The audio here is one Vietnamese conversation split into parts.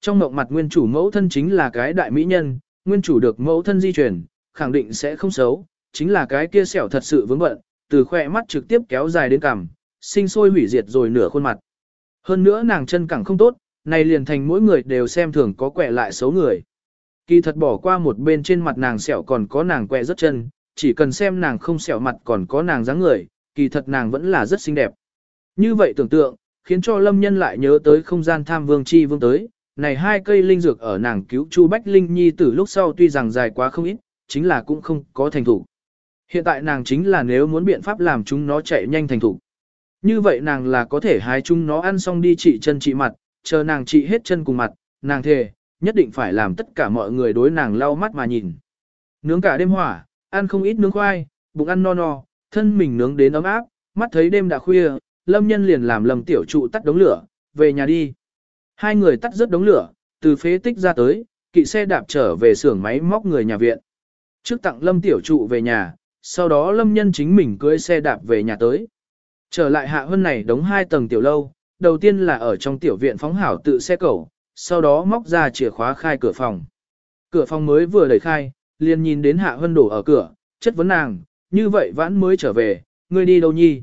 Trong mộng mặt nguyên chủ mẫu thân chính là cái đại mỹ nhân, nguyên chủ được mẫu thân di chuyển, khẳng định sẽ không xấu, chính là cái kia sẹo thật sự vướng bận, từ khỏe mắt trực tiếp kéo dài đến cằm, sinh sôi hủy diệt rồi nửa khuôn mặt. Hơn nữa nàng chân cẳng không tốt, này liền thành mỗi người đều xem thường có quẹ lại xấu người. Kỳ thật bỏ qua một bên trên mặt nàng sẹo còn có nàng quẹ rất chân, chỉ cần xem nàng không sẹo mặt còn có nàng dáng người, kỳ thật nàng vẫn là rất xinh đẹp. Như vậy tưởng tượng, khiến cho lâm nhân lại nhớ tới không gian tham vương chi vương tới, này hai cây linh dược ở nàng cứu Chu Bách Linh Nhi từ lúc sau tuy rằng dài quá không ít, chính là cũng không có thành thủ. Hiện tại nàng chính là nếu muốn biện pháp làm chúng nó chạy nhanh thành thủ. Như vậy nàng là có thể hái chúng nó ăn xong đi trị chân trị mặt, chờ nàng trị hết chân cùng mặt, nàng thề, nhất định phải làm tất cả mọi người đối nàng lau mắt mà nhìn. Nướng cả đêm hỏa, ăn không ít nướng khoai, bụng ăn no no, thân mình nướng đến ấm áp, mắt thấy đêm đã khuya, lâm nhân liền làm lầm tiểu trụ tắt đống lửa, về nhà đi. Hai người tắt rớt đống lửa, từ phế tích ra tới, kỵ xe đạp trở về xưởng máy móc người nhà viện. Trước tặng lâm tiểu trụ về nhà, sau đó lâm nhân chính mình cưới xe đạp về nhà tới. Trở lại hạ hơn này đóng hai tầng tiểu lâu, đầu tiên là ở trong tiểu viện phóng hảo tự xe cẩu, sau đó móc ra chìa khóa khai cửa phòng. Cửa phòng mới vừa đẩy khai, liền nhìn đến hạ hân đổ ở cửa, chất vấn nàng, như vậy vãn mới trở về, ngươi đi đâu nhi?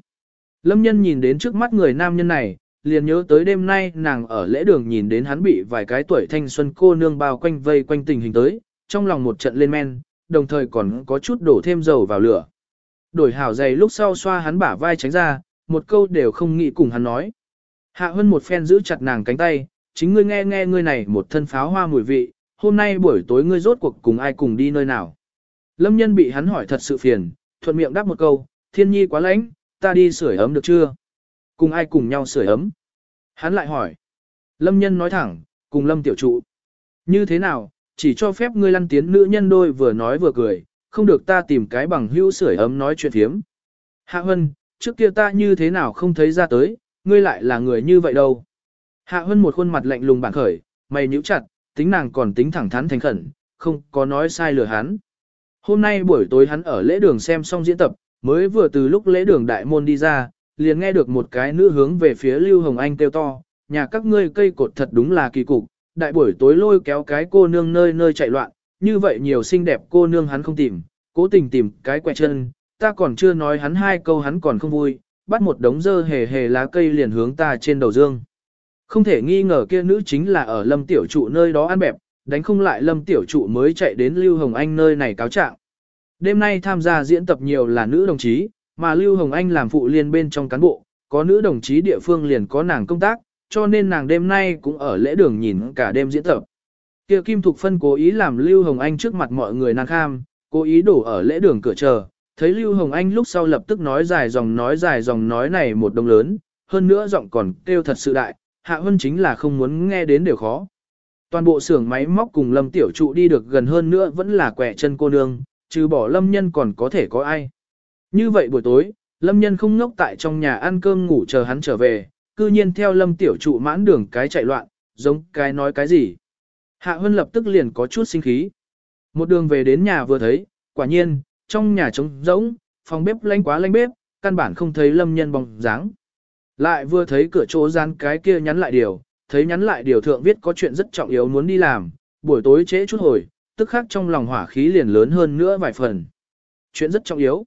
Lâm nhân nhìn đến trước mắt người nam nhân này, liền nhớ tới đêm nay nàng ở lễ đường nhìn đến hắn bị vài cái tuổi thanh xuân cô nương bao quanh vây quanh tình hình tới, trong lòng một trận lên men, đồng thời còn có chút đổ thêm dầu vào lửa. Đổi hảo giày lúc sau xoa hắn bả vai tránh ra, một câu đều không nghĩ cùng hắn nói. Hạ Hân một phen giữ chặt nàng cánh tay, chính ngươi nghe nghe ngươi này một thân pháo hoa mùi vị, hôm nay buổi tối ngươi rốt cuộc cùng ai cùng đi nơi nào. Lâm nhân bị hắn hỏi thật sự phiền, thuận miệng đáp một câu, thiên nhi quá lãnh, ta đi sưởi ấm được chưa? Cùng ai cùng nhau sưởi ấm? Hắn lại hỏi. Lâm nhân nói thẳng, cùng lâm tiểu trụ. Như thế nào, chỉ cho phép ngươi lăn tiến nữ nhân đôi vừa nói vừa cười, không được ta tìm cái bằng hữu sưởi ấm nói chuyện thiếm. Hạ Hân, trước kia ta như thế nào không thấy ra tới, ngươi lại là người như vậy đâu. Hạ Hân một khuôn mặt lạnh lùng bản khởi, mày nhíu chặt, tính nàng còn tính thẳng thắn thành khẩn, không có nói sai lừa hắn. Hôm nay buổi tối hắn ở lễ đường xem xong diễn tập, mới vừa từ lúc lễ đường đại môn đi ra, liền nghe được một cái nữ hướng về phía Lưu Hồng Anh kêu to, nhà các ngươi cây cột thật đúng là kỳ cục, đại buổi tối lôi kéo cái cô nương nơi nơi chạy loạn, như vậy nhiều xinh đẹp cô nương hắn không tìm, cố tình tìm cái quẹ chân, ta còn chưa nói hắn hai câu hắn còn không vui, bắt một đống dơ hề hề lá cây liền hướng ta trên đầu dương. Không thể nghi ngờ kia nữ chính là ở lâm tiểu trụ nơi đó ăn bẹp, đánh không lại lâm tiểu trụ mới chạy đến Lưu Hồng Anh nơi này cáo trạng. Đêm nay tham gia diễn tập nhiều là nữ đồng chí, mà Lưu Hồng Anh làm phụ liên bên trong cán bộ, có nữ đồng chí địa phương liền có nàng công tác, cho nên nàng đêm nay cũng ở lễ đường nhìn cả đêm diễn tập. Kia Kim Thục Phân cố ý làm Lưu Hồng Anh trước mặt mọi người nàng kham, cố ý đổ ở lễ đường cửa chờ, thấy Lưu Hồng Anh lúc sau lập tức nói dài dòng nói dài dòng nói này một đồng lớn, hơn nữa giọng còn kêu thật sự đại, Hạ Hân chính là không muốn nghe đến đều khó. Toàn bộ xưởng máy móc cùng Lâm Tiểu Trụ đi được gần hơn nữa vẫn là quẻ chân cô nương, trừ bỏ Lâm Nhân còn có thể có ai. Như vậy buổi tối, Lâm Nhân không ngốc tại trong nhà ăn cơm ngủ chờ hắn trở về, cư nhiên theo Lâm Tiểu Trụ mãn đường cái chạy loạn, giống cái nói cái gì. Hạ Hân lập tức liền có chút sinh khí. Một đường về đến nhà vừa thấy, quả nhiên, trong nhà trống rỗng, phòng bếp lanh quá lanh bếp, căn bản không thấy Lâm Nhân bóng dáng. Lại vừa thấy cửa chỗ gian cái kia nhắn lại điều, thấy nhắn lại điều thượng viết có chuyện rất trọng yếu muốn đi làm, buổi tối trễ chút hồi, tức khắc trong lòng hỏa khí liền lớn hơn nữa vài phần. Chuyện rất trọng yếu.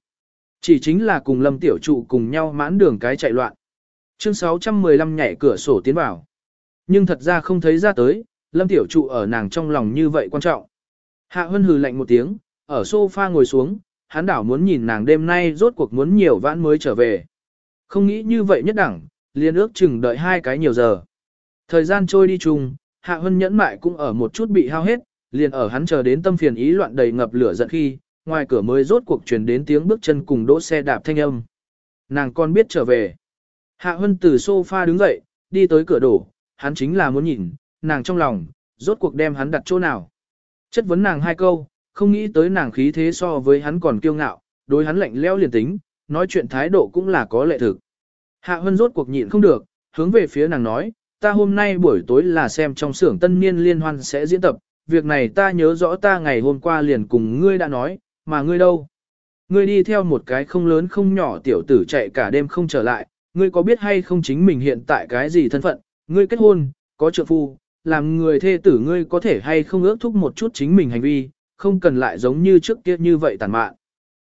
Chỉ chính là cùng Lâm Tiểu Trụ cùng nhau mãn đường cái chạy loạn. Chương 615 nhảy cửa sổ tiến vào. Nhưng thật ra không thấy ra tới, Lâm Tiểu Trụ ở nàng trong lòng như vậy quan trọng. Hạ Hân hừ lạnh một tiếng, ở sofa ngồi xuống, hắn đảo muốn nhìn nàng đêm nay rốt cuộc muốn nhiều vãn mới trở về. Không nghĩ như vậy nhất đẳng, liền ước chừng đợi hai cái nhiều giờ. Thời gian trôi đi chung, Hạ Hân nhẫn mại cũng ở một chút bị hao hết, liền ở hắn chờ đến tâm phiền ý loạn đầy ngập lửa giận khi, ngoài cửa mới rốt cuộc truyền đến tiếng bước chân cùng đỗ xe đạp thanh âm. Nàng con biết trở về. Hạ Hân từ sofa đứng dậy, đi tới cửa đổ, hắn chính là muốn nhìn, nàng trong lòng, rốt cuộc đem hắn đặt chỗ nào. Chất vấn nàng hai câu, không nghĩ tới nàng khí thế so với hắn còn kiêu ngạo, đối hắn lạnh leo liền tính, nói chuyện thái độ cũng là có lệ thực. Hạ Hân rốt cuộc nhịn không được, hướng về phía nàng nói, ta hôm nay buổi tối là xem trong xưởng tân niên liên hoan sẽ diễn tập, việc này ta nhớ rõ ta ngày hôm qua liền cùng ngươi đã nói, mà ngươi đâu? Ngươi đi theo một cái không lớn không nhỏ tiểu tử chạy cả đêm không trở lại, ngươi có biết hay không chính mình hiện tại cái gì thân phận, ngươi kết hôn, có trợ phu, làm người thê tử ngươi có thể hay không ước thúc một chút chính mình hành vi, không cần lại giống như trước kia như vậy tàn mạn.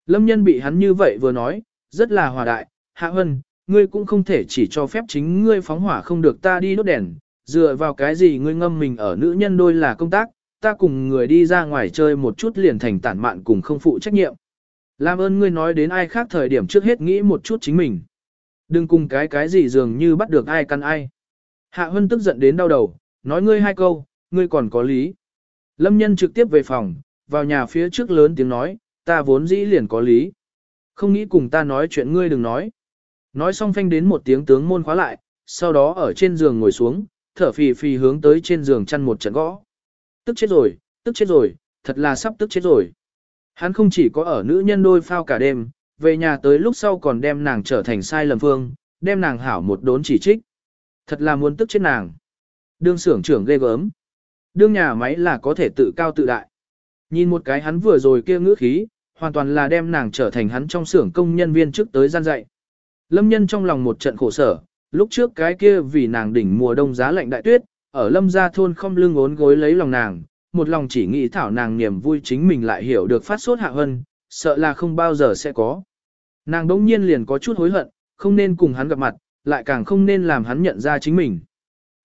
Lâm nhân bị hắn như vậy vừa nói, rất là hòa đại, hạ hân, ngươi cũng không thể chỉ cho phép chính ngươi phóng hỏa không được ta đi đốt đèn, dựa vào cái gì ngươi ngâm mình ở nữ nhân đôi là công tác, ta cùng người đi ra ngoài chơi một chút liền thành tản mạn cùng không phụ trách nhiệm. Làm ơn ngươi nói đến ai khác thời điểm trước hết nghĩ một chút chính mình. Đừng cùng cái cái gì dường như bắt được ai căn ai. Hạ Hân tức giận đến đau đầu, nói ngươi hai câu, ngươi còn có lý. Lâm nhân trực tiếp về phòng, vào nhà phía trước lớn tiếng nói, ta vốn dĩ liền có lý. Không nghĩ cùng ta nói chuyện ngươi đừng nói. Nói xong phanh đến một tiếng tướng môn khóa lại, sau đó ở trên giường ngồi xuống, thở phì phì hướng tới trên giường chăn một trận gõ. Tức chết rồi, tức chết rồi, thật là sắp tức chết rồi. Hắn không chỉ có ở nữ nhân đôi phao cả đêm, về nhà tới lúc sau còn đem nàng trở thành sai lầm phương, đem nàng hảo một đốn chỉ trích. Thật là muốn tức chết nàng. Đương xưởng trưởng ghê gớm. Đương nhà máy là có thể tự cao tự đại. Nhìn một cái hắn vừa rồi kia ngữ khí, hoàn toàn là đem nàng trở thành hắn trong xưởng công nhân viên trước tới gian dạy. Lâm nhân trong lòng một trận khổ sở, lúc trước cái kia vì nàng đỉnh mùa đông giá lạnh đại tuyết, ở lâm gia thôn không lưng ốn gối lấy lòng nàng, một lòng chỉ nghĩ thảo nàng niềm vui chính mình lại hiểu được phát sốt hạ hơn, sợ là không bao giờ sẽ có. Nàng đống nhiên liền có chút hối hận, không nên cùng hắn gặp mặt, lại càng không nên làm hắn nhận ra chính mình.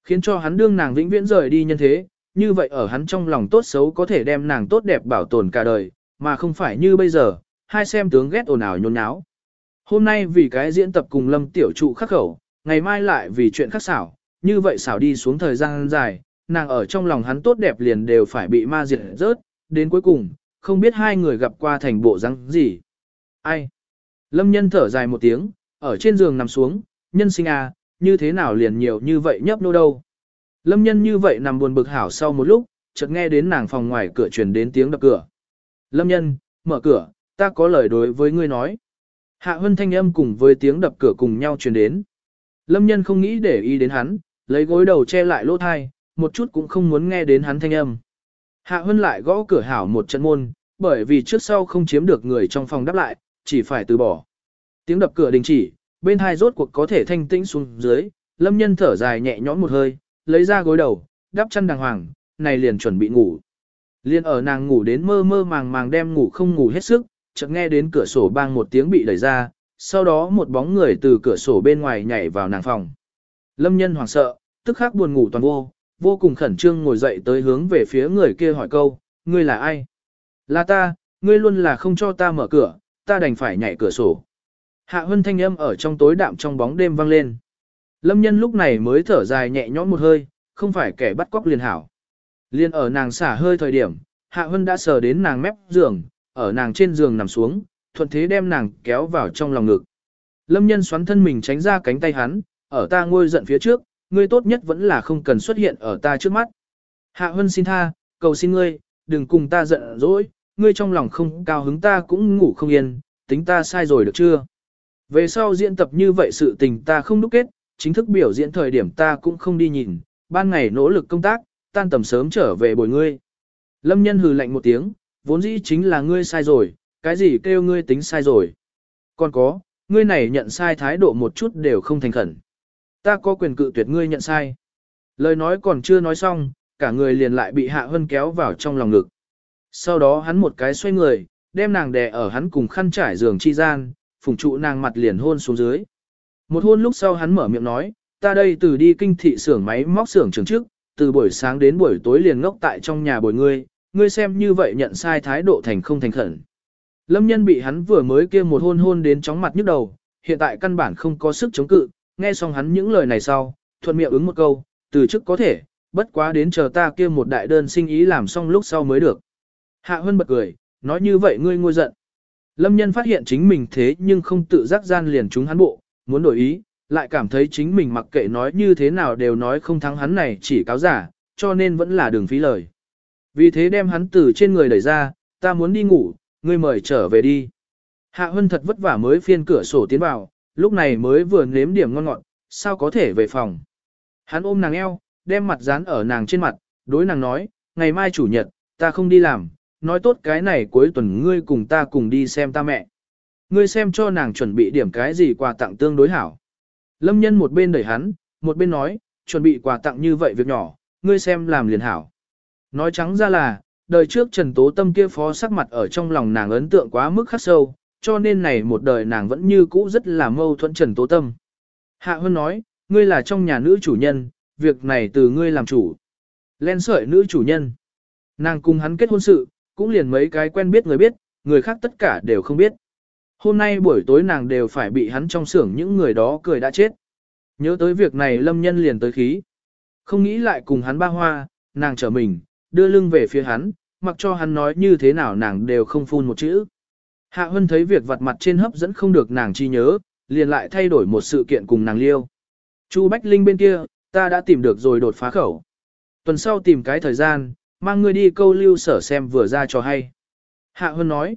Khiến cho hắn đương nàng vĩnh viễn rời đi nhân thế, như vậy ở hắn trong lòng tốt xấu có thể đem nàng tốt đẹp bảo tồn cả đời, mà không phải như bây giờ, hai xem tướng ghét ồn ào nhôn nháo. Hôm nay vì cái diễn tập cùng lâm tiểu trụ khắc khẩu, ngày mai lại vì chuyện khắc xảo, như vậy xảo đi xuống thời gian dài, nàng ở trong lòng hắn tốt đẹp liền đều phải bị ma diệt rớt, đến cuối cùng, không biết hai người gặp qua thành bộ răng gì. Ai? Lâm nhân thở dài một tiếng, ở trên giường nằm xuống, nhân sinh à, như thế nào liền nhiều như vậy nhấp nô đâu. Lâm nhân như vậy nằm buồn bực hảo sau một lúc, chợt nghe đến nàng phòng ngoài cửa truyền đến tiếng đập cửa. Lâm nhân, mở cửa, ta có lời đối với ngươi nói. Hạ Hân thanh âm cùng với tiếng đập cửa cùng nhau truyền đến. Lâm nhân không nghĩ để ý đến hắn, lấy gối đầu che lại lỗ thai, một chút cũng không muốn nghe đến hắn thanh âm. Hạ Hân lại gõ cửa hảo một trận môn, bởi vì trước sau không chiếm được người trong phòng đáp lại, chỉ phải từ bỏ. Tiếng đập cửa đình chỉ, bên hai rốt cuộc có thể thanh tĩnh xuống dưới, lâm nhân thở dài nhẹ nhõm một hơi, lấy ra gối đầu, đắp chăn đàng hoàng, này liền chuẩn bị ngủ. Liên ở nàng ngủ đến mơ mơ màng màng đem ngủ không ngủ hết sức, chợt nghe đến cửa sổ bang một tiếng bị đẩy ra, sau đó một bóng người từ cửa sổ bên ngoài nhảy vào nàng phòng. Lâm nhân hoảng sợ, tức khắc buồn ngủ toàn vô, vô cùng khẩn trương ngồi dậy tới hướng về phía người kia hỏi câu, ngươi là ai? Là ta, ngươi luôn là không cho ta mở cửa, ta đành phải nhảy cửa sổ. Hạ Hân thanh âm ở trong tối đạm trong bóng đêm vang lên. Lâm nhân lúc này mới thở dài nhẹ nhõm một hơi, không phải kẻ bắt cóc liền hảo. Liên ở nàng xả hơi thời điểm, Hạ Hân đã sờ đến nàng mép giường, ở nàng trên giường nằm xuống, thuận thế đem nàng kéo vào trong lòng ngực. Lâm nhân xoắn thân mình tránh ra cánh tay hắn, ở ta ngôi giận phía trước, ngươi tốt nhất vẫn là không cần xuất hiện ở ta trước mắt. Hạ Hân xin tha, cầu xin ngươi, đừng cùng ta giận dỗi, ngươi trong lòng không cao hứng ta cũng ngủ không yên, tính ta sai rồi được chưa? Về sau diễn tập như vậy sự tình ta không đúc kết, chính thức biểu diễn thời điểm ta cũng không đi nhìn, ban ngày nỗ lực công tác, tan tầm sớm trở về bồi ngươi. Lâm nhân hừ lạnh một tiếng, vốn dĩ chính là ngươi sai rồi, cái gì kêu ngươi tính sai rồi. Còn có, ngươi này nhận sai thái độ một chút đều không thành khẩn. Ta có quyền cự tuyệt ngươi nhận sai. Lời nói còn chưa nói xong, cả người liền lại bị Hạ Hân kéo vào trong lòng ngực. Sau đó hắn một cái xoay người, đem nàng đè ở hắn cùng khăn trải giường chi gian, phùng trụ nàng mặt liền hôn xuống dưới. Một hôn lúc sau hắn mở miệng nói, ta đây từ đi kinh thị xưởng máy móc xưởng trường trước, từ buổi sáng đến buổi tối liền ngốc tại trong nhà bồi ngươi, ngươi xem như vậy nhận sai thái độ thành không thành khẩn. Lâm nhân bị hắn vừa mới kia một hôn hôn đến chóng mặt nhức đầu, hiện tại căn bản không có sức chống cự, nghe xong hắn những lời này sau, thuận miệng ứng một câu, từ chức có thể, bất quá đến chờ ta kia một đại đơn sinh ý làm xong lúc sau mới được. Hạ Hân bật cười, nói như vậy ngươi ngôi giận. Lâm nhân phát hiện chính mình thế nhưng không tự giác gian liền chúng hắn bộ, muốn đổi ý, lại cảm thấy chính mình mặc kệ nói như thế nào đều nói không thắng hắn này chỉ cáo giả, cho nên vẫn là đường phí lời. Vì thế đem hắn từ trên người đẩy ra, ta muốn đi ngủ, ngươi mời trở về đi. Hạ Hân thật vất vả mới phiên cửa sổ tiến vào, lúc này mới vừa nếm điểm ngon ngọt, sao có thể về phòng. Hắn ôm nàng eo, đem mặt dán ở nàng trên mặt, đối nàng nói, ngày mai chủ nhật, ta không đi làm, nói tốt cái này cuối tuần ngươi cùng ta cùng đi xem ta mẹ. Ngươi xem cho nàng chuẩn bị điểm cái gì quà tặng tương đối hảo. Lâm nhân một bên đẩy hắn, một bên nói, chuẩn bị quà tặng như vậy việc nhỏ, ngươi xem làm liền hảo. Nói trắng ra là, đời trước Trần Tố Tâm kia phó sắc mặt ở trong lòng nàng ấn tượng quá mức khắc sâu, cho nên này một đời nàng vẫn như cũ rất là mâu thuẫn Trần Tố Tâm. Hạ Hân nói, ngươi là trong nhà nữ chủ nhân, việc này từ ngươi làm chủ. Len sợi nữ chủ nhân. Nàng cùng hắn kết hôn sự, cũng liền mấy cái quen biết người biết, người khác tất cả đều không biết. Hôm nay buổi tối nàng đều phải bị hắn trong xưởng những người đó cười đã chết. Nhớ tới việc này lâm nhân liền tới khí. Không nghĩ lại cùng hắn ba hoa, nàng trở mình, đưa lưng về phía hắn, mặc cho hắn nói như thế nào nàng đều không phun một chữ. Hạ Hân thấy việc vặt mặt trên hấp dẫn không được nàng chi nhớ, liền lại thay đổi một sự kiện cùng nàng liêu. Chu Bách Linh bên kia, ta đã tìm được rồi đột phá khẩu. Tuần sau tìm cái thời gian, mang ngươi đi câu lưu sở xem vừa ra cho hay. Hạ Hân nói.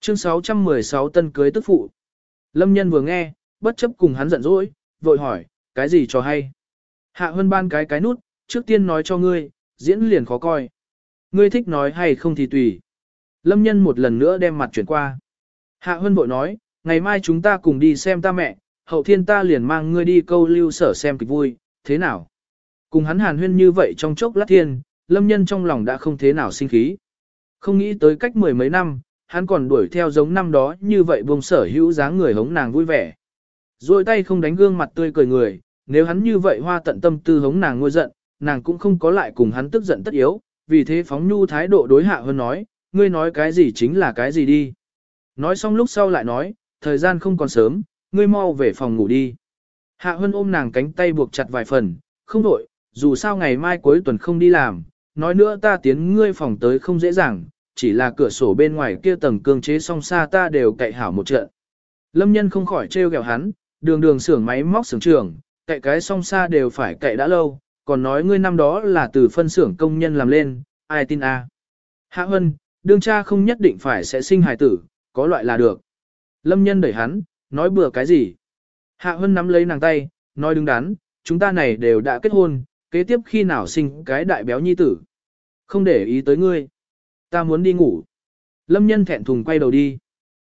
Chương 616 tân cưới tức phụ. Lâm nhân vừa nghe, bất chấp cùng hắn giận dỗi, vội hỏi, cái gì cho hay. Hạ Hân ban cái cái nút, trước tiên nói cho ngươi, diễn liền khó coi. Ngươi thích nói hay không thì tùy. Lâm nhân một lần nữa đem mặt chuyển qua. Hạ Hân bội nói, ngày mai chúng ta cùng đi xem ta mẹ, hậu thiên ta liền mang ngươi đi câu lưu sở xem kịch vui, thế nào? Cùng hắn hàn huyên như vậy trong chốc lát thiên, lâm nhân trong lòng đã không thế nào sinh khí. Không nghĩ tới cách mười mấy năm, hắn còn đuổi theo giống năm đó như vậy buông sở hữu dáng người hống nàng vui vẻ. Rồi tay không đánh gương mặt tươi cười người, nếu hắn như vậy hoa tận tâm tư hống nàng ngôi giận, nàng cũng không có lại cùng hắn tức giận tất yếu, vì thế phóng nhu thái độ đối hạ hơn nói, ngươi nói cái gì chính là cái gì đi. Nói xong lúc sau lại nói, thời gian không còn sớm, ngươi mau về phòng ngủ đi. Hạ Hân ôm nàng cánh tay buộc chặt vài phần, không đổi, dù sao ngày mai cuối tuần không đi làm, nói nữa ta tiến ngươi phòng tới không dễ dàng, chỉ là cửa sổ bên ngoài kia tầng cương chế song xa ta đều cậy hảo một trận. Lâm nhân không khỏi trêu ghẹo hắn, đường đường xưởng máy móc xưởng trường, cậy cái song xa đều phải cậy đã lâu, còn nói ngươi năm đó là từ phân xưởng công nhân làm lên, ai tin a? À? Hạ Hân, đương cha không nhất định phải sẽ sinh hài tử, có loại là được. Lâm nhân đẩy hắn, nói bừa cái gì? Hạ Hân nắm lấy nàng tay, nói đứng đắn, chúng ta này đều đã kết hôn, kế tiếp khi nào sinh cái đại béo nhi tử. Không để ý tới ngươi. Ta muốn đi ngủ. Lâm nhân thẹn thùng quay đầu đi.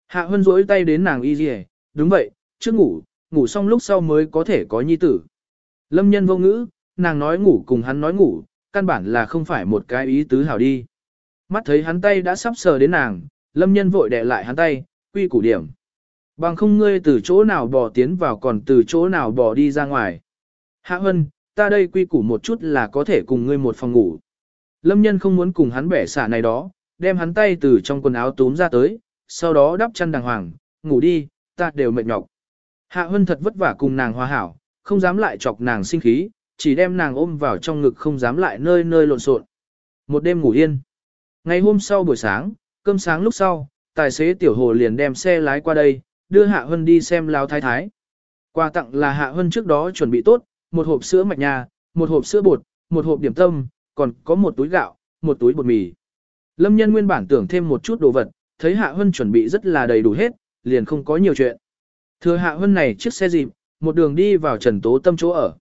Hạ Hân rỗi tay đến nàng y dì đúng vậy, trước ngủ, ngủ xong lúc sau mới có thể có nhi tử. Lâm nhân vô ngữ, nàng nói ngủ cùng hắn nói ngủ, căn bản là không phải một cái ý tứ hảo đi. Mắt thấy hắn tay đã sắp sờ đến nàng, lâm nhân vội đè lại hắn tay, quy củ điểm. Bằng không ngươi từ chỗ nào bỏ tiến vào còn từ chỗ nào bỏ đi ra ngoài. Hạ Hân, ta đây quy củ một chút là có thể cùng ngươi một phòng ngủ. Lâm nhân không muốn cùng hắn bẻ xả này đó, đem hắn tay từ trong quần áo túm ra tới, sau đó đắp chăn đàng hoàng, ngủ đi, ta đều mệt nhọc. Hạ Hân thật vất vả cùng nàng hòa hảo, không dám lại chọc nàng sinh khí, chỉ đem nàng ôm vào trong ngực không dám lại nơi nơi lộn xộn. Một đêm ngủ yên. Ngày hôm sau buổi sáng, cơm sáng lúc sau, tài xế tiểu hồ liền đem xe lái qua đây, đưa Hạ Hân đi xem lao thái thái. Quà tặng là Hạ Hân trước đó chuẩn bị tốt, một hộp sữa mạch nhà, một hộp sữa bột, một hộp điểm tâm, còn có một túi gạo, một túi bột mì. Lâm nhân nguyên bản tưởng thêm một chút đồ vật, thấy Hạ Hân chuẩn bị rất là đầy đủ hết, liền không có nhiều chuyện. Thừa Hạ Hân này chiếc xe dịp, một đường đi vào Trần Tố Tâm chỗ ở.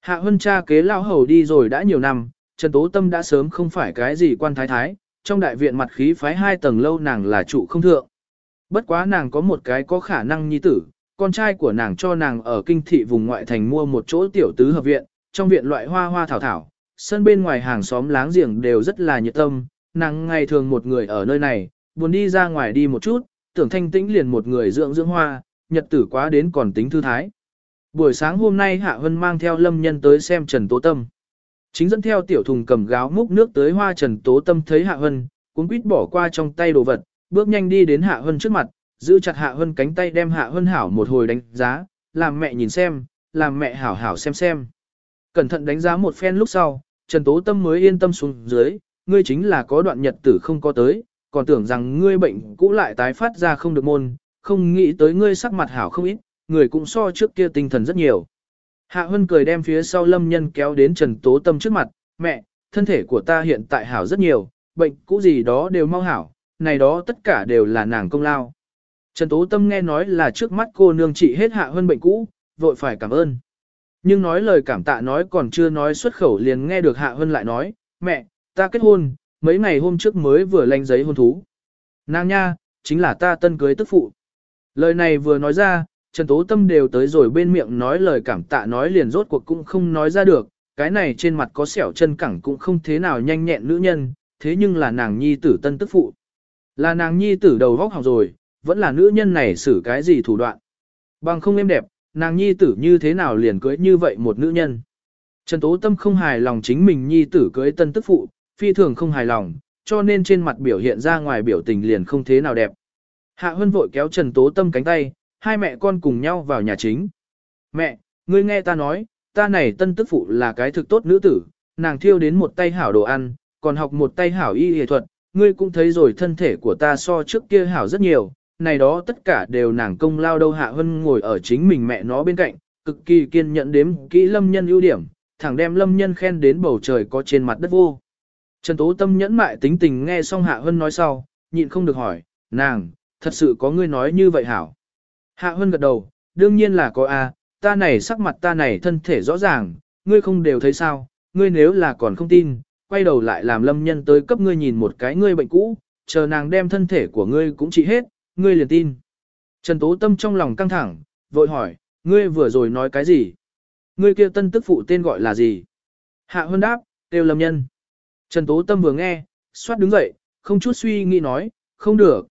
Hạ Hân cha kế lao hầu đi rồi đã nhiều năm, Trần Tố Tâm đã sớm không phải cái gì quan thái thái, trong đại viện mặt khí phái hai tầng lâu nàng là trụ không thượng. Bất quá nàng có một cái có khả năng nhi tử, con trai của nàng cho nàng ở kinh thị vùng ngoại thành mua một chỗ tiểu tứ hợp viện, trong viện loại hoa hoa thảo thảo, sân bên ngoài hàng xóm láng giềng đều rất là nhiệt tâm, nàng ngày thường một người ở nơi này, buồn đi ra ngoài đi một chút, tưởng thanh tĩnh liền một người dưỡng dưỡng hoa, nhật tử quá đến còn tính thư thái. Buổi sáng hôm nay Hạ Hân mang theo lâm nhân tới xem Trần Tố Tâm. Chính dẫn theo tiểu thùng cầm gáo múc nước tới hoa Trần Tố Tâm thấy Hạ Hân, cuốn quýt bỏ qua trong tay đồ vật, bước nhanh đi đến Hạ Hân trước mặt, giữ chặt Hạ Hân cánh tay đem Hạ Hân hảo một hồi đánh giá, làm mẹ nhìn xem, làm mẹ hảo hảo xem xem. Cẩn thận đánh giá một phen lúc sau, Trần Tố Tâm mới yên tâm xuống dưới, ngươi chính là có đoạn nhật tử không có tới, còn tưởng rằng ngươi bệnh cũ lại tái phát ra không được môn, không nghĩ tới ngươi sắc mặt hảo không ít, người cũng so trước kia tinh thần rất nhiều. Hạ Hân cười đem phía sau lâm nhân kéo đến Trần Tố Tâm trước mặt, mẹ, thân thể của ta hiện tại hảo rất nhiều, bệnh cũ gì đó đều mau hảo, này đó tất cả đều là nàng công lao. Trần Tố Tâm nghe nói là trước mắt cô nương trị hết Hạ Hân bệnh cũ, vội phải cảm ơn. Nhưng nói lời cảm tạ nói còn chưa nói xuất khẩu liền nghe được Hạ Hân lại nói, mẹ, ta kết hôn, mấy ngày hôm trước mới vừa lanh giấy hôn thú. Nàng nha, chính là ta tân cưới tức phụ. Lời này vừa nói ra, Trần Tố Tâm đều tới rồi bên miệng nói lời cảm tạ nói liền rốt cuộc cũng không nói ra được, cái này trên mặt có sẹo chân cẳng cũng không thế nào nhanh nhẹn nữ nhân, thế nhưng là nàng nhi tử tân tức phụ. Là nàng nhi tử đầu vóc hỏng rồi, vẫn là nữ nhân này xử cái gì thủ đoạn. Bằng không êm đẹp, nàng nhi tử như thế nào liền cưới như vậy một nữ nhân. Trần Tố Tâm không hài lòng chính mình nhi tử cưới tân tức phụ, phi thường không hài lòng, cho nên trên mặt biểu hiện ra ngoài biểu tình liền không thế nào đẹp. Hạ Hân vội kéo Trần Tố Tâm cánh tay, hai mẹ con cùng nhau vào nhà chính. Mẹ, ngươi nghe ta nói, ta này tân tức phụ là cái thực tốt nữ tử, nàng thiêu đến một tay hảo đồ ăn, còn học một tay hảo y y thuật, ngươi cũng thấy rồi thân thể của ta so trước kia hảo rất nhiều, này đó tất cả đều nàng công lao đâu Hạ Hân ngồi ở chính mình mẹ nó bên cạnh, cực kỳ kiên nhẫn đếm kỹ lâm nhân ưu điểm, thẳng đem lâm nhân khen đến bầu trời có trên mặt đất vô. Trần Tố Tâm nhẫn mại tính tình nghe xong Hạ Hân nói sau, nhịn không được hỏi, nàng, thật sự có ngươi nói như vậy hảo. Hạ Hân gật đầu, đương nhiên là có a, ta này sắc mặt ta này thân thể rõ ràng, ngươi không đều thấy sao, ngươi nếu là còn không tin, quay đầu lại làm lâm nhân tới cấp ngươi nhìn một cái ngươi bệnh cũ, chờ nàng đem thân thể của ngươi cũng trị hết, ngươi liền tin. Trần Tố Tâm trong lòng căng thẳng, vội hỏi, ngươi vừa rồi nói cái gì? Ngươi kia tân tức phụ tên gọi là gì? Hạ Hân đáp, đều lâm nhân. Trần Tố Tâm vừa nghe, xoát đứng dậy, không chút suy nghĩ nói, không được.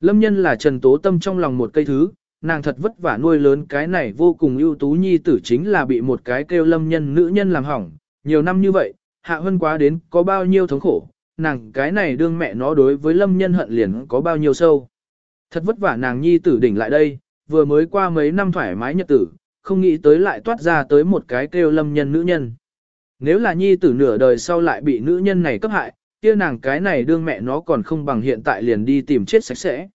Lâm nhân là Trần Tố Tâm trong lòng một cây thứ, nàng thật vất vả nuôi lớn cái này vô cùng ưu tú nhi tử chính là bị một cái kêu lâm nhân nữ nhân làm hỏng. Nhiều năm như vậy, hạ hơn quá đến có bao nhiêu thống khổ, nàng cái này đương mẹ nó đối với lâm nhân hận liền có bao nhiêu sâu. Thật vất vả nàng nhi tử đỉnh lại đây, vừa mới qua mấy năm thoải mái nhật tử, không nghĩ tới lại toát ra tới một cái kêu lâm nhân nữ nhân. Nếu là nhi tử nửa đời sau lại bị nữ nhân này cấp hại, kia nàng cái này đương mẹ nó còn không bằng hiện tại liền đi tìm chết sạch sẽ.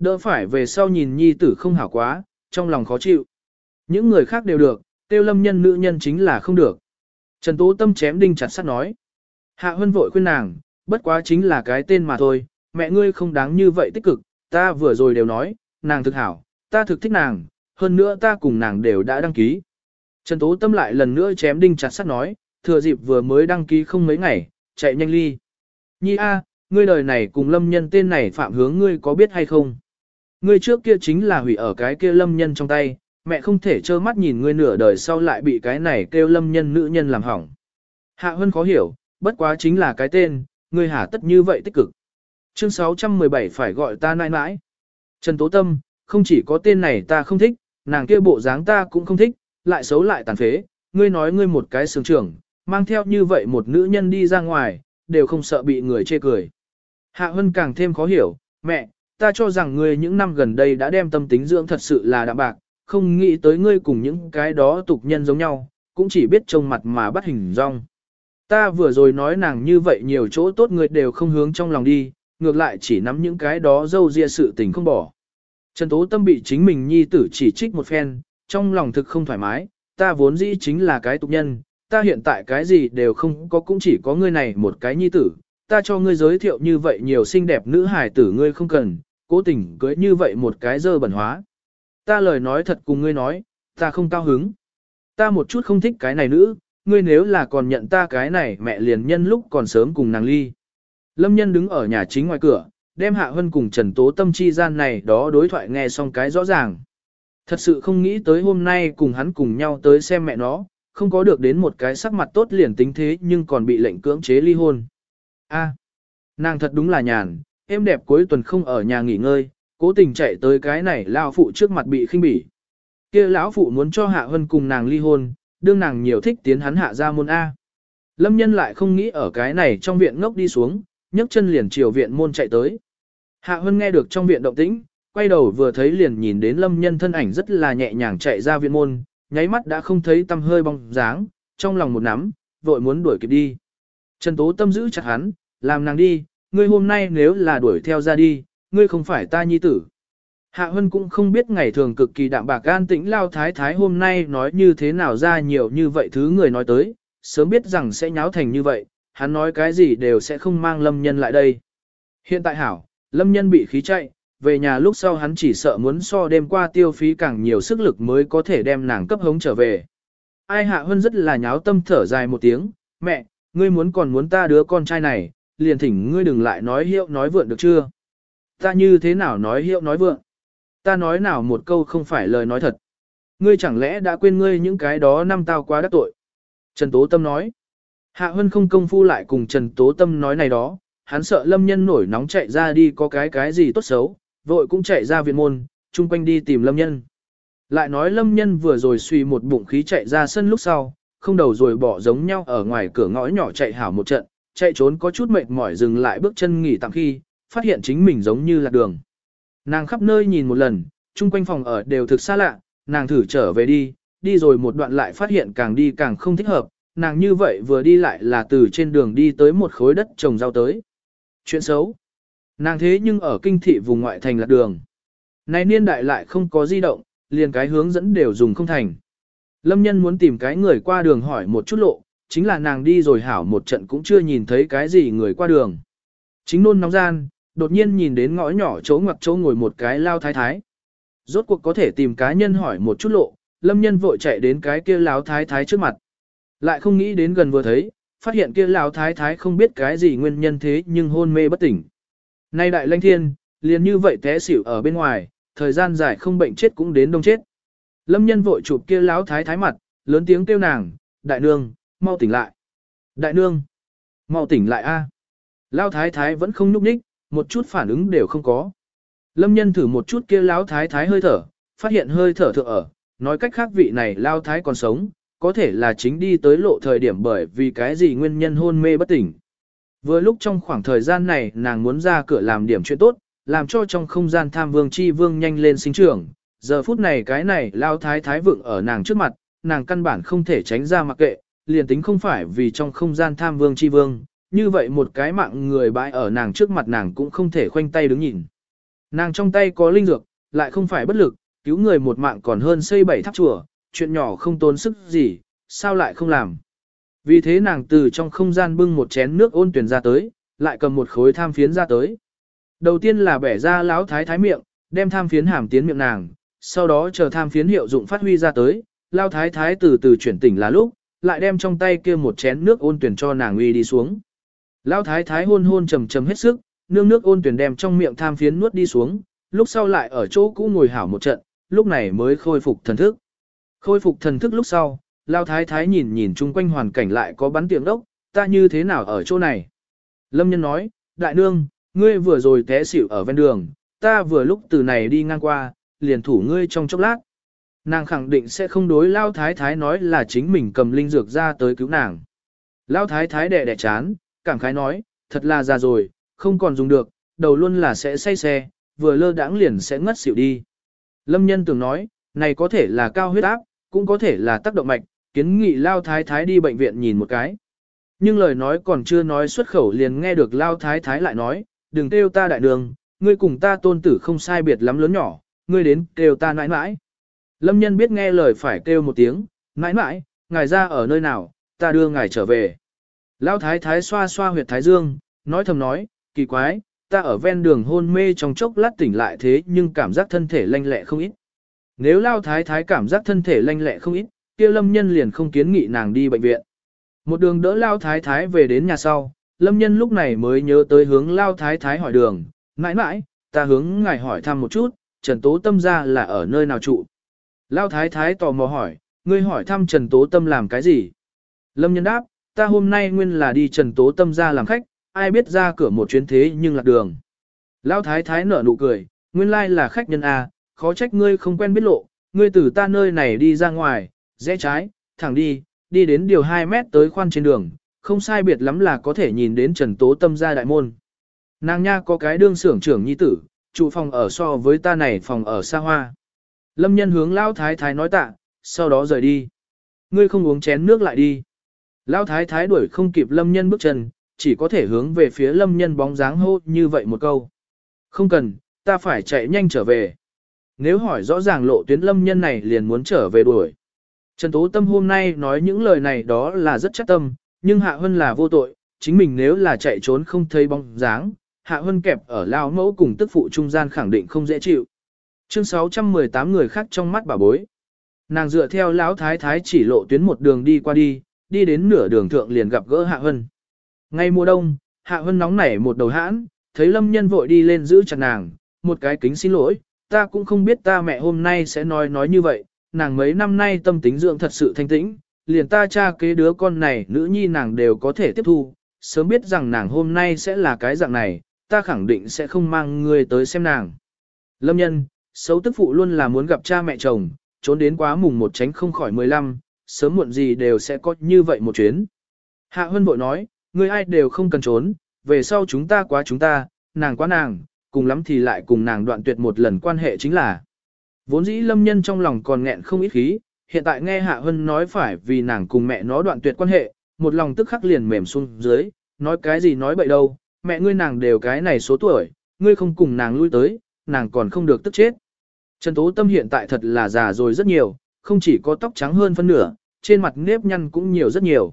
Đỡ phải về sau nhìn nhi tử không hảo quá, trong lòng khó chịu. Những người khác đều được, tiêu lâm nhân nữ nhân chính là không được. Trần Tố Tâm chém đinh chặt sắt nói. Hạ Hân vội khuyên nàng, bất quá chính là cái tên mà thôi, mẹ ngươi không đáng như vậy tích cực, ta vừa rồi đều nói, nàng thực hảo, ta thực thích nàng, hơn nữa ta cùng nàng đều đã đăng ký. Trần Tố Tâm lại lần nữa chém đinh chặt sắt nói, thừa dịp vừa mới đăng ký không mấy ngày, chạy nhanh ly. Nhi A, ngươi đời này cùng lâm nhân tên này phạm hướng ngươi có biết hay không? Ngươi trước kia chính là hủy ở cái kia lâm nhân trong tay, mẹ không thể trơ mắt nhìn ngươi nửa đời sau lại bị cái này kêu lâm nhân nữ nhân làm hỏng. Hạ Hân khó hiểu, bất quá chính là cái tên, ngươi hả tất như vậy tích cực. Chương 617 phải gọi ta nãi nãi. Trần Tố Tâm, không chỉ có tên này ta không thích, nàng kia bộ dáng ta cũng không thích, lại xấu lại tàn phế, ngươi nói ngươi một cái sướng trưởng, mang theo như vậy một nữ nhân đi ra ngoài, đều không sợ bị người chê cười. Hạ Hân càng thêm khó hiểu, mẹ, ta cho rằng ngươi những năm gần đây đã đem tâm tính dưỡng thật sự là đạm bạc, không nghĩ tới ngươi cùng những cái đó tục nhân giống nhau, cũng chỉ biết trông mặt mà bắt hình rong. Ta vừa rồi nói nàng như vậy nhiều chỗ tốt người đều không hướng trong lòng đi, ngược lại chỉ nắm những cái đó dâu ria sự tình không bỏ. Trần Tố Tâm bị chính mình nhi tử chỉ trích một phen, trong lòng thực không thoải mái, ta vốn dĩ chính là cái tục nhân, ta hiện tại cái gì đều không có cũng chỉ có ngươi này một cái nhi tử, ta cho ngươi giới thiệu như vậy nhiều xinh đẹp nữ hài tử ngươi không cần, cố tình cưới như vậy một cái dơ bẩn hóa. Ta lời nói thật cùng ngươi nói, ta không cao hứng. Ta một chút không thích cái này nữ, ngươi nếu là còn nhận ta cái này mẹ liền nhân lúc còn sớm cùng nàng ly. Lâm nhân đứng ở nhà chính ngoài cửa, đem Hạ Hân cùng Trần Tố Tâm chi gian này đó đối thoại nghe xong cái rõ ràng. Thật sự không nghĩ tới hôm nay cùng hắn cùng nhau tới xem mẹ nó, không có được đến một cái sắc mặt tốt liền tính thế nhưng còn bị lệnh cưỡng chế ly hôn. A, nàng thật đúng là nhàn, em đẹp cuối tuần không ở nhà nghỉ ngơi, cố tình chạy tới cái này lao phụ trước mặt bị khinh bỉ. kia lão phụ muốn cho Hạ Hân cùng nàng ly hôn, đương nàng nhiều thích tiến hắn hạ ra môn A. Lâm nhân lại không nghĩ ở cái này trong viện ngốc đi xuống, nhấc chân liền chiều viện môn chạy tới. Hạ Hân nghe được trong viện động tĩnh, quay đầu vừa thấy liền nhìn đến lâm nhân thân ảnh rất là nhẹ nhàng chạy ra viện môn, nháy mắt đã không thấy tâm hơi bóng dáng, trong lòng một nắm, vội muốn đuổi kịp đi. Trần Tố Tâm giữ chặt hắn, làm nàng đi, ngươi hôm nay nếu là đuổi theo ra đi, ngươi không phải ta nhi tử. Hạ Hân cũng không biết ngày thường cực kỳ đạm bạc an tĩnh lao thái thái hôm nay nói như thế nào ra nhiều như vậy thứ người nói tới, sớm biết rằng sẽ nháo thành như vậy, hắn nói cái gì đều sẽ không mang lâm nhân lại đây. Hiện tại hảo, lâm nhân bị khí chạy, về nhà lúc sau hắn chỉ sợ muốn so đêm qua tiêu phí càng nhiều sức lực mới có thể đem nàng cấp hống trở về. Ai Hạ Hân rất là nháo tâm thở dài một tiếng, mẹ, ngươi muốn còn muốn ta đứa con trai này, liền thỉnh ngươi đừng lại nói hiệu nói vượn được chưa? Ta như thế nào nói hiệu nói vượn? Ta nói nào một câu không phải lời nói thật. Ngươi chẳng lẽ đã quên ngươi những cái đó năm tao quá đắc tội. Trần Tố Tâm nói. Hạ Hân không công phu lại cùng Trần Tố Tâm nói này đó, hắn sợ lâm nhân nổi nóng chạy ra đi có cái cái gì tốt xấu, vội cũng chạy ra viện môn, chung quanh đi tìm lâm nhân. Lại nói lâm nhân vừa rồi suy một bụng khí chạy ra sân lúc sau, không đầu rồi bỏ giống nhau ở ngoài cửa ngõ nhỏ chạy hảo một trận, chạy trốn có chút mệt mỏi dừng lại bước chân nghỉ tạm khi, phát hiện chính mình giống như là đường. Nàng khắp nơi nhìn một lần, chung quanh phòng ở đều thực xa lạ, nàng thử trở về đi, đi rồi một đoạn lại phát hiện càng đi càng không thích hợp, nàng như vậy vừa đi lại là từ trên đường đi tới một khối đất trồng rau tới. Chuyện xấu. Nàng thế nhưng ở kinh thị vùng ngoại thành lạc đường. Này niên đại lại không có di động, liền cái hướng dẫn đều dùng không thành. Lâm nhân muốn tìm cái người qua đường hỏi một chút lộ, chính là nàng đi rồi hảo một trận cũng chưa nhìn thấy cái gì người qua đường. Chính nôn nóng gian, đột nhiên nhìn đến ngõ nhỏ chỗ ngoặc chỗ ngồi một cái lao thái thái. Rốt cuộc có thể tìm cá nhân hỏi một chút lộ, lâm nhân vội chạy đến cái kia lao thái thái trước mặt. Lại không nghĩ đến gần vừa thấy, phát hiện kia lao thái thái không biết cái gì nguyên nhân thế nhưng hôn mê bất tỉnh. Nay đại lanh thiên, liền như vậy té xỉu ở bên ngoài, thời gian dài không bệnh chết cũng đến đông chết. Lâm nhân vội chụp kia lão thái thái mặt, lớn tiếng kêu nàng, đại nương, mau tỉnh lại. Đại nương, mau tỉnh lại a. Lão thái thái vẫn không nhúc nhích, một chút phản ứng đều không có. Lâm nhân thử một chút kia lão thái thái hơi thở, phát hiện hơi thở thượng ở, nói cách khác vị này lão thái còn sống, có thể là chính đi tới lộ thời điểm bởi vì cái gì nguyên nhân hôn mê bất tỉnh. Vừa lúc trong khoảng thời gian này nàng muốn ra cửa làm điểm chuyện tốt, làm cho trong không gian tham vương chi vương nhanh lên sinh trưởng. Giờ phút này cái này lao thái thái vượng ở nàng trước mặt, nàng căn bản không thể tránh ra mặc kệ, liền tính không phải vì trong không gian tham vương chi vương, như vậy một cái mạng người bãi ở nàng trước mặt nàng cũng không thể khoanh tay đứng nhìn. Nàng trong tay có linh dược, lại không phải bất lực, cứu người một mạng còn hơn xây bảy tháp chùa, chuyện nhỏ không tốn sức gì, sao lại không làm. Vì thế nàng từ trong không gian bưng một chén nước ôn tuyển ra tới, lại cầm một khối tham phiến ra tới. Đầu tiên là bẻ ra lão thái thái miệng, đem tham phiến hàm tiến miệng nàng, sau đó chờ tham phiến hiệu dụng phát huy ra tới, lão thái thái từ từ chuyển tỉnh là lúc, lại đem trong tay kia một chén nước ôn tuyển cho nàng uy đi xuống. Lão thái thái hôn hôn trầm trầm hết sức, nương nước ôn tuyển đem trong miệng tham phiến nuốt đi xuống, lúc sau lại ở chỗ cũ ngồi hảo một trận, lúc này mới khôi phục thần thức. Khôi phục thần thức lúc sau, Lão thái thái nhìn nhìn chung quanh hoàn cảnh lại có bắn tiếng đốc, ta như thế nào ở chỗ này. Lâm nhân nói, đại nương, ngươi vừa rồi té xỉu ở ven đường, ta vừa lúc từ này đi ngang qua, liền thủ ngươi trong chốc lát. Nàng khẳng định sẽ không đối Lao Thái Thái nói là chính mình cầm linh dược ra tới cứu nàng. Lao Thái Thái đẻ đẻ chán, cảm khái nói, thật là già rồi, không còn dùng được, đầu luôn là sẽ say xe, vừa lơ đãng liền sẽ ngất xỉu đi. Lâm nhân tưởng nói, này có thể là cao huyết áp, cũng có thể là tác động mạch, kiến nghị Lao Thái Thái đi bệnh viện nhìn một cái. Nhưng lời nói còn chưa nói xuất khẩu liền nghe được Lao Thái Thái lại nói, đừng kêu ta đại đường, ngươi cùng ta tôn tử không sai biệt lắm lớn nhỏ, ngươi đến kêu ta nãi nãi. Lâm nhân biết nghe lời phải kêu một tiếng, nãi nãi, ngài ra ở nơi nào, ta đưa ngài trở về. Lão thái thái xoa xoa huyệt thái dương, nói thầm nói, kỳ quái, ta ở ven đường hôn mê trong chốc lát tỉnh lại thế nhưng cảm giác thân thể lanh lẹ không ít. Nếu Lao thái thái cảm giác thân thể lanh lẹ không ít, kia lâm nhân liền không kiến nghị nàng đi bệnh viện. Một đường đỡ Lao thái thái về đến nhà sau, Lâm nhân lúc này mới nhớ tới hướng lao thái thái hỏi đường, mãi mãi, ta hướng ngài hỏi thăm một chút, Trần Tố Tâm ra là ở nơi nào trụ. Lao thái thái tò mò hỏi, ngươi hỏi thăm Trần Tố Tâm làm cái gì? Lâm nhân đáp, ta hôm nay nguyên là đi Trần Tố Tâm ra làm khách, ai biết ra cửa một chuyến thế nhưng lạc đường. Lao thái thái nở nụ cười, nguyên lai là khách nhân A, khó trách ngươi không quen biết lộ, ngươi từ ta nơi này đi ra ngoài, rẽ trái, thẳng đi, đi đến điều 2 mét tới khoan trên đường, không sai biệt lắm là có thể nhìn đến Trần Tố Tâm ra đại môn. Nàng nha có cái đương xưởng trưởng nhi tử, trụ phòng ở so với ta này phòng ở xa hoa. Lâm nhân hướng Lão Thái Thái nói tạ, sau đó rời đi. Ngươi không uống chén nước lại đi. Lão Thái Thái đuổi không kịp Lâm nhân bước chân, chỉ có thể hướng về phía Lâm nhân bóng dáng hô như vậy một câu. Không cần, ta phải chạy nhanh trở về. Nếu hỏi rõ ràng lộ tuyến Lâm nhân này liền muốn trở về đuổi. Trần Tố Tâm hôm nay nói những lời này đó là rất chắc tâm, nhưng Hạ Hân là vô tội, chính mình nếu là chạy trốn không thấy bóng dáng, Hạ Hân kẹp ở lao mẫu cùng tức phụ trung gian khẳng định không dễ chịu. Chương 618 người khác trong mắt bà bối. Nàng dựa theo lão thái thái chỉ lộ tuyến một đường đi qua đi, đi đến nửa đường thượng liền gặp gỡ Hạ Hân. Ngay mùa đông, Hạ Hân nóng nảy một đầu hãn, thấy Lâm Nhân vội đi lên giữ chặt nàng, một cái kính xin lỗi, ta cũng không biết ta mẹ hôm nay sẽ nói nói như vậy, nàng mấy năm nay tâm tính dưỡng thật sự thanh tĩnh, liền ta cha kế đứa con này nữ nhi nàng đều có thể tiếp thu, sớm biết rằng nàng hôm nay sẽ là cái dạng này, ta khẳng định sẽ không mang người tới xem nàng. Lâm nhân, xấu tức phụ luôn là muốn gặp cha mẹ chồng, trốn đến quá mùng một tránh không khỏi 15, sớm muộn gì đều sẽ có như vậy một chuyến. Hạ Hân bội nói, ngươi ai đều không cần trốn, về sau chúng ta quá chúng ta, nàng quá nàng, cùng lắm thì lại cùng nàng đoạn tuyệt một lần quan hệ chính là. Vốn dĩ lâm nhân trong lòng còn nghẹn không ít khí, hiện tại nghe Hạ Hân nói phải vì nàng cùng mẹ nó đoạn tuyệt quan hệ, một lòng tức khắc liền mềm xuống dưới, nói cái gì nói bậy đâu, mẹ ngươi nàng đều cái này số tuổi, ngươi không cùng nàng lui tới, nàng còn không được tức chết. Trần Tố Tâm hiện tại thật là già rồi rất nhiều, không chỉ có tóc trắng hơn phân nửa, trên mặt nếp nhăn cũng nhiều rất nhiều.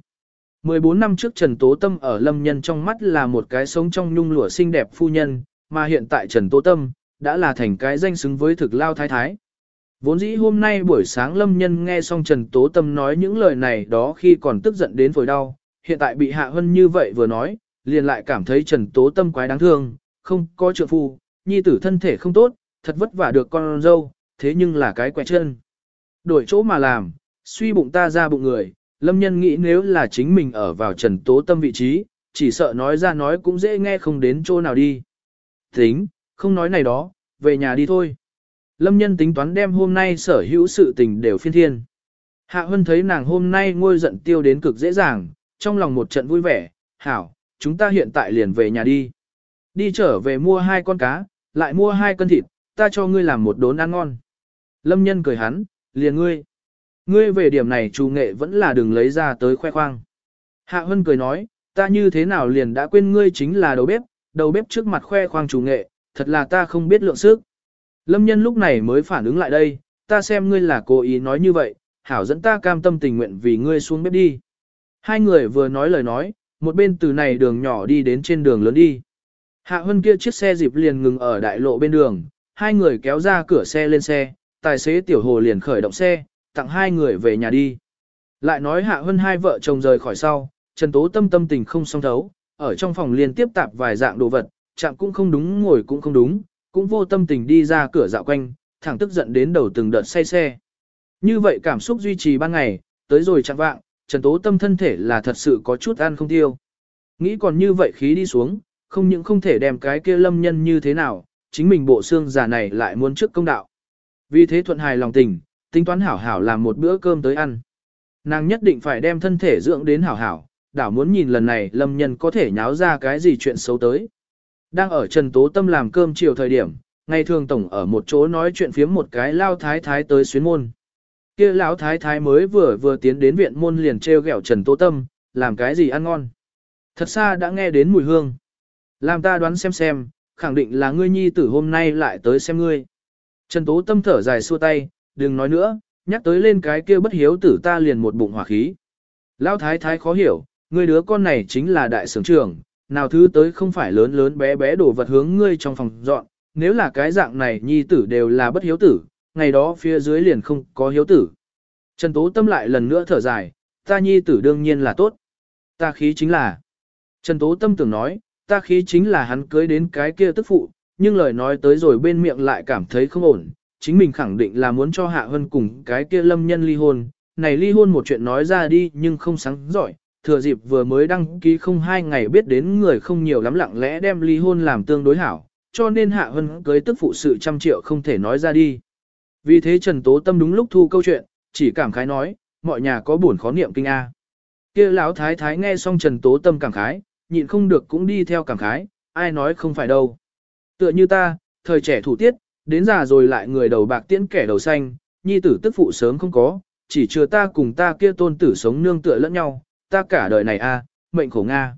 14 năm trước Trần Tố Tâm ở Lâm Nhân trong mắt là một cái sống trong nhung lụa xinh đẹp phu nhân, mà hiện tại Trần Tố Tâm, đã là thành cái danh xứng với thực lao thái thái. Vốn dĩ hôm nay buổi sáng Lâm Nhân nghe xong Trần Tố Tâm nói những lời này đó khi còn tức giận đến phổi đau, hiện tại bị Hạ Hân như vậy vừa nói, liền lại cảm thấy Trần Tố Tâm quái đáng thương, không có trượng phu, nhi tử thân thể không tốt, thật vất vả được con dâu, thế nhưng là cái quẹt chân. Đổi chỗ mà làm, suy bụng ta ra bụng người, Lâm Nhân nghĩ nếu là chính mình ở vào Trần Tố Tâm vị trí, chỉ sợ nói ra nói cũng dễ nghe không đến chỗ nào đi. Tính, không nói này đó, về nhà đi thôi. Lâm nhân tính toán đem hôm nay sở hữu sự tình đều phiên thiên. Hạ Hân thấy nàng hôm nay ngôi giận tiêu đến cực dễ dàng, trong lòng một trận vui vẻ, hảo, chúng ta hiện tại liền về nhà đi. Đi trở về mua hai con cá, lại mua hai cân thịt, ta cho ngươi làm một đốn ăn ngon. Lâm nhân cười hắn, liền ngươi. Ngươi về điểm này chủ nghệ vẫn là đừng lấy ra tới khoe khoang. Hạ Hân cười nói, ta như thế nào liền đã quên ngươi chính là đầu bếp, đầu bếp trước mặt khoe khoang chủ nghệ, thật là ta không biết lượng sức. Lâm nhân lúc này mới phản ứng lại đây, ta xem ngươi là cố ý nói như vậy, hảo dẫn ta cam tâm tình nguyện vì ngươi xuống bếp đi. Hai người vừa nói lời nói, một bên từ này đường nhỏ đi đến trên đường lớn đi. Hạ Hân kia chiếc xe dịp liền ngừng ở đại lộ bên đường, hai người kéo ra cửa xe lên xe, tài xế tiểu hồ liền khởi động xe, tặng hai người về nhà đi. Lại nói Hạ Hân hai vợ chồng rời khỏi sau, Trần Tố tâm tâm tình không song thấu, ở trong phòng liên tiếp tạp vài dạng đồ vật, chạm cũng không đúng ngồi cũng không đúng, cũng vô tâm tình đi ra cửa dạo quanh, thẳng tức giận đến đầu từng đợt say xe. Như vậy cảm xúc duy trì ban ngày, tới rồi chẳng vạng, Trần Tố Tâm thân thể là thật sự có chút ăn không tiêu. Nghĩ còn như vậy khí đi xuống, không những không thể đem cái kia lâm nhân như thế nào, chính mình bộ xương già này lại muốn trước công đạo. Vì thế thuận hài lòng tình, tính toán hảo hảo làm một bữa cơm tới ăn. Nàng nhất định phải đem thân thể dưỡng đến hảo hảo, đảo muốn nhìn lần này lâm nhân có thể nháo ra cái gì chuyện xấu tới. Đang ở Trần Tố Tâm làm cơm chiều thời điểm, ngày thường tổng ở một chỗ nói chuyện phiếm một cái lao thái thái tới xuyến môn. Kia lão thái thái mới vừa vừa tiến đến viện môn liền treo gẹo Trần Tố Tâm, làm cái gì ăn ngon. Thật xa đã nghe đến mùi hương. Làm ta đoán xem xem, khẳng định là ngươi nhi tử hôm nay lại tới xem ngươi. Trần Tố Tâm thở dài xua tay, đừng nói nữa, nhắc tới lên cái kia bất hiếu tử ta liền một bụng hỏa khí. Lão thái thái khó hiểu, ngươi đứa con này chính là đại sưởng trưởng, nào thứ tới không phải lớn lớn bé bé đổ vật hướng ngươi trong phòng dọn, nếu là cái dạng này nhi tử đều là bất hiếu tử, ngày đó phía dưới liền không có hiếu tử. Trần Tố Tâm lại lần nữa thở dài, ta nhi tử đương nhiên là tốt. Ta khí chính là. Trần Tố Tâm tưởng nói, ta khí chính là hắn cưới đến cái kia tức phụ, nhưng lời nói tới rồi bên miệng lại cảm thấy không ổn, chính mình khẳng định là muốn cho Hạ Hân cùng cái kia lâm nhân ly hôn. Này ly hôn một chuyện nói ra đi nhưng không sáng giỏi, thừa dịp vừa mới đăng ký không hai ngày biết đến người không nhiều lắm lặng lẽ đem ly hôn làm tương đối hảo, cho nên Hạ Hân cưới tức phụ sự trăm triệu không thể nói ra đi. Vì thế Trần Tố Tâm đúng lúc thu câu chuyện, chỉ cảm khái nói, mọi nhà có buồn khó niệm kinh A. kia lão thái thái nghe xong Trần Tố Tâm cảm khái, nhịn không được cũng đi theo cảm khái, ai nói không phải đâu. Tựa như ta, thời trẻ thủ tiết, đến già rồi lại người đầu bạc tiễn kẻ đầu xanh, nhi tử tức phụ sớm không có, chỉ chưa ta cùng ta kia tôn tử sống nương tựa lẫn nhau, ta cả đời này a, mệnh khổ Nga.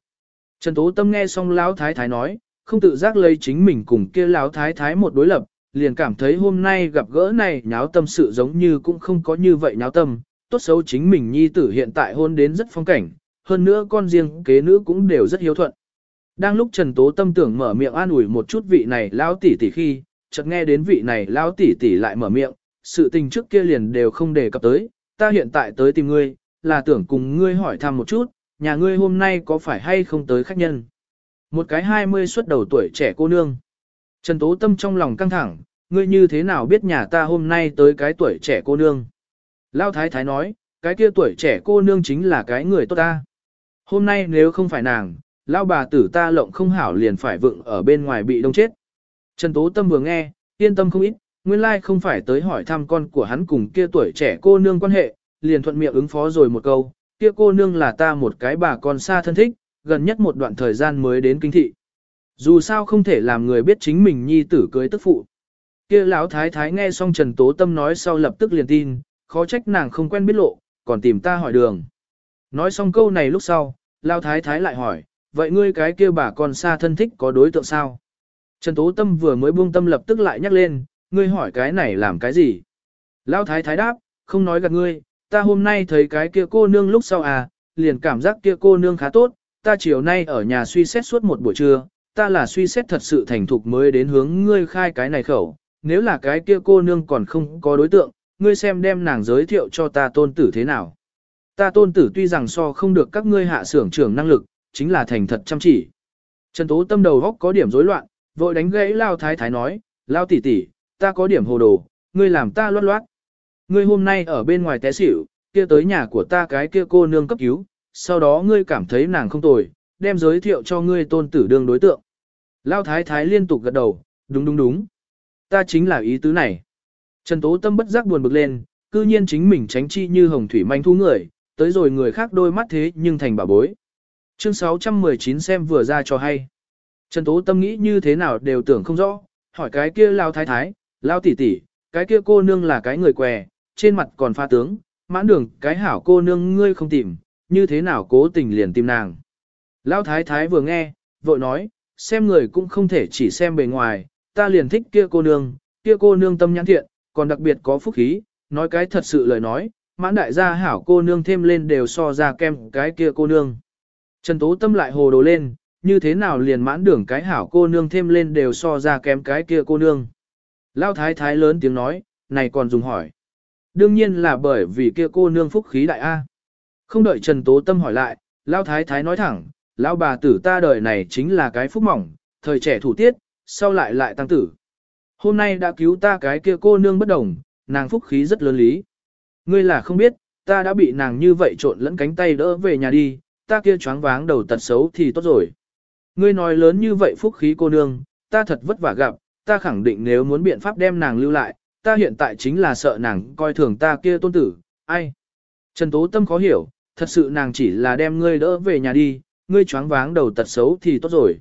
Trần Tố Tâm nghe xong Lão Thái Thái nói, không tự giác lấy chính mình cùng kia Lão Thái Thái một đối lập, liền cảm thấy hôm nay gặp gỡ này nháo tâm sự giống như cũng không có như vậy nháo tâm, tốt xấu chính mình nhi tử hiện tại hôn đến rất phong cảnh, hơn nữa con riêng kế nữ cũng đều rất hiếu thuận. Đang lúc Trần Tố Tâm tưởng mở miệng an ủi một chút vị này Lão tỷ tỷ khi, chợt nghe đến vị này Lão tỷ tỷ lại mở miệng, sự tình trước kia liền đều không đề cập tới, ta hiện tại tới tìm ngươi, là tưởng cùng ngươi hỏi thăm một chút, nhà ngươi hôm nay có phải hay không tới khách nhân. Một cái hai mươi xuất đầu tuổi trẻ cô nương. Trần Tố Tâm trong lòng căng thẳng, ngươi như thế nào biết nhà ta hôm nay tới cái tuổi trẻ cô nương. lão Thái Thái nói, cái kia tuổi trẻ cô nương chính là cái người tốt ta. Hôm nay nếu không phải nàng, lao bà tử ta lộng không hảo liền phải vựng ở bên ngoài bị đông chết. Trần Tố Tâm vừa nghe, yên tâm không ít, nguyên lai không phải tới hỏi thăm con của hắn cùng kia tuổi trẻ cô nương quan hệ, liền thuận miệng ứng phó rồi một câu, kia cô nương là ta một cái bà con xa thân thích, gần nhất một đoạn thời gian mới đến kinh thị. Dù sao không thể làm người biết chính mình nhi tử cưới tức phụ. Kia lão thái thái nghe xong Trần Tố Tâm nói sau lập tức liền tin, khó trách nàng không quen biết lộ, còn tìm ta hỏi đường. Nói xong câu này lúc sau, lão thái thái lại hỏi, vậy ngươi cái kia bà con xa thân thích có đối tượng sao? Trần Tố Tâm vừa mới buông tâm lập tức lại nhắc lên, ngươi hỏi cái này làm cái gì? Lão thái thái đáp, không nói gạt ngươi, ta hôm nay thấy cái kia cô nương lúc sau à, liền cảm giác kia cô nương khá tốt, ta chiều nay ở nhà suy xét suốt một buổi trưa, ta là suy xét thật sự thành thục mới đến hướng ngươi khai cái này khẩu, nếu là cái kia cô nương còn không có đối tượng, ngươi xem đem nàng giới thiệu cho ta tôn tử thế nào. Ta tôn tử tuy rằng so không được các ngươi hạ xưởng trưởng năng lực, chính là thành thật chăm chỉ. Trần Tố tâm đầu góc có điểm rối loạn, vội đánh gãy Lao Thái Thái nói, Lao tỷ tỷ, ta có điểm hồ đồ, ngươi làm ta loát loát. Ngươi hôm nay ở bên ngoài té xỉu, kia tới nhà của ta cái kia cô nương cấp cứu, sau đó ngươi cảm thấy nàng không tồi, đem giới thiệu cho ngươi tôn tử đương đối tượng. Lao thái thái liên tục gật đầu, đúng đúng đúng. Ta chính là ý tứ này. Trần Tố Tâm bất giác buồn bực lên, cư nhiên chính mình tránh chi như hồng thủy manh thu người, tới rồi người khác đôi mắt thế nhưng thành bà bối. Chương 619 xem vừa ra cho hay. Trần Tố Tâm nghĩ như thế nào đều tưởng không rõ, hỏi cái kia Lao thái thái, Lao tỷ tỷ, cái kia cô nương là cái người què, trên mặt còn pha tướng, mãn đường cái hảo cô nương ngươi không tìm, như thế nào cố tình liền tìm nàng. lao thái thái vừa nghe, vội nói, xem người cũng không thể chỉ xem bề ngoài, ta liền thích kia cô nương, kia cô nương tâm nhãn thiện, còn đặc biệt có phúc khí, nói cái thật sự lời nói, mãn đại gia hảo cô nương thêm lên đều so ra kem cái kia cô nương. Trần Tố Tâm lại hồ đồ lên, như thế nào liền mãn đường cái hảo cô nương thêm lên đều so ra kém cái kia cô nương. Lão thái thái lớn tiếng nói, này còn dùng hỏi. Đương nhiên là bởi vì kia cô nương phúc khí đại A. Không đợi Trần Tố Tâm hỏi lại, Lão Thái Thái nói thẳng, Lão bà tử ta đời này chính là cái phúc mỏng, thời trẻ thủ tiết, sau lại lại tăng tử. Hôm nay đã cứu ta cái kia cô nương bất đồng, nàng phúc khí rất lớn lý. Ngươi là không biết, ta đã bị nàng như vậy trộn lẫn cánh tay đỡ về nhà đi, ta kia choáng váng đầu tật xấu thì tốt rồi. Ngươi nói lớn như vậy phúc khí cô nương, ta thật vất vả gặp, ta khẳng định nếu muốn biện pháp đem nàng lưu lại, ta hiện tại chính là sợ nàng coi thường ta kia tôn tử, ai. Trần Tố Tâm khó hiểu, thật sự nàng chỉ là đem ngươi đỡ về nhà đi, ngươi choáng váng đầu tật xấu thì tốt rồi.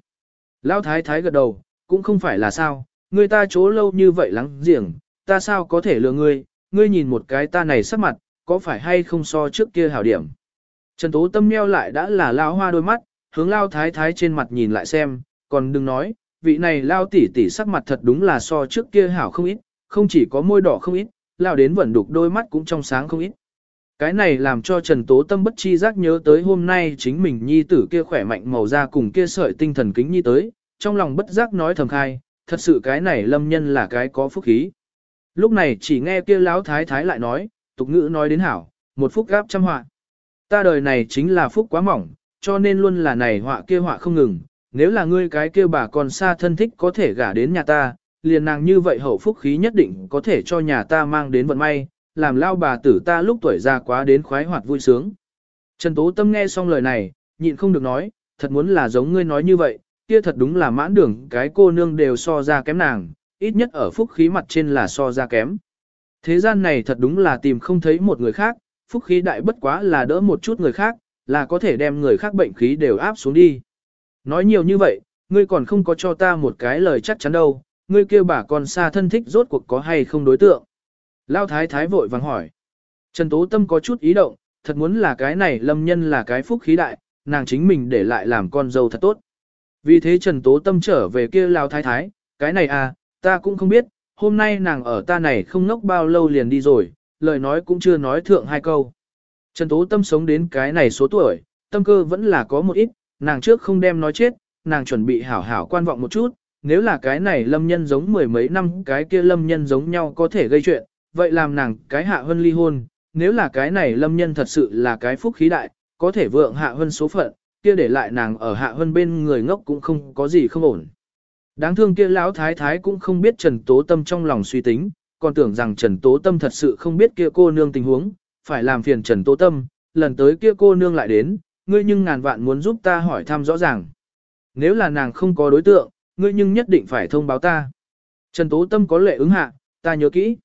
Lão thái thái gật đầu, cũng không phải là sao, ngươi ta chỗ lâu như vậy lắng giềng, ta sao có thể lừa ngươi, ngươi nhìn một cái ta này sắc mặt, có phải hay không so trước kia hảo điểm. Trần Tố Tâm nheo lại đã là lao hoa đôi mắt, hướng lao thái thái trên mặt nhìn lại xem, còn đừng nói, vị này lao tỷ tỷ sắc mặt thật đúng là so trước kia hảo không ít, không chỉ có môi đỏ không ít, lao đến vẫn đục đôi mắt cũng trong sáng không ít. Cái này làm cho Trần Tố Tâm bất chi giác nhớ tới hôm nay chính mình nhi tử kia khỏe mạnh màu da cùng kia sợi tinh thần kính nhi tới, trong lòng bất giác nói thầm khai, thật sự cái này lâm nhân là cái có phúc khí. Lúc này chỉ nghe kia lão thái thái lại nói, tục ngữ nói đến hảo, một phúc gáp trăm họa. Ta đời này chính là phúc quá mỏng, cho nên luôn là này họa kia họa không ngừng, nếu là ngươi cái kia bà còn xa thân thích có thể gả đến nhà ta, liền nàng như vậy hậu phúc khí nhất định có thể cho nhà ta mang đến vận may, làm lao bà tử ta lúc tuổi già quá đến khoái hoạt vui sướng. Trần Tố Tâm nghe xong lời này, nhịn không được nói, thật muốn là giống ngươi nói như vậy, kia thật đúng là mãn đường cái cô nương đều so ra kém nàng, ít nhất ở phúc khí mặt trên là so ra kém. Thế gian này thật đúng là tìm không thấy một người khác, phúc khí đại bất quá là đỡ một chút người khác, là có thể đem người khác bệnh khí đều áp xuống đi. Nói nhiều như vậy, ngươi còn không có cho ta một cái lời chắc chắn đâu, ngươi kêu bà con xa thân thích rốt cuộc có hay không đối tượng. Lao thái thái vội vàng hỏi. Trần Tố Tâm có chút ý động, thật muốn là cái này lâm nhân là cái phúc khí đại, nàng chính mình để lại làm con dâu thật tốt. Vì thế Trần Tố Tâm trở về kia Lao thái thái, cái này à, ta cũng không biết, hôm nay nàng ở ta này không ngốc bao lâu liền đi rồi, lời nói cũng chưa nói thượng hai câu. Trần Tố Tâm sống đến cái này số tuổi, tâm cơ vẫn là có một ít, nàng trước không đem nói chết, nàng chuẩn bị hảo hảo quan vọng một chút, nếu là cái này lâm nhân giống mười mấy năm cái kia lâm nhân giống nhau có thể gây chuyện, vậy làm nàng cái hạ hơn ly hôn, nếu là cái này lâm nhân thật sự là cái phúc khí đại, có thể vượng hạ hơn số phận, kia để lại nàng ở hạ hơn bên người ngốc cũng không có gì không ổn. Đáng thương kia lão thái thái cũng không biết Trần Tố Tâm trong lòng suy tính, còn tưởng rằng Trần Tố Tâm thật sự không biết kia cô nương tình huống, phải làm phiền Trần Tố Tâm, lần tới kia cô nương lại đến, ngươi nhưng ngàn vạn muốn giúp ta hỏi thăm rõ ràng. Nếu là nàng không có đối tượng, ngươi nhưng nhất định phải thông báo ta. Trần Tố Tâm có lệ ứng hạ, ta nhớ kỹ.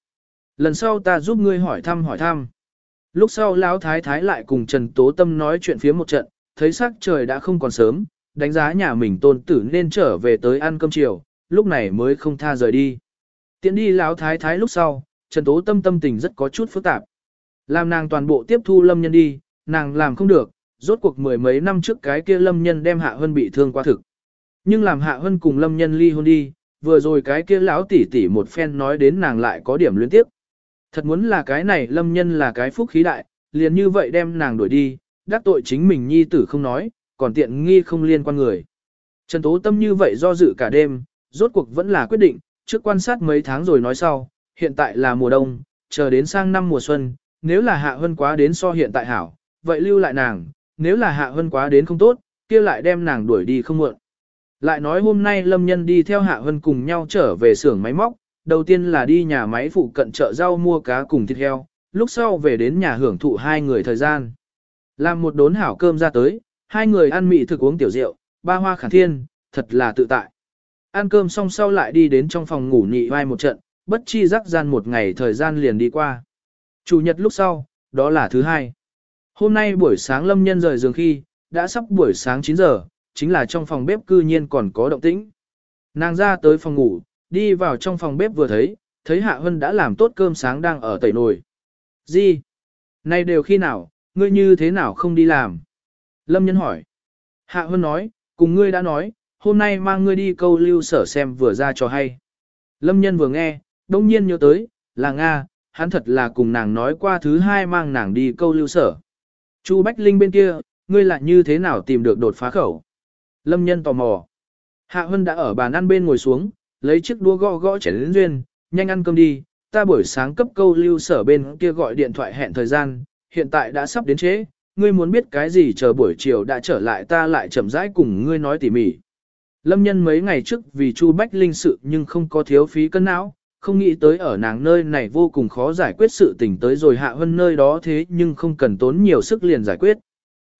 Lần sau ta giúp ngươi hỏi thăm hỏi thăm. Lúc sau Lão Thái Thái lại cùng Trần Tố Tâm nói chuyện phía một trận, thấy sắc trời đã không còn sớm, đánh giá nhà mình tôn tử nên trở về tới ăn cơm chiều, lúc này mới không tha rời đi. Tiến đi Lão Thái Thái lúc sau, Trần Tố Tâm tâm tình rất có chút phức tạp. Làm nàng toàn bộ tiếp thu lâm nhân đi, nàng làm không được, rốt cuộc mười mấy năm trước cái kia lâm nhân đem hạ hân bị thương qua thực. Nhưng làm hạ hân cùng lâm nhân ly hôn đi, vừa rồi cái kia lão tỷ tỷ một phen nói đến nàng lại có điểm liên tiếp. Thật muốn là cái này lâm nhân là cái phúc khí đại, liền như vậy đem nàng đuổi đi, đắc tội chính mình nhi tử không nói, còn tiện nghi không liên quan người. Trần Tố Tâm như vậy do dự cả đêm, rốt cuộc vẫn là quyết định, trước quan sát mấy tháng rồi nói sau, hiện tại là mùa đông, chờ đến sang năm mùa xuân, nếu là hạ hân quá đến so hiện tại hảo, vậy lưu lại nàng, nếu là hạ hân quá đến không tốt, kia lại đem nàng đuổi đi không muộn. Lại nói hôm nay Lâm Nhân đi theo Hạ Hân cùng nhau trở về xưởng máy móc, đầu tiên là đi nhà máy phụ cận chợ rau mua cá cùng thịt heo, lúc sau về đến nhà hưởng thụ hai người thời gian. Làm một đốn hảo cơm ra tới, hai người ăn mị thực uống tiểu rượu, ba hoa khả thiên, thật là tự tại. Ăn cơm xong sau lại đi đến trong phòng ngủ nhị vai một trận, bất chi rắc gian một ngày thời gian liền đi qua. Chủ nhật lúc sau, đó là thứ hai. Hôm nay buổi sáng lâm nhân rời giường khi, đã sắp buổi sáng 9 giờ, chính là trong phòng bếp cư nhiên còn có động tĩnh. Nàng ra tới phòng ngủ, đi vào trong phòng bếp vừa thấy, thấy Hạ Hân đã làm tốt cơm sáng đang ở tẩy nồi. Gì? Này đều khi nào, ngươi như thế nào không đi làm? Lâm nhân hỏi. Hạ Hân nói, cùng ngươi đã nói, hôm nay mang ngươi đi câu lưu sở xem vừa ra cho hay. Lâm nhân vừa nghe, đông nhiên nhớ tới, là Nga, hắn thật là cùng nàng nói qua thứ hai mang nàng đi câu lưu sở. Chu Bách Linh bên kia, ngươi lại như thế nào tìm được đột phá khẩu? Lâm nhân tò mò. Hạ Hân đã ở bàn ăn bên ngồi xuống, lấy chiếc đũa gõ gõ chén đến duyên, nhanh ăn cơm đi, ta buổi sáng cấp câu lưu sở bên kia gọi điện thoại hẹn thời gian, hiện tại đã sắp đến chế ngươi muốn biết cái gì chờ buổi chiều đã trở lại ta lại chậm rãi cùng ngươi nói tỉ mỉ. Lâm nhân mấy ngày trước vì Chu Bách Linh sự nhưng không có thiếu phí cân não, không nghĩ tới ở nàng nơi này vô cùng khó giải quyết sự tình tới rồi hạ hơn nơi đó thế nhưng không cần tốn nhiều sức liền giải quyết.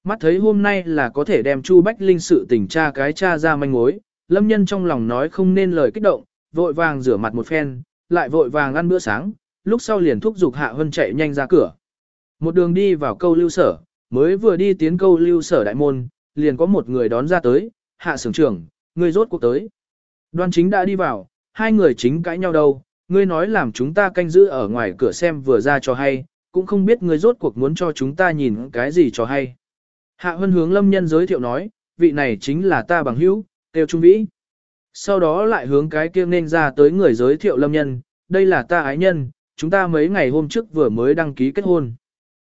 Mắt thấy hôm nay là có thể đem Chu Bách Linh sự tình tra cái cha ra manh mối, lâm nhân trong lòng nói không nên lời kích động, vội vàng rửa mặt một phen, lại vội vàng ăn bữa sáng, lúc sau liền thúc giục Hạ Hân chạy nhanh ra cửa. Một đường đi vào câu lưu sở, mới vừa đi tiến câu lưu sở đại môn, liền có một người đón ra tới, Hạ sưởng trưởng, người rốt cuộc tới. Đoan chính đã đi vào, hai người chính cãi nhau đâu, ngươi nói làm chúng ta canh giữ ở ngoài cửa xem vừa ra cho hay, cũng không biết ngươi rốt cuộc muốn cho chúng ta nhìn cái gì cho hay. Hạ Hân hướng lâm nhân giới thiệu nói, vị này chính là ta bằng hữu, tiêu trung vĩ. Sau đó lại hướng cái kia nên ra tới người giới thiệu lâm nhân, đây là ta ái nhân, chúng ta mấy ngày hôm trước vừa mới đăng ký kết hôn.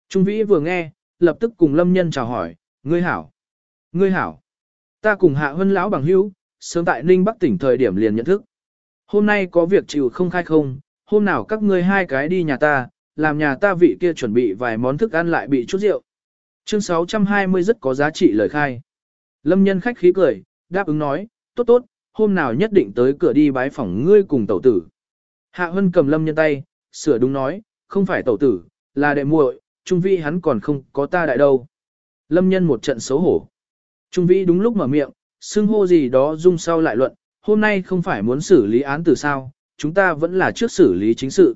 Trung vĩ vừa nghe, lập tức cùng lâm nhân chào hỏi, ngươi hảo. Ngươi hảo. Ta cùng hạ hân lão bằng hữu, sớm tại Ninh Bắc tỉnh thời điểm liền nhận thức. Hôm nay có việc chịu không khai không, hôm nào các ngươi hai cái đi nhà ta, làm nhà ta vị kia chuẩn bị vài món thức ăn lại bị chút rượu. Chương 620 rất có giá trị lời khai. Lâm nhân khách khí cười, đáp ứng nói, tốt tốt, hôm nào nhất định tới cửa đi bái phỏng ngươi cùng tẩu tử. Hạ Hân cầm lâm nhân tay, sửa đúng nói, không phải tẩu tử, là đệ muội, trung vi hắn còn không có ta đại đâu. Lâm nhân một trận xấu hổ. Trung vi đúng lúc mở miệng, xưng hô gì đó dung sau lại luận, hôm nay không phải muốn xử lý án từ sao, chúng ta vẫn là trước xử lý chính sự.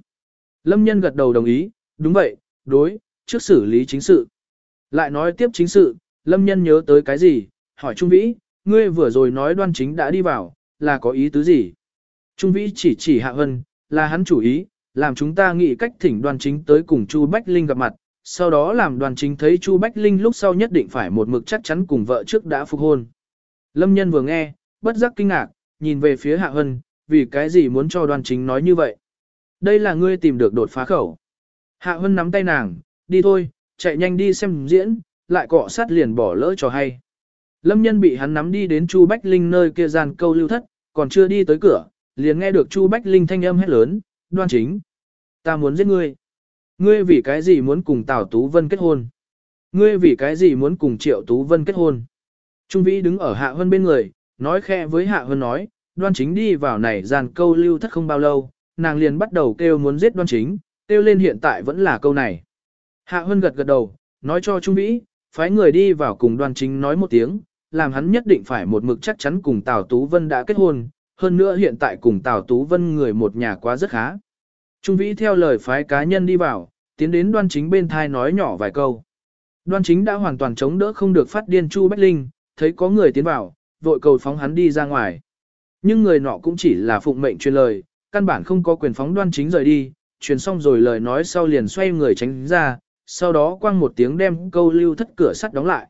Lâm nhân gật đầu đồng ý, đúng vậy, đối, trước xử lý chính sự. Lại nói tiếp chính sự, Lâm nhân nhớ tới cái gì, hỏi Trung Vĩ, ngươi vừa rồi nói đoan chính đã đi vào, là có ý tứ gì? Trung Vĩ chỉ chỉ Hạ Hân, là hắn chủ ý, làm chúng ta nghĩ cách thỉnh đoan chính tới cùng Chu Bách Linh gặp mặt, sau đó làm đoàn chính thấy Chu Bách Linh lúc sau nhất định phải một mực chắc chắn cùng vợ trước đã phục hôn. Lâm nhân vừa nghe, bất giác kinh ngạc, nhìn về phía Hạ Hân, vì cái gì muốn cho đoàn chính nói như vậy? Đây là ngươi tìm được đột phá khẩu. Hạ Hân nắm tay nàng, đi thôi, chạy nhanh đi xem diễn, lại cọ sát liền bỏ lỡ cho hay. Lâm nhân bị hắn nắm đi đến Chu Bách Linh nơi kia gian câu lưu thất, còn chưa đi tới cửa, liền nghe được Chu Bách Linh thanh âm hét lớn, đoan chính. Ta muốn giết ngươi. Ngươi vì cái gì muốn cùng Tào Tú Vân kết hôn? Ngươi vì cái gì muốn cùng Triệu Tú Vân kết hôn? Trung Vĩ đứng ở Hạ Hân bên người, nói khe với Hạ Hân nói, đoan chính đi vào này dàn câu lưu thất không bao lâu, nàng liền bắt đầu kêu muốn giết đoan chính, kêu lên hiện tại vẫn là câu này. Hạ Hân gật gật đầu, nói cho Trung Vĩ, phái người đi vào cùng Đoan chính nói một tiếng, làm hắn nhất định phải một mực chắc chắn cùng Tào Tú Vân đã kết hôn, hơn nữa hiện tại cùng Tào Tú Vân người một nhà quá rất khá. Trung Vĩ theo lời phái cá nhân đi vào, tiến đến đoan chính bên thai nói nhỏ vài câu. Đoan chính đã hoàn toàn chống đỡ không được phát điên Chu Bách Linh, thấy có người tiến vào, vội cầu phóng hắn đi ra ngoài. Nhưng người nọ cũng chỉ là phụng mệnh truyền lời, căn bản không có quyền phóng đoan chính rời đi, truyền xong rồi lời nói sau liền xoay người tránh ra, sau đó quăng một tiếng đem câu lưu thất cửa sắt đóng lại.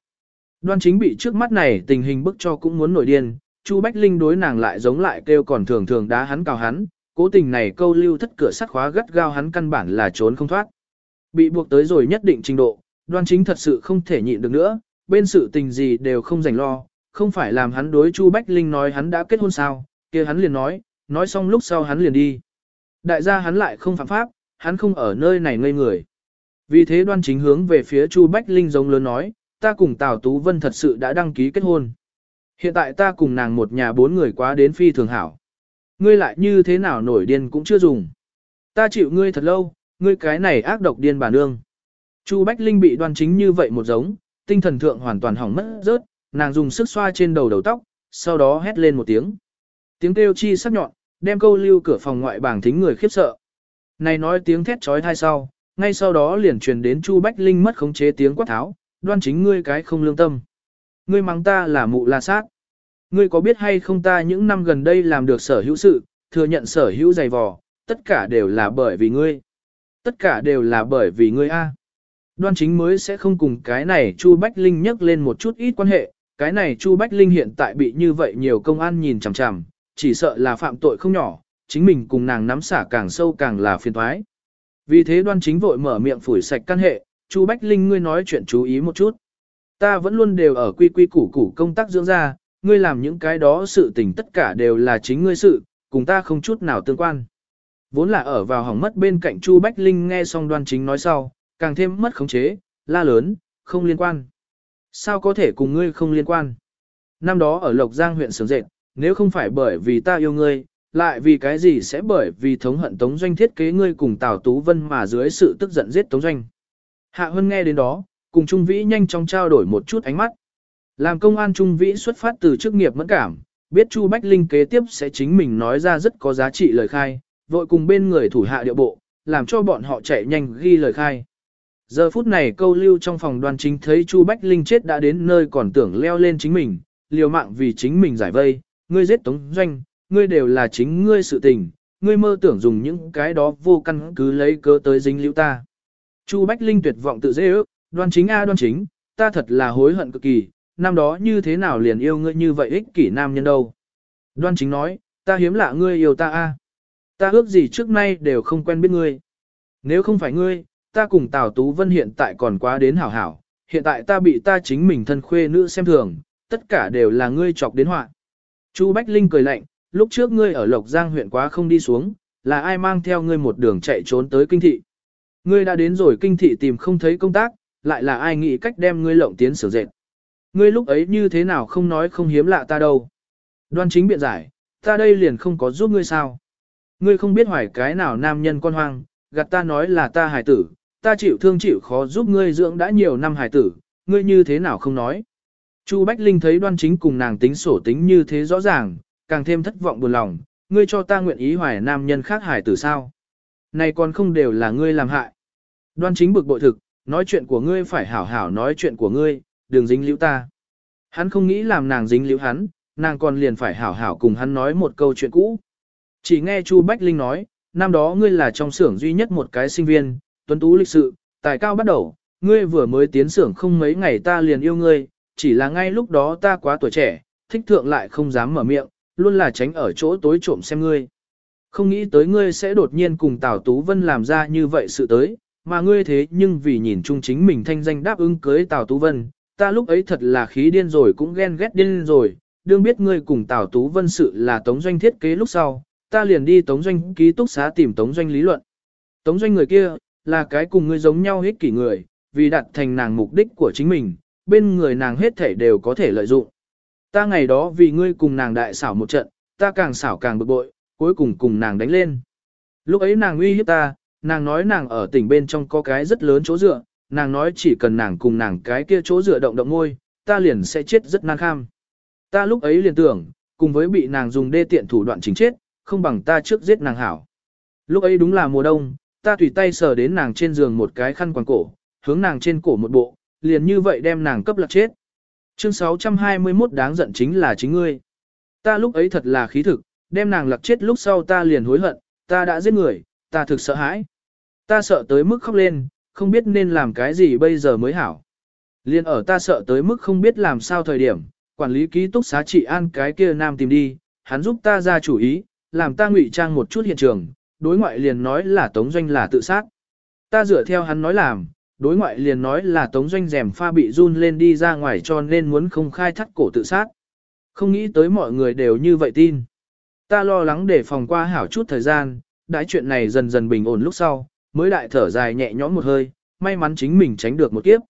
Đoan chính bị trước mắt này tình hình bức cho cũng muốn nổi điên, Chu Bách Linh đối nàng lại giống lại kêu còn thường thường đá hắn cào hắn, cố tình này câu lưu thất cửa sắt khóa gắt gao hắn căn bản là trốn không thoát. Bị buộc tới rồi nhất định trình độ, đoan chính thật sự không thể nhịn được nữa, bên sự tình gì đều không dành lo, không phải làm hắn đối Chu Bách Linh nói hắn đã kết hôn sao, kia hắn liền nói, nói xong lúc sau hắn liền đi. Đại gia hắn lại không phạm pháp, hắn không ở nơi này ngây người. Vì thế đoan chính hướng về phía Chu Bách Linh giống lớn nói, ta cùng Tào Tú Vân thật sự đã đăng ký kết hôn. Hiện tại ta cùng nàng một nhà bốn người quá đến phi thường hảo. Ngươi lại như thế nào nổi điên cũng chưa dùng. Ta chịu ngươi thật lâu, ngươi cái này ác độc điên bà nương. Chu Bách Linh bị đoan chính như vậy một giống, tinh thần thượng hoàn toàn hỏng mất rớt, nàng dùng sức xoa trên đầu đầu tóc, sau đó hét lên một tiếng. Tiếng kêu chi sắc nhọn, đem câu lưu cửa phòng ngoại bảng thính người khiếp sợ. Này nói tiếng thét trói thai sau, ngay sau đó liền truyền đến Chu Bách Linh mất khống chế tiếng quát tháo, đoan chính ngươi cái không lương tâm. Ngươi mắng ta là mụ la sát. Ngươi có biết hay không ta những năm gần đây làm được sở hữu sự, thừa nhận sở hữu dày vò, tất cả đều là bởi vì ngươi. Tất cả đều là bởi vì ngươi a. Đoan chính mới sẽ không cùng cái này Chu Bách Linh nhắc lên một chút ít quan hệ, cái này Chu Bách Linh hiện tại bị như vậy nhiều công an nhìn chằm chằm, chỉ sợ là phạm tội không nhỏ, chính mình cùng nàng nắm xả càng sâu càng là phiền toái. Vì thế đoan chính vội mở miệng phủi sạch căn hệ, Chu Bách Linh ngươi nói chuyện chú ý một chút. Ta vẫn luôn đều ở quy quy củ củ công tác dưỡng ra, ngươi làm những cái đó sự tình tất cả đều là chính ngươi sự, cùng ta không chút nào tương quan. Vốn là ở vào hỏng mất bên cạnh Chu Bách Linh nghe xong đoan chính nói sau, càng thêm mất khống chế, la lớn, không liên quan. Sao có thể cùng ngươi không liên quan? Năm đó ở Lộc Giang huyện Sướng Dệt, nếu không phải bởi vì ta yêu ngươi, lại vì cái gì sẽ bởi vì thống hận Tống Doanh thiết kế ngươi cùng Tào Tú Vân mà dưới sự tức giận giết Tống Doanh. Hạ Hân nghe đến đó, cùng Trung Vĩ nhanh chóng trao đổi một chút ánh mắt. Làm công an Trung Vĩ xuất phát từ chức nghiệp mẫn cảm, biết Chu Bách Linh kế tiếp sẽ chính mình nói ra rất có giá trị lời khai, vội cùng bên người thủ hạ điệu bộ, làm cho bọn họ chạy nhanh ghi lời khai. Giờ phút này câu lưu trong phòng đoàn chính thấy Chu Bách Linh chết đã đến nơi còn tưởng leo lên chính mình, liều mạng vì chính mình giải vây, ngươi giết tống doanh, ngươi đều là chính ngươi sự tình, ngươi mơ tưởng dùng những cái đó vô căn cứ lấy cớ tới dính liễu ta. Chu Bách Linh tuyệt vọng tự dễ ước, đoan chính a đoan chính, ta thật là hối hận cực kỳ, năm đó như thế nào liền yêu ngươi như vậy ích kỷ nam nhân đâu. Đoan chính nói, ta hiếm lạ ngươi yêu ta a, ta ước gì trước nay đều không quen biết ngươi. Nếu không phải ngươi, ta cùng Tào Tú Vân hiện tại còn quá đến hảo hảo, hiện tại ta bị ta chính mình thân khuê nữ xem thường, tất cả đều là ngươi chọc đến họa. Chu Bách Linh cười lạnh, lúc trước ngươi ở Lộc Giang huyện quá không đi xuống, là ai mang theo ngươi một đường chạy trốn tới kinh thị. Ngươi đã đến rồi kinh thị tìm không thấy công tác, lại là ai nghĩ cách đem ngươi lộng tiến sửa dệt. Ngươi lúc ấy như thế nào không nói không hiếm lạ ta đâu. Đoan chính biện giải, ta đây liền không có giúp ngươi sao. Ngươi không biết hoài cái nào nam nhân con hoang, gạt ta nói là ta hài tử, ta chịu thương chịu khó giúp ngươi dưỡng đã nhiều năm hài tử, ngươi như thế nào không nói. Chu Bách Linh thấy đoan chính cùng nàng tính sổ tính như thế rõ ràng, càng thêm thất vọng buồn lòng, ngươi cho ta nguyện ý hoài nam nhân khác hài tử sao. Này còn không đều là ngươi làm hại. Đoan chính bực bội thực, nói chuyện của ngươi phải hảo hảo nói chuyện của ngươi, đừng dính liễu ta. Hắn không nghĩ làm nàng dính liễu hắn, nàng còn liền phải hảo hảo cùng hắn nói một câu chuyện cũ. Chỉ nghe Chu Bách Linh nói, năm đó ngươi là trong xưởng duy nhất một cái sinh viên, tuấn tú lịch sự, tài cao bắt đầu, ngươi vừa mới tiến xưởng không mấy ngày ta liền yêu ngươi, chỉ là ngay lúc đó ta quá tuổi trẻ, thích thượng lại không dám mở miệng, luôn là tránh ở chỗ tối trộm xem ngươi. Không nghĩ tới ngươi sẽ đột nhiên cùng Tào Tú Vân làm ra như vậy sự tới, mà ngươi thế nhưng vì nhìn chung chính mình thanh danh đáp ứng cưới Tào Tú Vân, ta lúc ấy thật là khí điên rồi cũng ghen ghét điên rồi, đương biết ngươi cùng Tào Tú Vân sự là tống doanh thiết kế lúc sau, ta liền đi tống doanh ký túc xá tìm tống doanh lý luận. Tống doanh người kia, là cái cùng ngươi giống nhau hết kỷ người, vì đạt thành nàng mục đích của chính mình, bên người nàng hết thể đều có thể lợi dụng. Ta ngày đó vì ngươi cùng nàng đại xảo một trận, ta càng xảo càng bực bội, cuối cùng cùng nàng đánh lên. Lúc ấy nàng uy hiếp ta, nàng nói nàng ở tỉnh bên trong có cái rất lớn chỗ dựa, nàng nói chỉ cần nàng cùng nàng cái kia chỗ dựa động động ngôi, ta liền sẽ chết rất nan kham. Ta lúc ấy liền tưởng, cùng với bị nàng dùng đê tiện thủ đoạn chính chết, không bằng ta trước giết nàng hảo. Lúc ấy đúng là mùa đông, ta tùy tay sờ đến nàng trên giường một cái khăn quàng cổ, hướng nàng trên cổ một bộ, liền như vậy đem nàng cấp lạc chết. Chương 621 đáng giận chính là chính ngươi. Ta lúc ấy thật là khí thực, đem nàng lạc chết lúc sau ta liền hối hận, ta đã giết người, ta thực sợ hãi. Ta sợ tới mức khóc lên, không biết nên làm cái gì bây giờ mới hảo. Liên ở ta sợ tới mức không biết làm sao thời điểm, quản lý ký túc xá trị an cái kia nam tìm đi, hắn giúp ta ra chủ ý, làm ta ngụy trang một chút hiện trường, đối ngoại liền nói là Tống Doanh là tự sát. Ta dựa theo hắn nói làm, đối ngoại liền nói là Tống Doanh rèm pha bị run lên đi ra ngoài cho nên muốn không khai thắt cổ tự sát. Không nghĩ tới mọi người đều như vậy tin. Ta lo lắng để phòng qua hảo chút thời gian, đãi chuyện này dần dần bình ổn lúc sau, mới đại thở dài nhẹ nhõm một hơi, may mắn chính mình tránh được một kiếp.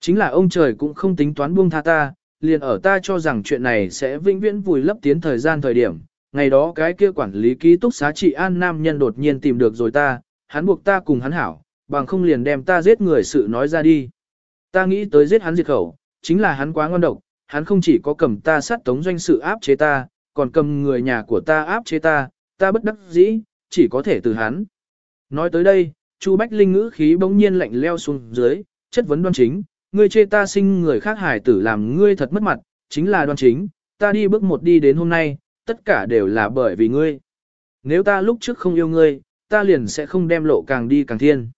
Chính là ông trời cũng không tính toán buông tha ta, liền ở ta cho rằng chuyện này sẽ vĩnh viễn vùi lấp tiến thời gian thời điểm. Ngày đó cái kia quản lý ký túc xá trị an nam nhân đột nhiên tìm được rồi ta, hắn buộc ta cùng hắn hảo, bằng không liền đem ta giết người sự nói ra đi. Ta nghĩ tới giết hắn diệt khẩu, chính là hắn quá ngon độc, hắn không chỉ có cầm ta sát tống doanh sự áp chế ta, còn cầm người nhà của ta áp chế ta, ta bất đắc dĩ, chỉ có thể từ hắn. Nói tới đây, Chu Bách Linh ngữ khí bỗng nhiên lạnh leo xuống dưới, chất vấn đoan chính, ngươi chê ta sinh người khác hải tử làm ngươi thật mất mặt, chính là đoan chính, ta đi bước một đi đến hôm nay, tất cả đều là bởi vì ngươi. Nếu ta lúc trước không yêu ngươi, ta liền sẽ không đem lộ càng đi càng thiên.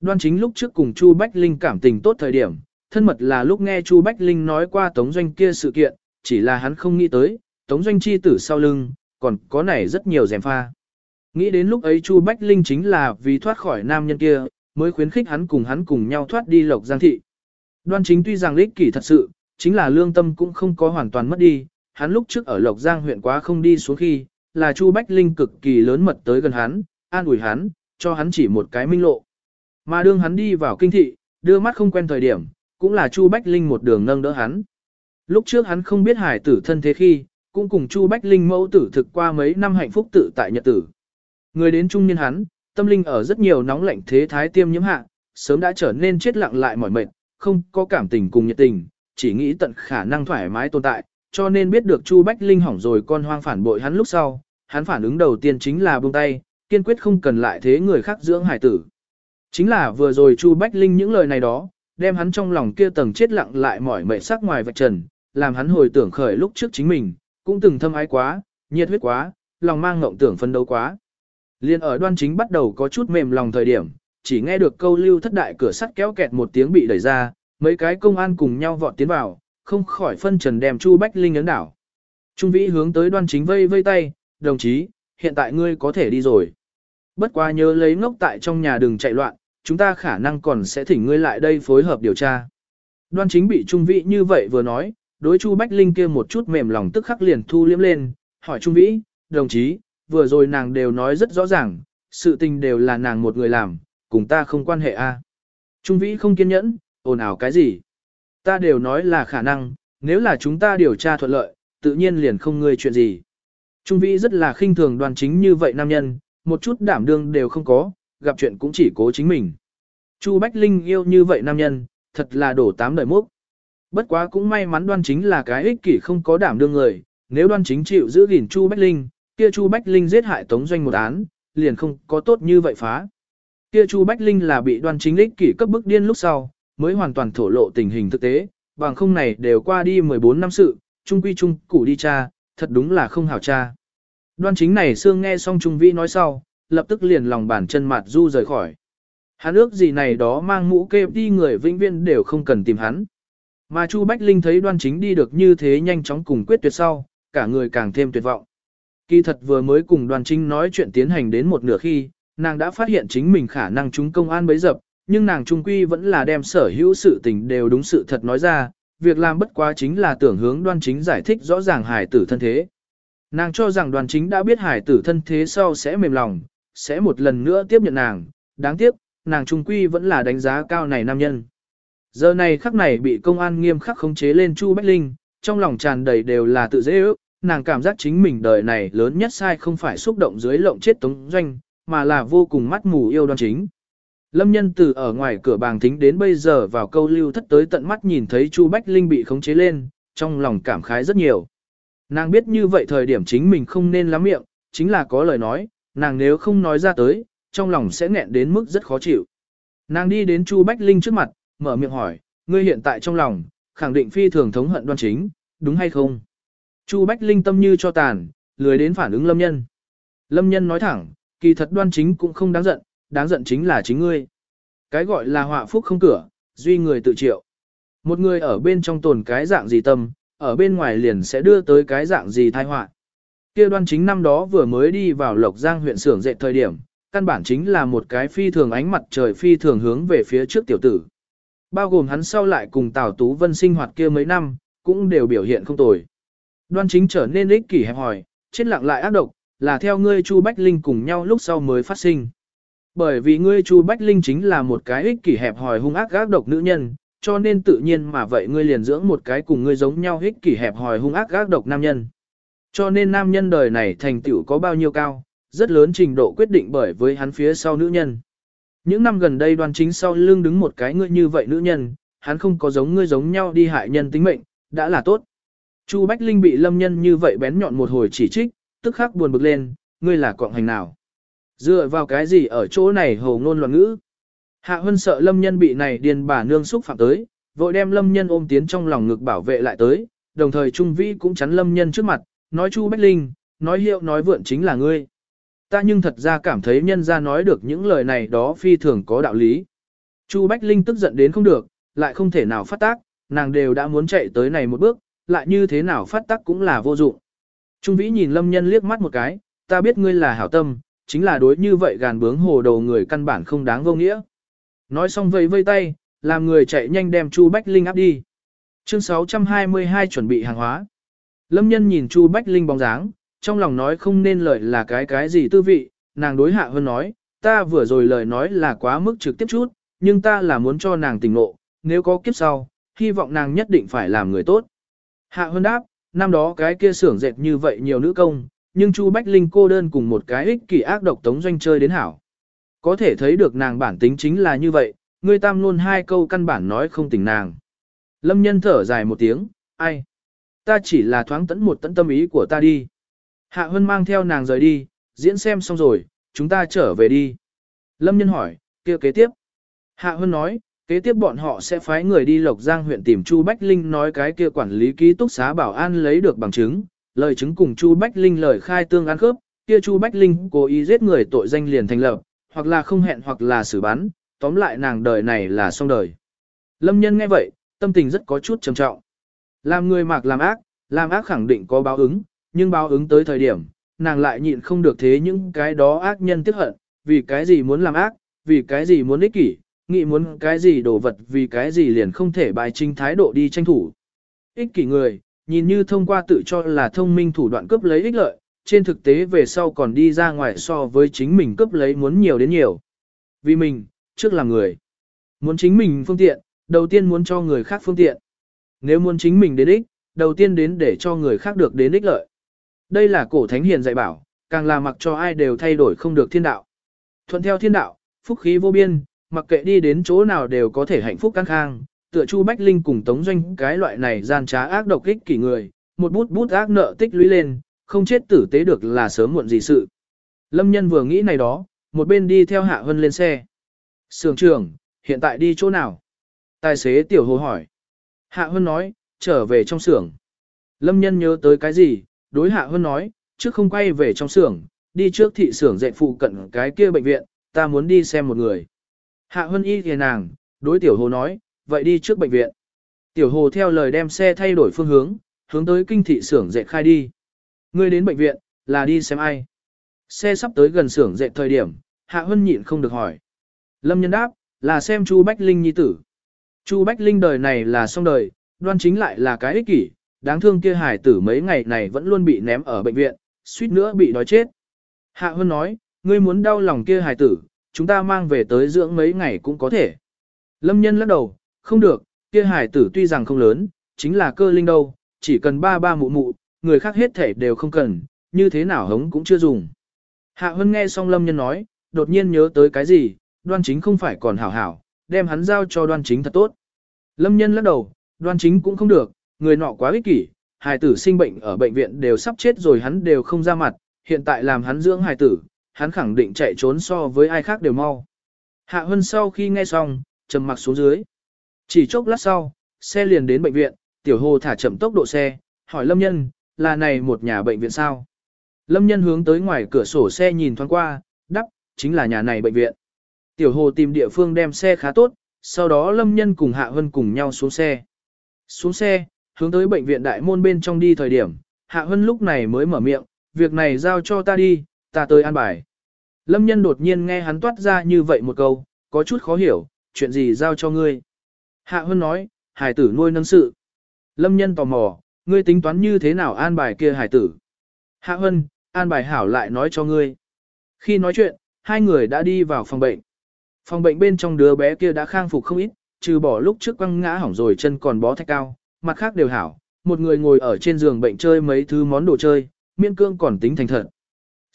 Đoan chính lúc trước cùng Chu Bách Linh cảm tình tốt thời điểm, thân mật là lúc nghe Chu Bách Linh nói qua Tống Doanh kia sự kiện, chỉ là hắn không nghĩ tới, Tống Doanh chi tử sau lưng, còn có này rất nhiều dèm pha. Nghĩ đến lúc ấy Chu Bách Linh chính là vì thoát khỏi nam nhân kia, mới khuyến khích hắn cùng hắn cùng nhau thoát đi Lộc Giang Thị. Đoan chính tuy rằng lích kỷ thật sự, chính là lương tâm cũng không có hoàn toàn mất đi, hắn lúc trước ở Lộc Giang huyện quá không đi xuống khi, là Chu Bách Linh cực kỳ lớn mật tới gần hắn, an ủi hắn, cho hắn chỉ một cái minh lộ. Mà đương hắn đi vào kinh thị, đưa mắt không quen thời điểm, cũng là Chu Bách Linh một đường nâng đỡ hắn. Lúc trước hắn không biết hải tử thân thế khi, cũng cùng Chu Bách Linh mẫu tử thực qua mấy năm hạnh phúc tự tại nhật tử. Người đến trung niên hắn, tâm linh ở rất nhiều nóng lạnh thế thái tiêm nhiễm hạ, sớm đã trở nên chết lặng lại mỏi mệt, không có cảm tình cùng nhiệt tình, chỉ nghĩ tận khả năng thoải mái tồn tại, cho nên biết được Chu Bách Linh hỏng rồi con hoang phản bội hắn lúc sau, hắn phản ứng đầu tiên chính là buông tay, kiên quyết không cần lại thế người khác dưỡng hải tử. Chính là vừa rồi Chu Bách Linh những lời này đó, đem hắn trong lòng kia tầng chết lặng lại mỏi mệt sắc ngoài vạch trần, làm hắn hồi tưởng khởi lúc trước chính mình, cũng từng thâm ái quá, nhiệt huyết quá, lòng mang ngộng tưởng phân đấu quá. Liên ở đoan chính bắt đầu có chút mềm lòng thời điểm, chỉ nghe được câu lưu thất đại cửa sắt kéo kẹt một tiếng bị đẩy ra, mấy cái công an cùng nhau vọt tiến vào, không khỏi phân trần đem Chu Bách Linh ấn đảo. Trung vĩ hướng tới đoan chính vây vây tay, đồng chí, hiện tại ngươi có thể đi rồi. Bất quá nhớ lấy ngốc tại trong nhà đừng chạy loạn, chúng ta khả năng còn sẽ thỉnh ngươi lại đây phối hợp điều tra. Đoan chính bị Trung vĩ như vậy vừa nói, đối Chu Bách Linh kia một chút mềm lòng tức khắc liền thu liếm lên, hỏi Trung vĩ, đồng chí, vừa rồi nàng đều nói rất rõ ràng, sự tình đều là nàng một người làm, cùng ta không quan hệ a. À. Trung vĩ không kiên nhẫn, ồn ào cái gì? Ta đều nói là khả năng, nếu là chúng ta điều tra thuận lợi, tự nhiên liền không ngươi chuyện gì. Trung vĩ rất là khinh thường đoàn chính như vậy nam nhân, một chút đảm đương đều không có, gặp chuyện cũng chỉ cố chính mình. Chu Bách Linh yêu như vậy nam nhân, thật là đổ tám đời múc. Bất quá cũng may mắn đoan chính là cái ích kỷ không có đảm đương người, nếu đoan chính chịu giữ gìn Chu Bách Linh, kia Chu Bách Linh giết hại Tống Doanh một án, liền không có tốt như vậy phá. Kia Chu Bách Linh là bị đoan chính lích kỷ cấp bức điên lúc sau, mới hoàn toàn thổ lộ tình hình thực tế, bằng không này đều qua đi 14 năm sự, trung quy trung củ đi cha, thật đúng là không hảo cha. Đoan chính này xương nghe xong Trung Vĩ nói sau, lập tức liền lòng bàn chân mặt du rời khỏi. Hắn ước gì này đó mang mũ kê đi người vĩnh viên đều không cần tìm hắn. Mà Chu Bách Linh thấy đoan chính đi được như thế nhanh chóng cùng quyết tuyệt sau, cả người càng thêm tuyệt vọng. Kỳ thật vừa mới cùng đoàn chính nói chuyện tiến hành đến một nửa khi, nàng đã phát hiện chính mình khả năng chúng công an bấy dập, nhưng nàng trung quy vẫn là đem sở hữu sự tình đều đúng sự thật nói ra, việc làm bất quá chính là tưởng hướng đoan chính giải thích rõ ràng hài tử thân thế. Nàng cho rằng đoàn chính đã biết hài tử thân thế sau sẽ mềm lòng, sẽ một lần nữa tiếp nhận nàng, đáng tiếc, nàng trung quy vẫn là đánh giá cao này nam nhân. Giờ này khắc này bị công an nghiêm khắc khống chế lên Chu Bách Linh, trong lòng tràn đầy đều là tự dễ ước, nàng cảm giác chính mình đời này lớn nhất sai không phải xúc động dưới lộng chết tống doanh, mà là vô cùng mắt mù yêu đoan chính. Lâm nhân từ ở ngoài cửa bàng thính đến bây giờ vào câu lưu thất tới tận mắt nhìn thấy Chu Bách Linh bị khống chế lên, trong lòng cảm khái rất nhiều. Nàng biết như vậy thời điểm chính mình không nên lắm miệng, chính là có lời nói, nàng nếu không nói ra tới, trong lòng sẽ nghẹn đến mức rất khó chịu. Nàng đi đến Chu Bách Linh trước mặt, mở miệng hỏi, ngươi hiện tại trong lòng, khẳng định phi thường thống hận đoan chính, đúng hay không? Chu Bách Linh tâm như cho tàn, lười đến phản ứng Lâm Nhân. Lâm Nhân nói thẳng, kỳ thật đoan chính cũng không đáng giận, đáng giận chính là chính ngươi. Cái gọi là họa phúc không cửa, duy người tự chịu. Một người ở bên trong tồn cái dạng gì tâm, ở bên ngoài liền sẽ đưa tới cái dạng gì tai họa. Kia đoan chính năm đó vừa mới đi vào Lộc Giang huyện xưởng dệt thời điểm, căn bản chính là một cái phi thường ánh mặt trời phi thường hướng về phía trước tiểu tử. Bao gồm hắn sau lại cùng Tào Tú Vân sinh hoạt kia mấy năm, cũng đều biểu hiện không tồi. Đoan chính trở nên ích kỷ hẹp hòi, chết lặng lại ác độc, là theo ngươi Chu Bách Linh cùng nhau lúc sau mới phát sinh. Bởi vì ngươi Chu Bách Linh chính là một cái ích kỷ hẹp hòi hung ác ác độc nữ nhân, cho nên tự nhiên mà vậy ngươi liền dưỡng một cái cùng ngươi giống nhau ích kỷ hẹp hòi hung ác ác độc nam nhân. Cho nên nam nhân đời này thành tựu có bao nhiêu cao, rất lớn trình độ quyết định bởi với hắn phía sau nữ nhân. Những năm gần đây đoàn chính sau lưng đứng một cái ngươi như vậy nữ nhân, hắn không có giống ngươi giống nhau đi hại nhân tính mệnh, đã là tốt. Chu Bách Linh bị lâm nhân như vậy bén nhọn một hồi chỉ trích, tức khắc buồn bực lên, ngươi là quạng hành nào. Dựa vào cái gì ở chỗ này hồ ngôn loạn ngữ. Hạ Hân sợ lâm nhân bị này điền bà nương xúc phạm tới, vội đem lâm nhân ôm tiến trong lòng ngực bảo vệ lại tới, đồng thời Trung Vĩ cũng chắn lâm nhân trước mặt, nói Chu Bách Linh, nói hiệu nói vượn chính là ngươi. Ta nhưng thật ra cảm thấy nhân ra nói được những lời này đó phi thường có đạo lý. Chu Bách Linh tức giận đến không được, lại không thể nào phát tác, nàng đều đã muốn chạy tới này một bước, lại như thế nào phát tác cũng là vô dụng. Trung Vĩ nhìn Lâm Nhân liếc mắt một cái, ta biết ngươi là hảo tâm, chính là đối như vậy gàn bướng hồ đầu người căn bản không đáng vô nghĩa. Nói xong vây vây tay, làm người chạy nhanh đem Chu Bách Linh áp đi. Chương 622 chuẩn bị hàng hóa. Lâm Nhân nhìn Chu Bách Linh bóng dáng, trong lòng nói không nên lời là cái cái gì tư vị, nàng đối hạ hơn nói, ta vừa rồi lời nói là quá mức trực tiếp chút, nhưng ta là muốn cho nàng tỉnh ngộ, nếu có kiếp sau, hy vọng nàng nhất định phải làm người tốt. Hạ hơn đáp, năm đó cái kia xưởng dệt như vậy nhiều nữ công, nhưng Chu Bách Linh cô đơn cùng một cái ích kỷ ác độc tống doanh chơi đến hảo. Có thể thấy được nàng bản tính chính là như vậy, ngươi tam luôn hai câu căn bản nói không tỉnh nàng. Lâm nhân thở dài một tiếng, ai? Ta chỉ là thoáng tẫn một tẫn tâm ý của ta đi. Hạ Hân mang theo nàng rời đi, diễn xem xong rồi, chúng ta trở về đi. Lâm nhân hỏi, kia kế tiếp. Hạ Hân nói, kế tiếp bọn họ sẽ phái người đi Lộc Giang huyện tìm Chu Bách Linh nói cái kia quản lý ký túc xá bảo an lấy được bằng chứng, lời chứng cùng Chu Bách Linh lời khai tương ăn khớp, kia Chu Bách Linh cố ý giết người tội danh liền thành lập, hoặc là không hẹn hoặc là xử bắn, tóm lại nàng đời này là xong đời. Lâm nhân nghe vậy, tâm tình rất có chút trầm trọng. Làm người mạc làm ác, làm ác khẳng định có báo ứng, nhưng báo ứng tới thời điểm, nàng lại nhịn không được thế những cái đó ác nhân tiếc hận, vì cái gì muốn làm ác, vì cái gì muốn ích kỷ, nghĩ muốn cái gì đồ vật vì cái gì liền không thể bài trinh thái độ đi tranh thủ. Ích kỷ người, nhìn như thông qua tự cho là thông minh thủ đoạn cướp lấy ích lợi, trên thực tế về sau còn đi ra ngoài so với chính mình cướp lấy muốn nhiều đến nhiều. Vì mình, trước là người. Muốn chính mình phương tiện, đầu tiên muốn cho người khác phương tiện. Nếu muốn chính mình đến ích, đầu tiên đến để cho người khác được đến ích lợi. Đây là cổ thánh hiền dạy bảo, càng là mặc cho ai đều thay đổi không được thiên đạo. Thuận theo thiên đạo, phúc khí vô biên, mặc kệ đi đến chỗ nào đều có thể hạnh phúc căng khang, tựa Chu Bách Linh cùng Tống Doanh cái loại này gian trá ác độc kích kỷ người, một bút bút ác nợ tích lũy lên, không chết tử tế được là sớm muộn gì sự. Lâm nhân vừa nghĩ này đó, một bên đi theo Hạ Hân lên xe. Sưởng trưởng, hiện tại đi chỗ nào? Tài xế tiểu hồ hỏi. Hạ Hân nói, trở về trong xưởng. Lâm nhân nhớ tới cái gì, đối Hạ Hân nói, trước không quay về trong xưởng, đi trước thị xưởng dạy phụ cận cái kia bệnh viện, ta muốn đi xem một người. Hạ Hân y thì nàng, đối tiểu hồ nói, vậy đi trước bệnh viện. Tiểu hồ theo lời đem xe thay đổi phương hướng, hướng tới kinh thị xưởng dệt khai đi. Ngươi đến bệnh viện, là đi xem ai. Xe sắp tới gần xưởng dệt thời điểm, Hạ Hân nhịn không được hỏi. Lâm nhân đáp, là xem Chu Bách Linh nhi tử. Chu Bách Linh đời này là xong đời, đoan chính lại là cái ích kỷ, đáng thương kia hải tử mấy ngày này vẫn luôn bị ném ở bệnh viện, suýt nữa bị đói chết. Hạ Hân nói, ngươi muốn đau lòng kia hải tử, chúng ta mang về tới dưỡng mấy ngày cũng có thể. Lâm nhân lắc đầu, không được, kia hải tử tuy rằng không lớn, chính là cơ linh đâu, chỉ cần ba ba mụ mụ, người khác hết thể đều không cần, như thế nào hống cũng chưa dùng. Hạ Hân nghe xong Lâm nhân nói, đột nhiên nhớ tới cái gì, đoan chính không phải còn hảo hảo, đem hắn giao cho đoan chính thật tốt. Lâm nhân lắc đầu, đoan chính cũng không được, người nọ quá ích kỷ, hài tử sinh bệnh ở bệnh viện đều sắp chết rồi hắn đều không ra mặt, hiện tại làm hắn dưỡng hài tử, hắn khẳng định chạy trốn so với ai khác đều mau. Hạ Hân sau khi nghe xong, trầm mặc xuống dưới. Chỉ chốc lát sau, xe liền đến bệnh viện, tiểu hồ thả chậm tốc độ xe, hỏi Lâm Nhân, là này một nhà bệnh viện sao? Lâm Nhân hướng tới ngoài cửa sổ xe nhìn thoáng qua, đắp, chính là nhà này bệnh viện. Tiểu hồ tìm địa phương đem xe khá tốt, sau đó Lâm Nhân cùng Hạ Hân cùng nhau xuống xe. Xuống xe, hướng tới bệnh viện đại môn bên trong đi thời điểm, Hạ Hân lúc này mới mở miệng, việc này giao cho ta đi, ta tới an bài. Lâm nhân đột nhiên nghe hắn toát ra như vậy một câu, có chút khó hiểu, chuyện gì giao cho ngươi. Hạ Hân nói, hải tử nuôi nâng sự. Lâm nhân tò mò, ngươi tính toán như thế nào an bài kia hải tử. Hạ Hân, an bài hảo lại nói cho ngươi. Khi nói chuyện, hai người đã đi vào phòng bệnh. Phòng bệnh bên trong đứa bé kia đã khang phục không ít, trừ bỏ lúc trước quăng ngã hỏng rồi chân còn bó thạch cao, mặt khác đều hảo. Một người ngồi ở trên giường bệnh chơi mấy thứ món đồ chơi, miên cương còn tính thành thật.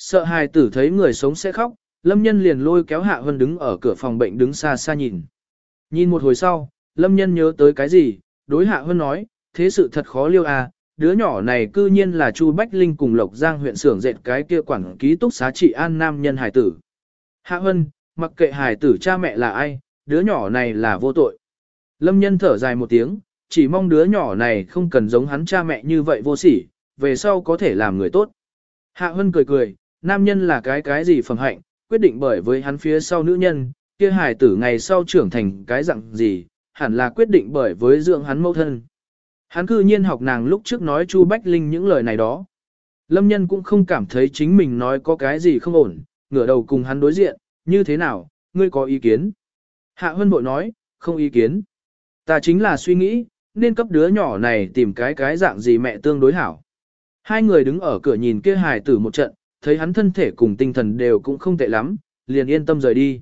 Sợ hài tử thấy người sống sẽ khóc, Lâm Nhân liền lôi kéo Hạ Hân đứng ở cửa phòng bệnh đứng xa xa nhìn. Nhìn một hồi sau, Lâm Nhân nhớ tới cái gì, đối Hạ Hân nói, thế sự thật khó liêu à, đứa nhỏ này cư nhiên là Chu Bách Linh cùng Lộc Giang huyện xưởng dệt cái kia quản ký túc xá trị an nam nhân hải tử. Hạ Hân, mặc kệ hải tử cha mẹ là ai, đứa nhỏ này là vô tội. Lâm Nhân thở dài một tiếng, chỉ mong đứa nhỏ này không cần giống hắn cha mẹ như vậy vô sỉ, về sau có thể làm người tốt. Hạ Hân cười cười, nam nhân là cái cái gì phẩm hạnh, quyết định bởi với hắn phía sau nữ nhân, kia hài tử ngày sau trưởng thành cái dạng gì, hẳn là quyết định bởi với dưỡng hắn mẫu thân. Hắn cư nhiên học nàng lúc trước nói Chu Bách Linh những lời này đó. Lâm nhân cũng không cảm thấy chính mình nói có cái gì không ổn, ngửa đầu cùng hắn đối diện, như thế nào, ngươi có ý kiến? Hạ Hân bội nói, không ý kiến. Ta chính là suy nghĩ, nên cấp đứa nhỏ này tìm cái cái dạng gì mẹ tương đối hảo. Hai người đứng ở cửa nhìn kia hài tử một trận, thấy hắn thân thể cùng tinh thần đều cũng không tệ lắm, liền yên tâm rời đi.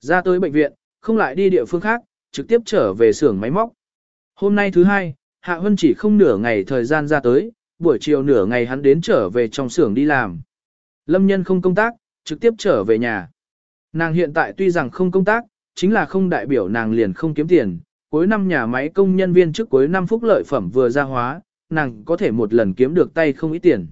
Ra tới bệnh viện, không lại đi địa phương khác, trực tiếp trở về xưởng máy móc. Hôm nay thứ hai, Hạ Hân chỉ không nửa ngày thời gian ra tới, buổi chiều nửa ngày hắn đến trở về trong xưởng đi làm. Lâm nhân không công tác, trực tiếp trở về nhà. Nàng hiện tại tuy rằng không công tác, chính là không đại biểu nàng liền không kiếm tiền. Cuối năm nhà máy công nhân viên trước cuối năm phúc lợi phẩm vừa ra hóa, nàng có thể một lần kiếm được tay không ít tiền.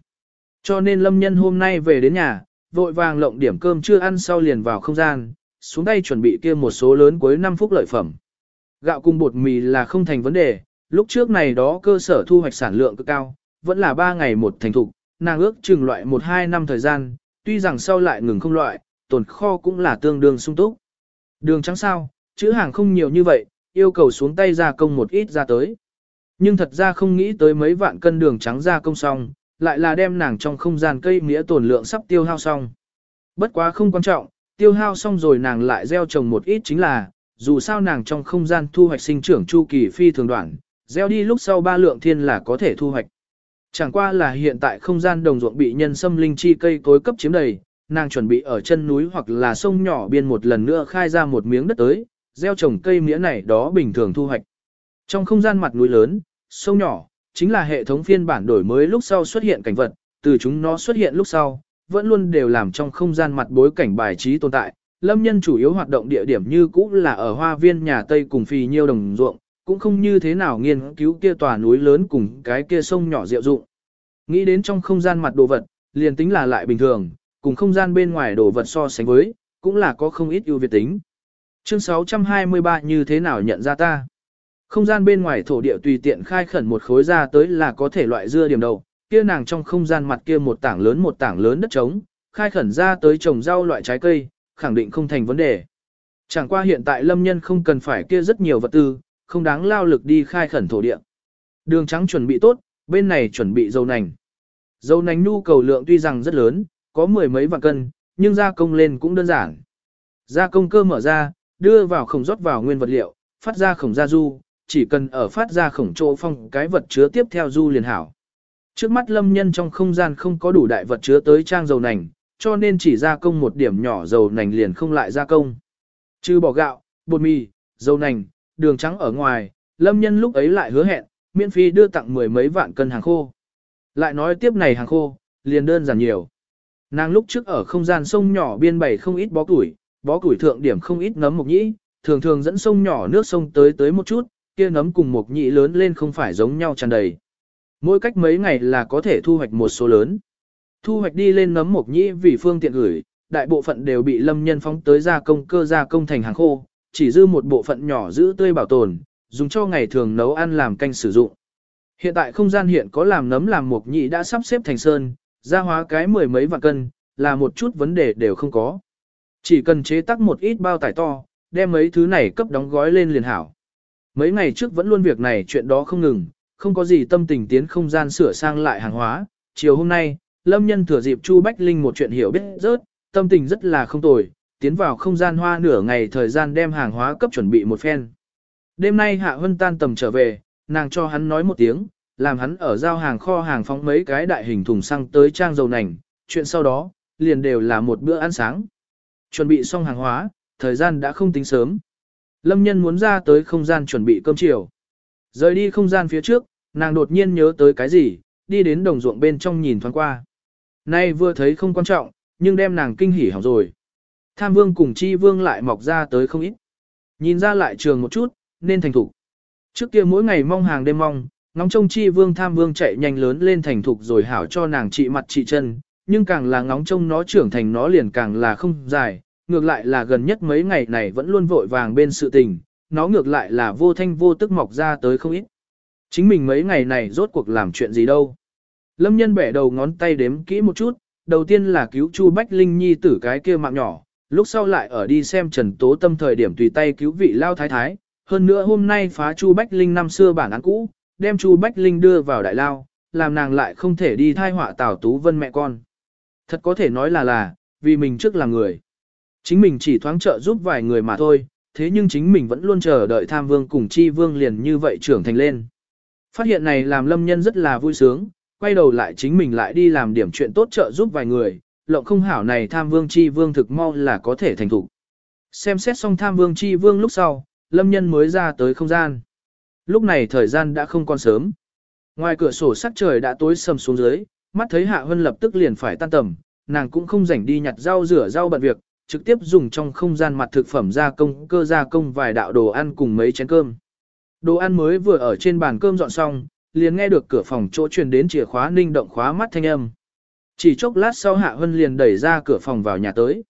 Cho nên lâm nhân hôm nay về đến nhà, vội vàng lộng điểm cơm chưa ăn sau liền vào không gian, xuống tay chuẩn bị kia một số lớn cuối năm phúc lợi phẩm. Gạo cùng bột mì là không thành vấn đề, lúc trước này đó cơ sở thu hoạch sản lượng cực cao, vẫn là 3 ngày một thành thục, nàng ước chừng loại 1-2 năm thời gian, tuy rằng sau lại ngừng không loại, tồn kho cũng là tương đương sung túc. Đường trắng sao, chữ hàng không nhiều như vậy, yêu cầu xuống tay ra công một ít ra tới. Nhưng thật ra không nghĩ tới mấy vạn cân đường trắng ra công xong, lại là đem nàng trong không gian cây nghĩa tồn lượng sắp tiêu hao xong. Bất quá không quan trọng, tiêu hao xong rồi nàng lại gieo trồng một ít chính là, dù sao nàng trong không gian thu hoạch sinh trưởng chu kỳ phi thường đoạn, gieo đi lúc sau ba lượng thiên là có thể thu hoạch. Chẳng qua là hiện tại không gian đồng ruộng bị nhân sâm linh chi cây cối cấp chiếm đầy, nàng chuẩn bị ở chân núi hoặc là sông nhỏ biên một lần nữa khai ra một miếng đất tới, gieo trồng cây mía này đó bình thường thu hoạch. Trong không gian mặt núi lớn, sông nhỏ, chính là hệ thống phiên bản đổi mới lúc sau xuất hiện cảnh vật, từ chúng nó xuất hiện lúc sau, vẫn luôn đều làm trong không gian mặt bối cảnh bài trí tồn tại. Lâm nhân chủ yếu hoạt động địa điểm như cũ là ở hoa viên nhà Tây cùng phì nhiêu đồng ruộng, cũng không như thế nào nghiên cứu kia tòa núi lớn cùng cái kia sông nhỏ diệu dụng. Nghĩ đến trong không gian mặt đồ vật, liền tính là lại bình thường, cùng không gian bên ngoài đồ vật so sánh với, cũng là có không ít ưu việt tính. Chương 623 như thế nào nhận ra ta? Không gian bên ngoài thổ địa tùy tiện khai khẩn một khối ra tới là có thể loại dưa điểm đầu, kia nàng trong không gian mặt kia một tảng lớn một tảng lớn đất trống, khai khẩn ra tới trồng rau loại trái cây, khẳng định không thành vấn đề. Chẳng qua hiện tại lâm nhân không cần phải kia rất nhiều vật tư, không đáng lao lực đi khai khẩn thổ địa. Đường trắng chuẩn bị tốt, bên này chuẩn bị dầu nành. Dầu nành nhu cầu lượng tuy rằng rất lớn, có mười mấy vạn cân, nhưng gia công lên cũng đơn giản. Gia công cơ mở ra, đưa vào khổng rót vào nguyên vật liệu, phát ra khổng gia du, chỉ cần ở phát ra khổng chỗ phong cái vật chứa tiếp theo du liền hảo. Trước mắt lâm nhân trong không gian không có đủ đại vật chứa tới trang dầu nành, cho nên chỉ gia công một điểm nhỏ dầu nành liền không lại gia công. Trừ bỏ gạo, bột mì, dầu nành, đường trắng ở ngoài, lâm nhân lúc ấy lại hứa hẹn, miễn phí đưa tặng mười mấy vạn cân hàng khô. Lại nói tiếp này hàng khô, liền đơn giản nhiều. Nàng lúc trước ở không gian sông nhỏ biên bày không ít bó củi, bó củi thượng điểm không ít nấm mộc nhĩ, thường thường dẫn sông nhỏ nước sông tới tới một chút, kia nấm cùng mộc nhĩ lớn lên không phải giống nhau tràn đầy. Mỗi cách mấy ngày là có thể thu hoạch một số lớn. Thu hoạch đi lên nấm mộc nhĩ vì phương tiện gửi, đại bộ phận đều bị lâm nhân phóng tới gia công cơ gia công thành hàng khô, chỉ dư một bộ phận nhỏ giữ tươi bảo tồn, dùng cho ngày thường nấu ăn làm canh sử dụng. Hiện tại không gian hiện có làm nấm làm mộc nhĩ đã sắp xếp thành sơn, gia hóa cái mười mấy vạn cân, là một chút vấn đề đều không có. Chỉ cần chế tác một ít bao tải to, đem mấy thứ này cấp đóng gói lên liền hảo. Mấy ngày trước vẫn luôn việc này chuyện đó không ngừng, không có gì tâm tình tiến không gian sửa sang lại hàng hóa. Chiều hôm nay, Lâm Nhân thừa dịp Chu Bách Linh một chuyện hiểu biết rớt, tâm tình rất là không tồi, tiến vào không gian hoa nửa ngày thời gian đem hàng hóa cấp chuẩn bị một phen. Đêm nay Hạ Hân tan tầm trở về, nàng cho hắn nói một tiếng, làm hắn ở giao hàng kho hàng phóng mấy cái đại hình thùng xăng tới trang dầu nành, chuyện sau đó, liền đều là một bữa ăn sáng. Chuẩn bị xong hàng hóa, thời gian đã không tính sớm. Lâm nhân muốn ra tới không gian chuẩn bị cơm chiều. Rời đi không gian phía trước, nàng đột nhiên nhớ tới cái gì, đi đến đồng ruộng bên trong nhìn thoáng qua. Nay vừa thấy không quan trọng, nhưng đem nàng kinh hỉ hỏng rồi. Tham vương cùng chi vương lại mọc ra tới không ít. Nhìn ra lại trường một chút, nên thành thục. Trước kia mỗi ngày mong hàng đêm mong, ngóng trông chi vương tham vương chạy nhanh lớn lên thành thục rồi hảo cho nàng trị mặt trị chân, nhưng càng là ngóng trông nó trưởng thành nó liền càng là không dài, ngược lại là gần nhất mấy ngày này vẫn luôn vội vàng bên sự tình, nó ngược lại là vô thanh vô tức mọc ra tới không ít. Chính mình mấy ngày này rốt cuộc làm chuyện gì đâu. Lâm nhân bẻ đầu ngón tay đếm kỹ một chút, đầu tiên là cứu Chu Bách Linh Nhi tử cái kia mạng nhỏ, lúc sau lại ở đi xem Trần Tố Tâm thời điểm tùy tay cứu vị lao thái thái, hơn nữa hôm nay phá Chu Bách Linh năm xưa bản án cũ, đem Chu Bách Linh đưa vào đại lao, làm nàng lại không thể đi thai họa Tào Tú Vân mẹ con. Thật có thể nói là là, vì mình trước là người. Chính mình chỉ thoáng trợ giúp vài người mà thôi, thế nhưng chính mình vẫn luôn chờ đợi tham vương cùng chi vương liền như vậy trưởng thành lên. Phát hiện này làm lâm nhân rất là vui sướng, quay đầu lại chính mình lại đi làm điểm chuyện tốt trợ giúp vài người, lộng không hảo này tham vương chi vương thực mau là có thể thành thủ. Xem xét xong tham vương chi vương lúc sau, lâm nhân mới ra tới không gian. Lúc này thời gian đã không còn sớm. Ngoài cửa sổ sắc trời đã tối sầm xuống dưới, mắt thấy Hạ Hân lập tức liền phải tan tầm, nàng cũng không rảnh đi nhặt rau rửa rau bận việc, trực tiếp dùng trong không gian mặt thực phẩm gia công cơ gia công vài đạo đồ ăn cùng mấy chén cơm. Đồ ăn mới vừa ở trên bàn cơm dọn xong, liền nghe được cửa phòng chỗ truyền đến chìa khóa ninh động khóa mắt thanh âm. Chỉ chốc lát sau Hạ Hân liền đẩy ra cửa phòng vào nhà tới.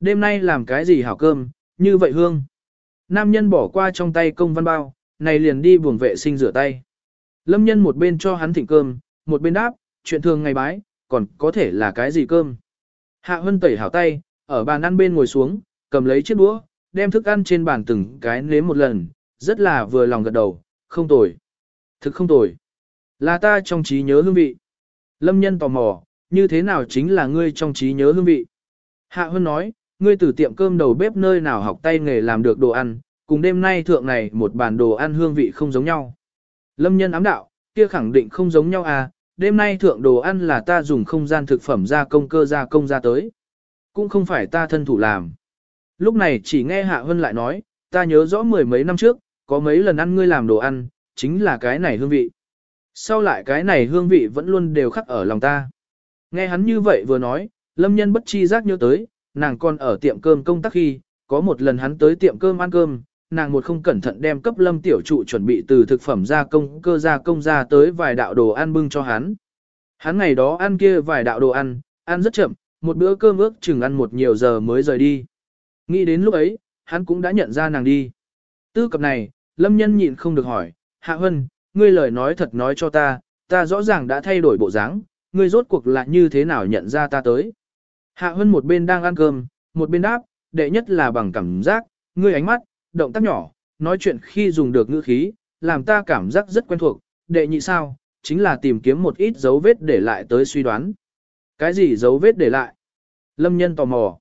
Đêm nay làm cái gì hảo cơm, như vậy hương. Nam nhân bỏ qua trong tay công văn bao, này liền đi buồng vệ sinh rửa tay. Lâm nhân một bên cho hắn thịnh cơm, một bên đáp, chuyện thường ngày bái, còn có thể là cái gì cơm. Hạ Hân tẩy hảo tay, ở bàn ăn bên ngồi xuống, cầm lấy chiếc đũa, đem thức ăn trên bàn từng cái nếm một lần, rất là vừa lòng gật đầu, không tồi. Thực không tồi. Là ta trong trí nhớ hương vị. Lâm nhân tò mò, như thế nào chính là ngươi trong trí nhớ hương vị. Hạ Hân nói, ngươi từ tiệm cơm đầu bếp nơi nào học tay nghề làm được đồ ăn, cùng đêm nay thượng này một bàn đồ ăn hương vị không giống nhau. Lâm nhân ám đạo, kia khẳng định không giống nhau à, đêm nay thượng đồ ăn là ta dùng không gian thực phẩm gia công cơ gia công ra tới. Cũng không phải ta thân thủ làm. Lúc này chỉ nghe Hạ Hân lại nói, ta nhớ rõ mười mấy năm trước, có mấy lần ăn ngươi làm đồ ăn, chính là cái này hương vị. Sau lại cái này hương vị vẫn luôn đều khắc ở lòng ta. Nghe hắn như vậy vừa nói, lâm nhân bất chi giác nhớ tới, nàng còn ở tiệm cơm công tác khi, có một lần hắn tới tiệm cơm ăn cơm, nàng một không cẩn thận đem cấp lâm tiểu trụ chuẩn bị từ thực phẩm gia công cơ gia công ra tới vài đạo đồ ăn bưng cho hắn. Hắn ngày đó ăn kia vài đạo đồ ăn, ăn rất chậm, một bữa cơm ước chừng ăn một nhiều giờ mới rời đi. Nghĩ đến lúc ấy, hắn cũng đã nhận ra nàng đi. Tư cập này, lâm nhân nhịn không được hỏi, Hạ Hân, ngươi lời nói thật nói cho ta, ta rõ ràng đã thay đổi bộ dáng, ngươi rốt cuộc là như thế nào nhận ra ta tới. Hạ Hân một bên đang ăn cơm, một bên đáp, đệ nhất là bằng cảm giác, ngươi ánh mắt, động tác nhỏ, nói chuyện khi dùng được ngữ khí, làm ta cảm giác rất quen thuộc, đệ nhị sao, chính là tìm kiếm một ít dấu vết để lại tới suy đoán. Cái gì dấu vết để lại? Lâm nhân tò mò.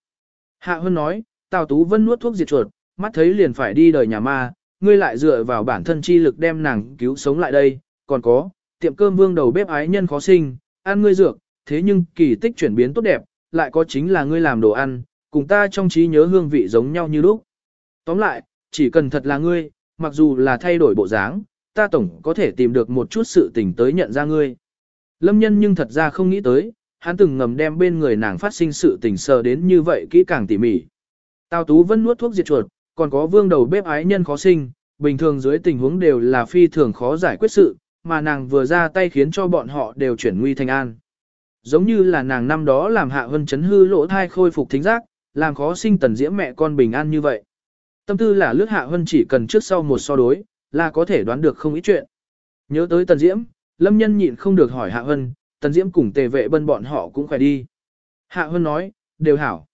Hạ Hân nói, Tào Tú Vân nuốt thuốc diệt chuột, mắt thấy liền phải đi đời nhà ma, ngươi lại dựa vào bản thân chi lực đem nàng cứu sống lại đây, còn có, tiệm cơm vương đầu bếp ái nhân khó sinh, ăn ngươi dược, thế nhưng kỳ tích chuyển biến tốt đẹp, lại có chính là ngươi làm đồ ăn, cùng ta trong trí nhớ hương vị giống nhau như lúc. Tóm lại, chỉ cần thật là ngươi, mặc dù là thay đổi bộ dáng, ta tổng có thể tìm được một chút sự tình tới nhận ra ngươi. Lâm nhân nhưng thật ra không nghĩ tới, hắn từng ngầm đem bên người nàng phát sinh sự tình sờ đến như vậy kỹ càng tỉ mỉ. Tào Tú vẫn nuốt thuốc diệt chuột, còn có vương đầu bếp ái nhân khó sinh, bình thường dưới tình huống đều là phi thường khó giải quyết sự, mà nàng vừa ra tay khiến cho bọn họ đều chuyển nguy thành an. Giống như là nàng năm đó làm hạ hân chấn hư lỗ thai khôi phục thính giác, làm khó sinh tần diễm mẹ con bình an như vậy. Tâm tư là lướt hạ hân chỉ cần trước sau một so đối, là có thể đoán được không ít chuyện. Nhớ tới tần diễm, lâm nhân nhịn không được hỏi hạ hân, tần diễm cùng tề vệ bân bọn họ cũng khỏe đi. Hạ hân nói, đều hảo.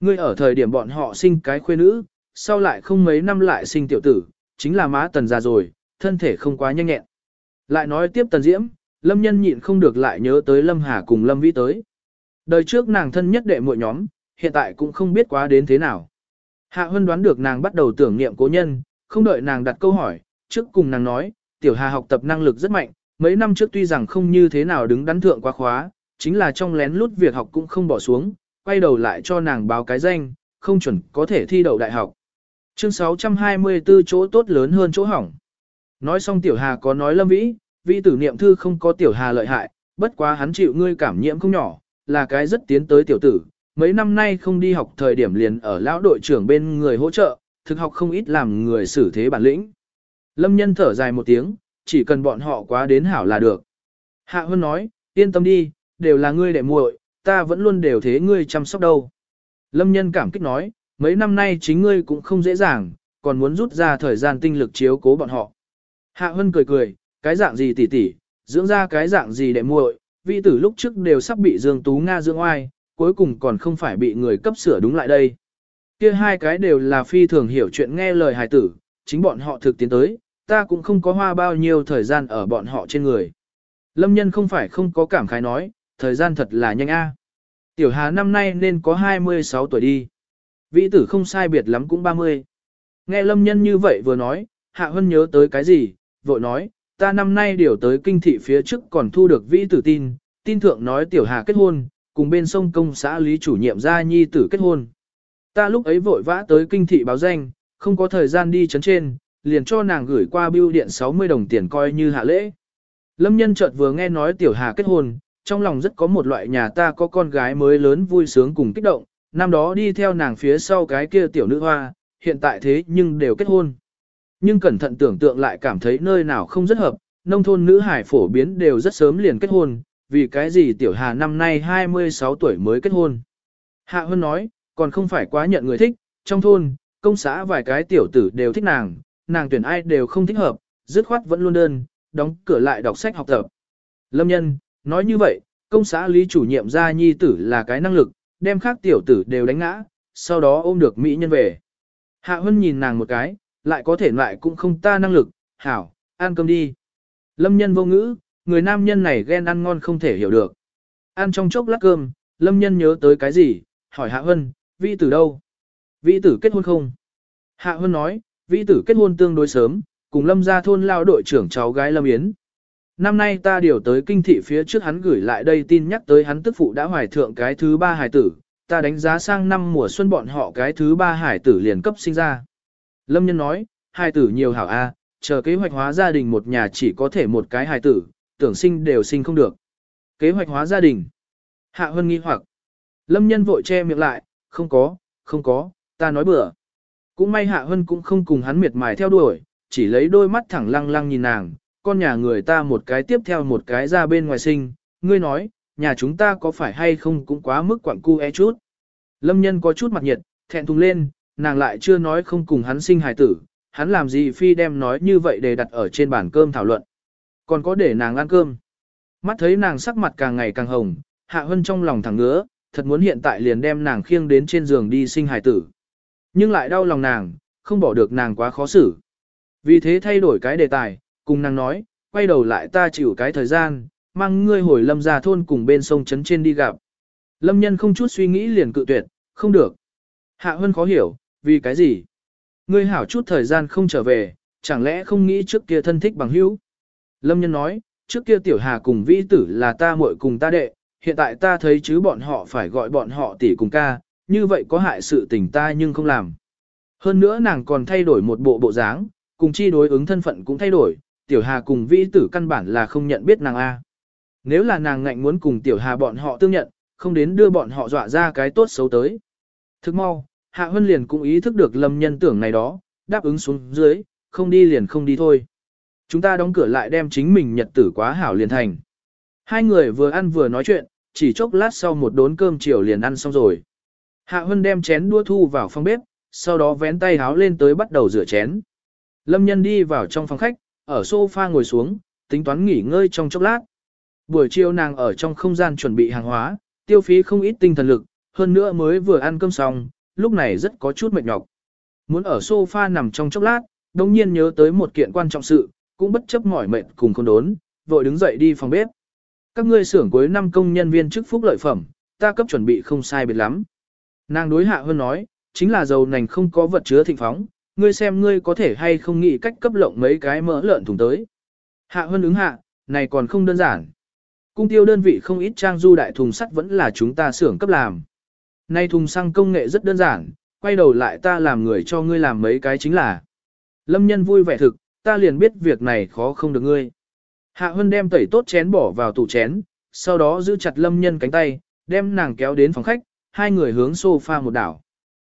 Ngươi ở thời điểm bọn họ sinh cái khuê nữ, sau lại không mấy năm lại sinh tiểu tử, chính là má tần già rồi, thân thể không quá nhanh nhẹn. Lại nói tiếp tần diễm, lâm nhân nhịn không được lại nhớ tới lâm hà cùng lâm vĩ tới. Đời trước nàng thân nhất đệ muội nhóm, hiện tại cũng không biết quá đến thế nào. Hạ Hân đoán được nàng bắt đầu tưởng niệm cố nhân, không đợi nàng đặt câu hỏi, trước cùng nàng nói, tiểu hà học tập năng lực rất mạnh, mấy năm trước tuy rằng không như thế nào đứng đắn thượng quá khóa, chính là trong lén lút việc học cũng không bỏ xuống, quay đầu lại cho nàng báo cái danh, không chuẩn có thể thi đậu đại học. Chương 624 chỗ tốt lớn hơn chỗ hỏng. Nói xong tiểu hà có nói lâm vĩ, vĩ tử niệm thư không có tiểu hà lợi hại, bất quá hắn chịu ngươi cảm nhiễm không nhỏ, là cái rất tiến tới tiểu tử. Mấy năm nay không đi học thời điểm liền ở lão đội trưởng bên người hỗ trợ, thực học không ít làm người xử thế bản lĩnh. Lâm nhân thở dài một tiếng, chỉ cần bọn họ quá đến hảo là được. Hạ Hân nói, yên tâm đi, đều là ngươi đệ muội, ta vẫn luôn đều thế ngươi chăm sóc đâu. Lâm nhân cảm kích nói, mấy năm nay chính ngươi cũng không dễ dàng, còn muốn rút ra thời gian tinh lực chiếu cố bọn họ. Hạ Hân cười cười, cái dạng gì tỉ tỉ, dưỡng ra cái dạng gì đệ muội, vị tử lúc trước đều sắp bị Dương Tú Nga dưỡng oai, cuối cùng còn không phải bị người cấp sửa đúng lại đây. Kia hai cái đều là phi thường hiểu chuyện nghe lời hài tử, chính bọn họ thực tiến tới, ta cũng không có hoa bao nhiêu thời gian ở bọn họ trên người. Lâm nhân không phải không có cảm khái nói, thời gian thật là nhanh a. Tiểu Hà năm nay nên có 26 tuổi đi. Vĩ tử không sai biệt lắm cũng 30. Nghe lâm nhân như vậy vừa nói, Hạ Hân nhớ tới cái gì, vội nói, ta năm nay điều tới kinh thị phía trước còn thu được vĩ tử tin, tin thượng nói Tiểu Hà kết hôn, cùng bên sông công xã lý chủ nhiệm gia nhi tử kết hôn. Ta lúc ấy vội vã tới kinh thị báo danh, không có thời gian đi chấn trên, liền cho nàng gửi qua bưu điện 60 đồng tiền coi như hạ lễ. Lâm nhân chợt vừa nghe nói Tiểu Hà kết hôn, trong lòng rất có một loại nhà ta có con gái mới lớn vui sướng cùng kích động, năm đó đi theo nàng phía sau cái kia tiểu nữ hoa, hiện tại thế nhưng đều kết hôn. Nhưng cẩn thận tưởng tượng lại cảm thấy nơi nào không rất hợp, nông thôn nữ hải phổ biến đều rất sớm liền kết hôn, vì cái gì tiểu hà năm nay 26 tuổi mới kết hôn. Hạ Hân nói, còn không phải quá nhận người thích, trong thôn, công xã vài cái tiểu tử đều thích nàng, nàng tuyển ai đều không thích hợp, dứt khoát vẫn luôn đơn, đóng cửa lại đọc sách học tập. Lâm nhân, nói như vậy, công xã lý chủ nhiệm gia nhi tử là cái năng lực, đem khác tiểu tử đều đánh ngã, sau đó ôm được mỹ nhân về. Hạ Hân nhìn nàng một cái, lại có thể lại cũng không ta năng lực, hảo, ăn cơm đi. Lâm nhân vô ngữ, người nam nhân này ghen ăn ngon không thể hiểu được. Ăn trong chốc lát cơm, Lâm nhân nhớ tới cái gì, hỏi Hạ Hân, vị tử đâu? Vị tử kết hôn không? Hạ Hân nói, Vĩ tử kết hôn tương đối sớm, cùng Lâm gia thôn lao đội trưởng cháu gái Lâm Yến. Năm nay ta điều tới kinh thị phía trước hắn gửi lại đây tin nhắc tới hắn tức phụ đã hoài thượng cái thứ ba hải tử, ta đánh giá sang năm mùa xuân bọn họ cái thứ ba hải tử liền cấp sinh ra. Lâm nhân nói, hải tử nhiều hảo A, chờ kế hoạch hóa gia đình một nhà chỉ có thể một cái hải tử, tưởng sinh đều sinh không được. Kế hoạch hóa gia đình. Hạ Hân nghi hoặc. Lâm nhân vội che miệng lại, không có, không có, ta nói bừa. Cũng may Hạ Hân cũng không cùng hắn miệt mài theo đuổi, chỉ lấy đôi mắt thẳng lăng lăng nhìn nàng, con nhà người ta một cái tiếp theo một cái ra bên ngoài sinh, ngươi nói, nhà chúng ta có phải hay không cũng quá mức quặng cu e chút. Lâm nhân có chút mặt nhiệt, thẹn thùng lên, nàng lại chưa nói không cùng hắn sinh hài tử, hắn làm gì phi đem nói như vậy để đặt ở trên bàn cơm thảo luận. Còn có để nàng ăn cơm. Mắt thấy nàng sắc mặt càng ngày càng hồng, hạ hân trong lòng thẳng ngứa, thật muốn hiện tại liền đem nàng khiêng đến trên giường đi sinh hài tử. Nhưng lại đau lòng nàng, không bỏ được nàng quá khó xử. Vì thế thay đổi cái đề tài, cùng nàng nói, quay đầu lại ta chịu cái thời gian, mang ngươi hồi lâm ra thôn cùng bên sông trấn trên đi gặp. Lâm nhân không chút suy nghĩ liền cự tuyệt, không được. Hạ Hân khó hiểu, vì cái gì? Ngươi hảo chút thời gian không trở về, chẳng lẽ không nghĩ trước kia thân thích bằng hữu? Lâm nhân nói, trước kia tiểu hà cùng vĩ tử là ta muội cùng ta đệ, hiện tại ta thấy chứ bọn họ phải gọi bọn họ tỷ cùng ca, như vậy có hại sự tình ta nhưng không làm. Hơn nữa nàng còn thay đổi một bộ bộ dáng, cùng chi đối ứng thân phận cũng thay đổi, tiểu hà cùng vĩ tử căn bản là không nhận biết nàng A. Nếu là nàng ngạnh muốn cùng tiểu hà bọn họ tương nhận, không đến đưa bọn họ dọa ra cái tốt xấu tới. Thức mau, Hạ huân liền cũng ý thức được Lâm Nhân tưởng này đó, đáp ứng xuống dưới, không đi liền không đi thôi. Chúng ta đóng cửa lại đem chính mình nhật tử quá hảo liền thành. Hai người vừa ăn vừa nói chuyện, chỉ chốc lát sau một đốn cơm chiều liền ăn xong rồi. Hạ Hân đem chén đua thu vào phòng bếp, sau đó vén tay háo lên tới bắt đầu rửa chén. Lâm Nhân đi vào trong phòng khách, ở sofa ngồi xuống, tính toán nghỉ ngơi trong chốc lát. Buổi chiều nàng ở trong không gian chuẩn bị hàng hóa, tiêu phí không ít tinh thần lực, hơn nữa mới vừa ăn cơm xong, lúc này rất có chút mệt nhọc. Muốn ở sofa nằm trong chốc lát, đồng nhiên nhớ tới một kiện quan trọng sự, cũng bất chấp mỏi mệt cùng không đốn, vội đứng dậy đi phòng bếp. Các ngươi xưởng cuối năm công nhân viên chức phúc lợi phẩm, ta cấp chuẩn bị không sai biệt lắm. Nàng đối hạ hơn nói, chính là dầu nành không có vật chứa thịnh phóng, ngươi xem ngươi có thể hay không nghĩ cách cấp lộng mấy cái mỡ lợn thùng tới. Hạ hơn ứng hạ, này còn không đơn giản. Cung tiêu đơn vị không ít trang du đại thùng sắt vẫn là chúng ta xưởng cấp làm. Nay thùng xăng công nghệ rất đơn giản, quay đầu lại ta làm người cho ngươi làm mấy cái chính là. Lâm nhân vui vẻ thực, ta liền biết việc này khó không được ngươi. Hạ Hân đem tẩy tốt chén bỏ vào tủ chén, sau đó giữ chặt Lâm nhân cánh tay, đem nàng kéo đến phòng khách, hai người hướng sofa một đảo.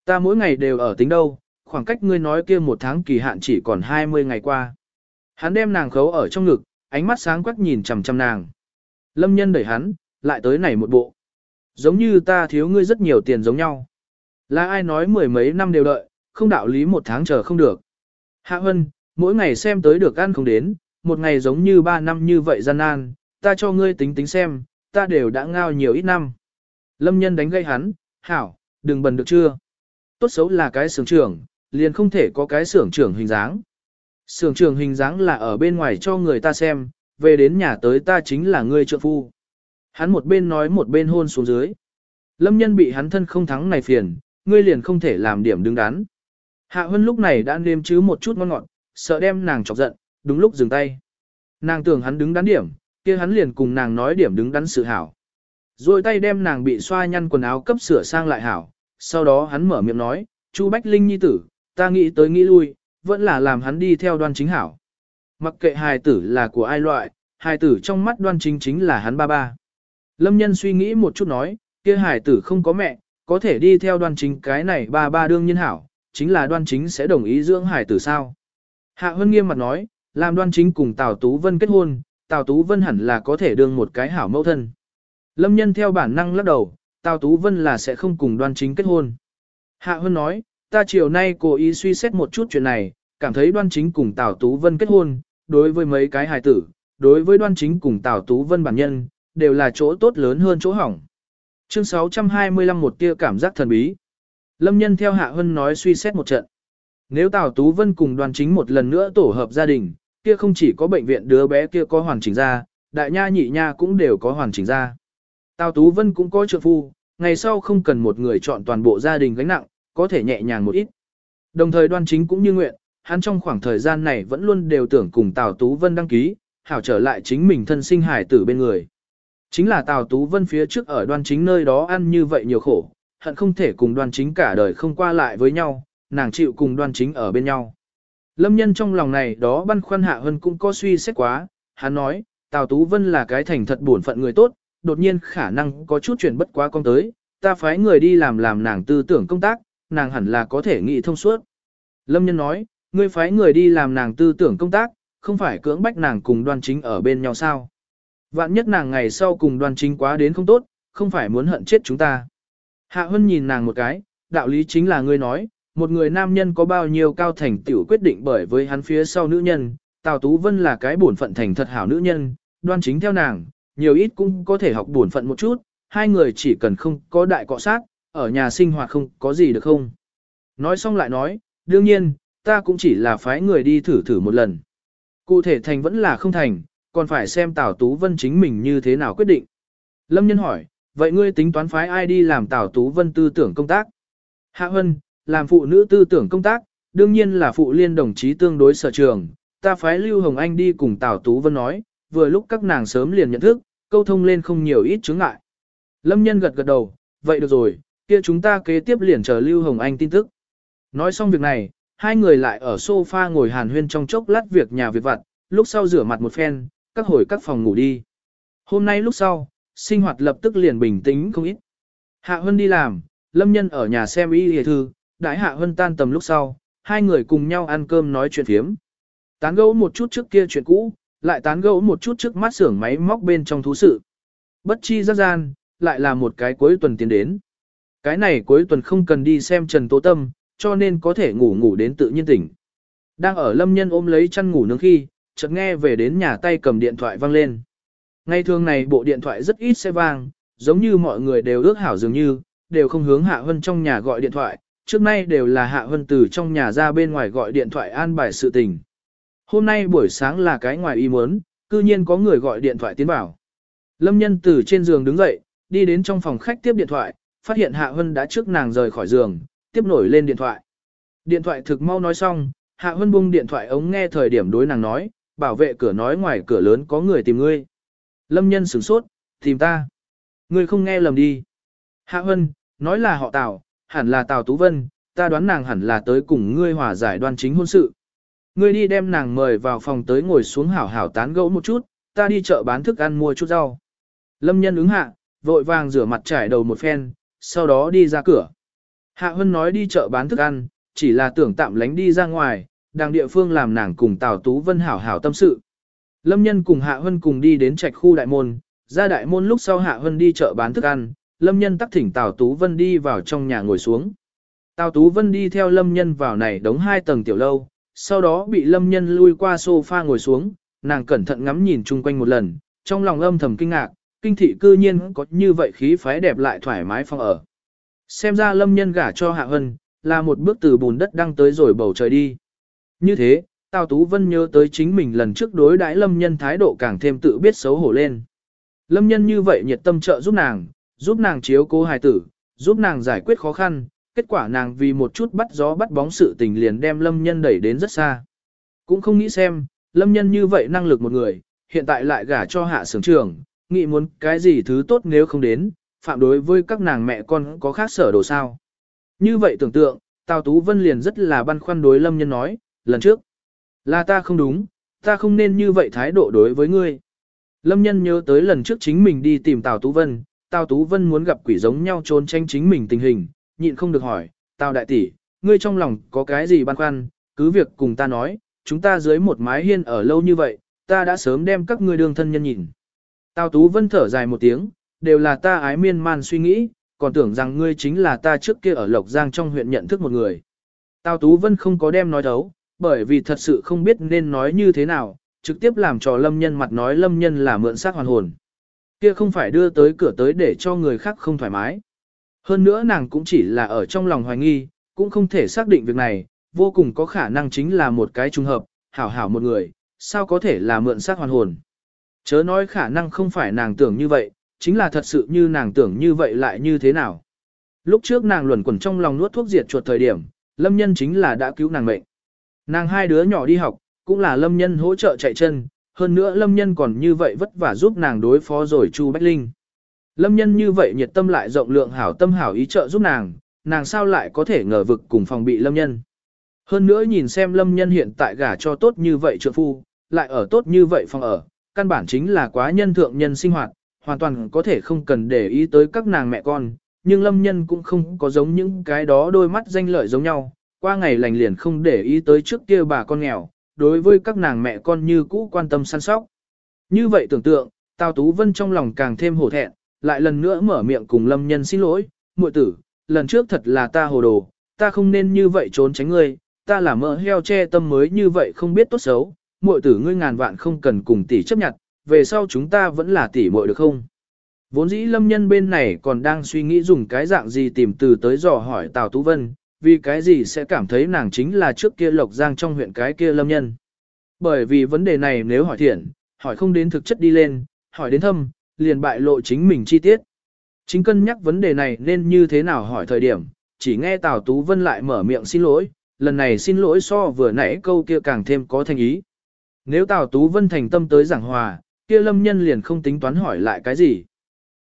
Ta mỗi ngày đều ở tính đâu, khoảng cách ngươi nói kia một tháng kỳ hạn chỉ còn 20 ngày qua. Hắn đem nàng khấu ở trong ngực, ánh mắt sáng quắc nhìn chằm chằm nàng. Lâm nhân đẩy hắn, lại tới này một bộ. Giống như ta thiếu ngươi rất nhiều tiền giống nhau. Là ai nói mười mấy năm đều đợi, không đạo lý một tháng chờ không được. Hạ Hân, mỗi ngày xem tới được ăn không đến, một ngày giống như ba năm như vậy gian nan, ta cho ngươi tính tính xem, ta đều đã ngao nhiều ít năm. Lâm nhân đánh gây hắn, hảo, đừng bần được chưa. Tốt xấu là cái xưởng trưởng, liền không thể có cái xưởng trưởng hình dáng. Xưởng trưởng hình dáng là ở bên ngoài cho người ta xem, về đến nhà tới ta chính là ngươi trợ phu. Hắn một bên nói một bên hôn xuống dưới. Lâm nhân bị hắn thân không thắng này phiền, ngươi liền không thể làm điểm đứng đắn. Hạ Hân lúc này đã nêm chứ một chút ngon ngọt, sợ đem nàng chọc giận, đúng lúc dừng tay. Nàng tưởng hắn đứng đắn điểm, kia hắn liền cùng nàng nói điểm đứng đắn sự hảo. Rồi tay đem nàng bị xoa nhăn quần áo cấp sửa sang lại hảo, sau đó hắn mở miệng nói, Chu Bách Linh nhi tử, ta nghĩ tới nghĩ lui, vẫn là làm hắn đi theo đoan chính hảo. Mặc kệ hài tử là của ai loại, hài tử trong mắt đoan chính chính là hắn ba ba. Lâm nhân suy nghĩ một chút nói, kia hài tử không có mẹ, có thể đi theo đoan chính cái này ba ba đương nhiên hảo, chính là đoan chính sẽ đồng ý dưỡng hài tử sao. Hạ Hân nghiêm mặt nói, làm đoan chính cùng Tào Tú Vân kết hôn, Tào Tú Vân hẳn là có thể đương một cái hảo mẫu thân. Lâm nhân theo bản năng lắc đầu, Tào Tú Vân là sẽ không cùng đoan chính kết hôn. Hạ Hân nói, ta chiều nay cố ý suy xét một chút chuyện này, cảm thấy đoan chính cùng Tào Tú Vân kết hôn, đối với mấy cái hài tử, đối với đoan chính cùng Tào Tú Vân bản nhân, đều là chỗ tốt lớn hơn chỗ hỏng. Chương 625 một tia cảm giác thần bí. Lâm nhân theo Hạ Hân nói suy xét một trận. Nếu Tào Tú Vân cùng đoàn chính một lần nữa tổ hợp gia đình, kia không chỉ có bệnh viện đứa bé kia có hoàn chỉnh ra, đại nha nhị nha cũng đều có hoàn chỉnh ra. Tào Tú Vân cũng có trợ phu, ngày sau không cần một người chọn toàn bộ gia đình gánh nặng, có thể nhẹ nhàng một ít. Đồng thời đoan chính cũng như nguyện, hắn trong khoảng thời gian này vẫn luôn đều tưởng cùng Tào Tú Vân đăng ký, hảo trở lại chính mình thân sinh hải tử bên người. Chính là Tào Tú Vân phía trước ở đoan chính nơi đó ăn như vậy nhiều khổ, hận không thể cùng đoan chính cả đời không qua lại với nhau, nàng chịu cùng đoan chính ở bên nhau. Lâm nhân trong lòng này đó băn khoăn hạ hơn cũng có suy xét quá, hắn nói, Tào Tú Vân là cái thành thật bổn phận người tốt, đột nhiên khả năng có chút chuyển bất quá con tới, ta phái người đi làm làm nàng tư tưởng công tác, nàng hẳn là có thể nghĩ thông suốt. Lâm nhân nói, ngươi phái người đi làm nàng tư tưởng công tác, không phải cưỡng bách nàng cùng đoan chính ở bên nhau sao. Vạn nhất nàng ngày sau cùng đoan chính quá đến không tốt, không phải muốn hận chết chúng ta. Hạ Hân nhìn nàng một cái, đạo lý chính là ngươi nói, một người nam nhân có bao nhiêu cao thành tiểu quyết định bởi với hắn phía sau nữ nhân, Tào Tú Vân là cái bổn phận thành thật hảo nữ nhân, đoan chính theo nàng, nhiều ít cũng có thể học bổn phận một chút, hai người chỉ cần không có đại cọ sát, ở nhà sinh hoạt không có gì được không. Nói xong lại nói, đương nhiên, ta cũng chỉ là phái người đi thử thử một lần. Cụ thể thành vẫn là không thành, còn phải xem Tào Tú Vân chính mình như thế nào quyết định. Lâm Nhân hỏi, vậy ngươi tính toán phái ai đi làm Tào Tú Vân tư tưởng công tác? Hạ Hân, làm phụ nữ tư tưởng công tác, đương nhiên là phụ liên đồng chí tương đối sở trường, ta phái Lưu Hồng Anh đi cùng Tào Tú Vân nói, vừa lúc các nàng sớm liền nhận thức, câu thông lên không nhiều ít chướng ngại. Lâm Nhân gật gật đầu, vậy được rồi, kia chúng ta kế tiếp liền chờ Lưu Hồng Anh tin tức. Nói xong việc này, hai người lại ở sofa ngồi hàn huyên trong chốc lát việc nhà việc vặt, lúc sau rửa mặt một phen, các hồi các phòng ngủ đi. Hôm nay lúc sau, sinh hoạt lập tức liền bình tĩnh không ít. Hạ Hân đi làm, Lâm Nhân ở nhà xem y hề thư, đại hạ hân tan tầm lúc sau, hai người cùng nhau ăn cơm nói chuyện phiếm. Tán gẫu một chút trước kia chuyện cũ, lại tán gẫu một chút trước mắt xưởng máy móc bên trong thú sự. Bất chi giác gian, lại là một cái cuối tuần tiến đến. Cái này cuối tuần không cần đi xem Trần Tố Tâm, cho nên có thể ngủ ngủ đến tự nhiên tỉnh. Đang ở lâm nhân ôm lấy chăn ngủ nướng khi, chợt nghe về đến nhà tay cầm điện thoại vang lên. Ngày thường này bộ điện thoại rất ít sẽ vang, giống như mọi người đều ước hảo dường như, đều không hướng Hạ Hân trong nhà gọi điện thoại, trước nay đều là Hạ Hân từ trong nhà ra bên ngoài gọi điện thoại an bài sự tình. Hôm nay buổi sáng là cái ngoài ý muốn, cư nhiên có người gọi điện thoại tiến bảo. Lâm nhân từ trên giường đứng dậy, đi đến trong phòng khách tiếp điện thoại, phát hiện Hạ Hân đã trước nàng rời khỏi giường, tiếp nổi lên điện thoại. Điện thoại thực mau nói xong, Hạ Hân bung điện thoại ống nghe thời điểm đối nàng nói, bảo vệ cửa nói ngoài cửa lớn có người tìm ngươi. Lâm nhân sửng sốt, tìm ta. Ngươi không nghe lầm đi. Hạ Hân, nói là họ Tào, hẳn là Tào Tú Vân, ta đoán nàng hẳn là tới cùng ngươi hòa giải đoan chính hôn sự. Ngươi đi đem nàng mời vào phòng tới ngồi xuống hảo hảo tán gẫu một chút, ta đi chợ bán thức ăn mua chút rau. Lâm nhân ứng hạ, vội vàng rửa mặt trải đầu một phen, sau đó đi ra cửa. Hạ Hân nói đi chợ bán thức ăn, chỉ là tưởng tạm lánh đi ra ngoài, đàng địa phương làm nàng cùng Tào Tú Vân hảo hảo tâm sự. Lâm Nhân cùng Hạ Hân cùng đi đến trạch khu đại môn, ra đại môn lúc sau Hạ Hân đi chợ bán thức ăn, Lâm Nhân tắc thỉnh Tào Tú Vân đi vào trong nhà ngồi xuống. Tào Tú Vân đi theo Lâm Nhân vào này đống hai tầng tiểu lâu, sau đó bị Lâm Nhân lui qua sofa ngồi xuống, nàng cẩn thận ngắm nhìn chung quanh một lần, trong lòng âm thầm kinh ngạc, kinh thị cư nhiên có như vậy khí phái đẹp lại thoải mái phong ở. Xem ra Lâm Nhân gả cho Hạ Hân, là một bước từ bùn đất đăng tới rồi bầu trời đi. Như thế, Tào Tú Vân nhớ tới chính mình lần trước đối đãi Lâm Nhân thái độ càng thêm tự biết xấu hổ lên. Lâm Nhân như vậy nhiệt tâm trợ giúp nàng, giúp nàng chiếu cố hài tử, giúp nàng giải quyết khó khăn, kết quả nàng vì một chút bắt gió bắt bóng sự tình liền đem Lâm Nhân đẩy đến rất xa. Cũng không nghĩ xem, Lâm Nhân như vậy năng lực một người, hiện tại lại gả cho hạ sướng Trường, nghĩ muốn cái gì thứ tốt nếu không đến, phạm đối với các nàng mẹ con có khác sở đồ sao. Như vậy tưởng tượng, Tào Tú Vân liền rất là băn khoăn đối Lâm Nhân nói, lần trước, là ta không đúng, ta không nên như vậy thái độ đối với ngươi. Lâm Nhân nhớ tới lần trước chính mình đi tìm Tào Tú Vân, Tào Tú Vân muốn gặp quỷ giống nhau trốn tranh chính mình tình hình, nhịn không được hỏi, Tào đại tỷ, ngươi trong lòng có cái gì băn khoăn, cứ việc cùng ta nói, chúng ta dưới một mái hiên ở lâu như vậy, ta đã sớm đem các ngươi đương thân nhân nhìn. Tào Tú Vân thở dài một tiếng, đều là ta ái miên man suy nghĩ, còn tưởng rằng ngươi chính là ta trước kia ở Lộc Giang trong huyện nhận thức một người. Tào Tú Vân không có đem nói thấu, bởi vì thật sự không biết nên nói như thế nào, trực tiếp làm trò lâm nhân mặt nói lâm nhân là mượn xác hoàn hồn. Kia không phải đưa tới cửa tới để cho người khác không thoải mái. Hơn nữa nàng cũng chỉ là ở trong lòng hoài nghi, cũng không thể xác định việc này, vô cùng có khả năng chính là một cái trùng hợp, hảo hảo một người, sao có thể là mượn xác hoàn hồn. Chớ nói khả năng không phải nàng tưởng như vậy, chính là thật sự như nàng tưởng như vậy lại như thế nào. Lúc trước nàng luẩn quẩn trong lòng nuốt thuốc diệt chuột thời điểm, lâm nhân chính là đã cứu nàng mệnh. Nàng hai đứa nhỏ đi học, cũng là lâm nhân hỗ trợ chạy chân, hơn nữa lâm nhân còn như vậy vất vả giúp nàng đối phó rồi Chu Bách Linh. Lâm nhân như vậy nhiệt tâm lại rộng lượng hảo tâm hảo ý trợ giúp nàng, nàng sao lại có thể ngờ vực cùng phòng bị lâm nhân. Hơn nữa nhìn xem lâm nhân hiện tại gả cho tốt như vậy trượng phu, lại ở tốt như vậy phòng ở, căn bản chính là quá nhân thượng nhân sinh hoạt, hoàn toàn có thể không cần để ý tới các nàng mẹ con, nhưng lâm nhân cũng không có giống những cái đó đôi mắt danh lợi giống nhau, qua ngày lành liền không để ý tới trước kia bà con nghèo, đối với các nàng mẹ con như cũ quan tâm săn sóc. Như vậy tưởng tượng, Tào Tú Vân trong lòng càng thêm hổ thẹn, lại lần nữa mở miệng cùng lâm nhân xin lỗi, muội tử, lần trước thật là ta hồ đồ, ta không nên như vậy trốn tránh ngươi, ta là mỡ heo che tâm mới như vậy không biết tốt xấu, muội tử ngươi ngàn vạn không cần cùng tỷ chấp nhận, về sau chúng ta vẫn là tỷ muội được không? Vốn dĩ lâm nhân bên này còn đang suy nghĩ dùng cái dạng gì tìm từ tới dò hỏi Tào Tú Vân, vì cái gì sẽ cảm thấy nàng chính là trước kia Lộc Giang trong huyện cái kia lâm nhân. Bởi vì vấn đề này nếu hỏi thiện, hỏi không đến thực chất đi lên, hỏi đến thâm, liền bại lộ chính mình chi tiết. Chính cân nhắc vấn đề này nên như thế nào hỏi thời điểm, chỉ nghe Tào Tú Vân lại mở miệng xin lỗi, lần này xin lỗi so vừa nãy câu kia càng thêm có thành ý. Nếu Tào Tú Vân thành tâm tới giảng hòa, kia lâm nhân liền không tính toán hỏi lại cái gì.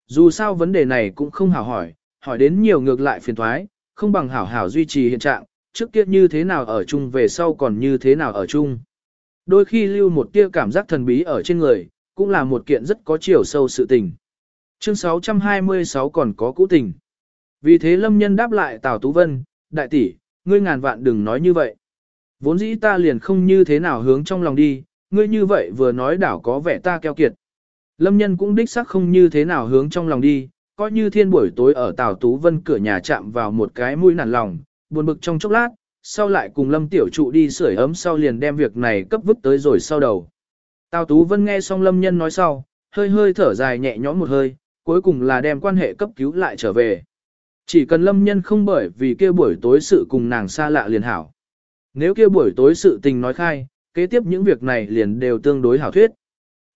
Dù sao vấn đề này cũng không hảo hỏi, hỏi đến nhiều ngược lại phiền thoái, không bằng hảo hảo duy trì hiện trạng, trước kia như thế nào ở chung về sau còn như thế nào ở chung. Đôi khi lưu một tia cảm giác thần bí ở trên người, cũng là một kiện rất có chiều sâu sự tình. Chương 626 còn có cũ tình. Vì thế Lâm Nhân đáp lại Tào Tú Vân, đại tỷ, ngươi ngàn vạn đừng nói như vậy. Vốn dĩ ta liền không như thế nào hướng trong lòng đi, ngươi như vậy vừa nói đảo có vẻ ta keo kiệt. Lâm nhân cũng đích xác không như thế nào hướng trong lòng đi, coi như thiên buổi tối ở Tào Tú Vân cửa nhà chạm vào một cái mũi nản lòng, buồn bực trong chốc lát, sau lại cùng Lâm Tiểu Trụ đi sưởi ấm sau liền đem việc này cấp vứt tới rồi sau đầu. Tào Tú Vân nghe xong Lâm Nhân nói sau, hơi hơi thở dài nhẹ nhõm một hơi, cuối cùng là đem quan hệ cấp cứu lại trở về. Chỉ cần Lâm Nhân không bởi vì kia buổi tối sự cùng nàng xa lạ liền hảo. Nếu kia buổi tối sự tình nói khai, kế tiếp những việc này liền đều tương đối hảo thuyết.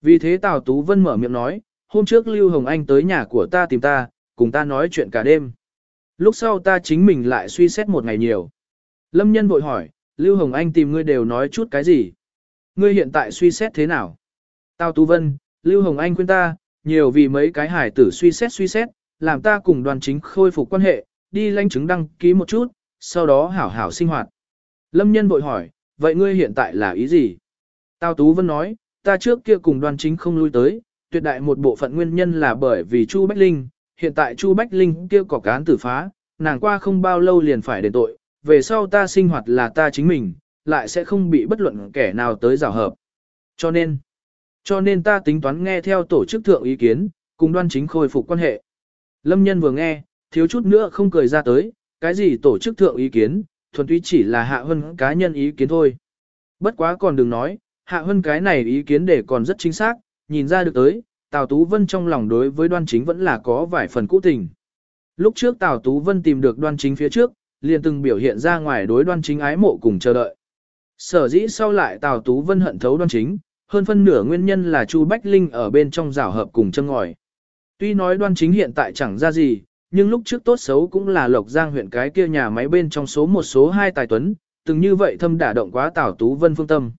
Vì thế Tào Tú Vân mở miệng nói, hôm trước Lưu Hồng Anh tới nhà của ta tìm ta, cùng ta nói chuyện cả đêm. Lúc sau ta chính mình lại suy xét một ngày nhiều. Lâm nhân vội hỏi, Lưu Hồng Anh tìm ngươi đều nói chút cái gì? Ngươi hiện tại suy xét thế nào? Tào Tú Vân, Lưu Hồng Anh khuyên ta, nhiều vì mấy cái hải tử suy xét suy xét, làm ta cùng đoàn chính khôi phục quan hệ, đi lãnh chứng đăng ký một chút, sau đó hảo hảo sinh hoạt. Lâm nhân vội hỏi, vậy ngươi hiện tại là ý gì? Tào Tú Vân nói, ta trước kia cùng đoàn chính không lui tới, tuyệt đại một bộ phận nguyên nhân là bởi vì Chu Bách Linh, hiện tại Chu Bách Linh kia có cán tử phá, nàng qua không bao lâu liền phải đền tội, về sau ta sinh hoạt là ta chính mình, lại sẽ không bị bất luận kẻ nào tới rào hợp. Cho nên, cho nên ta tính toán nghe theo tổ chức thượng ý kiến, cùng đoan chính khôi phục quan hệ. Lâm nhân vừa nghe, thiếu chút nữa không cười ra tới, cái gì tổ chức thượng ý kiến, thuần túy chỉ là hạ hơn cá nhân ý kiến thôi. Bất quá còn đừng nói, hạ hơn cái này ý kiến để còn rất chính xác, nhìn ra được tới, Tào Tú Vân trong lòng đối với đoan chính vẫn là có vài phần cũ tình. Lúc trước Tào Tú Vân tìm được đoan chính phía trước, liền từng biểu hiện ra ngoài đối đoan chính ái mộ cùng chờ đợi. Sở dĩ sau lại Tào Tú Vân hận thấu đoan chính, hơn phân nửa nguyên nhân là Chu Bách Linh ở bên trong rào hợp cùng chân ngòi. Tuy nói đoan chính hiện tại chẳng ra gì, nhưng lúc trước tốt xấu cũng là Lộc Giang huyện cái kia nhà máy bên trong số một số hai tài tuấn, từng như vậy thâm đả động quá Tào Tú Vân phương tâm.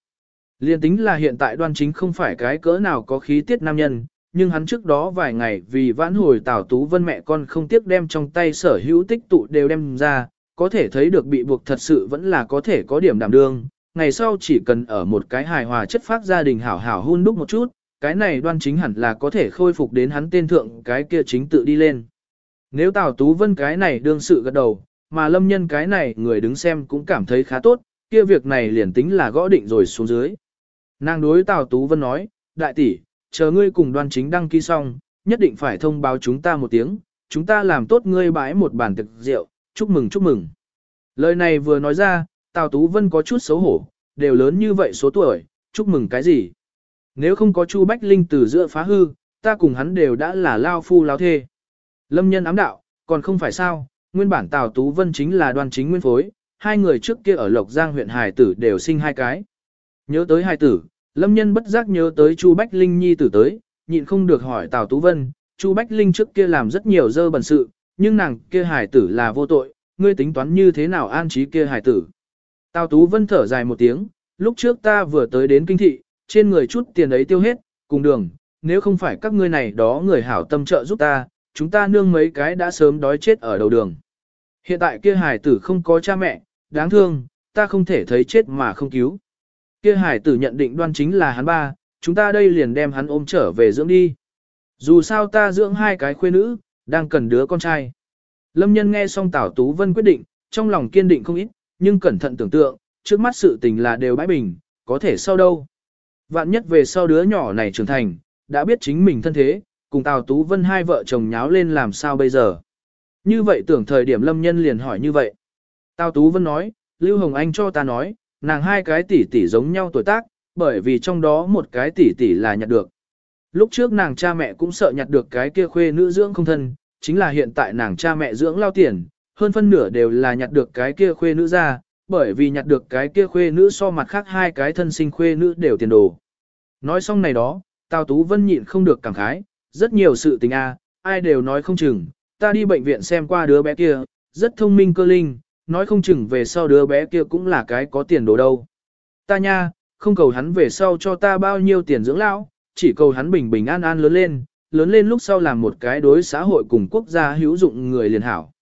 Liên tính là hiện tại đoan chính không phải cái cỡ nào có khí tiết nam nhân, nhưng hắn trước đó vài ngày vì vãn hồi Tào Tú Vân mẹ con không tiếc đem trong tay sở hữu tích tụ đều đem ra, có thể thấy được bị buộc thật sự vẫn là có thể có điểm đảm đương. Ngày sau chỉ cần ở một cái hài hòa chất phát gia đình hảo hảo hôn đúc một chút, cái này đoan chính hẳn là có thể khôi phục đến hắn tên thượng cái kia chính tự đi lên. Nếu Tào Tú Vân cái này đương sự gật đầu, mà lâm nhân cái này người đứng xem cũng cảm thấy khá tốt, kia việc này liền tính là gõ định rồi xuống dưới. Nàng đối Tào Tú Vân nói, đại tỷ, chờ ngươi cùng đoan chính đăng ký xong, nhất định phải thông báo chúng ta một tiếng, chúng ta làm tốt ngươi bãi một bàn thực rượu, chúc mừng chúc mừng. Lời này vừa nói ra, Tào Tú Vân có chút xấu hổ, đều lớn như vậy số tuổi, chúc mừng cái gì? Nếu không có Chu Bách Linh từ giữa phá hư, ta cùng hắn đều đã là lao phu lao thê. Lâm nhân ám đạo, còn không phải sao, nguyên bản Tào Tú Vân chính là Đoàn chính nguyên phối, hai người trước kia ở Lộc Giang huyện Hải Tử đều sinh hai cái. Nhớ tới Hải Tử, Lâm nhân bất giác nhớ tới Chu Bách Linh nhi tử tới, nhịn không được hỏi Tào Tú Vân, Chu Bách Linh trước kia làm rất nhiều dơ bẩn sự, nhưng nàng kia hải tử là vô tội, ngươi tính toán như thế nào an trí kia hải tử. Tào Tú Vân thở dài một tiếng, lúc trước ta vừa tới đến kinh thị, trên người chút tiền ấy tiêu hết, cùng đường, nếu không phải các ngươi này đó người hảo tâm trợ giúp ta, chúng ta nương mấy cái đã sớm đói chết ở đầu đường. Hiện tại kia hải tử không có cha mẹ, đáng thương, ta không thể thấy chết mà không cứu. Kia hải tử nhận định đoan chính là hắn ba, chúng ta đây liền đem hắn ôm trở về dưỡng đi. Dù sao ta dưỡng hai cái khuê nữ, đang cần đứa con trai. Lâm nhân nghe xong Tảo Tú Vân quyết định, trong lòng kiên định không ít, nhưng cẩn thận tưởng tượng, trước mắt sự tình là đều bãi bình, có thể sau đâu. Vạn nhất về sau đứa nhỏ này trưởng thành, đã biết chính mình thân thế, cùng Tào Tú Vân hai vợ chồng nháo lên làm sao bây giờ. Như vậy tưởng thời điểm Lâm Nhân liền hỏi như vậy. Tào Tú Vân nói, Lưu Hồng Anh cho ta nói, nàng hai cái tỷ tỷ giống nhau tuổi tác, bởi vì trong đó một cái tỷ tỷ là nhặt được. Lúc trước nàng cha mẹ cũng sợ nhặt được cái kia khuê nữ dưỡng không thân, chính là hiện tại nàng cha mẹ dưỡng lao tiền, hơn phân nửa đều là nhặt được cái kia khuê nữ ra, bởi vì nhặt được cái kia khuê nữ so mặt khác hai cái thân sinh khuê nữ đều tiền đồ. Nói xong này đó, Tào Tú Vân nhịn không được cảm khái, rất nhiều sự tình a, ai đều nói không chừng, ta đi bệnh viện xem qua đứa bé kia, rất thông minh cơ linh, nói không chừng về sau đứa bé kia cũng là cái có tiền đồ đâu. Ta nha, không cầu hắn về sau cho ta bao nhiêu tiền dưỡng lão, chỉ cầu hắn bình bình an an lớn lên, lớn lên lúc sau làm một cái đối xã hội cùng quốc gia hữu dụng người liền hảo.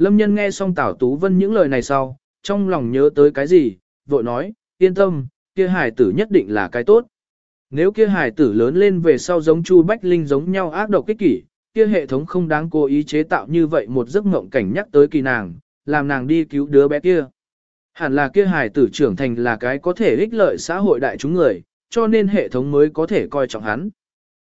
Lâm nhân nghe xong Tảo Tú Vân những lời này sau, trong lòng nhớ tới cái gì, vội nói, yên tâm, kia hài tử nhất định là cái tốt. Nếu kia hài tử lớn lên về sau giống Chu Bách Linh giống nhau ác độc kích kỷ, kia hệ thống không đáng cố ý chế tạo như vậy một giấc mộng cảnh nhắc tới kỳ nàng, làm nàng đi cứu đứa bé kia, hẳn là kia hài tử trưởng thành là cái có thể ích lợi xã hội đại chúng người, cho nên hệ thống mới có thể coi trọng hắn.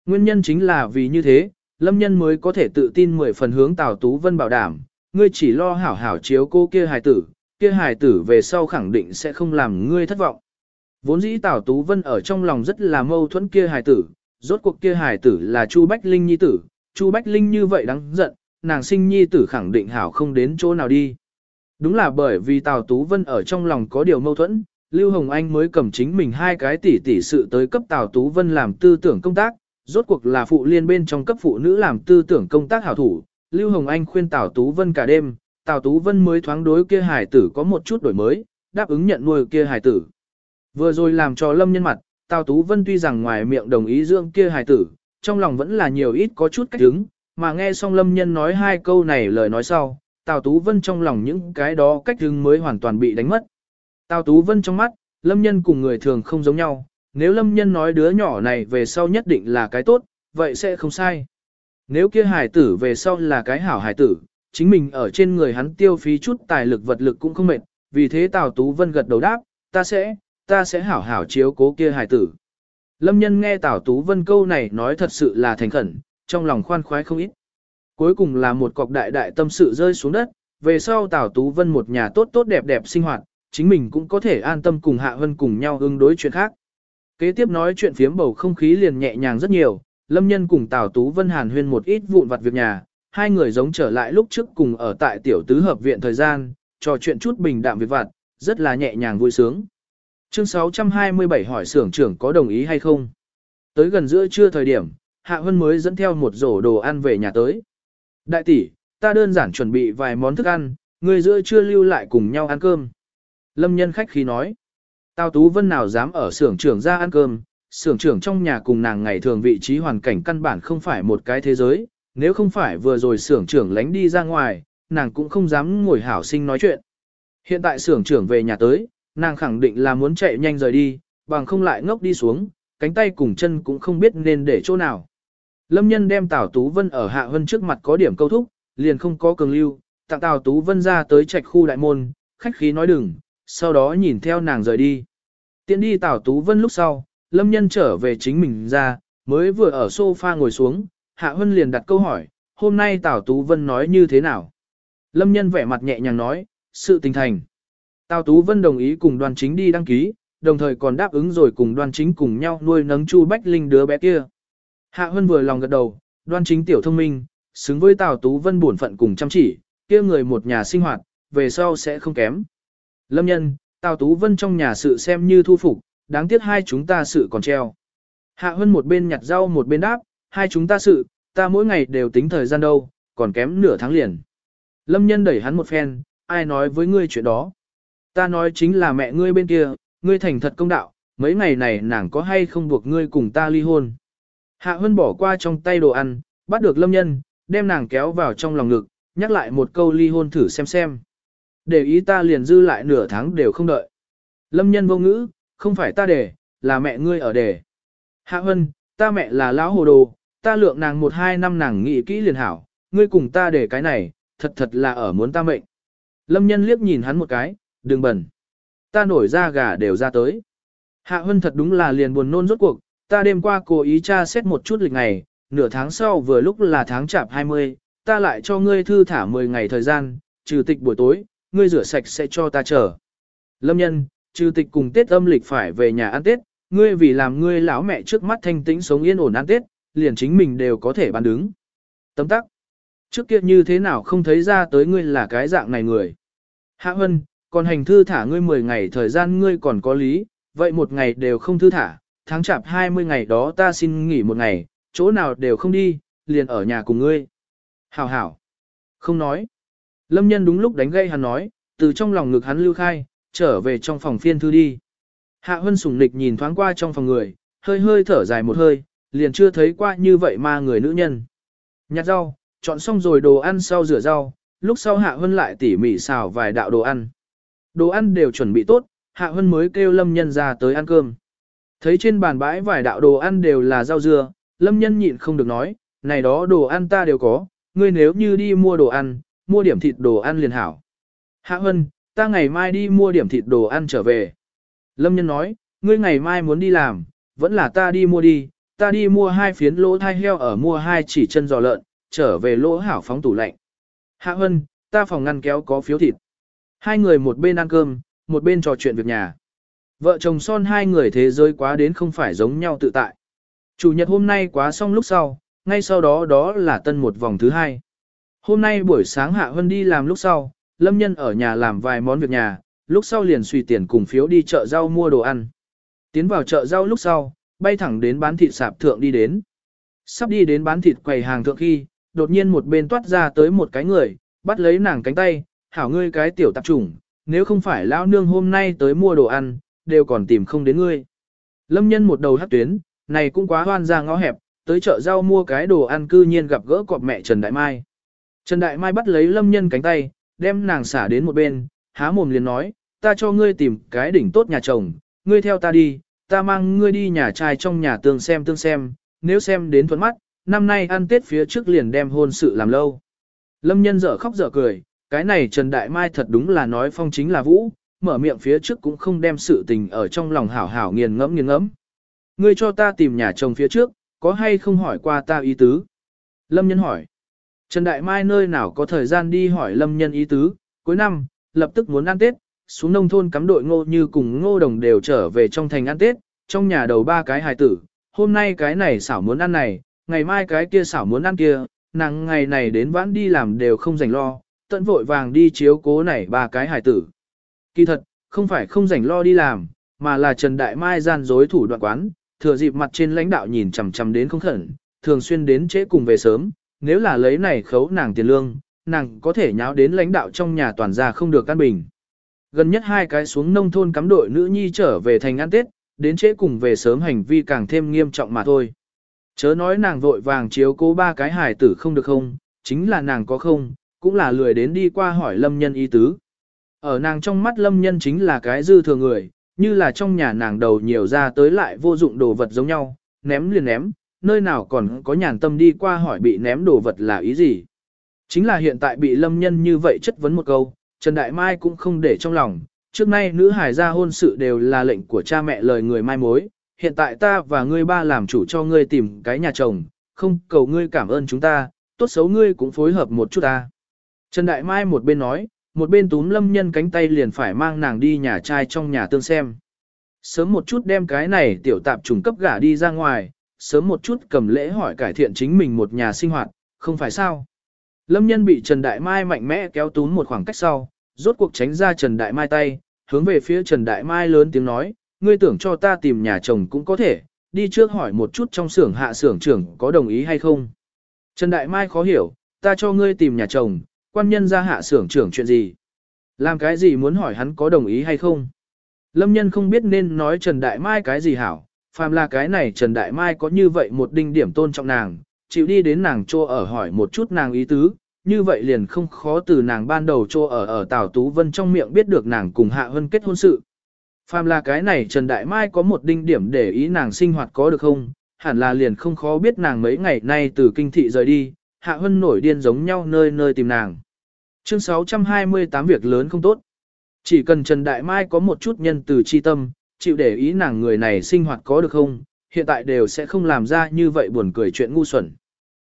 Nguyên nhân chính là vì như thế, lâm nhân mới có thể tự tin mười phần hướng Tào Tú Vân bảo đảm, ngươi chỉ lo hảo hảo chiếu cô kia hài tử, kia hài tử về sau khẳng định sẽ không làm ngươi thất vọng. Vốn dĩ Tào Tú Vân ở trong lòng rất là mâu thuẫn kia hài tử, rốt cuộc kia hài tử là Chu Bách Linh nhi tử, Chu Bách Linh như vậy đáng giận, nàng sinh nhi tử khẳng định hảo không đến chỗ nào đi. Đúng là bởi vì Tào Tú Vân ở trong lòng có điều mâu thuẫn, Lưu Hồng Anh mới cầm chính mình hai cái tỷ tỷ sự tới cấp Tào Tú Vân làm tư tưởng công tác, rốt cuộc là phụ liên bên trong cấp phụ nữ làm tư tưởng công tác hảo thủ. Lưu Hồng Anh khuyên Tào Tú Vân cả đêm, Tào Tú Vân mới thoáng đối kia Hải tử có một chút đổi mới, đáp ứng nhận nuôi kia Hải tử. Vừa rồi làm cho Lâm nhân mặt, Tào Tú Vân tuy rằng ngoài miệng đồng ý dưỡng kia Hải tử, trong lòng vẫn là nhiều ít có chút cách đứng, mà nghe xong Lâm nhân nói hai câu này lời nói sau, Tào Tú Vân trong lòng những cái đó cách đứng mới hoàn toàn bị đánh mất. Tào Tú Vân trong mắt, Lâm nhân cùng người thường không giống nhau, nếu Lâm nhân nói đứa nhỏ này về sau nhất định là cái tốt, vậy sẽ không sai. Nếu kia hài tử về sau là cái hảo hài tử, chính mình ở trên người hắn tiêu phí chút tài lực vật lực cũng không mệt, vì thế Tào Tú Vân gật đầu đáp, ta sẽ, ta sẽ hảo hảo chiếu cố kia hài tử. Lâm nhân nghe Tào Tú Vân câu này nói thật sự là thành khẩn, trong lòng khoan khoái không ít. Cuối cùng là một cọc đại đại tâm sự rơi xuống đất, về sau Tào Tú Vân một nhà tốt tốt đẹp đẹp sinh hoạt, chính mình cũng có thể an tâm cùng Hạ Vân cùng nhau ứng đối chuyện khác. Kế tiếp nói chuyện phiếm bầu không khí liền nhẹ nhàng rất nhiều, Lâm Nhân cùng Tào Tú Vân hàn huyên một ít vụn vặt việc nhà, hai người giống trở lại lúc trước cùng ở tại tiểu tứ hợp viện thời gian, trò chuyện chút bình đạm việc vặt, rất là nhẹ nhàng vui sướng. Chương 627 hỏi xưởng trưởng có đồng ý hay không? Tới gần giữa trưa thời điểm, Hạ Hân mới dẫn theo một rổ đồ ăn về nhà tới. Đại tỷ, ta đơn giản chuẩn bị vài món thức ăn, người giữa trưa lưu lại cùng nhau ăn cơm. Lâm nhân khách khí nói. Tào Tú Vân nào dám ở xưởng trưởng ra ăn cơm, xưởng trưởng trong nhà cùng nàng ngày thường vị trí hoàn cảnh căn bản không phải một cái thế giới, nếu không phải vừa rồi xưởng trưởng lánh đi ra ngoài, nàng cũng không dám ngồi hảo sinh nói chuyện. Hiện tại xưởng trưởng về nhà tới, nàng khẳng định là muốn chạy nhanh rời đi, bằng không lại ngốc đi xuống, cánh tay cùng chân cũng không biết nên để chỗ nào. Lâm nhân đem Tào Tú Vân ở Hạ Vân trước mặt có điểm câu thúc, liền không có cường lưu, tặng Tào Tú Vân ra tới trạch khu đại môn, khách khí nói đừng, sau đó nhìn theo nàng rời đi. Tiến đi Tào Tú Vân lúc sau, Lâm nhân trở về chính mình ra, mới vừa ở sofa ngồi xuống, Hạ Hân liền đặt câu hỏi, hôm nay Tào Tú Vân nói như thế nào? Lâm nhân vẻ mặt nhẹ nhàng nói, sự tình thành. Tào Tú Vân đồng ý cùng đoàn chính đi đăng ký, đồng thời còn đáp ứng rồi cùng đoàn chính cùng nhau nuôi nấng Chu Bách Linh đứa bé kia. Hạ Hân vừa lòng gật đầu, Đoàn chính tiểu thông minh, xứng với Tào Tú Vân bổn phận cùng chăm chỉ, kia người một nhà sinh hoạt, về sau sẽ không kém. Lâm nhân, Tào Tú Vân trong nhà sự xem như thu phục, đáng tiếc hai chúng ta sự còn treo. Hạ Hân một bên nhặt rau một bên đáp, hai chúng ta sự, ta mỗi ngày đều tính thời gian đâu, còn kém nửa tháng liền. Lâm nhân đẩy hắn một phen, ai nói với ngươi chuyện đó. Ta nói chính là mẹ ngươi bên kia, ngươi thành thật công đạo, mấy ngày này nàng có hay không buộc ngươi cùng ta ly hôn. Hạ Hân bỏ qua trong tay đồ ăn, bắt được lâm nhân, đem nàng kéo vào trong lòng ngực, nhắc lại một câu ly hôn thử xem xem. Để ý ta liền dư lại nửa tháng đều không đợi. Lâm nhân vô ngữ, không phải ta để, là mẹ ngươi ở để. Hạ Hân, ta mẹ là lão hồ đồ, ta lượng nàng một hai năm nàng nghĩ kỹ liền hảo, ngươi cùng ta để cái này, thật thật là ở muốn ta mệnh. Lâm nhân liếc nhìn hắn một cái, đừng bẩn. Ta nổi ra gà đều ra tới. Hạ Hân thật đúng là liền buồn nôn rốt cuộc, ta đêm qua cố ý tra xét một chút lịch ngày, nửa tháng sau vừa lúc là tháng chạp 20, ta lại cho ngươi thư thả 10 ngày thời gian, trừ tịch buổi tối, ngươi rửa sạch sẽ cho ta chờ. Lâm nhân, trừ tịch cùng Tết âm lịch phải về nhà ăn Tết, ngươi vì làm ngươi lão mẹ trước mắt thanh tĩnh sống yên ổn ăn Tết, liền chính mình đều có thể bán đứng. Tấm tắc. Trước kia như thế nào không thấy ra tới ngươi là cái dạng này người. Hạ Hân, còn hành thư thả ngươi 10 ngày thời gian ngươi còn có lý, vậy một ngày đều không thư thả, tháng chạp 20 ngày đó ta xin nghỉ một ngày, chỗ nào đều không đi, liền ở nhà cùng ngươi. Hảo hảo. Không nói. Lâm nhân đúng lúc đánh gây hắn nói, từ trong lòng ngực hắn lưu khai, trở về trong phòng phiên thư đi. Hạ Hân sùng nịch nhìn thoáng qua trong phòng người, hơi hơi thở dài một hơi, liền chưa thấy qua như vậy mà người nữ nhân. Nhặt rau, chọn xong rồi đồ ăn sau rửa rau, lúc sau Hạ Hân lại tỉ mỉ xào vài đạo đồ ăn. Đồ ăn đều chuẩn bị tốt, Hạ Hân mới kêu Lâm Nhân ra tới ăn cơm. Thấy trên bàn bãi vài đạo đồ ăn đều là rau dưa, lâm nhân nhịn không được nói, này đó đồ ăn ta đều có, ngươi nếu như đi mua đồ ăn, mua điểm thịt đồ ăn liền hảo. Hạ Hân, ta ngày mai đi mua điểm thịt đồ ăn trở về. Lâm nhân nói, ngươi ngày mai muốn đi làm, vẫn là ta đi mua đi, ta đi mua hai phiến lỗ thai heo ở mua hai chỉ chân giò lợn, trở về lỗ hảo phóng tủ lạnh. Hạ Hân, ta phòng ngăn kéo có phiếu thịt. Hai người một bên ăn cơm, một bên trò chuyện việc nhà. Vợ chồng son hai người thế giới quá đến không phải giống nhau tự tại. Chủ nhật hôm nay quá xong lúc sau, ngay sau đó đó là tân một vòng thứ hai. Hôm nay buổi sáng Hạ Hân đi làm lúc sau, Lâm Nhân ở nhà làm vài món việc nhà, lúc sau liền suy tiền cùng phiếu đi chợ rau mua đồ ăn. Tiến vào chợ rau lúc sau, bay thẳng đến bán thịt sạp thượng đi đến. Sắp đi đến bán thịt quầy hàng thượng khi, đột nhiên một bên toát ra tới một cái người, bắt lấy nàng cánh tay, hảo ngươi cái tiểu tạp trùng, nếu không phải lão nương hôm nay tới mua đồ ăn, đều còn tìm không đến ngươi. Lâm nhân một đầu hát tuyến, này cũng quá hoan ra ngõ hẹp, tới chợ rau mua cái đồ ăn cư nhiên gặp gỡ cọp mẹ Trần Đại Mai. Trần Đại Mai bắt lấy lâm nhân cánh tay, đem nàng xả đến một bên, há mồm liền nói, ta cho ngươi tìm cái đỉnh tốt nhà chồng, ngươi theo ta đi, ta mang ngươi đi nhà trai trong nhà tương xem tương xem, nếu xem đến thuận mắt, năm nay ăn tết phía trước liền đem hôn sự làm lâu. Lâm nhân dở khóc dở cười, cái này Trần Đại Mai thật đúng là nói phong chính là vũ, mở miệng phía trước cũng không đem sự tình ở trong lòng hảo hảo nghiền ngẫm nghiền ngẫm. Ngươi cho ta tìm nhà chồng phía trước, có hay không hỏi qua ta ý tứ? Lâm nhân hỏi. Trần Đại Mai nơi nào có thời gian đi hỏi Lâm nhân ý tứ, cuối năm, lập tức muốn ăn Tết, xuống nông thôn cắm đội ngô như cùng ngô đồng đều trở về trong thành ăn Tết, trong nhà đầu ba cái hài tử, hôm nay cái này xảo muốn ăn này, ngày mai cái kia xảo muốn ăn kia, nàng ngày này đến vãn đi làm đều không rảnh lo, tận vội vàng đi chiếu cố này ba cái hài tử. Kỳ thật, không phải không rảnh lo đi làm, mà là Trần Đại Mai gian dối thủ đoạn quán, thừa dịp mặt trên lãnh đạo nhìn chằm chằm đến không khẩn, thường xuyên đến trễ cùng về sớm, nếu là lấy này khấu nàng tiền lương, nàng có thể nháo đến lãnh đạo trong nhà toàn gia không được căn bình. Gần nhất hai cái xuống nông thôn cắm đội nữ nhi trở về thành ăn Tết, đến trễ cùng về sớm hành vi càng thêm nghiêm trọng mà thôi. Chớ nói nàng vội vàng chiếu cố ba cái hài tử không được không, chính là nàng có không, cũng là lười đến đi qua hỏi lâm nhân ý tứ. Ở nàng trong mắt lâm nhân chính là cái dư thừa người, như là trong nhà nàng đầu nhiều ra tới lại vô dụng đồ vật giống nhau, ném liền ném, nơi nào còn có nhàn tâm đi qua hỏi bị ném đồ vật là ý gì. Chính là hiện tại bị lâm nhân như vậy chất vấn một câu, Trần Đại Mai cũng không để trong lòng, trước nay nữ hải gia hôn sự đều là lệnh của cha mẹ lời người mai mối, hiện tại ta và ngươi ba làm chủ cho ngươi tìm cái nhà chồng, không cầu ngươi cảm ơn chúng ta, tốt xấu ngươi cũng phối hợp một chút ta. Trần Đại Mai một bên nói, một bên túm lâm nhân cánh tay liền phải mang nàng đi nhà trai trong nhà tương xem. Sớm một chút đem cái này tiểu tạp trùng cấp gả đi ra ngoài, sớm một chút cầm lễ hỏi cải thiện chính mình một nhà sinh hoạt, không phải sao. Lâm nhân bị Trần Đại Mai mạnh mẽ kéo tún một khoảng cách sau, rốt cuộc tránh ra Trần Đại Mai tay, hướng về phía Trần Đại Mai lớn tiếng nói, ngươi tưởng cho ta tìm nhà chồng cũng có thể, đi trước hỏi một chút trong xưởng hạ xưởng trưởng có đồng ý hay không. Trần Đại Mai khó hiểu, ta cho ngươi tìm nhà chồng, quan nhân ra hạ xưởng trưởng chuyện gì? Làm cái gì muốn hỏi hắn có đồng ý hay không? Lâm nhân không biết nên nói Trần Đại Mai cái gì hảo, phàm là cái này Trần Đại Mai có như vậy một đinh điểm tôn trọng nàng, chịu đi đến nàng chô ở hỏi một chút nàng ý tứ, như vậy liền không khó từ nàng ban đầu chô ở ở Tào Tú Vân trong miệng biết được nàng cùng Hạ Hân kết hôn sự. Phàm là cái này Trần Đại Mai có một đinh điểm để ý nàng sinh hoạt có được không, hẳn là liền không khó biết nàng mấy ngày nay từ kinh thị rời đi, Hạ Hân nổi điên giống nhau nơi nơi tìm nàng. Chương 628 việc lớn không tốt. Chỉ cần Trần Đại Mai có một chút nhân từ chi tâm, chịu để ý nàng người này sinh hoạt có được không, hiện tại đều sẽ không làm ra như vậy buồn cười chuyện ngu xuẩn.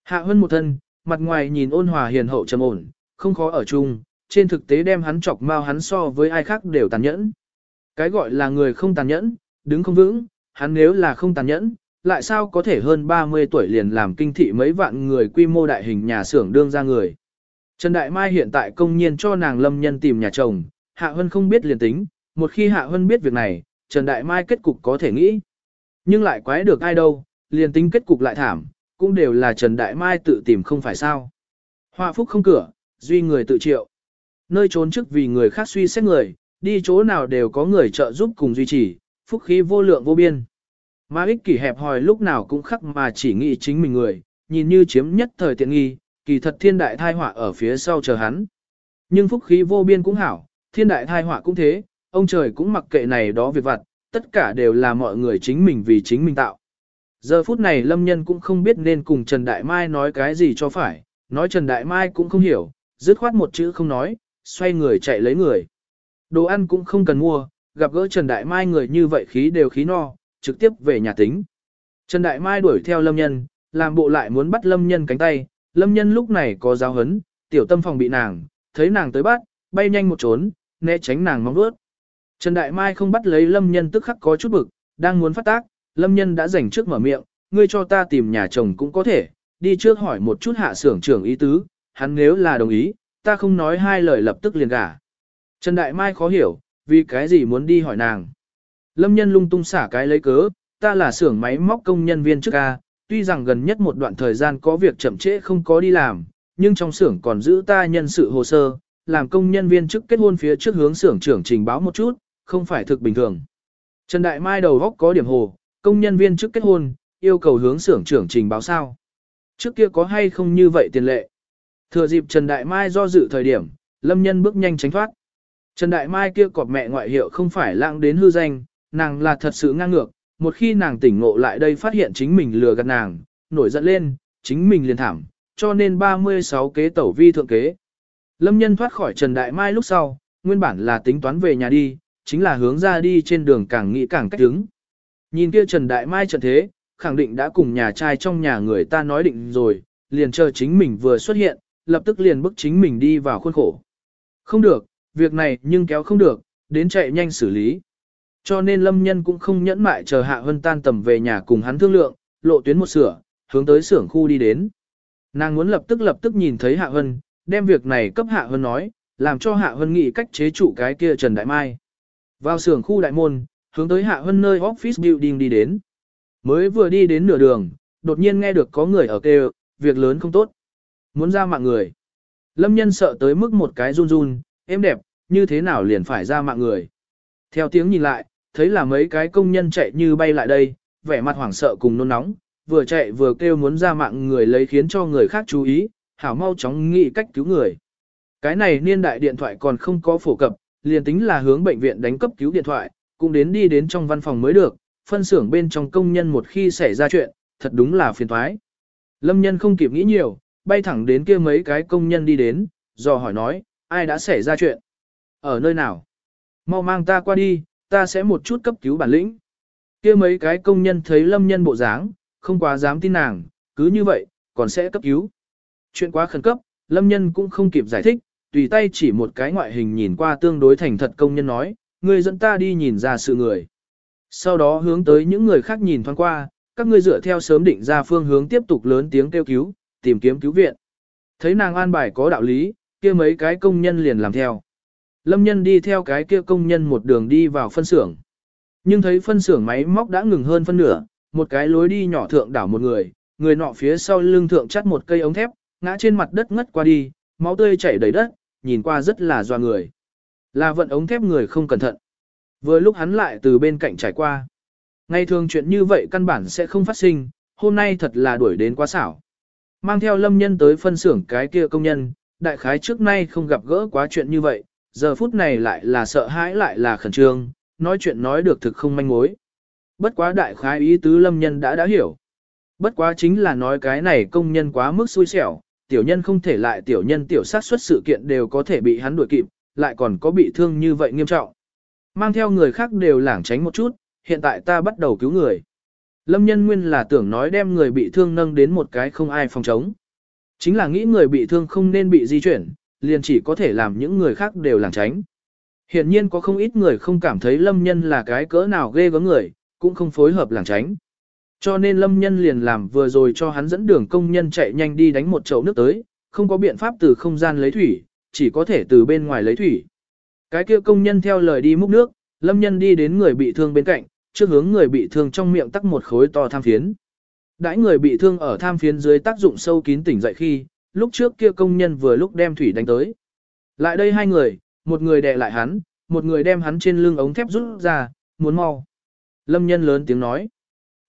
Hạ Hân một thân, mặt ngoài nhìn ôn hòa hiền hậu trầm ổn, không khó ở chung, trên thực tế đem hắn chọc mau hắn so với ai khác đều tàn nhẫn. Cái gọi là người không tàn nhẫn, đứng không vững, hắn nếu là không tàn nhẫn, lại sao có thể hơn 30 tuổi liền làm kinh thị mấy vạn người quy mô đại hình nhà xưởng đương ra người. Trần Đại Mai hiện tại công nhiên cho nàng lâm nhân tìm nhà chồng, Hạ Hân không biết liền tính, một khi Hạ Hân biết việc này, Trần Đại Mai kết cục có thể nghĩ. Nhưng lại quái được ai đâu, liền tính kết cục lại thảm, cũng đều là Trần Đại Mai tự tìm không phải sao. Họa phúc không cửa, duy người tự triệu. Nơi trốn trước vì người khác suy xét người, đi chỗ nào đều có người trợ giúp cùng duy trì, phúc khí vô lượng vô biên. Mà ích kỷ hẹp hòi lúc nào cũng khắc mà chỉ nghĩ chính mình người, nhìn như chiếm nhất thời tiện nghi, kỳ thật thiên đại thai họa ở phía sau chờ hắn. Nhưng phúc khí vô biên cũng hảo, thiên đại thai họa cũng thế, ông trời cũng mặc kệ này đó việc vặt, tất cả đều là mọi người chính mình vì chính mình tạo. Giờ phút này Lâm Nhân cũng không biết nên cùng Trần Đại Mai nói cái gì cho phải, nói Trần Đại Mai cũng không hiểu, dứt khoát một chữ không nói, xoay người chạy lấy người. Đồ ăn cũng không cần mua, gặp gỡ Trần Đại Mai người như vậy khí đều khí no, trực tiếp về nhà tính. Trần Đại Mai đuổi theo Lâm Nhân, làm bộ lại muốn bắt Lâm Nhân cánh tay, Lâm Nhân lúc này có giáo hấn, tiểu tâm phòng bị nàng, thấy nàng tới bắt, bay nhanh một trốn, né tránh nàng mong đuốt. Trần Đại Mai không bắt lấy Lâm Nhân tức khắc có chút bực, đang muốn phát tác, Lâm Nhân đã rảnh trước mở miệng, ngươi cho ta tìm nhà chồng cũng có thể, đi trước hỏi một chút hạ xưởng trưởng ý tứ, hắn nếu là đồng ý, ta không nói hai lời lập tức liền gả. Trần Đại Mai khó hiểu, vì cái gì muốn đi hỏi nàng. Lâm Nhân lung tung xả cái lấy cớ, ta là xưởng máy móc công nhân viên trước ca, tuy rằng gần nhất một đoạn thời gian có việc chậm trễ không có đi làm, nhưng trong xưởng còn giữ ta nhân sự hồ sơ, làm công nhân viên chức kết hôn phía trước hướng xưởng trưởng trình báo một chút, không phải thực bình thường. Trần Đại Mai đầu góc có điểm hồ, công nhân viên trước kết hôn, yêu cầu hướng xưởng trưởng trình báo sao. Trước kia có hay không như vậy tiền lệ. Thừa dịp Trần Đại Mai do dự thời điểm, Lâm Nhân bước nhanh tránh thoát. Trần Đại Mai kia cọp mẹ ngoại hiệu không phải lãng đến hư danh, nàng là thật sự ngang ngược, một khi nàng tỉnh ngộ lại đây phát hiện chính mình lừa gạt nàng, nổi giận lên, chính mình liền thảm, cho nên 36 kế tẩu vi thượng kế. Lâm nhân thoát khỏi Trần Đại Mai lúc sau, nguyên bản là tính toán về nhà đi, chính là hướng ra đi trên đường càng nghĩ càng cách đứng. Nhìn kia Trần Đại Mai trận thế, khẳng định đã cùng nhà trai trong nhà người ta nói định rồi, liền chờ chính mình vừa xuất hiện, lập tức liền bức chính mình đi vào khuôn khổ. Không được, việc này nhưng kéo không được, đến chạy nhanh xử lý. Cho nên lâm nhân cũng không nhẫn mại chờ Hạ Hân tan tầm về nhà cùng hắn thương lượng, lộ tuyến một sửa, hướng tới xưởng khu đi đến. Nàng muốn lập tức lập tức nhìn thấy Hạ Hân, đem việc này cấp Hạ Hân nói, làm cho Hạ Hân nghĩ cách chế trụ cái kia Trần Đại Mai. Vào xưởng khu đại môn, hướng tới Hạ Hân nơi office building đi đến. Mới vừa đi đến nửa đường, đột nhiên nghe được có người ở kêu, việc lớn không tốt. Muốn ra mạng người. Lâm nhân sợ tới mức một cái run run, êm đẹp, như thế nào liền phải ra mạng người. Theo tiếng nhìn lại, thấy là mấy cái công nhân chạy như bay lại đây, vẻ mặt hoảng sợ cùng nôn nóng, vừa chạy vừa kêu muốn ra mạng người lấy khiến cho người khác chú ý, hảo mau chóng nghĩ cách cứu người. Cái này niên đại điện thoại còn không có phổ cập, liền tính là hướng bệnh viện đánh cấp cứu điện thoại, cũng đến đi đến trong văn phòng mới được, phân xưởng bên trong công nhân một khi xảy ra chuyện, thật đúng là phiền toái. Lâm nhân không kịp nghĩ nhiều, bay thẳng đến kia mấy cái công nhân đi đến, dò hỏi nói, ai đã xảy ra chuyện? Ở nơi nào? Mau mang ta qua đi, ta sẽ một chút cấp cứu bản lĩnh. kia mấy cái công nhân thấy lâm nhân bộ dáng, không quá dám tin nàng, cứ như vậy, còn sẽ cấp cứu. Chuyện quá khẩn cấp, lâm nhân cũng không kịp giải thích, tùy tay chỉ một cái ngoại hình nhìn qua tương đối thành thật công nhân nói, người dẫn ta đi nhìn ra sự người. Sau đó hướng tới những người khác nhìn thoáng qua, các ngươi dựa theo sớm định ra phương hướng tiếp tục lớn tiếng kêu cứu, tìm kiếm cứu viện. Thấy nàng an bài có đạo lý, kia mấy cái công nhân liền làm theo. Lâm nhân đi theo cái kia công nhân một đường đi vào phân xưởng. Nhưng thấy phân xưởng máy móc đã ngừng hơn phân nửa, một cái lối đi nhỏ thượng đảo một người, người nọ phía sau lưng thượng chắt một cây ống thép, ngã trên mặt đất ngất qua đi, máu tươi chảy đầy đất, nhìn qua rất là doa người. Là vận ống thép người không cẩn thận. Vừa lúc hắn lại từ bên cạnh trải qua. Ngày thường chuyện như vậy căn bản sẽ không phát sinh, hôm nay thật là đuổi đến quá xảo. Mang theo lâm nhân tới phân xưởng cái kia công nhân, đại khái trước nay không gặp gỡ quá chuyện như vậy, giờ phút này lại là sợ hãi lại là khẩn trương, nói chuyện nói được thực không manh mối. Bất quá đại khái ý tứ lâm nhân đã đã hiểu. Bất quá chính là nói cái này công nhân quá mức xui xẻo, tiểu nhân không thể lại tiểu nhân tiểu sát xuất sự kiện đều có thể bị hắn đuổi kịp, lại còn có bị thương như vậy nghiêm trọng. Mang theo người khác đều lảng tránh một chút, hiện tại ta bắt đầu cứu người. Lâm nhân nguyên là tưởng nói đem người bị thương nâng đến một cái không ai phòng chống. Chính là nghĩ người bị thương không nên bị di chuyển, liền chỉ có thể làm những người khác đều lảng tránh. Hiện nhiên có không ít người không cảm thấy lâm nhân là cái cỡ nào ghê gớm người, cũng không phối hợp lảng tránh. Cho nên lâm nhân liền làm vừa rồi cho hắn dẫn đường công nhân chạy nhanh đi đánh một chậu nước tới, không có biện pháp từ không gian lấy thủy, chỉ có thể từ bên ngoài lấy thủy. Cái kia công nhân theo lời đi múc nước, lâm nhân đi đến người bị thương bên cạnh, trước hướng người bị thương trong miệng tắc một khối to tham phiến. Đãi người bị thương ở tham phiến dưới tác dụng sâu kín tỉnh dậy khi, lúc trước kia công nhân vừa lúc đem thủy đánh tới. Lại đây hai người, một người đè lại hắn, một người đem hắn trên lưng ống thép rút ra, muốn mau. Lâm nhân lớn tiếng nói.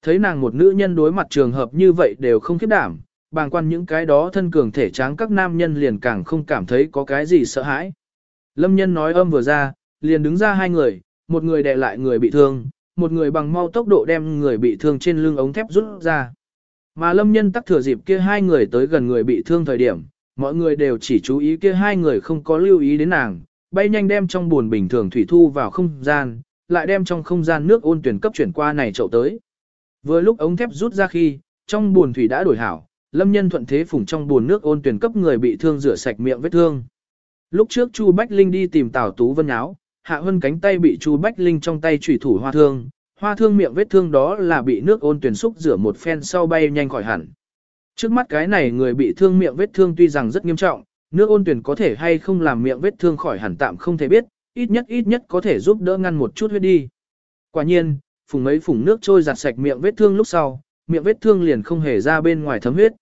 Thấy nàng một nữ nhân đối mặt trường hợp như vậy đều không khiếp đảm, bàng quan những cái đó thân cường thể tráng các nam nhân liền càng không cảm thấy có cái gì sợ hãi. Lâm nhân nói âm vừa ra, liền đứng ra hai người, một người đè lại người bị thương, một người bằng mau tốc độ đem người bị thương trên lưng ống thép rút ra. Mà lâm nhân tắc thừa dịp kia hai người tới gần người bị thương thời điểm, mọi người đều chỉ chú ý kia hai người không có lưu ý đến nàng, bay nhanh đem trong buồn bình thường thủy thu vào không gian, lại đem trong không gian nước ôn tuyển cấp chuyển qua này chậu tới. Vừa lúc ống thép rút ra khi, trong buồn thủy đã đổi hảo, lâm nhân thuận thế phủng trong buồn nước ôn tuyển cấp người bị thương rửa sạch miệng vết thương. Lúc trước Chu Bách Linh đi tìm Tào Tú Vân áo, Hạ Hân cánh tay bị Chu Bách Linh trong tay chủy thủ hoa thương, hoa thương miệng vết thương đó là bị nước ôn tuyển xúc rửa một phen sau bay nhanh khỏi hẳn. Trước mắt cái này người bị thương miệng vết thương tuy rằng rất nghiêm trọng, nước ôn tuyển có thể hay không làm miệng vết thương khỏi hẳn tạm không thể biết, ít nhất ít nhất có thể giúp đỡ ngăn một chút huyết đi. Quả nhiên, phùng mấy phùng nước trôi giặt sạch miệng vết thương lúc sau, miệng vết thương liền không hề ra bên ngoài thấm huyết.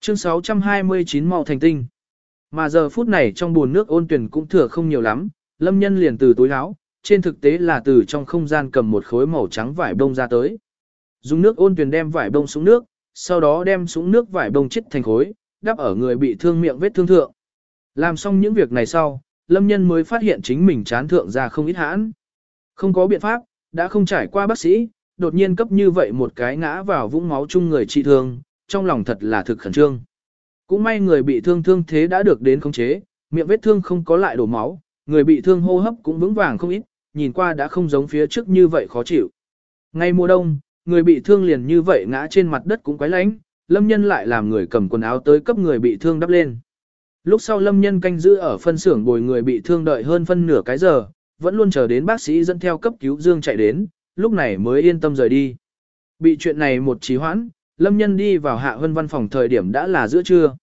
Chương 629 màu thành tinh. Mà giờ phút này trong buồn nước ôn tuyển cũng thừa không nhiều lắm, lâm nhân liền từ túi áo, trên thực tế là từ trong không gian cầm một khối màu trắng vải bông ra tới. Dùng nước ôn tuyển đem vải bông xuống nước, sau đó đem xuống nước vải bông chít thành khối, đắp ở người bị thương miệng vết thương thượng. Làm xong những việc này sau, lâm nhân mới phát hiện chính mình chán thượng ra không ít hãn. Không có biện pháp, đã không trải qua bác sĩ, đột nhiên cấp như vậy một cái ngã vào vũng máu chung người trị thương, trong lòng thật là thực khẩn trương. Cũng may người bị thương thương thế đã được đến khống chế, miệng vết thương không có lại đổ máu, người bị thương hô hấp cũng vững vàng không ít, nhìn qua đã không giống phía trước như vậy khó chịu. Ngay mùa đông, người bị thương liền như vậy ngã trên mặt đất cũng quái lánh, lâm nhân lại làm người cầm quần áo tới cấp người bị thương đắp lên. Lúc sau lâm nhân canh giữ ở phân xưởng bồi người bị thương đợi hơn phân nửa cái giờ, vẫn luôn chờ đến bác sĩ dẫn theo cấp cứu dương chạy đến, lúc này mới yên tâm rời đi. Bị chuyện này một trí hoãn, lâm nhân đi vào hạ Hân văn phòng thời điểm đã là giữa trưa.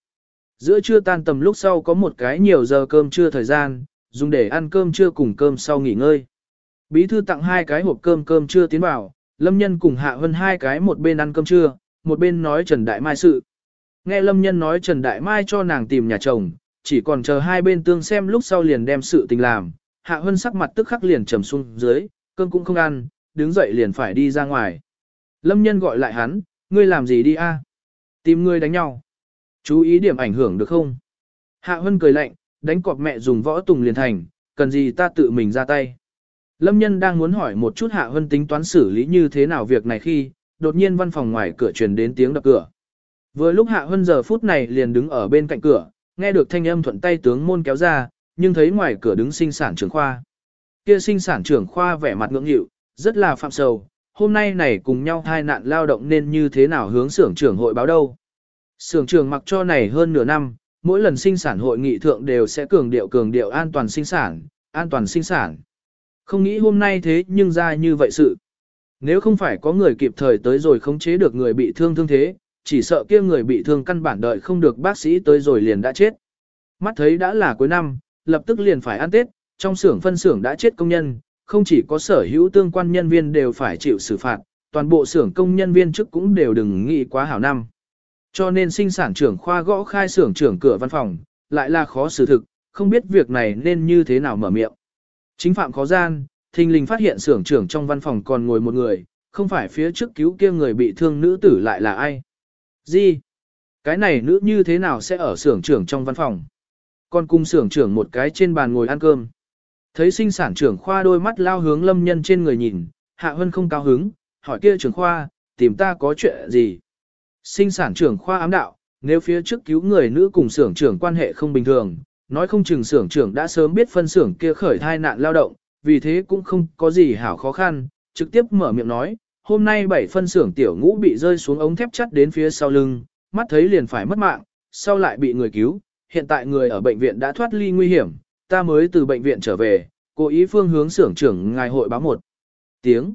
Giữa trưa tan tầm lúc sau có một cái nhiều giờ cơm trưa thời gian, dùng để ăn cơm trưa cùng cơm sau nghỉ ngơi. Bí thư tặng hai cái hộp cơm cơm trưa tiến vào, lâm nhân cùng hạ Hân hai cái một bên ăn cơm trưa, một bên nói Trần Đại Mai sự. Nghe lâm nhân nói Trần Đại Mai cho nàng tìm nhà chồng, chỉ còn chờ hai bên tương xem lúc sau liền đem sự tình làm, hạ Hân sắc mặt tức khắc liền trầm xuống dưới, cơm cũng không ăn, đứng dậy liền phải đi ra ngoài. Lâm nhân gọi lại hắn, ngươi làm gì đi a? Tìm ngươi đánh nhau. Chú ý điểm ảnh hưởng được không? Hạ Hân cười lạnh, đánh cọp mẹ dùng võ tùng liền thành, cần gì ta tự mình ra tay. Lâm nhân đang muốn hỏi một chút Hạ Hân tính toán xử lý như thế nào việc này khi, đột nhiên văn phòng ngoài cửa truyền đến tiếng đập cửa. Vừa lúc Hạ Hân giờ phút này liền đứng ở bên cạnh cửa, nghe được thanh âm thuận tay tướng môn kéo ra, nhưng thấy ngoài cửa đứng sinh sản trưởng khoa. Kia sinh sản trưởng khoa vẻ mặt ngưỡng nghịu, rất là phạm sầu, hôm nay này cùng nhau hai nạn lao động nên như thế nào hướng xưởng trưởng hội báo đâu. Xưởng trưởng mặc cho này hơn nửa năm, mỗi lần sinh sản hội nghị thượng đều sẽ cường điệu cường điệu an toàn sinh sản, an toàn sinh sản. Không nghĩ hôm nay thế nhưng ra như vậy sự. Nếu không phải có người kịp thời tới rồi khống chế được người bị thương thương thế, chỉ sợ kia người bị thương căn bản đợi không được bác sĩ tới rồi liền đã chết. Mắt thấy đã là cuối năm, lập tức liền phải ăn Tết, trong xưởng phân xưởng đã chết công nhân, không chỉ có sở hữu tương quan nhân viên đều phải chịu xử phạt, toàn bộ xưởng công nhân viên chức cũng đều đừng nghĩ quá hảo năm. Cho nên sinh sản trưởng khoa gõ khai xưởng trưởng cửa văn phòng, lại là khó xử thực, không biết việc này nên như thế nào mở miệng. Chính phạm khó gian, thình lình phát hiện xưởng trưởng trong văn phòng còn ngồi một người, không phải phía trước cứu kia người bị thương nữ tử lại là ai. Gì? Cái này nữ như thế nào sẽ ở xưởng trưởng trong văn phòng? Còn cùng xưởng trưởng một cái trên bàn ngồi ăn cơm. Thấy sinh sản trưởng khoa đôi mắt lao hướng lâm nhân trên người nhìn, hạ hân không cao hứng, hỏi kia trưởng khoa, tìm ta có chuyện gì? Sinh sản trưởng khoa ám đạo, nếu phía trước cứu người nữ cùng xưởng trưởng quan hệ không bình thường, nói không chừng xưởng trưởng đã sớm biết phân xưởng kia khởi thai nạn lao động, vì thế cũng không có gì hảo khó khăn, trực tiếp mở miệng nói, hôm nay bảy phân xưởng tiểu ngũ bị rơi xuống ống thép chắt đến phía sau lưng, mắt thấy liền phải mất mạng, sau lại bị người cứu, hiện tại người ở bệnh viện đã thoát ly nguy hiểm, ta mới từ bệnh viện trở về, cố ý phương hướng xưởng trưởng ngài hội báo một tiếng.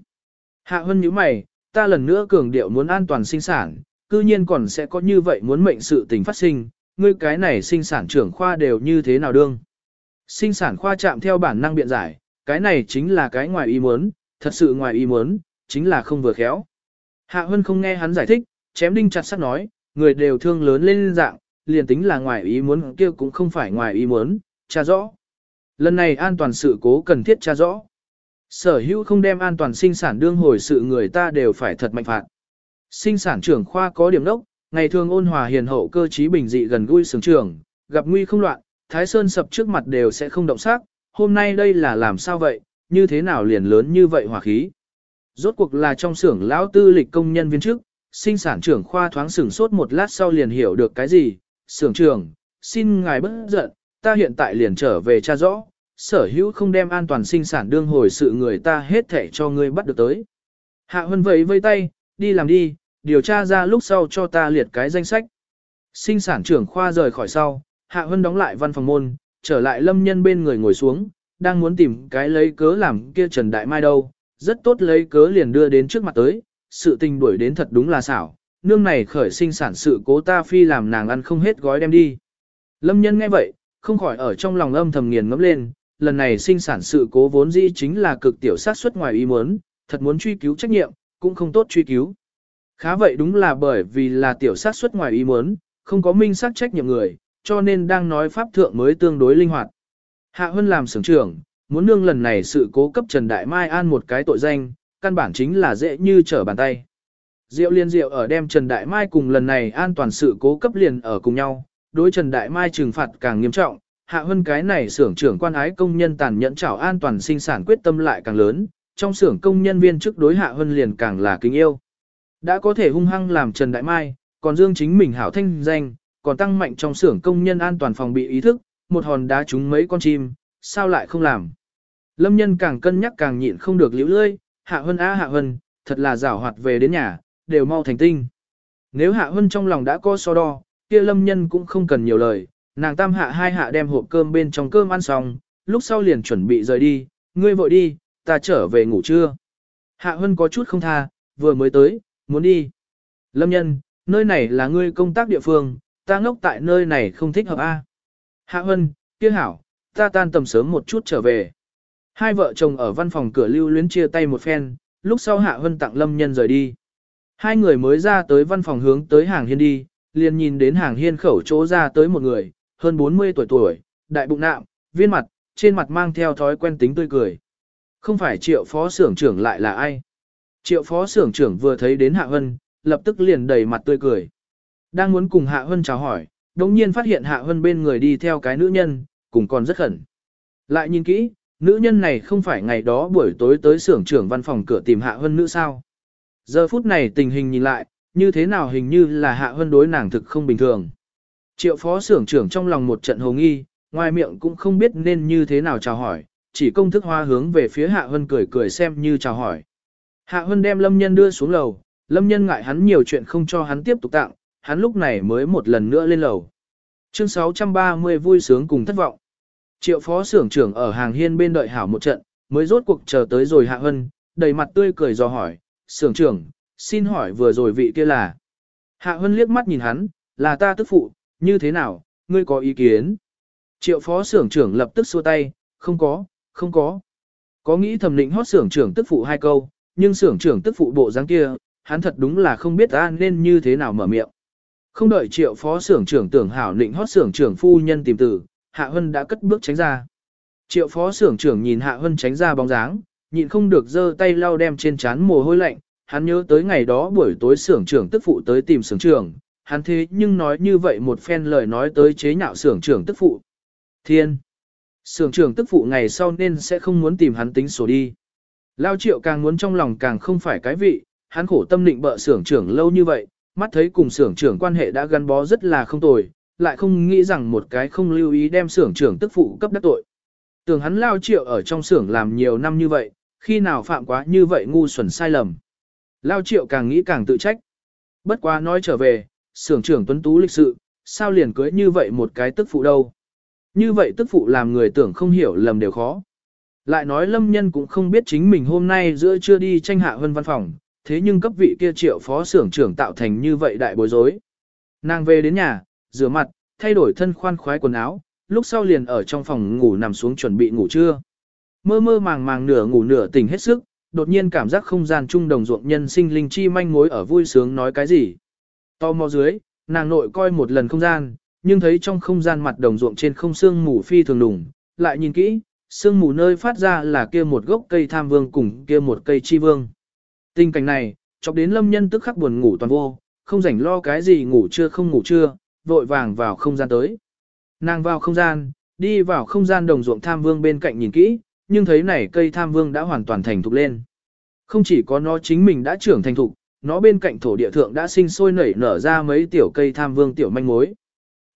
Hạ Hân nhíu mày, ta lần nữa cường điệu muốn an toàn sinh sản, cư nhiên còn sẽ có như vậy muốn mệnh sự tình phát sinh, ngươi cái này sinh sản trưởng khoa đều như thế nào đương. Sinh sản khoa chạm theo bản năng biện giải, cái này chính là cái ngoài ý muốn, thật sự ngoài ý muốn, chính là không vừa khéo. Hạ Hân không nghe hắn giải thích, chém đinh chặt sắt nói, người đều thương lớn lên dạng, liền tính là ngoài ý muốn kia cũng không phải ngoài ý muốn, tra rõ. Lần này an toàn sự cố cần thiết tra rõ. Sở hữu không đem an toàn sinh sản đương hồi sự người ta đều phải thật mạnh phạt. Sinh sản trưởng khoa có điểm đốc, ngày thường ôn hòa hiền hậu cơ trí bình dị gần gũi sướng trưởng, gặp nguy không loạn, Thái Sơn sập trước mặt đều sẽ không động sắc, hôm nay đây là làm sao vậy, như thế nào liền lớn như vậy hòa khí. Rốt cuộc là trong xưởng lão tư lịch công nhân viên chức, sinh sản trưởng khoa thoáng sửng sốt một lát sau liền hiểu được cái gì, xưởng trưởng, xin ngài bất giận, ta hiện tại liền trở về cha rõ, sở hữu không đem an toàn sinh sản đương hồi sự người ta hết thể cho ngươi bắt được tới. Hạ Hân vẫy vây tay, đi làm đi, điều tra ra lúc sau cho ta liệt cái danh sách. Sinh sản trưởng khoa rời khỏi sau, Hạ Hân đóng lại văn phòng môn, trở lại lâm nhân bên người ngồi xuống, đang muốn tìm cái lấy cớ làm kia Trần Đại Mai đâu, rất tốt lấy cớ liền đưa đến trước mặt tới, sự tình đuổi đến thật đúng là xảo, nương này khởi sinh sản sự cố ta phi làm nàng ăn không hết gói đem đi. Lâm nhân nghe vậy, không khỏi ở trong lòng âm thầm nghiền ngẫm lên, lần này sinh sản sự cố vốn dĩ chính là cực tiểu sát suất ngoài ý muốn, thật muốn truy cứu trách nhiệm, cũng không tốt truy cứu. Khá vậy đúng là bởi vì là tiểu sát suất ngoài ý muốn, không có minh xác trách nhiệm người, cho nên đang nói pháp thượng mới tương đối linh hoạt. Hạ Hân làm sưởng trưởng, muốn nương lần này sự cố cấp Trần Đại Mai An một cái tội danh, căn bản chính là dễ như trở bàn tay. Diệu liên diệu ở đem Trần Đại Mai cùng lần này an toàn sự cố cấp liền ở cùng nhau, đối Trần Đại Mai trừng phạt càng nghiêm trọng, hạ hơn cái này xưởng trưởng quan ái công nhân tàn nhẫn trảo an toàn sinh sản quyết tâm lại càng lớn, trong xưởng công nhân viên trước đối hạ hơn liền càng là kính yêu. Đã có thể hung hăng làm Trần Đại Mai, còn dương chính mình hảo thanh danh, còn tăng mạnh trong xưởng công nhân an toàn phòng bị ý thức, một hòn đá trúng mấy con chim, sao lại không làm. Lâm nhân càng cân nhắc càng nhịn không được liễu lơi, hạ hơn á hạ hơn, thật là rảo hoạt về đến nhà, đều mau thành tinh. Nếu hạ Hân trong lòng đã có so đo, kia lâm nhân cũng không cần nhiều lời, nàng tam hạ hai hạ đem hộp cơm bên trong cơm ăn xong, lúc sau liền chuẩn bị rời đi, ngươi vội đi, ta trở về ngủ trưa. Hạ Hân có chút không tha, vừa mới tới, muốn đi. Lâm nhân, nơi này là ngươi công tác địa phương, ta ngốc tại nơi này không thích hợp a. Hạ Hân, kia hảo, ta tan tầm sớm một chút trở về. Hai vợ chồng ở văn phòng cửa lưu luyến chia tay một phen, lúc sau Hạ Hân tặng Lâm nhân rời đi. Hai người mới ra tới văn phòng hướng tới hàng hiên đi, liền nhìn đến hàng hiên khẩu chỗ ra tới một người, hơn 40 tuổi tuổi, đại bụng nạm, viên mặt, trên mặt mang theo thói quen tính tươi cười. Không phải triệu phó xưởng trưởng lại là ai? Triệu phó xưởng trưởng vừa thấy đến Hạ Hân, lập tức liền đầy mặt tươi cười. Đang muốn cùng Hạ Hân chào hỏi, đồng nhiên phát hiện Hạ Hân bên người đi theo cái nữ nhân, cùng còn rất khẩn. Lại nhìn kỹ, nữ nhân này không phải ngày đó buổi tối tới xưởng trưởng văn phòng cửa tìm Hạ Hân nữ sao. Giờ phút này tình hình nhìn lại, như thế nào hình như là Hạ Hân đối nàng thực không bình thường. Triệu phó xưởng trưởng trong lòng một trận hồ nghi, ngoài miệng cũng không biết nên như thế nào chào hỏi, chỉ công thức hoa hướng về phía Hạ Hân cười cười xem như chào hỏi. Hạ Hân đem Lâm Nhân đưa xuống lầu, Lâm Nhân ngại hắn nhiều chuyện không cho hắn tiếp tục tặng, hắn lúc này mới một lần nữa lên lầu. Chương 630 vui sướng cùng thất vọng. Triệu phó xưởng trưởng ở hàng hiên bên đợi hảo một trận, mới rốt cuộc chờ tới rồi Hạ Hân, đầy mặt tươi cười dò hỏi, Sưởng trưởng, xin hỏi vừa rồi vị kia là. Hạ Hân liếc mắt nhìn hắn, là ta tức phụ, như thế nào, ngươi có ý kiến? Triệu phó sưởng trưởng lập tức xua tay, không có, không có. Có nghĩ thẩm định hót sưởng trưởng tức phụ hai câu, nhưng sưởng trưởng tức phụ bộ dáng kia, hắn thật đúng là không biết ta nên như thế nào mở miệng. Không đợi triệu phó sưởng trưởng tưởng hảo định hót sưởng trưởng phu nhân tìm từ, Hạ Hân đã cất bước tránh ra. Triệu phó sưởng trưởng nhìn Hạ Hân tránh ra bóng dáng, nhịn không được giơ tay lau đem trên trán mồ hôi lạnh, hắn nhớ tới ngày đó buổi tối xưởng trưởng tức phụ tới tìm xưởng trưởng, hắn thế nhưng nói như vậy một phen lời nói tới chế nhạo xưởng trưởng tức phụ. Thiên! Xưởng trưởng tức phụ ngày sau nên sẽ không muốn tìm hắn tính sổ đi. Lao triệu càng muốn trong lòng càng không phải cái vị, hắn khổ tâm định bợ xưởng trưởng lâu như vậy, mắt thấy cùng xưởng trưởng quan hệ đã gắn bó rất là không tồi, lại không nghĩ rằng một cái không lưu ý đem xưởng trưởng tức phụ cấp đắc tội. Tưởng hắn lao triệu ở trong xưởng làm nhiều năm như vậy, khi nào phạm quá như vậy ngu xuẩn sai lầm. Lao triệu càng nghĩ càng tự trách. Bất quá nói trở về, xưởng trưởng tuấn tú lịch sự, sao liền cưới như vậy một cái tức phụ đâu. Như vậy tức phụ làm người tưởng không hiểu lầm đều khó. Lại nói lâm nhân cũng không biết chính mình hôm nay giữa chưa đi tranh hạ hơn văn phòng, thế nhưng cấp vị kia triệu phó xưởng trưởng tạo thành như vậy đại bối rối. Nàng về đến nhà, rửa mặt, thay đổi thân khoan khoái quần áo, lúc sau liền ở trong phòng ngủ nằm xuống chuẩn bị ngủ trưa. Mơ mơ màng màng nửa ngủ nửa tỉnh hết sức, đột nhiên cảm giác không gian trung đồng ruộng nhân sinh linh chi manh mối ở vui sướng nói cái gì. To mò dưới, nàng nội coi một lần không gian, nhưng thấy trong không gian mặt đồng ruộng trên không xương mù phi thường đủng, lại nhìn kỹ, xương mù nơi phát ra là kia một gốc cây tham vương cùng kia một cây chi vương. Tình cảnh này, chọc đến lâm nhân tức khắc buồn ngủ toàn vô, không rảnh lo cái gì ngủ chưa không ngủ chưa, vội vàng vào không gian tới. Nàng vào không gian, đi vào không gian đồng ruộng tham vương bên cạnh nhìn kỹ, nhưng thấy này cây tham vương đã hoàn toàn thành thục lên. Không chỉ có nó chính mình đã trưởng thành thục, nó bên cạnh thổ địa thượng đã sinh sôi nảy nở ra mấy tiểu cây tham vương tiểu manh mối.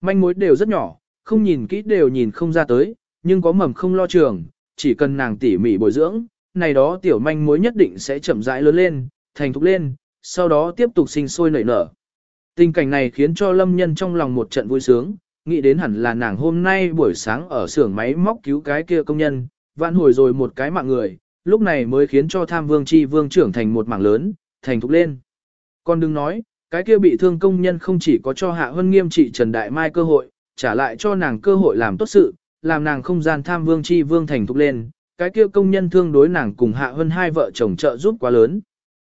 Manh mối đều rất nhỏ, không nhìn kỹ đều nhìn không ra tới, nhưng có mầm không lo trường, chỉ cần nàng tỉ mỉ bồi dưỡng, này đó tiểu manh mối nhất định sẽ chậm rãi lớn lên, thành thục lên, sau đó tiếp tục sinh sôi nảy nở. Tình cảnh này khiến cho lâm nhân trong lòng một trận vui sướng, nghĩ đến hẳn là nàng hôm nay buổi sáng ở xưởng máy móc cứu cái kia công nhân, vạn hồi rồi một cái mạng người, lúc này mới khiến cho tham vương chi vương trưởng thành một mảng lớn, thành thục lên. Còn đừng nói, cái kia bị thương công nhân không chỉ có cho hạ hân nghiêm trị Trần Đại Mai cơ hội, trả lại cho nàng cơ hội làm tốt sự, làm nàng không gian tham vương chi vương thành thục lên, cái kia công nhân thương đối nàng cùng hạ hơn hai vợ chồng trợ giúp quá lớn.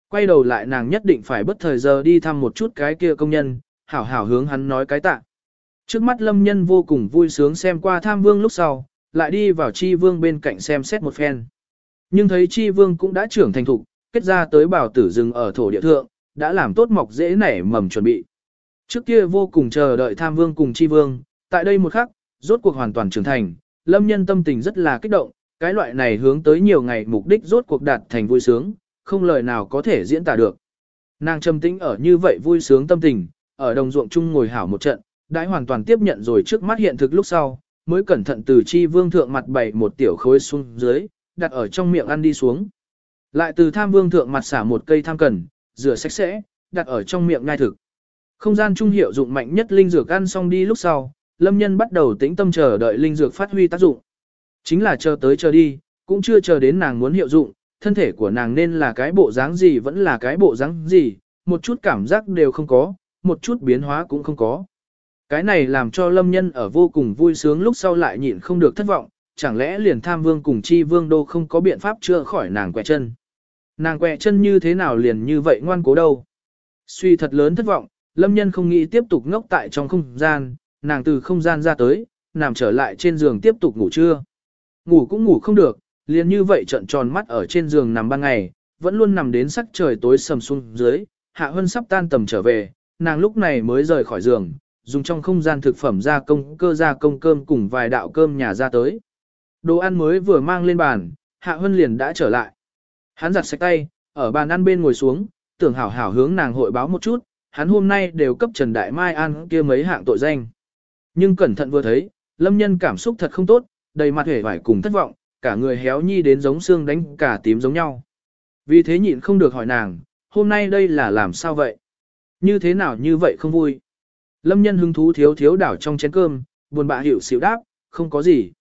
Quay đầu lại nàng nhất định phải bất thời giờ đi thăm một chút cái kia công nhân, hảo hảo hướng hắn nói cái tạ. Trước mắt lâm nhân vô cùng vui sướng xem qua tham vương lúc sau, lại đi vào chi vương bên cạnh xem xét một phen. Nhưng thấy chi vương cũng đã trưởng thành thục, kết ra tới bảo tử rừng ở thổ địa thượng, đã làm tốt mọc dễ nảy mầm chuẩn bị. Trước kia vô cùng chờ đợi tham vương cùng chi vương, tại đây một khắc, rốt cuộc hoàn toàn trưởng thành, lâm nhân tâm tình rất là kích động, cái loại này hướng tới nhiều ngày mục đích rốt cuộc đạt thành vui sướng, không lời nào có thể diễn tả được. Nàng trầm tĩnh ở như vậy vui sướng tâm tình, ở đồng ruộng chung ngồi hảo một trận, đã hoàn toàn tiếp nhận rồi trước mắt hiện thực lúc sau, mới cẩn thận từ chi vương thượng mặt bày một tiểu khối xuống dưới, đặt ở trong miệng ăn đi xuống. Lại từ tham vương thượng mặt xả một cây tham cần, rửa sạch sẽ, đặt ở trong miệng ngai thực. Không gian trung hiệu dụng mạnh nhất linh dược ăn xong đi lúc sau, lâm nhân bắt đầu tĩnh tâm chờ đợi linh dược phát huy tác dụng. Chính là chờ tới chờ đi, cũng chưa chờ đến nàng muốn hiệu dụng, thân thể của nàng nên là cái bộ dáng gì vẫn là cái bộ dáng gì, một chút cảm giác đều không có, một chút biến hóa cũng không có. Cái này làm cho lâm nhân ở vô cùng vui sướng lúc sau lại nhịn không được thất vọng, chẳng lẽ liền tham vương cùng chi vương đô không có biện pháp chữa khỏi nàng quẹ chân. Nàng quẹ chân như thế nào liền như vậy ngoan cố đâu. Suy thật lớn thất vọng, lâm nhân không nghĩ tiếp tục ngốc tại trong không gian, nàng từ không gian ra tới, nằm trở lại trên giường tiếp tục ngủ trưa. Ngủ cũng ngủ không được, liền như vậy trận tròn mắt ở trên giường nằm ban ngày, vẫn luôn nằm đến sắc trời tối sầm xuống dưới, hạ hân sắp tan tầm trở về, nàng lúc này mới rời khỏi giường, dùng trong không gian thực phẩm gia công cơ gia công cơm cùng vài đạo cơm nhà ra tới. Đồ ăn mới vừa mang lên bàn, hạ hân liền đã trở lại. Hắn giặt sạch tay, ở bàn ăn bên ngồi xuống, tưởng hảo hảo hướng nàng hội báo một chút, hắn hôm nay đều cấp Trần Đại Mai ăn kia mấy hạng tội danh. Nhưng cẩn thận vừa thấy, lâm nhân cảm xúc thật không tốt, đầy mặt hề vải cùng thất vọng, cả người héo nhi đến giống xương đánh cả tím giống nhau. Vì thế nhịn không được hỏi nàng, hôm nay đây là làm sao vậy? Như thế nào như vậy không vui? Lâm nhân hứng thú thiếu thiếu đảo trong chén cơm, buồn bã hiểu xỉu đáp, không có gì.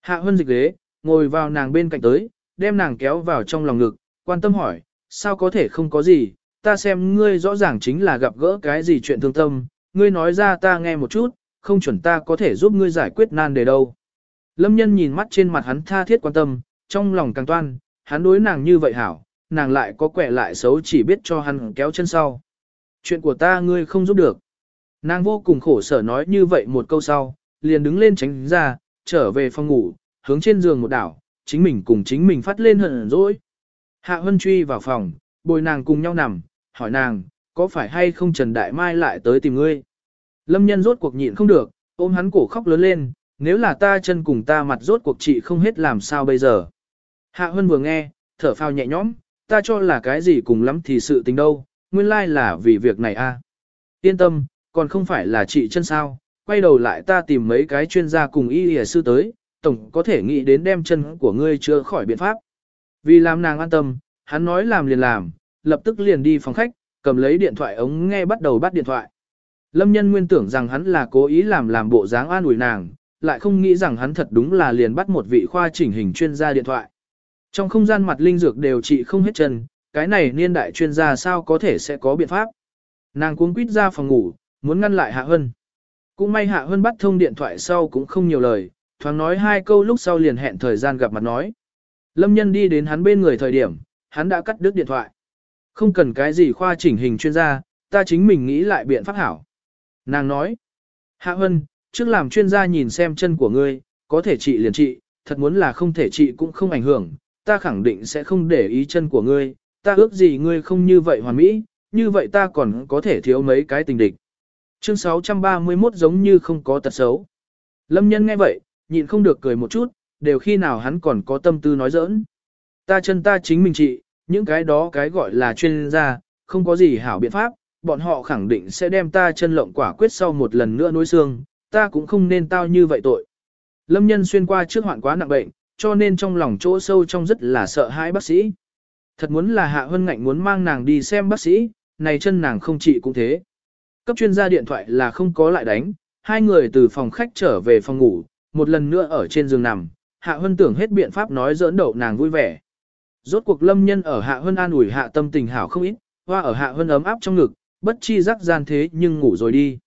Hạ Hân dịch ghế, ngồi vào nàng bên cạnh tới, đem nàng kéo vào trong lòng ngực, quan tâm hỏi, sao có thể không có gì, ta xem ngươi rõ ràng chính là gặp gỡ cái gì chuyện thương tâm, ngươi nói ra ta nghe một chút, không chuẩn ta có thể giúp ngươi giải quyết nan đề đâu. Lâm nhân nhìn mắt trên mặt hắn tha thiết quan tâm, trong lòng càng toan, hắn đối nàng như vậy hảo, nàng lại có quẻ lại xấu chỉ biết cho hắn kéo chân sau. Chuyện của ta ngươi không giúp được. Nàng vô cùng khổ sở nói như vậy một câu sau, liền đứng lên tránh ra, trở về phòng ngủ, hướng trên giường một đảo, chính mình cùng chính mình phát lên hận dỗi. Hạ Hân truy vào phòng, bồi nàng cùng nhau nằm, hỏi nàng, có phải hay không Trần Đại Mai lại tới tìm ngươi? Lâm nhân rốt cuộc nhịn không được, ôm hắn cổ khóc lớn lên, nếu là ta chân cùng ta mặt rốt cuộc chị không hết làm sao bây giờ. Hạ Hân vừa nghe, thở phào nhẹ nhõm, ta cho là cái gì cùng lắm thì sự tình đâu, nguyên lai là vì việc này a. Yên tâm, còn không phải là trị chân sao, quay đầu lại ta tìm mấy cái chuyên gia cùng y y sư tới, tổng có thể nghĩ đến đem chân của ngươi chữa khỏi biện pháp. Vì làm nàng an tâm, hắn nói làm liền làm, lập tức liền đi phòng khách, cầm lấy điện thoại ống nghe bắt đầu bắt điện thoại. Lâm nhân nguyên tưởng rằng hắn là cố ý làm làm bộ dáng an ủi nàng, lại không nghĩ rằng hắn thật đúng là liền bắt một vị khoa chỉnh hình chuyên gia điện thoại. Trong không gian mặt linh dược đều trị không hết chân, cái này niên đại chuyên gia sao có thể sẽ có biện pháp. Nàng cuống quýt ra phòng ngủ, muốn ngăn lại Hạ Hân. Cũng may Hạ Hân bắt thông điện thoại sau cũng không nhiều lời, thoáng nói hai câu lúc sau liền hẹn thời gian gặp mặt nói. Lâm nhân đi đến hắn bên người thời điểm, hắn đã cắt đứt điện thoại. Không cần cái gì khoa chỉnh hình chuyên gia, ta chính mình nghĩ lại biện pháp hảo. Nàng nói, Hạ Hân, trước làm chuyên gia nhìn xem chân của ngươi, có thể trị liền trị, thật muốn là không thể trị cũng không ảnh hưởng, ta khẳng định sẽ không để ý chân của ngươi, ta ước gì ngươi không như vậy hoàn mỹ, như vậy ta còn có thể thiếu mấy cái tình địch. Chương 631 giống như không có tật xấu. Lâm nhân nghe vậy, nhịn không được cười một chút, đều khi nào hắn còn có tâm tư nói giỡn. Ta chân ta chính mình trị, những cái đó cái gọi là chuyên gia, không có gì hảo biện pháp, bọn họ khẳng định sẽ đem ta chân lộng quả quyết sau một lần nữa nối xương, ta cũng không nên tao như vậy tội. Lâm nhân xuyên qua trước hoạn quá nặng bệnh, cho nên trong lòng chỗ sâu trong rất là sợ hãi bác sĩ. Thật muốn là Hạ Hân Ngạnh muốn mang nàng đi xem bác sĩ, này chân nàng không trị cũng thế. Cấp chuyên gia điện thoại là không có lại đánh, hai người từ phòng khách trở về phòng ngủ, một lần nữa ở trên giường nằm, Hạ Hân tưởng hết biện pháp nói giỡn đậu nàng vui vẻ. Rốt cuộc lâm nhân ở Hạ Hân an ủi Hạ tâm tình hảo không ít, hoa ở Hạ Hân ấm áp trong ngực, bất chi rắc gian thế nhưng ngủ rồi đi.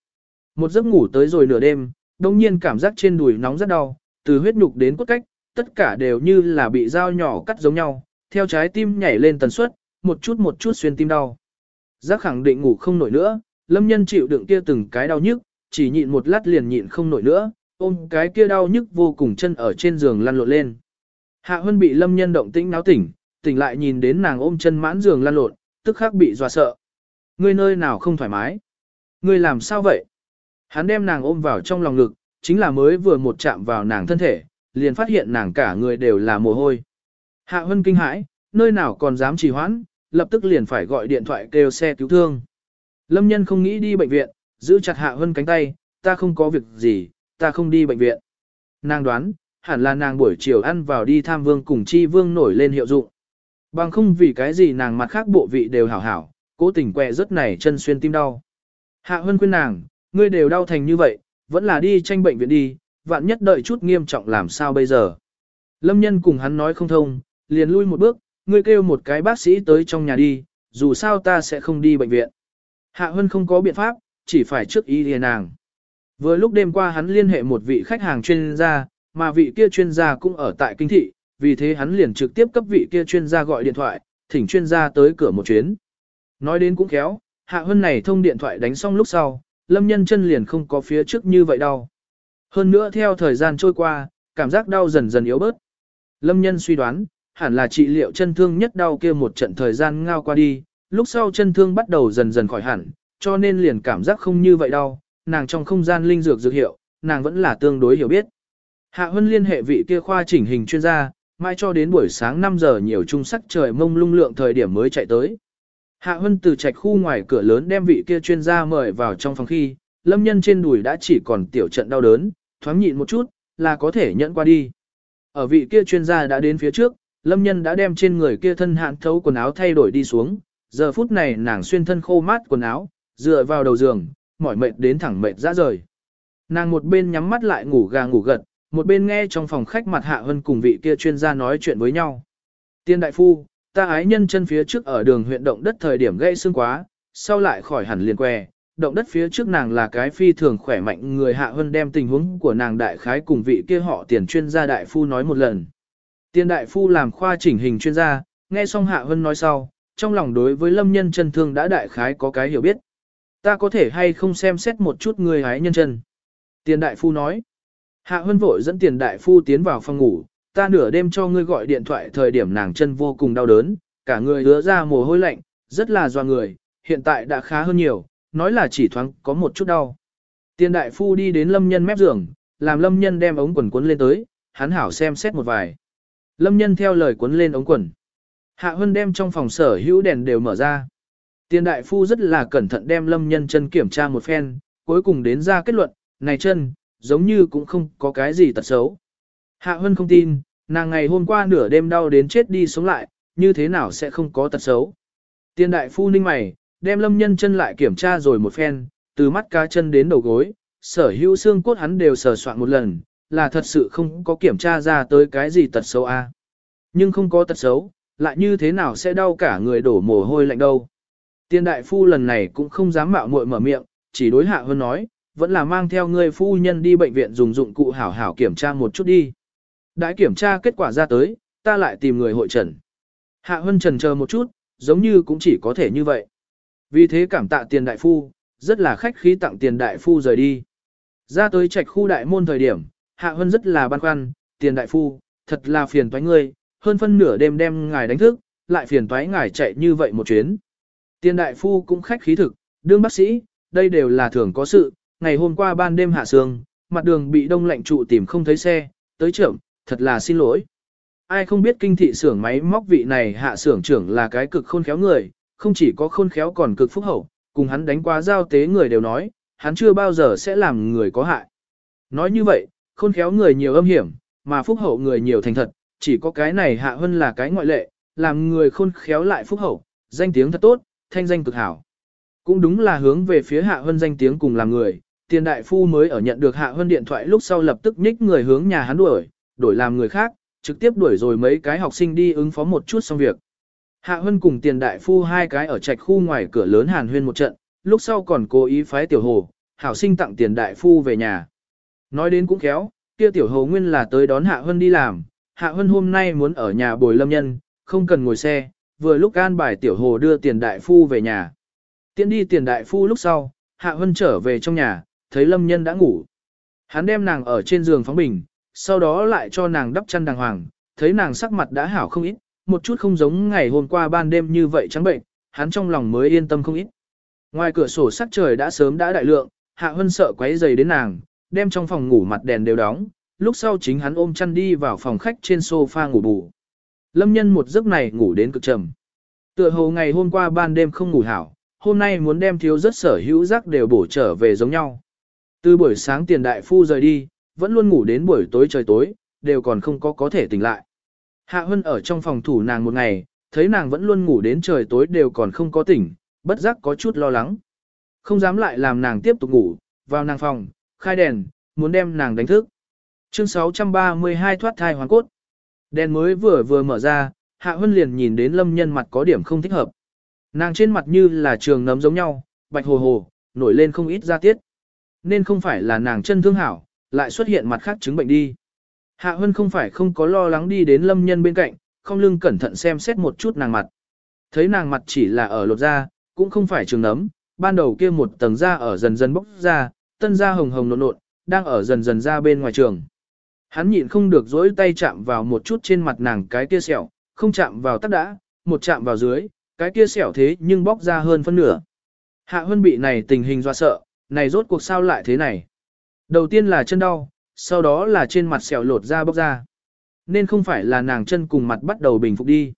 Một giấc ngủ tới rồi nửa đêm, đồng nhiên cảm giác trên đùi nóng rất đau, từ huyết nhục đến cốt cách, tất cả đều như là bị dao nhỏ cắt giống nhau, theo trái tim nhảy lên tần suất, một chút một chút xuyên tim đau. Giác khẳng định ngủ không nổi nữa, lâm nhân chịu đựng kia từng cái đau nhức, chỉ nhịn một lát liền nhịn không nổi nữa, ôm cái kia đau nhức vô cùng chân ở trên giường lăn lộn lên. Hạ Hân bị lâm nhân động tĩnh náo tỉnh, tỉnh lại nhìn đến nàng ôm chân mãn giường lăn lộn, tức khắc bị dọa sợ. Ngươi nơi nào không thoải mái? Ngươi làm sao vậy? Hắn đem nàng ôm vào trong lòng ngực, chính là mới vừa một chạm vào nàng thân thể, liền phát hiện nàng cả người đều là mồ hôi. Hạ Hân kinh hãi, nơi nào còn dám trì hoãn, lập tức liền phải gọi điện thoại kêu xe cứu thương. Lâm nhân không nghĩ đi bệnh viện, giữ chặt Hạ Hân cánh tay, ta không có việc gì, ta không đi bệnh viện. Nàng đoán, hẳn là nàng buổi chiều ăn vào đi tham vương cùng chi vương nổi lên hiệu dụng. Bằng không vì cái gì nàng mặt khác bộ vị đều hảo hảo, cố tình quẹ rất này chân xuyên tim đau. Hạ Hân khuyên nàng, ngươi đều đau thành như vậy, vẫn là đi tranh bệnh viện đi, vạn nhất đợi chút nghiêm trọng làm sao bây giờ. Lâm nhân cùng hắn nói không thông, liền lui một bước, ngươi kêu một cái bác sĩ tới trong nhà đi, dù sao ta sẽ không đi bệnh viện. Hạ Hân không có biện pháp, chỉ phải trước ý liền nàng. Vừa lúc đêm qua hắn liên hệ một vị khách hàng chuyên gia, mà vị kia chuyên gia cũng ở tại kinh thị, vì thế hắn liền trực tiếp cấp vị kia chuyên gia gọi điện thoại, thỉnh chuyên gia tới cửa một chuyến. Nói đến cũng khéo, Hạ Hân này thông điện thoại đánh xong lúc sau, Lâm Nhân chân liền không có phía trước như vậy đau. Hơn nữa theo thời gian trôi qua, cảm giác đau dần dần yếu bớt. Lâm Nhân suy đoán, hẳn là trị liệu chân thương nhất đau kia một trận thời gian ngao qua đi, lúc sau chân thương bắt đầu dần dần khỏi hẳn, cho nên liền cảm giác không như vậy đau, nàng trong không gian linh dược dược hiệu, nàng vẫn là tương đối hiểu biết. Hạ Hân liên hệ vị kia khoa chỉnh hình chuyên gia, mai cho đến buổi sáng 5 giờ nhiều trung sắc trời mông lung lượng thời điểm mới chạy tới. Hạ Hân từ trạch khu ngoài cửa lớn đem vị kia chuyên gia mời vào trong phòng khi, lâm nhân trên đùi đã chỉ còn tiểu trận đau đớn, thoáng nhịn một chút, là có thể nhận qua đi. Ở vị kia chuyên gia đã đến phía trước, lâm nhân đã đem trên người kia thân hạn thấu quần áo thay đổi đi xuống, giờ phút này nàng xuyên thân khô mát quần áo, dựa vào đầu giường, mỏi mệt đến thẳng mệt ra rời. Nàng một bên nhắm mắt lại ngủ gà ngủ gật, một bên nghe trong phòng khách mặt hạ hân cùng vị kia chuyên gia nói chuyện với nhau. Tiên đại phu, ta ái nhân chân phía trước ở đường huyện động đất thời điểm gãy xương quá, sau lại khỏi hẳn liền què, động đất phía trước nàng là cái phi thường khỏe mạnh người hạ hân đem tình huống của nàng đại khái cùng vị kia họ tiền chuyên gia đại phu nói một lần. Tiên đại phu làm khoa chỉnh hình chuyên gia, nghe xong hạ hân nói sau, trong lòng đối với lâm nhân chân thương đã đại khái có cái hiểu biết. Ta có thể hay không xem xét một chút người hái nhân chân. Tiền đại phu nói. Hạ hân vội dẫn tiền đại phu tiến vào phòng ngủ, ta nửa đêm cho ngươi gọi điện thoại thời điểm nàng chân vô cùng đau đớn, cả người đứa ra mồ hôi lạnh, rất là doa người, hiện tại đã khá hơn nhiều, nói là chỉ thoáng có một chút đau. Tiền đại phu đi đến lâm nhân mép giường, làm lâm nhân đem ống quần cuốn lên tới, hắn hảo xem xét một vài. Lâm nhân theo lời cuốn lên ống quần. Hạ Hân đem trong phòng sở hữu đèn đều mở ra. Tiền đại phu rất là cẩn thận đem lâm nhân chân kiểm tra một phen, cuối cùng đến ra kết luận, này chân, giống như cũng không có cái gì tật xấu. Hạ Hân không tin, nàng ngày hôm qua nửa đêm đau đến chết đi sống lại, như thế nào sẽ không có tật xấu. Tiền đại phu ninh mày, đem lâm nhân chân lại kiểm tra rồi một phen, từ mắt cá chân đến đầu gối, sở hữu xương cốt hắn đều sờ soạn một lần, là thật sự không có kiểm tra ra tới cái gì tật xấu a. Nhưng không có tật xấu, lại như thế nào sẽ đau cả người đổ mồ hôi lạnh đâu. Tiên đại phu lần này cũng không dám mạo muội mở miệng, chỉ đối hạ hơn nói, vẫn là mang theo người phu nhân đi bệnh viện dùng dụng cụ hảo hảo kiểm tra một chút đi. Đã kiểm tra kết quả ra tới, ta lại tìm người hội trần. Hạ Hân trần chờ một chút, giống như cũng chỉ có thể như vậy. Vì thế cảm tạ tiền đại phu, rất là khách khí tặng tiền đại phu rời đi. Ra tới trạch khu đại môn thời điểm, Hạ Hân rất là băn khoăn, tiền đại phu, thật là phiền toái ngươi, hơn phân nửa đêm đem ngài đánh thức, lại phiền toái ngài chạy như vậy một chuyến. Tiên đại phu cũng khách khí thực, đương bác sĩ, đây đều là thường có sự, ngày hôm qua ban đêm hạ sương, mặt đường bị đông lạnh trụ tìm không thấy xe, tới trưởng, thật là xin lỗi. Ai không biết kinh thị xưởng máy móc vị này hạ xưởng trưởng là cái cực khôn khéo người, không chỉ có khôn khéo còn cực phúc hậu, cùng hắn đánh qua giao tế người đều nói, hắn chưa bao giờ sẽ làm người có hại. Nói như vậy, khôn khéo người nhiều âm hiểm, mà phúc hậu người nhiều thành thật, chỉ có cái này Hạ Hân là cái ngoại lệ, làm người khôn khéo lại phúc hậu, danh tiếng thật tốt, thanh danh cực hảo. Cũng đúng là hướng về phía Hạ Hân danh tiếng cùng làm người, tiền đại phu mới ở nhận được Hạ Hân điện thoại lúc sau lập tức nhích người hướng nhà hắn đuổi, đổi làm người khác, trực tiếp đuổi rồi mấy cái học sinh đi ứng phó một chút xong việc. Hạ Hân cùng tiền đại phu hai cái ở trạch khu ngoài cửa lớn hàn huyên một trận, lúc sau còn cố ý phái tiểu hồ, hảo sinh tặng tiền đại phu về nhà. Nói đến cũng khéo, kia tiểu hồ nguyên là tới đón Hạ Hân đi làm, Hạ Hân hôm nay muốn ở nhà bồi lâm nhân, không cần ngồi xe, vừa lúc an bài tiểu hồ đưa tiền đại phu về nhà. Tiến đi tiền đại phu lúc sau, Hạ Hân trở về trong nhà, thấy lâm nhân đã ngủ. Hắn đem nàng ở trên giường phóng bình, sau đó lại cho nàng đắp chăn đàng hoàng, thấy nàng sắc mặt đã hảo không ít, một chút không giống ngày hôm qua ban đêm như vậy trắng bệnh, hắn trong lòng mới yên tâm không ít. Ngoài cửa sổ sắc trời đã sớm đã đại lượng, Hạ Hân sợ quấy dày đến nàng, đem trong phòng ngủ mặt đèn đều đóng, lúc sau chính hắn ôm chăn đi vào phòng khách trên sofa ngủ bù. Lâm nhân một giấc này ngủ đến cực trầm. Tựa hồ ngày hôm qua ban đêm không ngủ hảo, hôm nay muốn đem thiếu rất sở hữu giác đều bổ trở về giống nhau. Từ buổi sáng tiền đại phu rời đi, vẫn luôn ngủ đến buổi tối trời tối, đều còn không có có thể tỉnh lại. Hạ Hân ở trong phòng thủ nàng một ngày, thấy nàng vẫn luôn ngủ đến trời tối đều còn không có tỉnh, bất giác có chút lo lắng. Không dám lại làm nàng tiếp tục ngủ, vào nàng phòng, khai đèn, muốn đem nàng đánh thức. Chương 632 thoát thai hoàn cốt. Đèn mới vừa vừa mở ra, Hạ Hân liền nhìn đến lâm nhân mặt có điểm không thích hợp. Nàng trên mặt như là trường nấm giống nhau, bạch hồ hồ, nổi lên không ít da tiết. Nên không phải là nàng chân thương hảo, lại xuất hiện mặt khác chứng bệnh đi. Hạ Hân không phải không có lo lắng đi đến lâm nhân bên cạnh, không lưng cẩn thận xem xét một chút nàng mặt. Thấy nàng mặt chỉ là ở lột da, cũng không phải trường nấm, ban đầu kia một tầng da ở dần dần bốc ra, tân da hồng hồng nộn nộn, đang ở dần dần ra bên ngoài trường. Hắn nhịn không được dỗi tay chạm vào một chút trên mặt nàng cái kia sẹo, không chạm vào tắt đã, một chạm vào dưới, cái kia sẹo thế nhưng bóc ra hơn phân nửa. Hạ Hân bị này tình hình do sợ, này rốt cuộc sao lại thế này. Đầu tiên là chân đau, sau đó là trên mặt sẹo lột ra bóc ra. Nên không phải là nàng chân cùng mặt bắt đầu bình phục đi.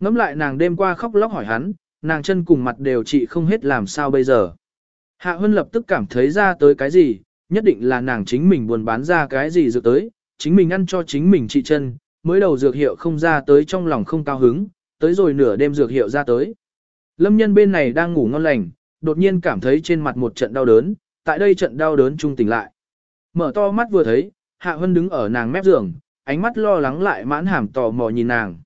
Ngắm lại nàng đêm qua khóc lóc hỏi hắn, nàng chân cùng mặt đều trị không hết làm sao bây giờ. Hạ Hân lập tức cảm thấy ra tới cái gì, nhất định là nàng chính mình buồn bán ra cái gì dự tới, chính mình ăn cho chính mình trị chân, mới đầu dược hiệu không ra tới trong lòng không cao hứng, tới rồi nửa đêm dược hiệu ra tới. Lâm nhân bên này đang ngủ ngon lành, đột nhiên cảm thấy trên mặt một trận đau đớn, tại đây trận đau đớn trung tỉnh lại. Mở to mắt vừa thấy, Hạ Hân đứng ở nàng mép giường, ánh mắt lo lắng lại mãn hàm tò mò nhìn nàng.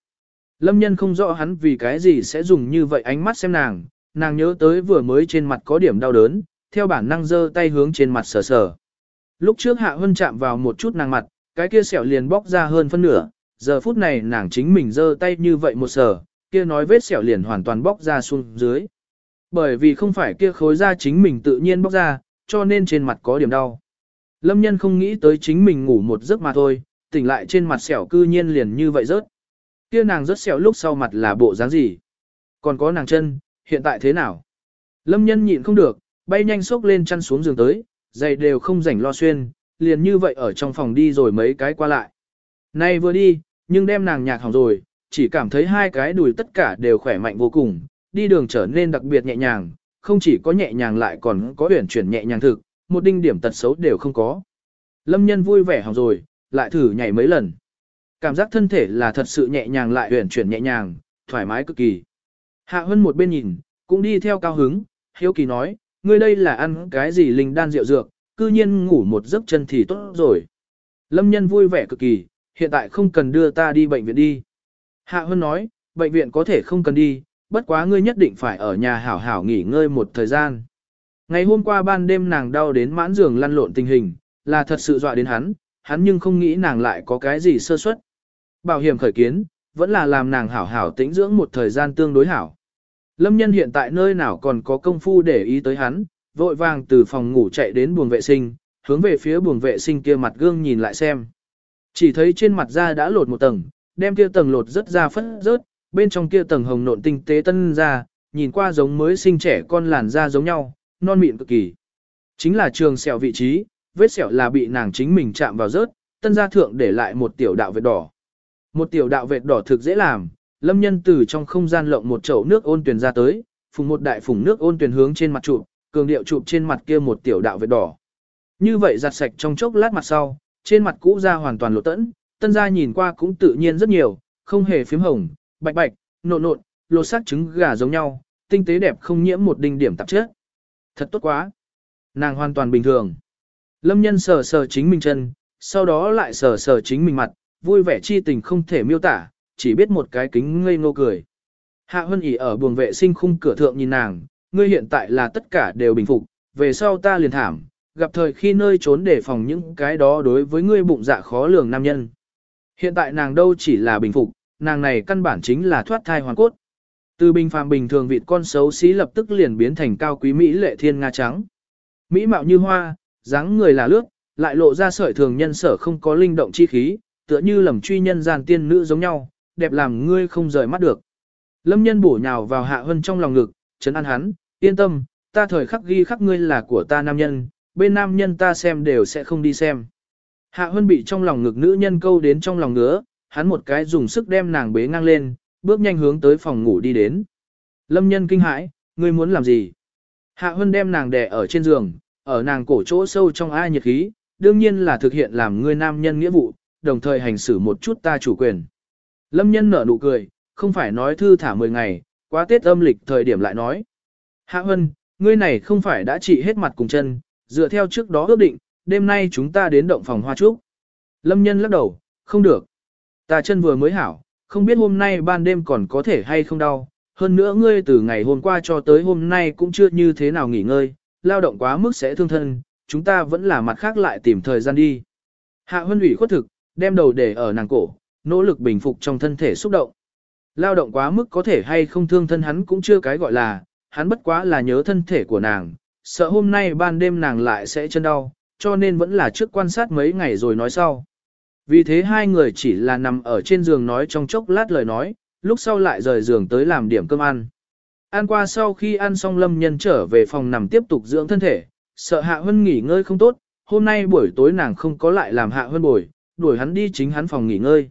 Lâm nhân không rõ hắn vì cái gì sẽ dùng như vậy ánh mắt xem nàng, nàng nhớ tới vừa mới trên mặt có điểm đau đớn, theo bản năng giơ tay hướng trên mặt sờ sờ. Lúc trước Hạ Hân chạm vào một chút nàng mặt, cái kia sẹo liền bóc ra hơn phân nửa, giờ phút này nàng chính mình giơ tay như vậy một sở, kia nói vết sẹo liền hoàn toàn bóc ra xuống dưới. Bởi vì không phải kia khối da chính mình tự nhiên bóc ra, cho nên trên mặt có điểm đau. Lâm nhân không nghĩ tới chính mình ngủ một giấc mà thôi, tỉnh lại trên mặt sẹo cư nhiên liền như vậy rớt. Kia nàng rớt sẹo lúc sau mặt là bộ dáng gì? Còn có nàng chân, hiện tại thế nào? Lâm nhân nhịn không được, bay nhanh xốc lên chăn xuống giường tới, giày đều không rảnh lo xuyên, liền như vậy ở trong phòng đi rồi mấy cái qua lại. Nay vừa đi, nhưng đem nàng nhạc hỏng rồi, chỉ cảm thấy hai cái đùi tất cả đều khỏe mạnh vô cùng, đi đường trở nên đặc biệt nhẹ nhàng, không chỉ có nhẹ nhàng lại còn có huyển chuyển nhẹ nhàng thực, một đinh điểm tật xấu đều không có. Lâm nhân vui vẻ hỏng rồi, lại thử nhảy mấy lần. Cảm giác thân thể là thật sự nhẹ nhàng lại huyển chuyển nhẹ nhàng, thoải mái cực kỳ. Hạ Hân một bên nhìn, cũng đi theo cao hứng, hiếu kỳ nói, ngươi đây là ăn cái gì linh đan rượu dược, cư nhiên ngủ một giấc chân thì tốt rồi. Lâm nhân vui vẻ cực kỳ, hiện tại không cần đưa ta đi bệnh viện đi. Hạ Hân nói, bệnh viện có thể không cần đi, bất quá ngươi nhất định phải ở nhà hảo hảo nghỉ ngơi một thời gian. Ngày hôm qua ban đêm nàng đau đến mãn giường lăn lộn tình hình, là thật sự dọa đến hắn, hắn nhưng không nghĩ nàng lại có cái gì sơ suất. Bảo hiểm khởi kiến, vẫn là làm nàng hảo hảo tĩnh dưỡng một thời gian tương đối hảo. Lâm nhân hiện tại nơi nào còn có công phu để ý tới hắn, vội vàng từ phòng ngủ chạy đến buồng vệ sinh, hướng về phía buồng vệ sinh kia mặt gương nhìn lại xem. Chỉ thấy trên mặt da đã lột một tầng, đem kia tầng lột rất ra phất rớt, bên trong kia tầng hồng nộn tinh tế tân ra, nhìn qua giống mới sinh trẻ con làn da giống nhau, non mịn cực kỳ. Chính là trường sẹo vị trí, vết sẹo là bị nàng chính mình chạm vào rớt, tân gia thượng để lại một tiểu đạo vệt đỏ. Một tiểu đạo vệt đỏ thực dễ làm, lâm nhân từ trong không gian lộng một chậu nước ôn tuyển ra tới, phùng một đại phùng nước ôn tuyển hướng trên mặt trụ, cường điệu chụp trên mặt kia một tiểu đạo vệt đỏ. Như vậy giặt sạch trong chốc lát mặt sau, trên mặt cũ da hoàn toàn lộ tẫn, tân da nhìn qua cũng tự nhiên rất nhiều, không hề phím hồng, bạch bạch, nộn nộn, lột xác trứng gà giống nhau, tinh tế đẹp không nhiễm một đinh điểm tạp chất. Thật tốt quá. Nàng hoàn toàn bình thường. Lâm nhân sờ sờ chính mình chân, sau đó lại sờ sờ chính mình mặt, vui vẻ chi tình không thể miêu tả, chỉ biết một cái kính ngây ngô cười. Hạ Hân ỉ ở buồng vệ sinh khung cửa thượng nhìn nàng, ngươi hiện tại là tất cả đều bình phục, về sau ta liền thảm, gặp thời khi nơi trốn để phòng những cái đó đối với ngươi bụng dạ khó lường nam nhân. Hiện tại nàng đâu chỉ là bình phục, nàng này căn bản chính là thoát thai hoàn cốt. Từ bình phàm bình thường vịt con xấu xí lập tức liền biến thành cao quý Mỹ lệ thiên nga trắng. Mỹ mạo như hoa, dáng người là lướt, lại lộ ra sợi thường nhân sở không có linh động chi khí, tựa như lầm truy nhân gian tiên nữ giống nhau, đẹp làm ngươi không rời mắt được. Lâm nhân bổ nhào vào hạ hân trong lòng ngực, chấn an hắn, yên tâm, ta thời khắc ghi khắc ngươi là của ta nam nhân, bên nam nhân ta xem đều sẽ không đi xem. Hạ hân bị trong lòng ngực nữ nhân câu đến trong lòng ngứa, hắn một cái dùng sức đem nàng bế ngang lên, bước nhanh hướng tới phòng ngủ đi đến. Lâm nhân kinh hãi, ngươi muốn làm gì? Hạ hân đem nàng đè ở trên giường, ở nàng cổ chỗ sâu trong ai nhiệt khí, đương nhiên là thực hiện làm ngươi nam nhân nghĩa vụ, đồng thời hành xử một chút ta chủ quyền. Lâm nhân nở nụ cười, không phải nói thư thả 10 ngày, quá Tết âm lịch thời điểm lại nói. Hạ Hân, ngươi này không phải đã trị hết mặt cùng chân, dựa theo trước đó ước định, đêm nay chúng ta đến động phòng hoa trúc. Lâm nhân lắc đầu, không được. Ta chân vừa mới hảo, không biết hôm nay ban đêm còn có thể hay không đau. Hơn nữa ngươi từ ngày hôm qua cho tới hôm nay cũng chưa như thế nào nghỉ ngơi, lao động quá mức sẽ thương thân, chúng ta vẫn là mặt khác lại tìm thời gian đi. Hạ Hân ủy khuất thực, đem đầu để ở nàng cổ, nỗ lực bình phục trong thân thể xúc động. Lao động quá mức có thể hay không thương thân hắn cũng chưa cái gọi là, hắn bất quá là nhớ thân thể của nàng, sợ hôm nay ban đêm nàng lại sẽ chân đau, cho nên vẫn là trước quan sát mấy ngày rồi nói sau. Vì thế hai người chỉ là nằm ở trên giường nói trong chốc lát lời nói, lúc sau lại rời giường tới làm điểm cơm ăn. Ăn qua sau khi ăn xong lâm nhân trở về phòng nằm tiếp tục dưỡng thân thể, sợ hạ hân nghỉ ngơi không tốt, hôm nay buổi tối nàng không có lại làm hạ hân bồi, đuổi hắn đi chính hắn phòng nghỉ ngơi.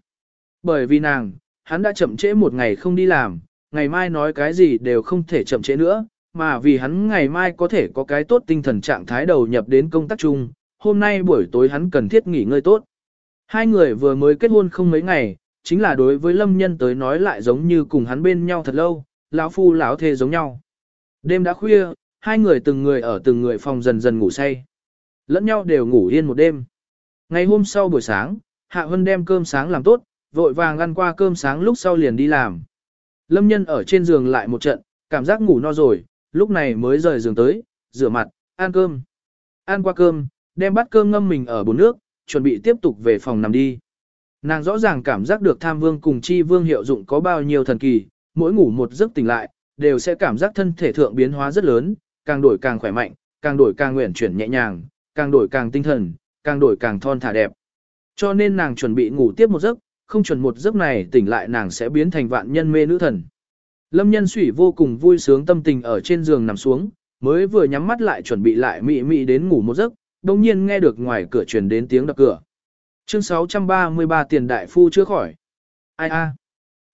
Bởi vì nàng, hắn đã chậm trễ một ngày không đi làm, ngày mai nói cái gì đều không thể chậm trễ nữa, mà vì hắn ngày mai có thể có cái tốt tinh thần trạng thái đầu nhập đến công tác chung, hôm nay buổi tối hắn cần thiết nghỉ ngơi tốt. Hai người vừa mới kết hôn không mấy ngày, chính là đối với lâm nhân tới nói lại giống như cùng hắn bên nhau thật lâu, lão phu lão thê giống nhau. Đêm đã khuya, hai người từng người ở từng người phòng dần dần ngủ say. Lẫn nhau đều ngủ yên một đêm. Ngày hôm sau buổi sáng, Hạ Hân đem cơm sáng làm tốt, vội vàng ăn qua cơm sáng lúc sau liền đi làm. Lâm nhân ở trên giường lại một trận, cảm giác ngủ no rồi, lúc này mới rời giường tới, rửa mặt, ăn cơm. Ăn qua cơm, đem bát cơm ngâm mình ở bồn nước, chuẩn bị tiếp tục về phòng nằm đi. Nàng rõ ràng cảm giác được tham vương cùng chi vương hiệu dụng có bao nhiêu thần kỳ, mỗi ngủ một giấc tỉnh lại, đều sẽ cảm giác thân thể thượng biến hóa rất lớn, càng đổi càng khỏe mạnh, càng đổi càng nguyện chuyển nhẹ nhàng, càng đổi càng tinh thần, càng đổi càng thon thả đẹp. Cho nên nàng chuẩn bị ngủ tiếp một giấc, không chuẩn một giấc này tỉnh lại nàng sẽ biến thành vạn nhân mê nữ thần. Lâm nhân sủy vô cùng vui sướng tâm tình ở trên giường nằm xuống, mới vừa nhắm mắt lại chuẩn bị lại mị mị đến ngủ một giấc, đồng nhiên nghe được ngoài cửa truyền đến tiếng đập cửa. Chương 633 tiền đại phu chưa khỏi. Ai a?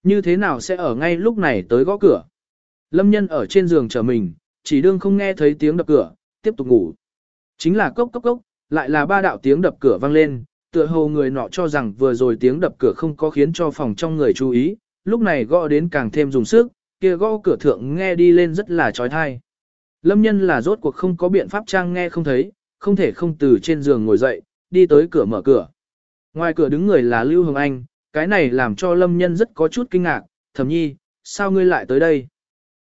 Như thế nào sẽ ở ngay lúc này tới gõ cửa? Lâm nhân ở trên giường chờ mình, chỉ đương không nghe thấy tiếng đập cửa, tiếp tục ngủ. Chính là cốc cốc cốc, lại là ba đạo tiếng đập cửa vang lên, tựa hồ người nọ cho rằng vừa rồi tiếng đập cửa không có khiến cho phòng trong người chú ý, lúc này gõ đến càng thêm dùng sức, kia gõ cửa thượng nghe đi lên rất là trói thai. Lâm nhân là rốt cuộc không có biện pháp trang nghe không thấy, không thể không từ trên giường ngồi dậy, đi tới cửa mở cửa. Ngoài cửa đứng người là Lưu Hồng Anh, cái này làm cho Lâm nhân rất có chút kinh ngạc, thầm nhi, sao ngươi lại tới đây?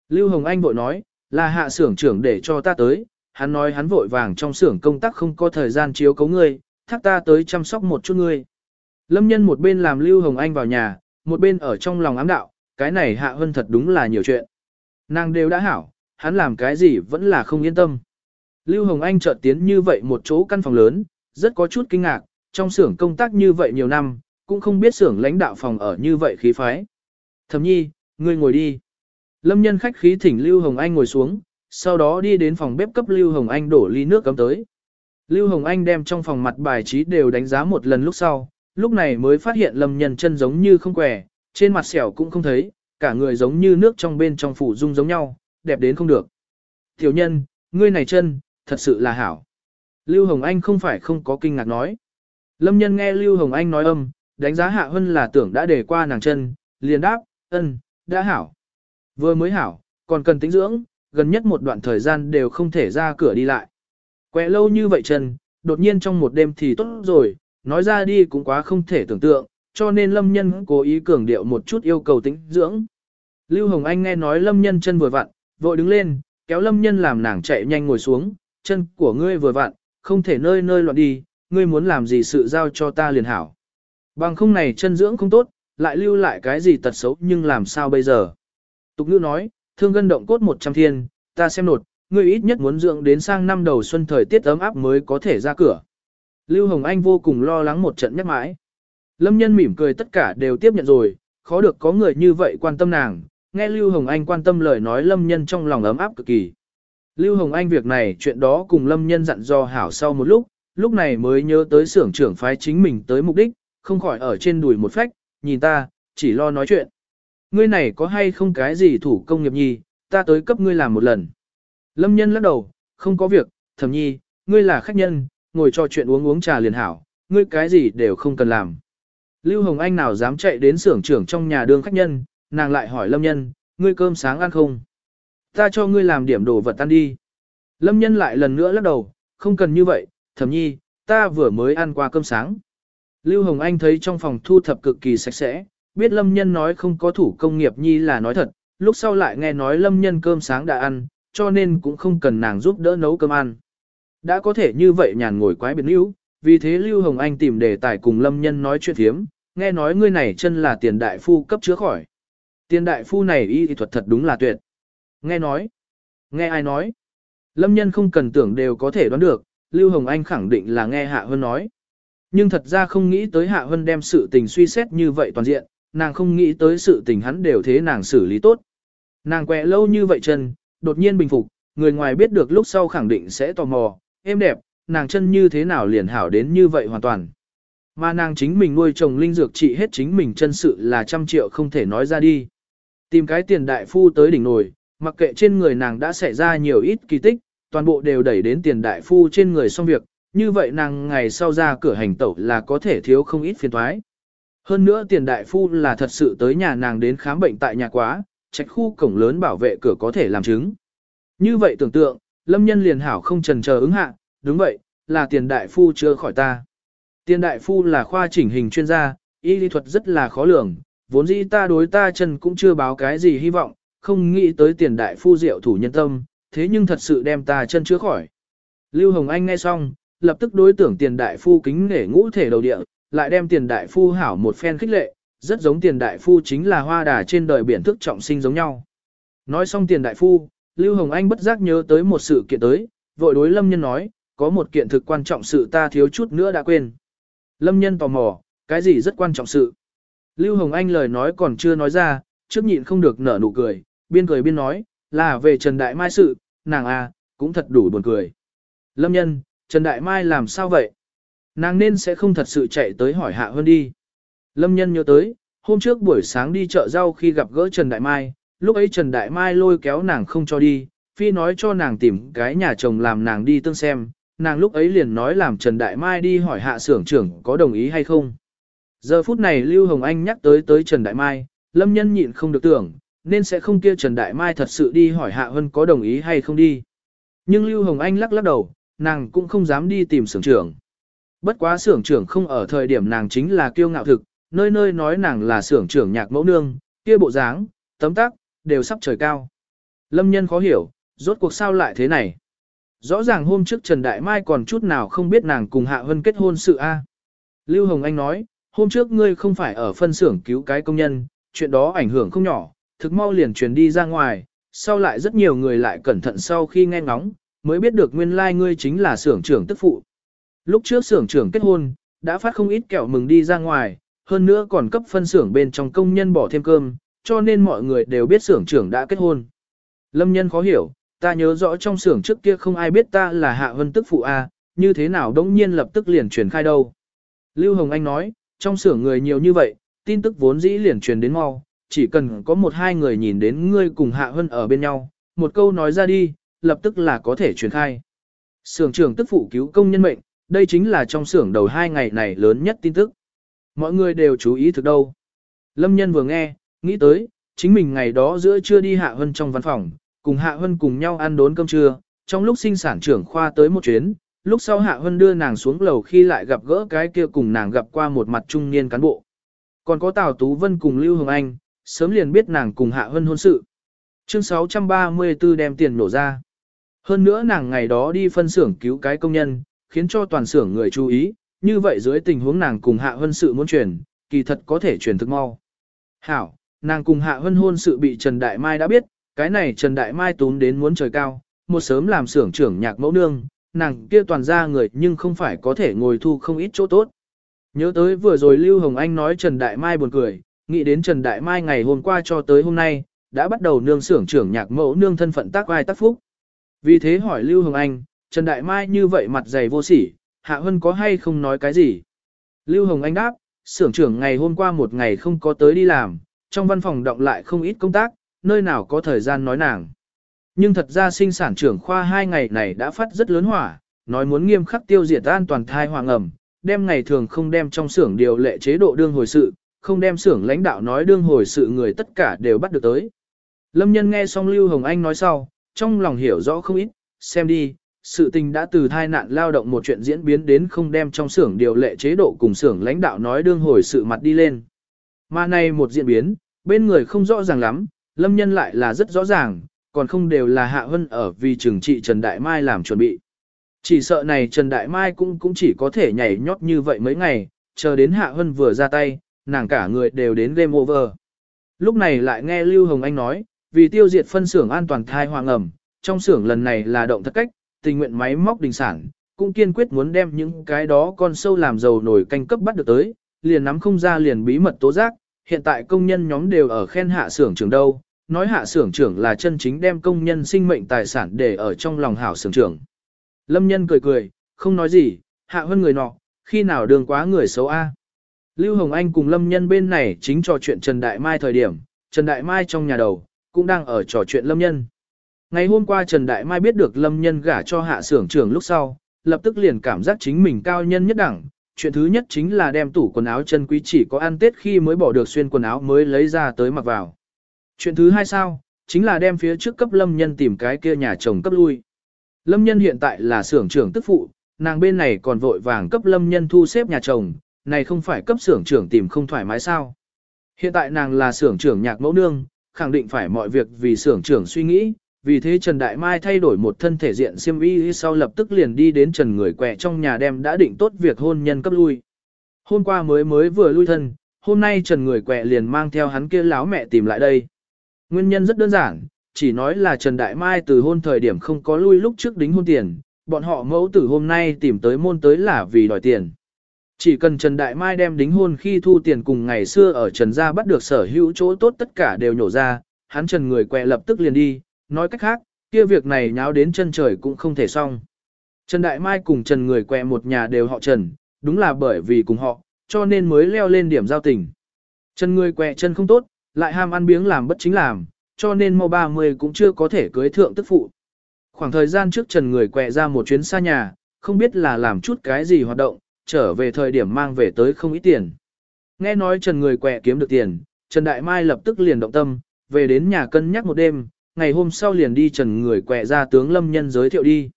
Lưu Hồng Anh vội nói, là hạ xưởng trưởng để cho ta tới, hắn nói hắn vội vàng trong xưởng công tác không có thời gian chiếu cấu ngươi, thác ta tới chăm sóc một chút ngươi. Lâm nhân một bên làm Lưu Hồng Anh vào nhà, một bên ở trong lòng ám đạo, cái này hạ Hân thật đúng là nhiều chuyện. Nàng đều đã hảo, hắn làm cái gì vẫn là không yên tâm. Lưu Hồng Anh chợt tiến như vậy một chỗ căn phòng lớn, rất có chút kinh ngạc, trong xưởng công tác như vậy nhiều năm, cũng không biết xưởng lãnh đạo phòng ở như vậy khí phái. Thẩm nhi, ngươi ngồi đi. Lâm nhân khách khí thỉnh Lưu Hồng Anh ngồi xuống, sau đó đi đến phòng bếp cấp Lưu Hồng Anh đổ ly nước cấm tới. Lưu Hồng Anh đem trong phòng mặt bài trí đều đánh giá một lần lúc sau, lúc này mới phát hiện Lâm Nhân chân giống như không quẻ, trên mặt xẻo cũng không thấy, cả người giống như nước trong bên trong phủ dung giống nhau, đẹp đến không được. Tiểu nhân, ngươi này chân, thật sự là hảo. Lưu Hồng Anh không phải không có kinh ngạc nói. Lâm nhân nghe Lưu Hồng Anh nói âm, đánh giá Hạ Hân là tưởng đã để qua nàng chân, liền đáp, ân, đã hảo. Vừa mới hảo, còn cần tính dưỡng, gần nhất một đoạn thời gian đều không thể ra cửa đi lại. Quẹ lâu như vậy chân, đột nhiên trong một đêm thì tốt rồi, nói ra đi cũng quá không thể tưởng tượng, cho nên Lâm Nhân cố ý cường điệu một chút yêu cầu tính dưỡng. Lưu Hồng Anh nghe nói Lâm Nhân chân vừa vặn, vội đứng lên, kéo Lâm Nhân làm nàng chạy nhanh ngồi xuống, chân của ngươi vừa vặn, không thể nơi nơi loạn đi, ngươi muốn làm gì sự giao cho ta liền hảo. Bằng không này chân dưỡng không tốt, lại lưu lại cái gì tật xấu nhưng làm sao bây giờ. Tục ngữ nói, thương gân động cốt một trăm thiên, ta xem nột, ngươi ít nhất muốn dưỡng đến sang năm đầu xuân thời tiết ấm áp mới có thể ra cửa. Lưu Hồng Anh vô cùng lo lắng một trận nhắc mãi. Lâm nhân mỉm cười tất cả đều tiếp nhận rồi, khó được có người như vậy quan tâm nàng, nghe Lưu Hồng Anh quan tâm lời nói Lâm nhân trong lòng ấm áp cực kỳ. Lưu Hồng Anh việc này chuyện đó cùng Lâm nhân dặn dò hảo sau một lúc, lúc này mới nhớ tới xưởng trưởng phái chính mình tới mục đích, không khỏi ở trên đùi một phách, nhìn ta, chỉ lo nói chuyện. Ngươi này có hay không cái gì thủ công nghiệp nhi, ta tới cấp ngươi làm một lần. Lâm nhân lắc đầu, không có việc, thầm nhi, ngươi là khách nhân, ngồi trò chuyện uống uống trà liền hảo, ngươi cái gì đều không cần làm. Lưu Hồng Anh nào dám chạy đến xưởng trưởng trong nhà đương khách nhân, nàng lại hỏi Lâm Nhân, ngươi cơm sáng ăn không? Ta cho ngươi làm điểm đồ vật ăn đi. Lâm Nhân lại lần nữa lắc đầu, không cần như vậy, thầm nhi, ta vừa mới ăn qua cơm sáng. Lưu Hồng Anh thấy trong phòng thu thập cực kỳ sạch sẽ, biết Lâm Nhân nói không có thủ công nghiệp nhi là nói thật, lúc sau lại nghe nói Lâm Nhân cơm sáng đã ăn, cho nên cũng không cần nàng giúp đỡ nấu cơm ăn. Đã có thể như vậy nhàn ngồi quái biệt lưu vì thế Lưu Hồng Anh tìm đề tài cùng Lâm Nhân nói chuyện thiếm, nghe nói ngươi này chân là tiền đại phu cấp chữa khỏi. Tiền đại phu này y thuật thật đúng là tuyệt. Nghe nói. Nghe ai nói. Lâm Nhân không cần tưởng đều có thể đoán được, Lưu Hồng Anh khẳng định là nghe Hạ Hân nói. Nhưng thật ra không nghĩ tới Hạ Hân đem sự tình suy xét như vậy toàn diện, nàng không nghĩ tới sự tình hắn đều thế nàng xử lý tốt. Nàng quẹ lâu như vậy chân, đột nhiên bình phục, người ngoài biết được lúc sau khẳng định sẽ tò mò, êm đẹp, nàng chân như thế nào liền hảo đến như vậy hoàn toàn. Mà nàng chính mình nuôi chồng linh dược trị hết chính mình chân sự là trăm triệu không thể nói ra đi. Tìm cái tiền đại phu tới đỉnh nồi, mặc kệ trên người nàng đã xảy ra nhiều ít kỳ tích, toàn bộ đều đẩy đến tiền đại phu trên người xong việc, như vậy nàng ngày sau ra cửa hành tẩu là có thể thiếu không ít phiền thoái. Hơn nữa tiền đại phu là thật sự tới nhà nàng đến khám bệnh tại nhà quá, trạch khu cổng lớn bảo vệ cửa có thể làm chứng. Như vậy tưởng tượng, lâm nhân liền hảo không trần chờ ứng hạ, đúng vậy, là tiền đại phu chưa khỏi ta. Tiền đại phu là khoa chỉnh hình chuyên gia, y lý thuật rất là khó lường, vốn dĩ ta đối ta chân cũng chưa báo cái gì hy vọng, không nghĩ tới tiền đại phu diệu thủ nhân tâm, thế nhưng thật sự đem ta chân chữa khỏi. Lưu Hồng Anh nghe xong, lập tức đối tưởng tiền đại phu kính nể ngũ thể đầu địa, lại đem tiền đại phu hảo một phen khích lệ, rất giống tiền đại phu chính là hoa đà trên đời biển thức trọng sinh giống nhau. Nói xong tiền đại phu, Lưu Hồng Anh bất giác nhớ tới một sự kiện tới, vội đối Lâm Nhân nói, có một kiện thực quan trọng sự ta thiếu chút nữa đã quên. Lâm Nhân tò mò, cái gì rất quan trọng sự. Lưu Hồng Anh lời nói còn chưa nói ra, trước nhịn không được nở nụ cười, biên cười biên nói, là về Trần Đại Mai sự, nàng à, cũng thật đủ buồn cười. Lâm Nhân, Trần Đại Mai làm sao vậy? Nàng nên sẽ không thật sự chạy tới hỏi Hạ Hơn đi. Lâm Nhân nhớ tới, hôm trước buổi sáng đi chợ rau khi gặp gỡ Trần Đại Mai, lúc ấy Trần Đại Mai lôi kéo nàng không cho đi, phi nói cho nàng tìm cái nhà chồng làm nàng đi tương xem, nàng lúc ấy liền nói làm Trần Đại Mai đi hỏi hạ xưởng trưởng có đồng ý hay không. Giờ phút này Lưu Hồng Anh nhắc tới tới Trần Đại Mai, Lâm Nhân nhịn không được tưởng, nên sẽ không kia Trần Đại Mai thật sự đi hỏi Hạ Hân có đồng ý hay không đi. Nhưng Lưu Hồng Anh lắc lắc đầu, nàng cũng không dám đi tìm xưởng trưởng. Bất quá xưởng trưởng không ở thời điểm nàng chính là kiêu ngạo thực, nơi nơi nói nàng là xưởng trưởng nhạc mẫu nương, kia bộ dáng, tấm tắc, đều sắp trời cao. Lâm nhân khó hiểu, rốt cuộc sao lại thế này. Rõ ràng hôm trước Trần Đại Mai còn chút nào không biết nàng cùng Hạ Hân kết hôn sự A. Lưu Hồng Anh nói, hôm trước ngươi không phải ở phân xưởng cứu cái công nhân, chuyện đó ảnh hưởng không nhỏ, thực mau liền truyền đi ra ngoài, sau lại rất nhiều người lại cẩn thận sau khi nghe ngóng, mới biết được nguyên lai like ngươi chính là xưởng trưởng tức phụ. Lúc trước xưởng trưởng kết hôn, đã phát không ít kẹo mừng đi ra ngoài, hơn nữa còn cấp phân xưởng bên trong công nhân bỏ thêm cơm, cho nên mọi người đều biết xưởng trưởng đã kết hôn. Lâm nhân khó hiểu, ta nhớ rõ trong xưởng trước kia không ai biết ta là hạ vân tức phụ A, như thế nào đống nhiên lập tức liền truyền khai đâu. Lưu Hồng Anh nói, trong xưởng người nhiều như vậy, tin tức vốn dĩ liền truyền đến mau, chỉ cần có một hai người nhìn đến ngươi cùng Hạ Hân ở bên nhau, một câu nói ra đi, lập tức là có thể truyền khai. Xưởng trưởng tức phụ cứu công nhân mệnh, đây chính là trong xưởng đầu hai ngày này lớn nhất tin tức. Mọi người đều chú ý thực đâu. Lâm nhân vừa nghe, nghĩ tới, chính mình ngày đó giữa trưa đi Hạ Hân trong văn phòng, cùng Hạ Hân cùng nhau ăn đốn cơm trưa, trong lúc sinh sản trưởng khoa tới một chuyến, lúc sau Hạ Hân đưa nàng xuống lầu khi lại gặp gỡ cái kia cùng nàng gặp qua một mặt trung niên cán bộ. Còn có Tào Tú Vân cùng Lưu Hồng Anh, sớm liền biết nàng cùng Hạ Hân hôn sự. Chương 634 đem tiền nổ ra. Hơn nữa nàng ngày đó đi phân xưởng cứu cái công nhân, khiến cho toàn xưởng người chú ý, như vậy dưới tình huống nàng cùng Hạ Hân sự muốn truyền, kỳ thật có thể truyền thực mau. Hảo, nàng cùng Hạ Hân hôn sự bị Trần Đại Mai đã biết, cái này Trần Đại Mai tún đến muốn trời cao, một sớm làm xưởng trưởng nhạc mẫu nương, nàng kia toàn ra người nhưng không phải có thể ngồi thu không ít chỗ tốt. Nhớ tới vừa rồi Lưu Hồng Anh nói Trần Đại Mai buồn cười, nghĩ đến Trần Đại Mai ngày hôm qua cho tới hôm nay, đã bắt đầu nương xưởng trưởng nhạc mẫu nương thân phận tác ai tác phúc. Vì thế hỏi Lưu Hồng Anh, Trần Đại Mai như vậy mặt dày vô sỉ, Hạ Hân có hay không nói cái gì? Lưu Hồng Anh đáp, xưởng trưởng ngày hôm qua một ngày không có tới đi làm, trong văn phòng động lại không ít công tác, nơi nào có thời gian nói nàng. Nhưng thật ra sinh sản trưởng khoa hai ngày này đã phát rất lớn hỏa, nói muốn nghiêm khắc tiêu diệt an toàn thai hoàng ẩm, đem ngày thường không đem trong xưởng điều lệ chế độ đương hồi sự, không đem xưởng lãnh đạo nói đương hồi sự người tất cả đều bắt được tới. Lâm nhân nghe xong Lưu Hồng Anh nói sau, trong lòng hiểu rõ không ít, xem đi, sự tình đã từ thai nạn lao động một chuyện diễn biến đến không đem trong xưởng điều lệ chế độ cùng xưởng lãnh đạo nói đương hồi sự mặt đi lên. Mà này một diễn biến, bên người không rõ ràng lắm, lâm nhân lại là rất rõ ràng, còn không đều là hạ hân ở vì trừng trị Trần Đại Mai làm chuẩn bị. Chỉ sợ này Trần Đại Mai cũng cũng chỉ có thể nhảy nhót như vậy mấy ngày, chờ đến hạ hân vừa ra tay, nàng cả người đều đến game over. Lúc này lại nghe Lưu Hồng Anh nói, vì tiêu diệt phân xưởng an toàn thai hoàng ẩm, trong xưởng lần này là động thất cách, tình nguyện máy móc đình sản, cũng kiên quyết muốn đem những cái đó con sâu làm dầu nổi canh cấp bắt được tới, liền nắm không ra liền bí mật tố giác, hiện tại công nhân nhóm đều ở khen hạ xưởng trưởng đâu, nói hạ xưởng trưởng là chân chính đem công nhân sinh mệnh tài sản để ở trong lòng hảo xưởng trưởng. Lâm nhân cười cười, không nói gì, hạ hơn người nọ, khi nào đường quá người xấu A. Lưu Hồng Anh cùng Lâm nhân bên này chính trò chuyện Trần Đại Mai thời điểm, Trần Đại Mai trong nhà đầu, cũng đang ở trò chuyện Lâm nhân. Ngày hôm qua Trần Đại Mai biết được Lâm nhân gả cho hạ xưởng trưởng lúc sau, lập tức liền cảm giác chính mình cao nhân nhất đẳng. Chuyện thứ nhất chính là đem tủ quần áo chân quý chỉ có ăn tết khi mới bỏ được xuyên quần áo mới lấy ra tới mặc vào. Chuyện thứ hai sao, chính là đem phía trước cấp lâm nhân tìm cái kia nhà chồng cấp lui. Lâm nhân hiện tại là xưởng trưởng tức phụ, nàng bên này còn vội vàng cấp lâm nhân thu xếp nhà chồng, này không phải cấp xưởng trưởng tìm không thoải mái sao. Hiện tại nàng là xưởng trưởng nhạc mẫu nương, khẳng định phải mọi việc vì xưởng trưởng suy nghĩ, vì thế Trần Đại Mai thay đổi một thân thể diện xiêm y sau lập tức liền đi đến Trần người quẹ trong nhà đem đã định tốt việc hôn nhân cấp lui. Hôm qua mới mới vừa lui thân, hôm nay Trần người quẹ liền mang theo hắn kia láo mẹ tìm lại đây. Nguyên nhân rất đơn giản, chỉ nói là Trần Đại Mai từ hôn thời điểm không có lui lúc trước đính hôn tiền, bọn họ mẫu tử hôm nay tìm tới môn tới là vì đòi tiền. Chỉ cần Trần Đại Mai đem đính hôn khi thu tiền cùng ngày xưa ở Trần gia bắt được sở hữu chỗ tốt tất cả đều nhổ ra, hắn Trần người quẹ lập tức liền đi, nói cách khác, kia việc này nháo đến chân trời cũng không thể xong. Trần Đại Mai cùng Trần người quẹ một nhà đều họ Trần, đúng là bởi vì cùng họ, cho nên mới leo lên điểm giao tình. Trần người quẹ chân không tốt, lại ham ăn biếng làm bất chính làm, cho nên mau 30 cũng chưa có thể cưới thượng tức phụ. Khoảng thời gian trước Trần người quẹ ra một chuyến xa nhà, không biết là làm chút cái gì hoạt động, trở về thời điểm mang về tới không ít tiền. Nghe nói Trần người quẹ kiếm được tiền, Trần Đại Mai lập tức liền động tâm, về đến nhà cân nhắc một đêm, ngày hôm sau liền đi Trần người quẹ ra tướng Lâm Nhân giới thiệu đi.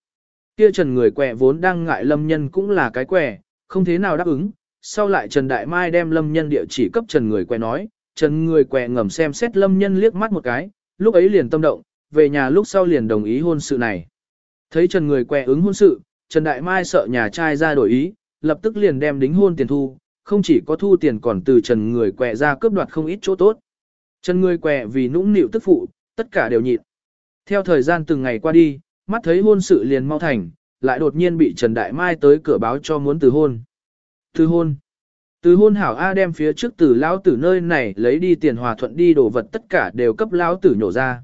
Kia Trần người quẹ vốn đang ngại Lâm Nhân cũng là cái quẹ, không thế nào đáp ứng, sau lại Trần Đại Mai đem Lâm Nhân địa chỉ cấp Trần người quẹ nói, Trần người quẹ ngầm xem xét lâm nhân liếc mắt một cái, lúc ấy liền tâm động, về nhà lúc sau liền đồng ý hôn sự này. Thấy Trần người quẹ ứng hôn sự, Trần Đại Mai sợ nhà trai ra đổi ý, lập tức liền đem đính hôn tiền thu, không chỉ có thu tiền còn từ Trần người quẹ ra cướp đoạt không ít chỗ tốt. Trần người quẹ vì nũng nịu tức phụ, tất cả đều nhịn. Theo thời gian từng ngày qua đi, mắt thấy hôn sự liền mau thành, lại đột nhiên bị Trần Đại Mai tới cửa báo cho muốn từ hôn. Từ hôn. Từ hôn hảo A đem phía trước từ lão tử nơi này lấy đi tiền hòa thuận đi đồ vật tất cả đều cấp lão tử nhổ ra.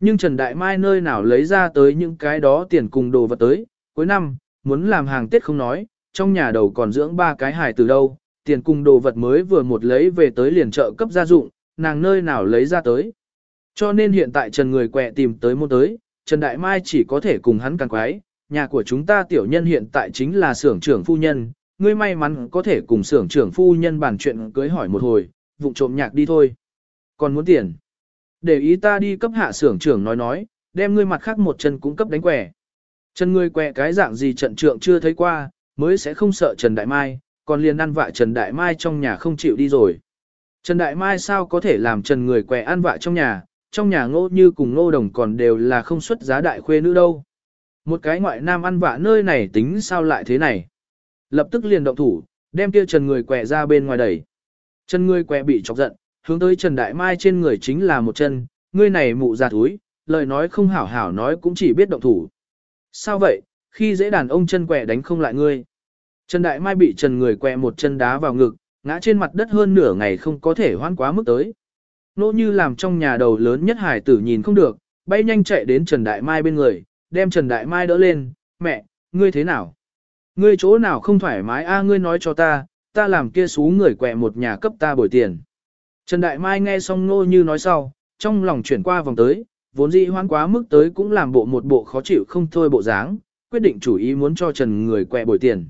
Nhưng Trần Đại Mai nơi nào lấy ra tới những cái đó tiền cùng đồ vật tới, cuối năm, muốn làm hàng Tết không nói, trong nhà đầu còn dưỡng ba cái hài từ đâu, tiền cùng đồ vật mới vừa một lấy về tới liền trợ cấp gia dụng, nàng nơi nào lấy ra tới. Cho nên hiện tại Trần người quẹ tìm tới môn tới, Trần Đại Mai chỉ có thể cùng hắn càng quái, nhà của chúng ta tiểu nhân hiện tại chính là xưởng trưởng phu nhân, ngươi may mắn có thể cùng xưởng trưởng phu nhân bàn chuyện cưới hỏi một hồi, vụng trộm nhạc đi thôi. Còn muốn tiền. Để ý ta đi cấp hạ xưởng trưởng nói nói, đem ngươi mặt khác một chân cũng cấp đánh quẻ. Chân ngươi quẹ cái dạng gì trận trượng chưa thấy qua, mới sẽ không sợ Trần Đại Mai, còn liền ăn vạ Trần Đại Mai trong nhà không chịu đi rồi. Trần Đại Mai sao có thể làm Trần người quẹ ăn vạ trong nhà, trong nhà ngô như cùng ngô đồng còn đều là không xuất giá đại khuê nữ đâu. Một cái ngoại nam ăn vạ nơi này tính sao lại thế này. Lập tức liền động thủ, đem kia Trần người quẹ ra bên ngoài đẩy. Trần người quẹ bị chọc giận, hướng tới Trần Đại Mai trên người chính là một chân, ngươi này mụ ra túi, lời nói không hảo hảo nói cũng chỉ biết động thủ. Sao vậy, khi dễ đàn ông chân quẹ đánh không lại ngươi. Trần Đại Mai bị Trần người quẹ một chân đá vào ngực, ngã trên mặt đất hơn nửa ngày không có thể hoan quá mức tới. Nỗ như làm trong nhà đầu lớn nhất hải tử nhìn không được, bay nhanh chạy đến Trần Đại Mai bên người, đem Trần Đại Mai đỡ lên, mẹ, ngươi thế nào? Ngươi chỗ nào không thoải mái a ngươi nói cho ta, ta làm kia xú người quẹ một nhà cấp ta bồi tiền. Trần Đại Mai nghe xong nô như nói sau, trong lòng chuyển qua vòng tới, vốn dĩ hoan quá mức tới cũng làm bộ một bộ khó chịu không thôi bộ dáng, quyết định chủ ý muốn cho Trần người quẹ bồi tiền.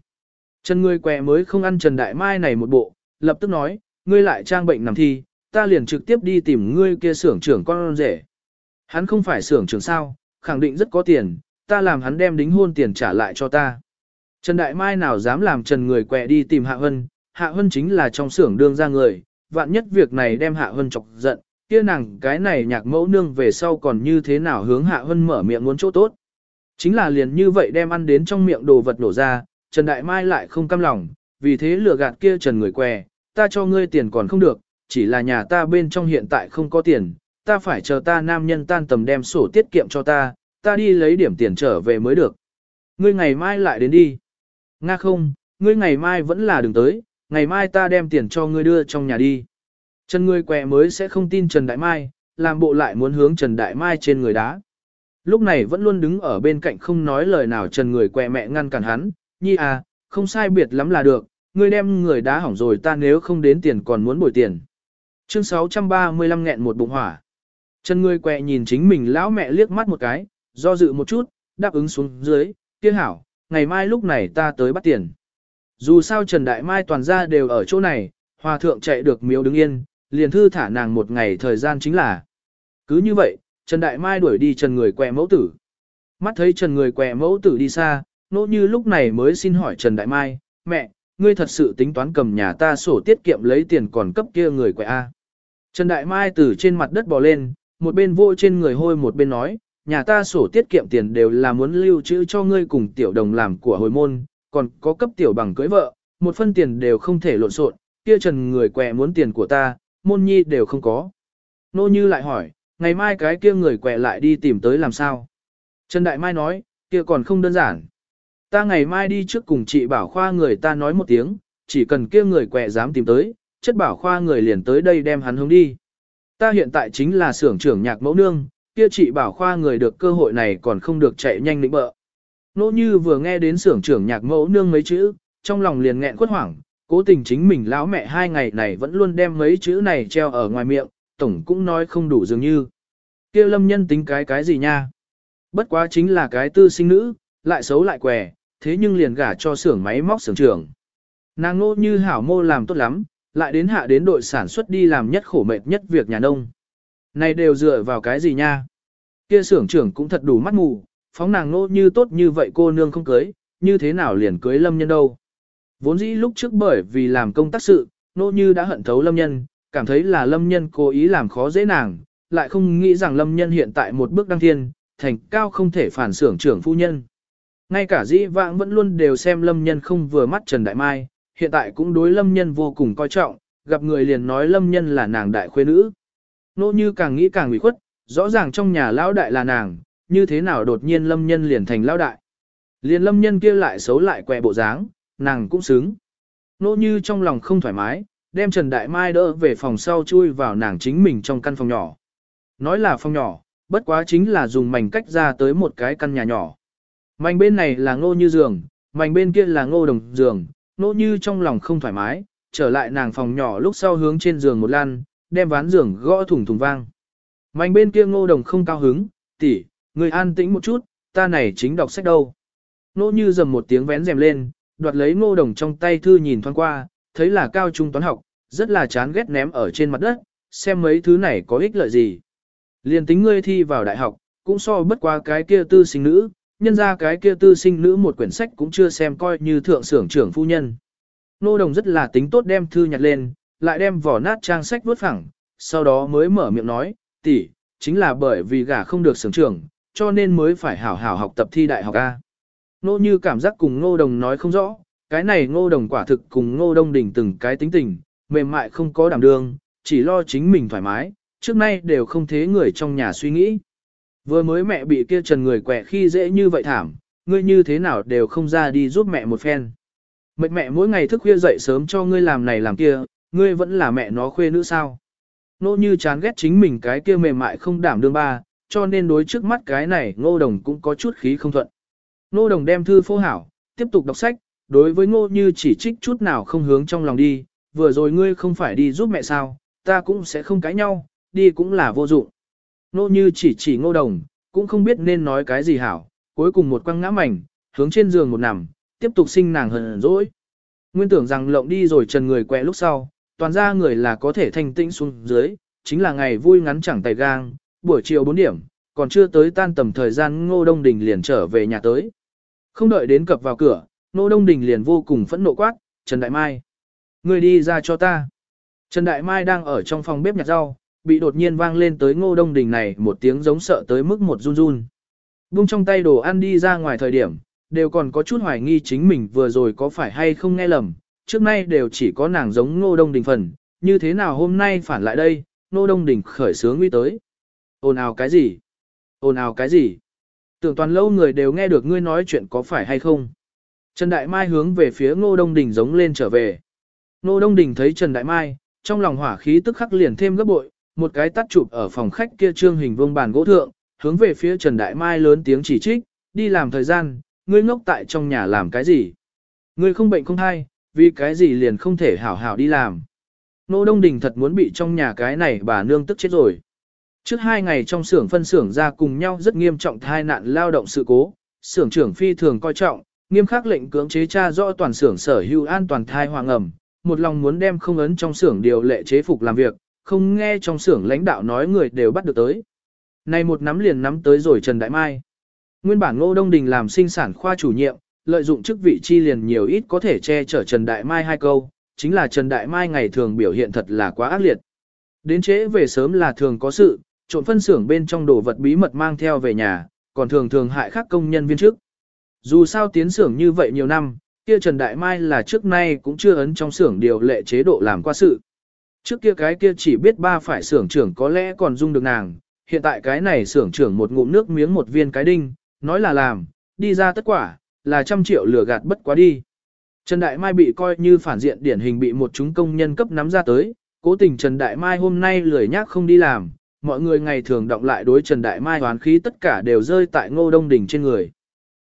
Trần người quẹ mới không ăn Trần Đại Mai này một bộ, lập tức nói, ngươi lại trang bệnh nằm thi, ta liền trực tiếp đi tìm ngươi kia xưởng trưởng con rể. Hắn không phải xưởng trưởng sao, khẳng định rất có tiền, ta làm hắn đem đính hôn tiền trả lại cho ta. Trần Đại Mai nào dám làm Trần người quẹ đi tìm Hạ Hân, Hạ Hân chính là trong xưởng đương ra người, vạn nhất việc này đem Hạ Hân chọc giận, kia nàng cái này nhạc mẫu nương về sau còn như thế nào hướng Hạ Hân mở miệng muốn chỗ tốt. Chính là liền như vậy đem ăn đến trong miệng đồ vật nổ ra, Trần Đại Mai lại không cam lòng, vì thế lừa gạt kia Trần người què, ta cho ngươi tiền còn không được, chỉ là nhà ta bên trong hiện tại không có tiền, ta phải chờ ta nam nhân tan tầm đem sổ tiết kiệm cho ta, ta đi lấy điểm tiền trở về mới được. Ngươi ngày mai lại đến đi. Nga không, ngươi ngày mai vẫn là đừng tới, ngày mai ta đem tiền cho ngươi đưa trong nhà đi. Trần ngươi quẹ mới sẽ không tin Trần Đại Mai, làm bộ lại muốn hướng Trần Đại Mai trên người đá. Lúc này vẫn luôn đứng ở bên cạnh không nói lời nào Trần người quẹ mẹ ngăn cản hắn, nhi à, không sai biệt lắm là được, ngươi đem người đá hỏng rồi ta nếu không đến tiền còn muốn bồi tiền. Chương 635 nghẹn một bụng hỏa. Chân người quẹ nhìn chính mình lão mẹ liếc mắt một cái, do dự một chút, đáp ứng xuống dưới, kia hảo, ngày mai lúc này ta tới bắt tiền. Dù sao Trần Đại Mai toàn ra đều ở chỗ này, hòa thượng chạy được miếu đứng yên, liền thư thả nàng một ngày thời gian chính là. Cứ như vậy, Trần Đại Mai đuổi đi Trần người quẹ mẫu tử. Mắt thấy Trần người quẹ mẫu tử đi xa, nỗ như lúc này mới xin hỏi Trần Đại Mai, mẹ, ngươi thật sự tính toán cầm nhà ta sổ tiết kiệm lấy tiền còn cấp kia người quẹ A. Trần Đại Mai từ trên mặt đất bò lên, một bên vô trên người hôi một bên nói, nhà ta sổ tiết kiệm tiền đều là muốn lưu trữ cho ngươi cùng tiểu đồng làm của hồi môn, còn có cấp tiểu bằng cưới vợ, một phân tiền đều không thể lộn xộn, kia trần người quẹ muốn tiền của ta, môn nhi đều không có. Nô Như lại hỏi, ngày mai cái kia người quẹ lại đi tìm tới làm sao? Trần Đại Mai nói, kia còn không đơn giản. Ta ngày mai đi trước cùng chị bảo khoa người ta nói một tiếng, chỉ cần kia người quẹ dám tìm tới, chất bảo khoa người liền tới đây đem hắn hướng đi. Ta hiện tại chính là xưởng trưởng nhạc mẫu nương, kia chị bảo khoa người được cơ hội này còn không được chạy nhanh lĩnh bợ. Nỗ như vừa nghe đến xưởng trưởng nhạc mẫu nương mấy chữ, trong lòng liền nghẹn quất hoảng, cố tình chính mình lão mẹ hai ngày này vẫn luôn đem mấy chữ này treo ở ngoài miệng, tổng cũng nói không đủ dường như. kia lâm nhân tính cái cái gì nha? Bất quá chính là cái tư sinh nữ, lại xấu lại què, thế nhưng liền gả cho xưởng máy móc xưởng trưởng. Nàng nô như hảo mô làm tốt lắm, lại đến hạ đến đội sản xuất đi làm nhất khổ mệt nhất việc nhà nông. Này đều dựa vào cái gì nha? Kia xưởng trưởng cũng thật đủ mắt mù, phóng nàng nô như tốt như vậy cô nương không cưới, như thế nào liền cưới lâm nhân đâu. Vốn dĩ lúc trước bởi vì làm công tác sự, nô như đã hận thấu lâm nhân, cảm thấy là lâm nhân cố ý làm khó dễ nàng, lại không nghĩ rằng lâm nhân hiện tại một bước đăng thiên, thành cao không thể phản xưởng trưởng phu nhân. Ngay cả dĩ vãng vẫn luôn đều xem lâm nhân không vừa mắt Trần Đại Mai, hiện tại cũng đối lâm nhân vô cùng coi trọng, gặp người liền nói lâm nhân là nàng đại khuê nữ. Nô như càng nghĩ càng ủy khuất, rõ ràng trong nhà lão đại là nàng, như thế nào đột nhiên lâm nhân liền thành lão đại. Liền lâm nhân kia lại xấu lại quẹ bộ dáng, nàng cũng xứng. Nô như trong lòng không thoải mái, đem Trần Đại Mai đỡ về phòng sau chui vào nàng chính mình trong căn phòng nhỏ. Nói là phòng nhỏ, bất quá chính là dùng mảnh cách ra tới một cái căn nhà nhỏ. Mảnh bên này là ngô như giường, mảnh bên kia là ngô đồng giường, nỗ như trong lòng không thoải mái, trở lại nàng phòng nhỏ lúc sau hướng trên giường một lan, đem ván giường gõ thủng thùng vang. Mạnh bên kia ngô đồng không cao hứng, tỷ, người an tĩnh một chút, ta này chính đọc sách đâu. Nô như dầm một tiếng vén rèm lên, đoạt lấy ngô đồng trong tay thư nhìn thoáng qua, thấy là cao trung toán học, rất là chán ghét ném ở trên mặt đất, xem mấy thứ này có ích lợi gì. Liên tính ngươi thi vào đại học, cũng so bất qua cái kia tư sinh nữ, nhân ra cái kia tư sinh nữ một quyển sách cũng chưa xem coi như thượng sưởng trưởng phu nhân. Nô đồng rất là tính tốt đem thư nhặt lên, lại đem vỏ nát trang sách vuốt phẳng, sau đó mới mở miệng nói, tỷ, chính là bởi vì gả không được sưởng trưởng, cho nên mới phải hảo hảo học tập thi đại học A. Nô như cảm giác cùng ngô đồng nói không rõ, cái này ngô đồng quả thực cùng ngô đông đỉnh từng cái tính tình, mềm mại không có đảm đương, chỉ lo chính mình thoải mái, trước nay đều không thế người trong nhà suy nghĩ. Vừa mới mẹ bị kia trần người quẻ khi dễ như vậy thảm, ngươi như thế nào đều không ra đi giúp mẹ một phen. Mệt mẹ mỗi ngày thức khuya dậy sớm cho ngươi làm này làm kia, ngươi vẫn là mẹ nó khuê nữ sao. Nô như chán ghét chính mình cái kia mềm mại không đảm đương ba, cho nên đối trước mắt cái này ngô đồng cũng có chút khí không thuận. Ngô đồng đem thư phô hảo, tiếp tục đọc sách, đối với ngô như chỉ trích chút nào không hướng trong lòng đi, vừa rồi ngươi không phải đi giúp mẹ sao, ta cũng sẽ không cãi nhau, đi cũng là vô dụng nô như chỉ chỉ ngô đồng, cũng không biết nên nói cái gì hảo, cuối cùng một quăng ngã mảnh, hướng trên giường một nằm, tiếp tục sinh nàng hờn dỗi. Nguyên tưởng rằng lộng đi rồi trần người quẹ lúc sau, toàn ra người là có thể thanh tĩnh xuống dưới, chính là ngày vui ngắn chẳng tay gang, buổi chiều 4 điểm, còn chưa tới tan tầm thời gian Ngô Đông Đình liền trở về nhà tới. Không đợi đến cập vào cửa, Ngô Đông Đình liền vô cùng phẫn nộ quát, Trần Đại Mai. Người đi ra cho ta. Trần Đại Mai đang ở trong phòng bếp nhặt rau, bị đột nhiên vang lên tới Ngô Đông Đình này một tiếng giống sợ tới mức một run run. Bung trong tay đồ ăn đi ra ngoài thời điểm, đều còn có chút hoài nghi chính mình vừa rồi có phải hay không nghe lầm, trước nay đều chỉ có nàng giống Ngô Đông Đình phần, như thế nào hôm nay phản lại đây, Ngô Đông Đình khởi sướng nguy tới. Ồn ào cái gì? Ồn ào cái gì? Tưởng toàn lâu người đều nghe được ngươi nói chuyện có phải hay không? Trần Đại Mai hướng về phía Ngô Đông Đình giống lên trở về. Ngô Đông Đình thấy Trần Đại Mai, trong lòng hỏa khí tức khắc liền thêm gấp bội, một cái tắt chụp ở phòng khách kia trương hình vương bàn gỗ thượng, hướng về phía Trần Đại Mai lớn tiếng chỉ trích, đi làm thời gian, ngươi ngốc tại trong nhà làm cái gì? Ngươi không bệnh không hay, vì cái gì liền không thể hảo hảo đi làm. Nô Đông Đình thật muốn bị trong nhà cái này bà nương tức chết rồi. Trước hai ngày trong xưởng phân xưởng ra cùng nhau rất nghiêm trọng thai nạn lao động sự cố, xưởng trưởng phi thường coi trọng, nghiêm khắc lệnh cưỡng chế tra rõ toàn xưởng sở hữu an toàn thai hoàng ẩm, một lòng muốn đem không ấn trong xưởng điều lệ chế phục làm việc, không nghe trong xưởng lãnh đạo nói người đều bắt được tới. Này một nắm liền nắm tới rồi Trần Đại Mai. Nguyên bản Ngô Đông Đình làm sinh sản khoa chủ nhiệm, lợi dụng chức vị chi liền nhiều ít có thể che chở Trần Đại Mai hai câu, chính là Trần Đại Mai ngày thường biểu hiện thật là quá ác liệt. Đến trễ về sớm là thường có sự, trộn phân xưởng bên trong đồ vật bí mật mang theo về nhà, còn thường thường hại khác công nhân viên trước. Dù sao tiến xưởng như vậy nhiều năm, kia Trần Đại Mai là trước nay cũng chưa ấn trong xưởng điều lệ chế độ làm qua sự. Trước kia cái kia chỉ biết ba phải xưởng trưởng có lẽ còn dung được nàng, hiện tại cái này xưởng trưởng một ngụm nước miếng một viên cái đinh, nói là làm, đi ra tất quả, là trăm triệu lừa gạt bất quá đi. Trần Đại Mai bị coi như phản diện điển hình bị một chúng công nhân cấp nắm ra tới, cố tình Trần Đại Mai hôm nay lười nhác không đi làm, mọi người ngày thường động lại đối Trần Đại Mai hoán khí tất cả đều rơi tại Ngô Đông Đình trên người.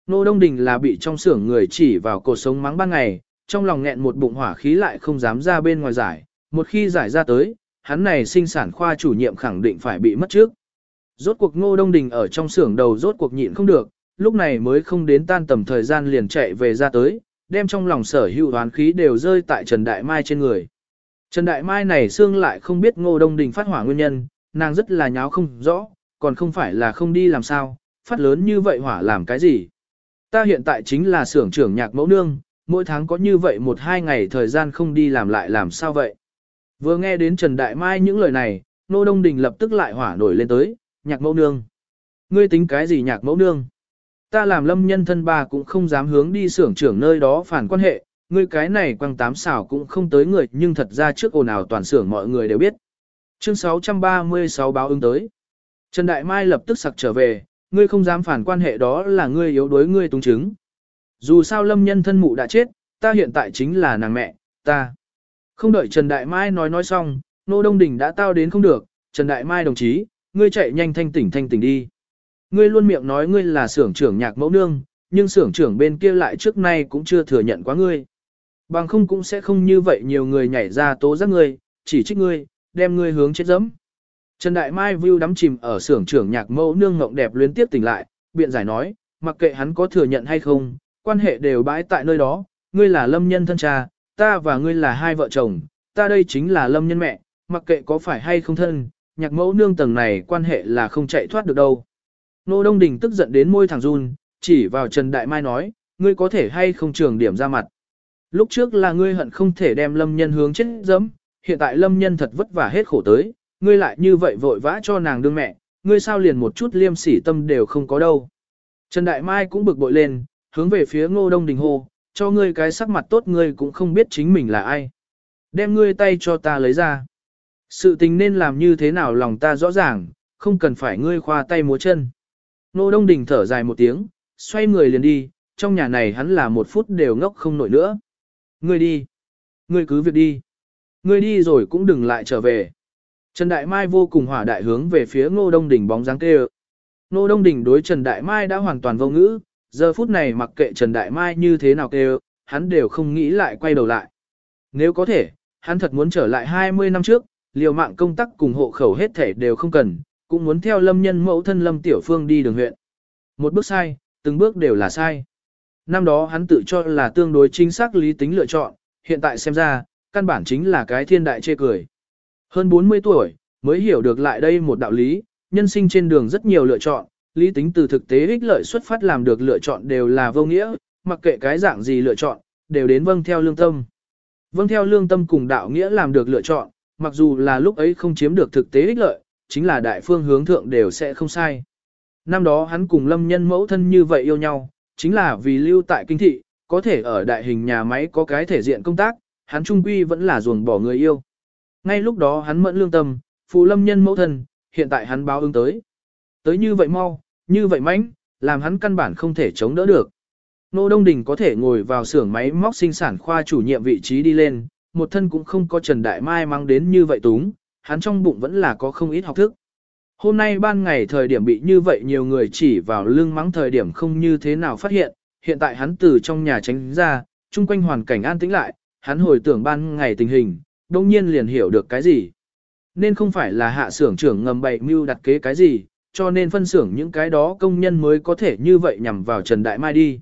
Ngô Đông Đình là bị trong xưởng người chỉ vào cuộc sống mắng ban ngày, trong lòng nghẹn một bụng hỏa khí lại không dám ra bên ngoài giải, một khi giải ra tới, hắn này sinh sản khoa chủ nhiệm khẳng định phải bị mất trước. Rốt cuộc Ngô Đông Đình ở trong xưởng đầu rốt cuộc nhịn không được, lúc này mới không đến tan tầm thời gian liền chạy về ra tới, đem trong lòng sở hữu hoán khí đều rơi tại Trần Đại Mai trên người. Trần Đại Mai này xương lại không biết Ngô Đông Đình phát hỏa nguyên nhân, nàng rất là nháo không rõ, còn không phải là không đi làm sao, phát lớn như vậy hỏa làm cái gì. Ta hiện tại chính là xưởng trưởng nhạc mẫu nương, mỗi tháng có như vậy một hai ngày thời gian không đi làm lại làm sao vậy. Vừa nghe đến Trần Đại Mai những lời này, Nô Đông Đình lập tức lại hỏa nổi lên tới, nhạc mẫu nương. Ngươi tính cái gì nhạc mẫu nương? Ta làm lâm nhân thân ba cũng không dám hướng đi xưởng trưởng nơi đó phản quan hệ, ngươi cái này quăng tám xảo cũng không tới người nhưng thật ra trước ồn ào toàn xưởng mọi người đều biết. Chương 636 báo ứng tới. Trần Đại Mai lập tức sặc trở về, ngươi không dám phản quan hệ đó là ngươi yếu đối ngươi túng chứng. Dù sao lâm nhân thân mụ đã chết, ta hiện tại chính là nàng mẹ, ta. Không đợi Trần Đại Mai nói nói xong, Nô Đông Đình đã tao đến không được, Trần Đại Mai đồng chí, ngươi chạy nhanh thanh tỉnh thanh tỉnh đi. Ngươi luôn miệng nói ngươi là xưởng trưởng nhạc mẫu nương, nhưng xưởng trưởng bên kia lại trước nay cũng chưa thừa nhận quá ngươi. Bằng không cũng sẽ không như vậy nhiều người nhảy ra tố giác ngươi, chỉ trích ngươi, đem ngươi hướng chết dẫm. Trần Đại Mai view đắm chìm ở xưởng trưởng nhạc mẫu nương ngộng đẹp luyến tiếp tỉnh lại, biện giải nói, mặc kệ hắn có thừa nhận hay không, quan hệ đều bãi tại nơi đó, ngươi là lâm nhân thân cha, ta và ngươi là hai vợ chồng, ta đây chính là lâm nhân mẹ, mặc kệ có phải hay không thân, nhạc mẫu nương tầng này quan hệ là không chạy thoát được đâu. Nô Đông Đình tức giận đến môi thẳng run, chỉ vào Trần Đại Mai nói, ngươi có thể hay không trường điểm ra mặt. Lúc trước là ngươi hận không thể đem lâm nhân hướng chết dẫm, hiện tại lâm nhân thật vất vả hết khổ tới, ngươi lại như vậy vội vã cho nàng đương mẹ, ngươi sao liền một chút liêm sỉ tâm đều không có đâu. Trần Đại Mai cũng bực bội lên, hướng về phía ngô đông đình hô, cho ngươi cái sắc mặt tốt ngươi cũng không biết chính mình là ai. Đem ngươi tay cho ta lấy ra. Sự tình nên làm như thế nào lòng ta rõ ràng, không cần phải ngươi khoa tay múa chân. Ngô đông đình thở dài một tiếng, xoay người liền đi, trong nhà này hắn là một phút đều ngốc không nổi nữa. Ngươi đi. Ngươi cứ việc đi. Ngươi đi rồi cũng đừng lại trở về. Trần Đại Mai vô cùng hỏa đại hướng về phía Ngô Đông Đình bóng dáng kêu. Ngô Đông Đình đối Trần Đại Mai đã hoàn toàn vô ngữ, giờ phút này mặc kệ Trần Đại Mai như thế nào kêu, hắn đều không nghĩ lại quay đầu lại. Nếu có thể, hắn thật muốn trở lại 20 năm trước, liều mạng công tác cùng hộ khẩu hết thể đều không cần, cũng muốn theo lâm nhân mẫu thân lâm tiểu phương đi đường huyện. Một bước sai, từng bước đều là sai. Năm đó hắn tự cho là tương đối chính xác lý tính lựa chọn, hiện tại xem ra, căn bản chính là cái thiên đại chê cười. Hơn 40 tuổi, mới hiểu được lại đây một đạo lý, nhân sinh trên đường rất nhiều lựa chọn, lý tính từ thực tế ích lợi xuất phát làm được lựa chọn đều là vô nghĩa, mặc kệ cái dạng gì lựa chọn, đều đến vâng theo lương tâm. Vâng theo lương tâm cùng đạo nghĩa làm được lựa chọn, mặc dù là lúc ấy không chiếm được thực tế ích lợi, chính là đại phương hướng thượng đều sẽ không sai. Năm đó hắn cùng lâm nhân mẫu thân như vậy yêu nhau, chính là vì lưu tại kinh thị, có thể ở đại hình nhà máy có cái thể diện công tác, hắn trung quy vẫn là ruồng bỏ người yêu. Ngay lúc đó hắn mẫn lương tâm, phụ lâm nhân mẫu thân, hiện tại hắn báo ứng tới. Tới như vậy mau, như vậy mãnh, làm hắn căn bản không thể chống đỡ được. Nô Đông Đình có thể ngồi vào xưởng máy móc sinh sản khoa chủ nhiệm vị trí đi lên, một thân cũng không có Trần Đại Mai mang đến như vậy túng, hắn trong bụng vẫn là có không ít học thức. Hôm nay ban ngày thời điểm bị như vậy nhiều người chỉ vào lưng mắng thời điểm không như thế nào phát hiện, hiện tại hắn từ trong nhà tránh ra, chung quanh hoàn cảnh an tĩnh lại, hắn hồi tưởng ban ngày tình hình, đông nhiên liền hiểu được cái gì. Nên không phải là hạ xưởng trưởng ngầm bậy mưu đặt kế cái gì, cho nên phân xưởng những cái đó công nhân mới có thể như vậy nhằm vào Trần Đại Mai đi.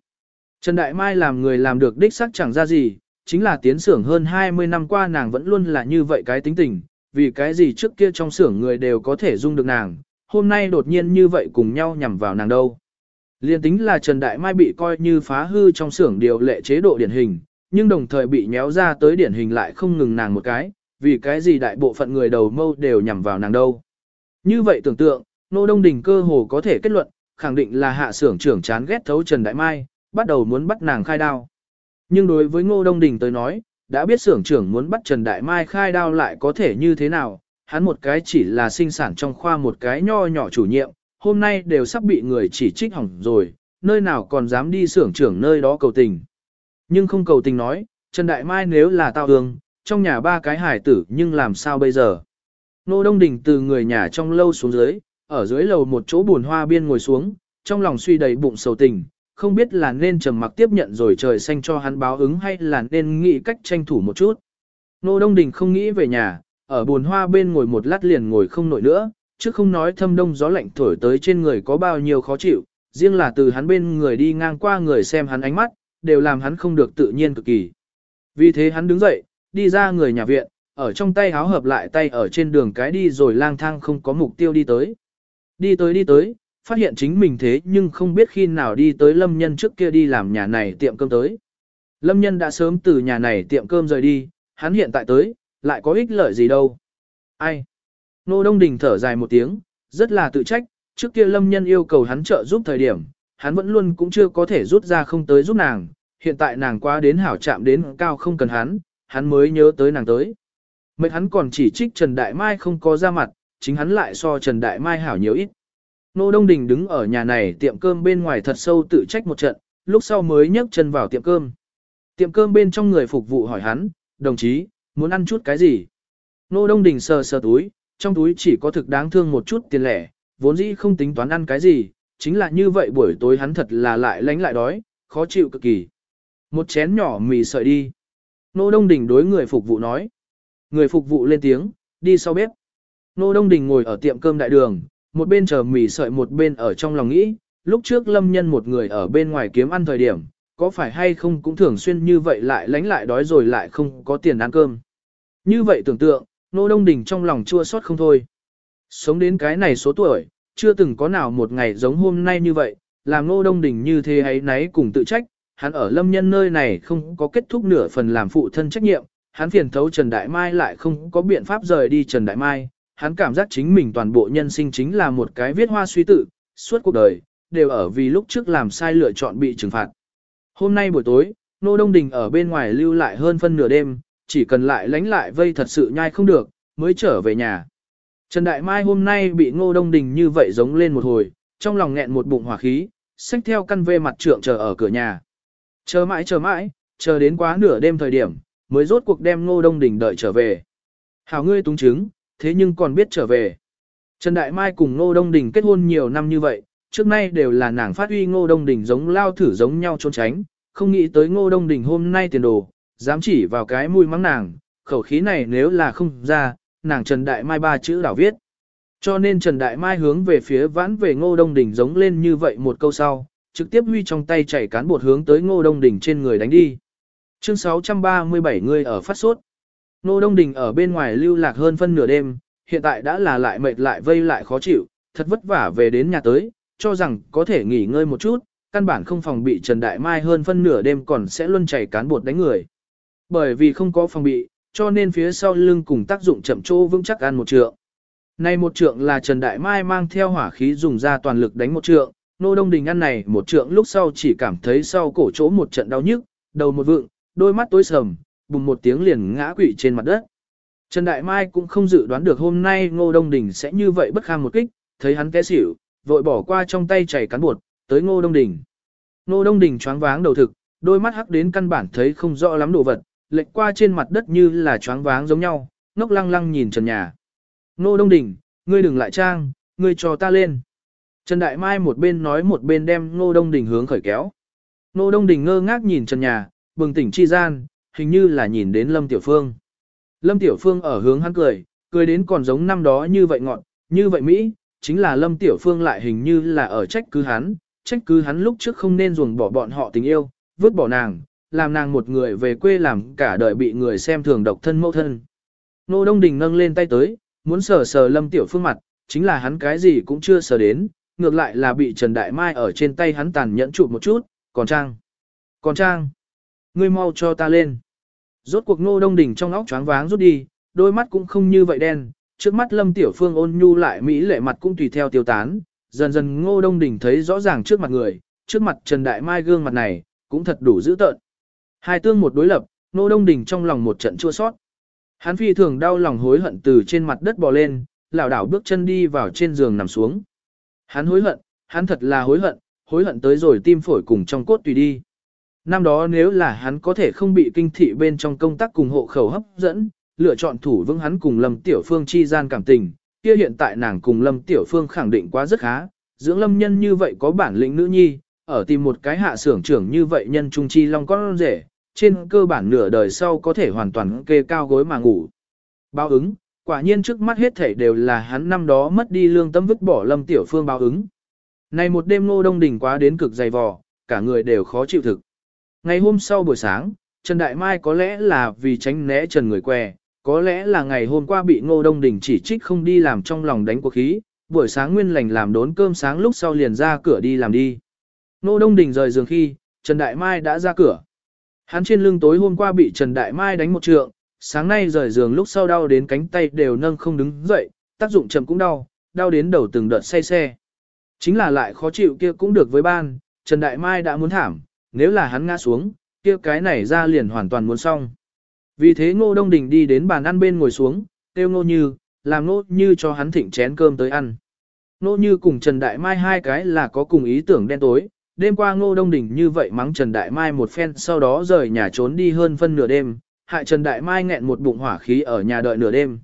Trần Đại Mai làm người làm được đích xác chẳng ra gì, chính là tiến xưởng hơn 20 năm qua nàng vẫn luôn là như vậy cái tính tình, vì cái gì trước kia trong xưởng người đều có thể dung được nàng, hôm nay đột nhiên như vậy cùng nhau nhằm vào nàng đâu. Liên tính là Trần Đại Mai bị coi như phá hư trong xưởng điều lệ chế độ điển hình, nhưng đồng thời bị nhéo ra tới điển hình lại không ngừng nàng một cái, vì cái gì đại bộ phận người đầu mâu đều nhằm vào nàng đâu. Như vậy tưởng tượng, Nô Đông Đình cơ hồ có thể kết luận, khẳng định là hạ xưởng trưởng chán ghét thấu Trần Đại Mai, bắt đầu muốn bắt nàng khai đao. Nhưng đối với Ngô Đông Đình tới nói, đã biết xưởng trưởng muốn bắt Trần Đại Mai khai đao lại có thể như thế nào, hắn một cái chỉ là sinh sản trong khoa một cái nho nhỏ chủ nhiệm, hôm nay đều sắp bị người chỉ trích hỏng rồi, nơi nào còn dám đi xưởng trưởng nơi đó cầu tình. Nhưng không cầu tình nói, Trần Đại Mai nếu là tao hương, trong nhà ba cái hải tử nhưng làm sao bây giờ? Nô Đông Đình từ người nhà trong lâu xuống dưới, ở dưới lầu một chỗ buồn hoa biên ngồi xuống, trong lòng suy đầy bụng sầu tình, không biết là nên trầm mặc tiếp nhận rồi trời xanh cho hắn báo ứng hay là nên nghĩ cách tranh thủ một chút. Nô Đông Đình không nghĩ về nhà, ở buồn hoa bên ngồi một lát liền ngồi không nổi nữa, chứ không nói thâm đông gió lạnh thổi tới trên người có bao nhiêu khó chịu, riêng là từ hắn bên người đi ngang qua người xem hắn ánh mắt, đều làm hắn không được tự nhiên cực kỳ. Vì thế hắn đứng dậy, đi ra người nhà viện, ở trong tay háo hợp lại tay ở trên đường cái đi rồi lang thang không có mục tiêu đi tới. Đi tới đi tới, phát hiện chính mình thế nhưng không biết khi nào đi tới lâm nhân trước kia đi làm nhà này tiệm cơm tới. Lâm nhân đã sớm từ nhà này tiệm cơm rời đi, hắn hiện tại tới, lại có ích lợi gì đâu. Ai? Nô Đông Đình thở dài một tiếng, rất là tự trách, trước kia lâm nhân yêu cầu hắn trợ giúp thời điểm, hắn vẫn luôn cũng chưa có thể rút ra không tới giúp nàng, hiện tại nàng qua đến hảo chạm đến cao không cần hắn, hắn mới nhớ tới nàng tới. Mệt hắn còn chỉ trích Trần Đại Mai không có ra mặt, chính hắn lại so Trần Đại Mai hảo nhiều ít. Nô Đông Đình đứng ở nhà này tiệm cơm bên ngoài thật sâu tự trách một trận, lúc sau mới nhấc chân vào tiệm cơm. Tiệm cơm bên trong người phục vụ hỏi hắn, đồng chí, muốn ăn chút cái gì? Nô Đông Đình sờ sờ túi, trong túi chỉ có thực đáng thương một chút tiền lẻ, vốn dĩ không tính toán ăn cái gì, chính là như vậy buổi tối hắn thật là lại lánh lại đói, khó chịu cực kỳ. Một chén nhỏ mì sợi đi. Nô Đông Đình đối người phục vụ nói. Người phục vụ lên tiếng, đi sau bếp. Nô Đông Đình ngồi ở tiệm cơm đại đường, một bên chờ mì sợi một bên ở trong lòng nghĩ, lúc trước lâm nhân một người ở bên ngoài kiếm ăn thời điểm, có phải hay không cũng thường xuyên như vậy lại lánh lại đói rồi lại không có tiền ăn cơm. Như vậy tưởng tượng, Nô Đông Đình trong lòng chua xót không thôi. Sống đến cái này số tuổi, chưa từng có nào một ngày giống hôm nay như vậy, làm Nô Đông Đình như thế ấy nấy cùng tự trách, hắn ở lâm nhân nơi này không có kết thúc nửa phần làm phụ thân trách nhiệm, hắn phiền thấu Trần Đại Mai lại không có biện pháp rời đi Trần Đại Mai, hắn cảm giác chính mình toàn bộ nhân sinh chính là một cái viết hoa suy tự, suốt cuộc đời, đều ở vì lúc trước làm sai lựa chọn bị trừng phạt. Hôm nay buổi tối, Nô Đông Đình ở bên ngoài lưu lại hơn phân nửa đêm, chỉ cần lại lánh lại vây thật sự nhai không được, mới trở về nhà. Trần Đại Mai hôm nay bị Ngô Đông Đình như vậy giống lên một hồi, trong lòng nghẹn một bụng hỏa khí, xách theo căn vê mặt trượng chờ ở cửa nhà. Chờ mãi chờ mãi, chờ đến quá nửa đêm thời điểm, mới rốt cuộc đem Ngô Đông Đình đợi trở về. Hảo ngươi túng chứng, thế nhưng còn biết trở về. Trần Đại Mai cùng Ngô Đông Đình kết hôn nhiều năm như vậy, trước nay đều là nàng phát huy Ngô Đông Đình giống lao thử giống nhau trốn tránh, không nghĩ tới Ngô Đông Đình hôm nay tiền đồ, dám chỉ vào cái mũi mắng nàng, khẩu khí này nếu là không ra, nàng Trần Đại Mai ba chữ đảo viết. Cho nên Trần Đại Mai hướng về phía vãn về Ngô Đông Đình giống lên như vậy một câu sau, trực tiếp huy trong tay chảy cán bột hướng tới Ngô Đông Đình trên người đánh đi. Chương 637 người ở phát sốt. Nô Đông Đình ở bên ngoài lưu lạc hơn phân nửa đêm, hiện tại đã là lại mệt lại vây lại khó chịu, thật vất vả về đến nhà tới, cho rằng có thể nghỉ ngơi một chút, căn bản không phòng bị Trần Đại Mai hơn phân nửa đêm còn sẽ luôn chảy cán bột đánh người. Bởi vì không có phòng bị, cho nên phía sau lưng cùng tác dụng chậm chỗ vững chắc ăn một trượng. Nay một trượng là Trần Đại Mai mang theo hỏa khí dùng ra toàn lực đánh một trượng, nô đông đình ăn này một trượng lúc sau chỉ cảm thấy sau cổ chỗ một trận đau nhức, đầu một vượng, đôi mắt tối sầm, bùng một tiếng liền ngã quỵ trên mặt đất. Trần Đại Mai cũng không dự đoán được hôm nay Ngô Đông Đình sẽ như vậy bất kham một kích, thấy hắn té xỉu, vội bỏ qua trong tay chảy cán bột, tới Ngô Đông Đình. Ngô Đông Đình choáng váng đầu thực, đôi mắt hắc đến căn bản thấy không rõ lắm đồ vật, lệch qua trên mặt đất như là choáng váng giống nhau, ngốc lăng lăng nhìn trần nhà. Ngô Đông Đình, ngươi đừng lại trang, ngươi cho ta lên. Trần Đại Mai một bên nói một bên đem Ngô Đông Đình hướng khởi kéo. Ngô Đông Đình ngơ ngác nhìn trần nhà, bừng tỉnh chi gian, hình như là nhìn đến Lâm Tiểu Phương. Lâm Tiểu Phương ở hướng hắn cười, cười đến còn giống năm đó như vậy ngọn, như vậy Mỹ, chính là Lâm Tiểu Phương lại hình như là ở trách cứ hắn, trách cứ hắn lúc trước không nên ruồng bỏ bọn họ tình yêu, vứt bỏ nàng, làm nàng một người về quê làm cả đời bị người xem thường độc thân mẫu thân. Nô Đông Đình nâng lên tay tới, muốn sờ sờ Lâm Tiểu Phương mặt, chính là hắn cái gì cũng chưa sờ đến, ngược lại là bị Trần Đại Mai ở trên tay hắn tàn nhẫn chụp một chút, còn Trang. Còn Trang. Ngươi mau cho ta lên. Rốt cuộc Ngô Đông Đỉnh trong óc choáng váng rút đi, đôi mắt cũng không như vậy đen, trước mắt Lâm Tiểu Phương ôn nhu lại mỹ lệ mặt cũng tùy theo tiêu tán, dần dần Ngô Đông Đỉnh thấy rõ ràng trước mặt người, trước mặt Trần Đại Mai gương mặt này, cũng thật đủ dữ tợn. Hai tương một đối lập, Ngô Đông Đỉnh trong lòng một trận chua sót. Hắn phi thường đau lòng hối hận từ trên mặt đất bò lên, lảo đảo bước chân đi vào trên giường nằm xuống. Hắn hối hận, hắn thật là hối hận, hối hận tới rồi tim phổi cùng trong cốt tùy đi. Năm đó nếu là hắn có thể không bị kinh thị bên trong công tác cùng hộ khẩu hấp dẫn, lựa chọn thủ vững hắn cùng Lâm Tiểu Phương chi gian cảm tình, kia hiện tại nàng cùng Lâm Tiểu Phương khẳng định quá rất khá, dưỡng lâm nhân như vậy có bản lĩnh nữ nhi, ở tìm một cái hạ xưởng trưởng như vậy nhân trung chi long con rể, trên cơ bản nửa đời sau có thể hoàn toàn kê cao gối mà ngủ. Báo ứng, quả nhiên trước mắt hết thảy đều là hắn năm đó mất đi lương tâm vứt bỏ Lâm Tiểu Phương báo ứng. Này một đêm ngô đông đỉnh quá đến cực dày vò, cả người đều khó chịu thực. Ngày hôm sau buổi sáng, Trần Đại Mai có lẽ là vì tránh né Trần người què, có lẽ là ngày hôm qua bị Ngô Đông Đình chỉ trích không đi làm trong lòng đánh cuộc khí, buổi sáng nguyên lành làm đốn cơm sáng lúc sau liền ra cửa đi làm đi. Ngô Đông Đình rời giường khi, Trần Đại Mai đã ra cửa. Hắn trên lưng tối hôm qua bị Trần Đại Mai đánh một trượng, sáng nay rời giường lúc sau đau đến cánh tay đều nâng không đứng dậy, tác dụng chậm cũng đau, đau đến đầu từng đợt say xe. Chính là lại khó chịu kia cũng được với ban, Trần Đại Mai đã muốn thảm, nếu là hắn ngã xuống, kia cái này ra liền hoàn toàn muốn xong. Vì thế Ngô Đông Đình đi đến bàn ăn bên ngồi xuống, kêu Ngô Như, làm Ngô Như cho hắn thịnh chén cơm tới ăn. Ngô Như cùng Trần Đại Mai hai cái là có cùng ý tưởng đen tối, đêm qua Ngô Đông Đình như vậy mắng Trần Đại Mai một phen sau đó rời nhà trốn đi hơn phân nửa đêm, hại Trần Đại Mai nghẹn một bụng hỏa khí ở nhà đợi nửa đêm.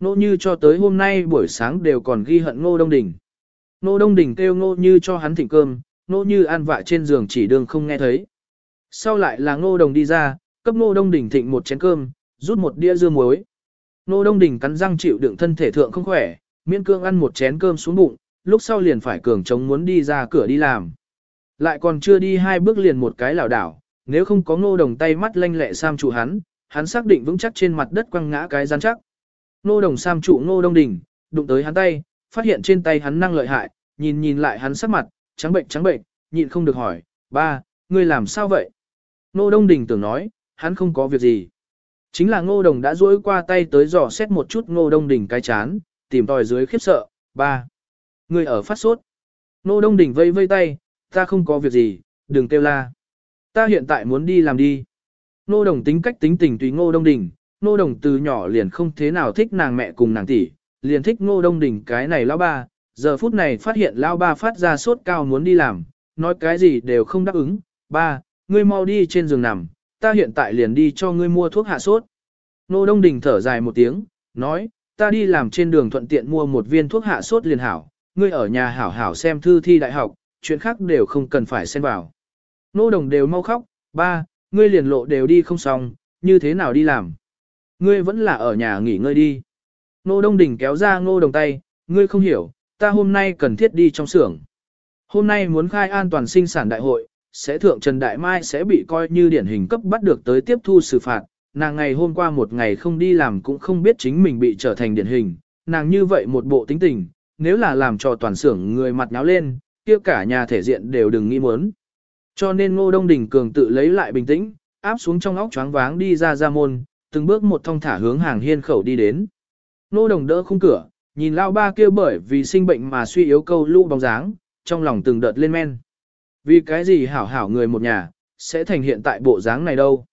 Ngô Như cho tới hôm nay buổi sáng đều còn ghi hận Ngô Đông Đình. Ngô Đông Đình kêu Ngô Như cho hắn thịnh cơm, Nô Như an vạ trên giường chỉ đường không nghe thấy. Sau lại là Ngô Đồng đi ra, cấp Ngô Đông đỉnh thịnh một chén cơm, rút một đĩa dưa muối. Ngô Đông đỉnh cắn răng chịu đựng thân thể thượng không khỏe, miễn cương ăn một chén cơm xuống bụng, lúc sau liền phải cường chống muốn đi ra cửa đi làm. Lại còn chưa đi hai bước liền một cái lảo đảo, nếu không có ngô đồng tay mắt lanh lẹ Sam trụ hắn, hắn xác định vững chắc trên mặt đất quăng ngã cái rắn chắc. Ngô đồng Sam trụ ngô đông đỉnh, đụng tới hắn tay, phát hiện trên tay hắn năng lợi hại, nhìn nhìn lại hắn sắc mặt, trắng bệnh trắng bệnh, nhịn không được hỏi, ba, ngươi làm sao vậy? Ngô đông đỉnh tưởng nói, hắn không có việc gì. Chính là ngô đồng đã duỗi qua tay tới dò xét một chút ngô đông đỉnh cái chán, tìm tòi dưới khiếp sợ, ba. Ngươi ở phát sốt. Ngô đông đỉnh vây vây tay, ta không có việc gì, đừng kêu la. Ta hiện tại muốn đi làm đi. Ngô đồng tính cách tính tình tùy ngô đông đỉnh, ngô đồng từ nhỏ liền không thế nào thích nàng mẹ cùng nàng tỷ, liền thích ngô đông đỉnh cái này lão ba, giờ phút này phát hiện lao ba phát ra sốt cao muốn đi làm, nói cái gì đều không đáp ứng, ba, ngươi mau đi trên giường nằm, ta hiện tại liền đi cho ngươi mua thuốc hạ sốt. nô đông đỉnh thở dài một tiếng, nói, ta đi làm trên đường thuận tiện mua một viên thuốc hạ sốt liền hảo, ngươi ở nhà hảo hảo xem thư thi đại học, chuyện khác đều không cần phải xen vào. Nô đồng đều mau khóc, ba, ngươi liền lộ đều đi không xong, như thế nào đi làm? Ngươi vẫn là ở nhà nghỉ ngơi đi. Nô đông đỉnh kéo ra ngô đồng tay, ngươi không hiểu, ta hôm nay cần thiết đi trong xưởng. Hôm nay muốn khai an toàn sinh sản đại hội, sẽ thượng Trần Đại Mai sẽ bị coi như điển hình cấp bắt được tới tiếp thu xử phạt. Nàng ngày hôm qua một ngày không đi làm cũng không biết chính mình bị trở thành điển hình. Nàng như vậy một bộ tính tình, nếu là làm cho toàn xưởng người mặt nháo lên, kia cả nhà thể diện đều đừng nghĩ muốn. Cho nên Ngô Đông Đình cường tự lấy lại bình tĩnh, áp xuống trong óc choáng váng đi ra ra môn, từng bước một thong thả hướng hàng hiên khẩu đi đến. Ngô Đồng đỡ khung cửa, nhìn lao ba kia bởi vì sinh bệnh mà suy yếu câu lũ bóng dáng, trong lòng từng đợt lên men. Vì cái gì hảo hảo người một nhà, sẽ thành hiện tại bộ dáng này đâu.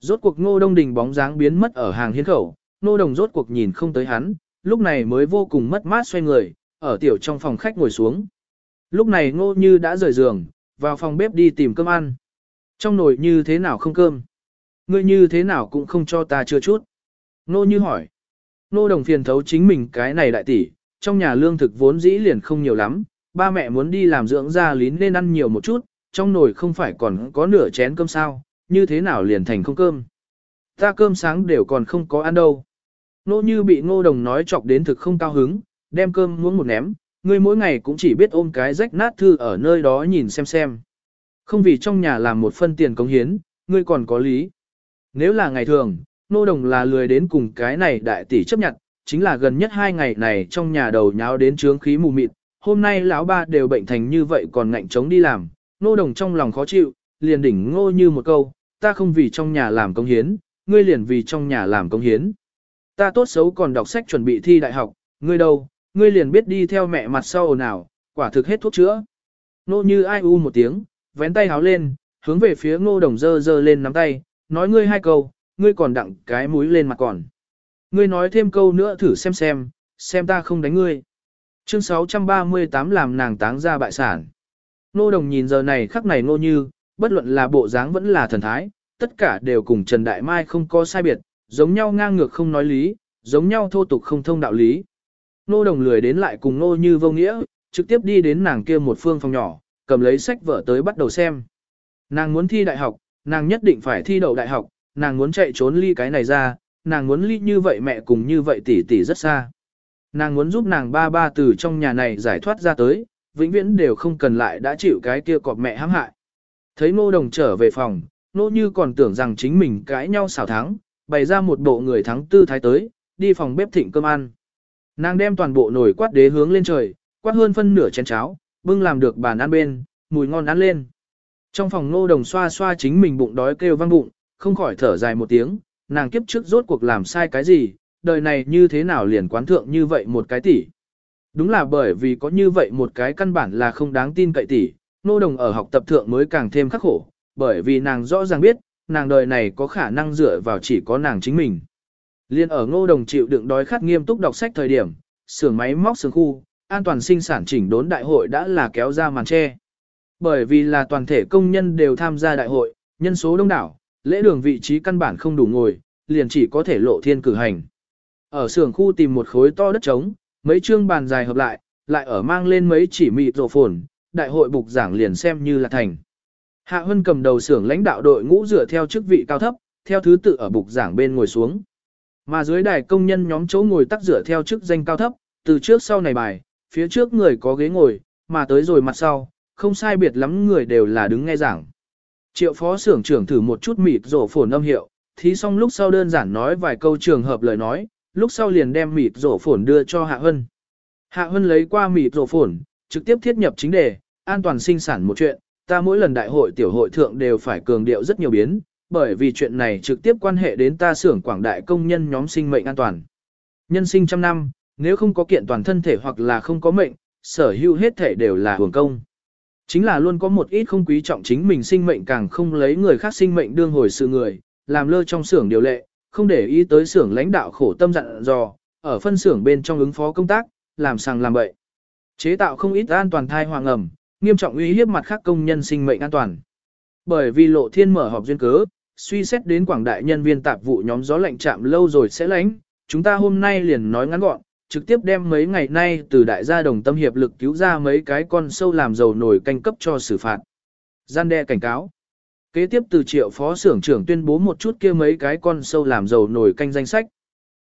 Rốt cuộc Ngô Đông Đình bóng dáng biến mất ở hàng hiến khẩu, Ngô Đồng rốt cuộc nhìn không tới hắn, lúc này mới vô cùng mất mát xoay người, ở tiểu trong phòng khách ngồi xuống. Lúc này Ngô Như đã rời giường, vào phòng bếp đi tìm cơm ăn. Trong nồi như thế nào không cơm? Ngươi như thế nào cũng không cho ta chưa chút. Nô như hỏi. Nô đồng phiền thấu chính mình cái này đại tỷ, trong nhà lương thực vốn dĩ liền không nhiều lắm, ba mẹ muốn đi làm dưỡng gia lín nên ăn nhiều một chút, trong nồi không phải còn có nửa chén cơm sao, như thế nào liền thành không cơm. Ta cơm sáng đều còn không có ăn đâu. Nô như bị ngô đồng nói chọc đến thực không cao hứng, đem cơm muỗng một ném, Ngươi mỗi ngày cũng chỉ biết ôm cái rách nát thư ở nơi đó nhìn xem xem. Không vì trong nhà làm một phân tiền cống hiến, ngươi còn có lý. Nếu là ngày thường, nô đồng là lười đến cùng cái này đại tỷ chấp nhận, chính là gần nhất hai ngày này trong nhà đầu nháo đến trướng khí mù mịt, hôm nay lão ba đều bệnh thành như vậy còn ngạnh chống đi làm, nô đồng trong lòng khó chịu, liền đỉnh ngô như một câu, ta không vì trong nhà làm công hiến, ngươi liền vì trong nhà làm công hiến. Ta tốt xấu còn đọc sách chuẩn bị thi đại học, ngươi đâu, ngươi liền biết đi theo mẹ mặt sau ồn ào, quả thực hết thuốc chữa. Nô như ai u một tiếng, vén tay háo lên, hướng về phía ngô đồng dơ dơ lên nắm tay, nói ngươi hai câu, ngươi còn đặng cái mũi lên mặt còn. Ngươi nói thêm câu nữa thử xem xem, xem ta không đánh ngươi. Chương 638 làm nàng táng ra bại sản. Nô đồng nhìn giờ này khắc này nô như, bất luận là bộ dáng vẫn là thần thái, tất cả đều cùng Trần Đại Mai không có sai biệt, giống nhau ngang ngược không nói lý, giống nhau thô tục không thông đạo lý. Nô đồng lười đến lại cùng nô như vô nghĩa, trực tiếp đi đến nàng kia một phương phòng nhỏ, cầm lấy sách vở tới bắt đầu xem. Nàng muốn thi đại học, nàng nhất định phải thi đậu đại học, nàng muốn chạy trốn ly cái này ra, nàng muốn ly như vậy mẹ cùng như vậy tỷ tỷ rất xa. Nàng muốn giúp nàng ba ba từ trong nhà này giải thoát ra tới, vĩnh viễn đều không cần lại đã chịu cái kia cọp mẹ hãm hại. Thấy nô đồng trở về phòng, nô như còn tưởng rằng chính mình cãi nhau xảo thắng, bày ra một bộ người thắng tư thái tới, đi phòng bếp thịnh cơm ăn. Nàng đem toàn bộ nồi quát đế hướng lên trời, quát hơn phân nửa chén cháo, bưng làm được bàn ăn bên, mùi ngon ăn lên. Trong phòng nô đồng xoa xoa chính mình bụng đói kêu vang bụng, không khỏi thở dài một tiếng, nàng kiếp trước rốt cuộc làm sai cái gì, đời này như thế nào liền quán thượng như vậy một cái tỷ. Đúng là bởi vì có như vậy một cái căn bản là không đáng tin cậy tỷ, nô đồng ở học tập thượng mới càng thêm khắc khổ, bởi vì nàng rõ ràng biết, nàng đời này có khả năng dựa vào chỉ có nàng chính mình. Liên ở ngô đồng chịu đựng đói khát nghiêm túc đọc sách thời điểm, xưởng máy móc xưởng khu, an toàn sinh sản chỉnh đốn đại hội đã là kéo ra màn che. Bởi vì là toàn thể công nhân đều tham gia đại hội, nhân số đông đảo, lễ đường vị trí căn bản không đủ ngồi, liền chỉ có thể lộ thiên cử hành. Ở xưởng khu tìm một khối to đất trống, mấy chương bàn dài hợp lại, lại ở mang lên mấy chỉ mịt rổ phồn, đại hội bục giảng liền xem như là thành. Hạ Hân cầm đầu xưởng lãnh đạo đội ngũ dựa theo chức vị cao thấp, theo thứ tự ở bục giảng bên ngồi xuống. Mà dưới đài công nhân nhóm chỗ ngồi tắc dựa theo chức danh cao thấp, từ trước sau này bài, phía trước người có ghế ngồi, mà tới rồi mặt sau, không sai biệt lắm người đều là đứng nghe giảng. Triệu phó xưởng trưởng thử một chút mịt rổ phồn âm hiệu, thí xong lúc sau đơn giản nói vài câu trường hợp lời nói, lúc sau liền đem mịt rổ phồn đưa cho Hạ Hân. Hạ Hân lấy qua mịt rổ phồn, trực tiếp thiết nhập chính đề, an toàn sinh sản một chuyện, ta mỗi lần đại hội tiểu hội thượng đều phải cường điệu rất nhiều biến, bởi vì chuyện này trực tiếp quan hệ đến ta xưởng quảng đại công nhân nhóm sinh mệnh an toàn. Nhân sinh trăm năm, nếu không có kiện toàn thân thể hoặc là không có mệnh, sở hữu hết thể đều là hưởng công. Chính là luôn có một ít không quý trọng chính mình sinh mệnh càng không lấy người khác sinh mệnh đương hồi sự người, làm lơ trong xưởng điều lệ, không để ý tới xưởng lãnh đạo khổ tâm dặn dò, ở phân xưởng bên trong ứng phó công tác, làm sàng làm bậy. Chế tạo không ít an toàn thai hoàng ẩm, nghiêm trọng uy hiếp mặt khác công nhân sinh mệnh an toàn. Bởi vì lộ thiên mở họp duyên cớ, suy xét đến quảng đại nhân viên tạp vụ nhóm gió lạnh chạm lâu rồi sẽ lánh, chúng ta hôm nay liền nói ngắn gọn, trực tiếp đem mấy ngày nay từ đại gia đồng tâm hiệp lực cứu ra mấy cái con sâu làm dầu nổi canh cấp cho xử phạt. Gian đe cảnh cáo. Kế tiếp từ triệu phó xưởng trưởng tuyên bố một chút kia mấy cái con sâu làm dầu nổi canh danh sách.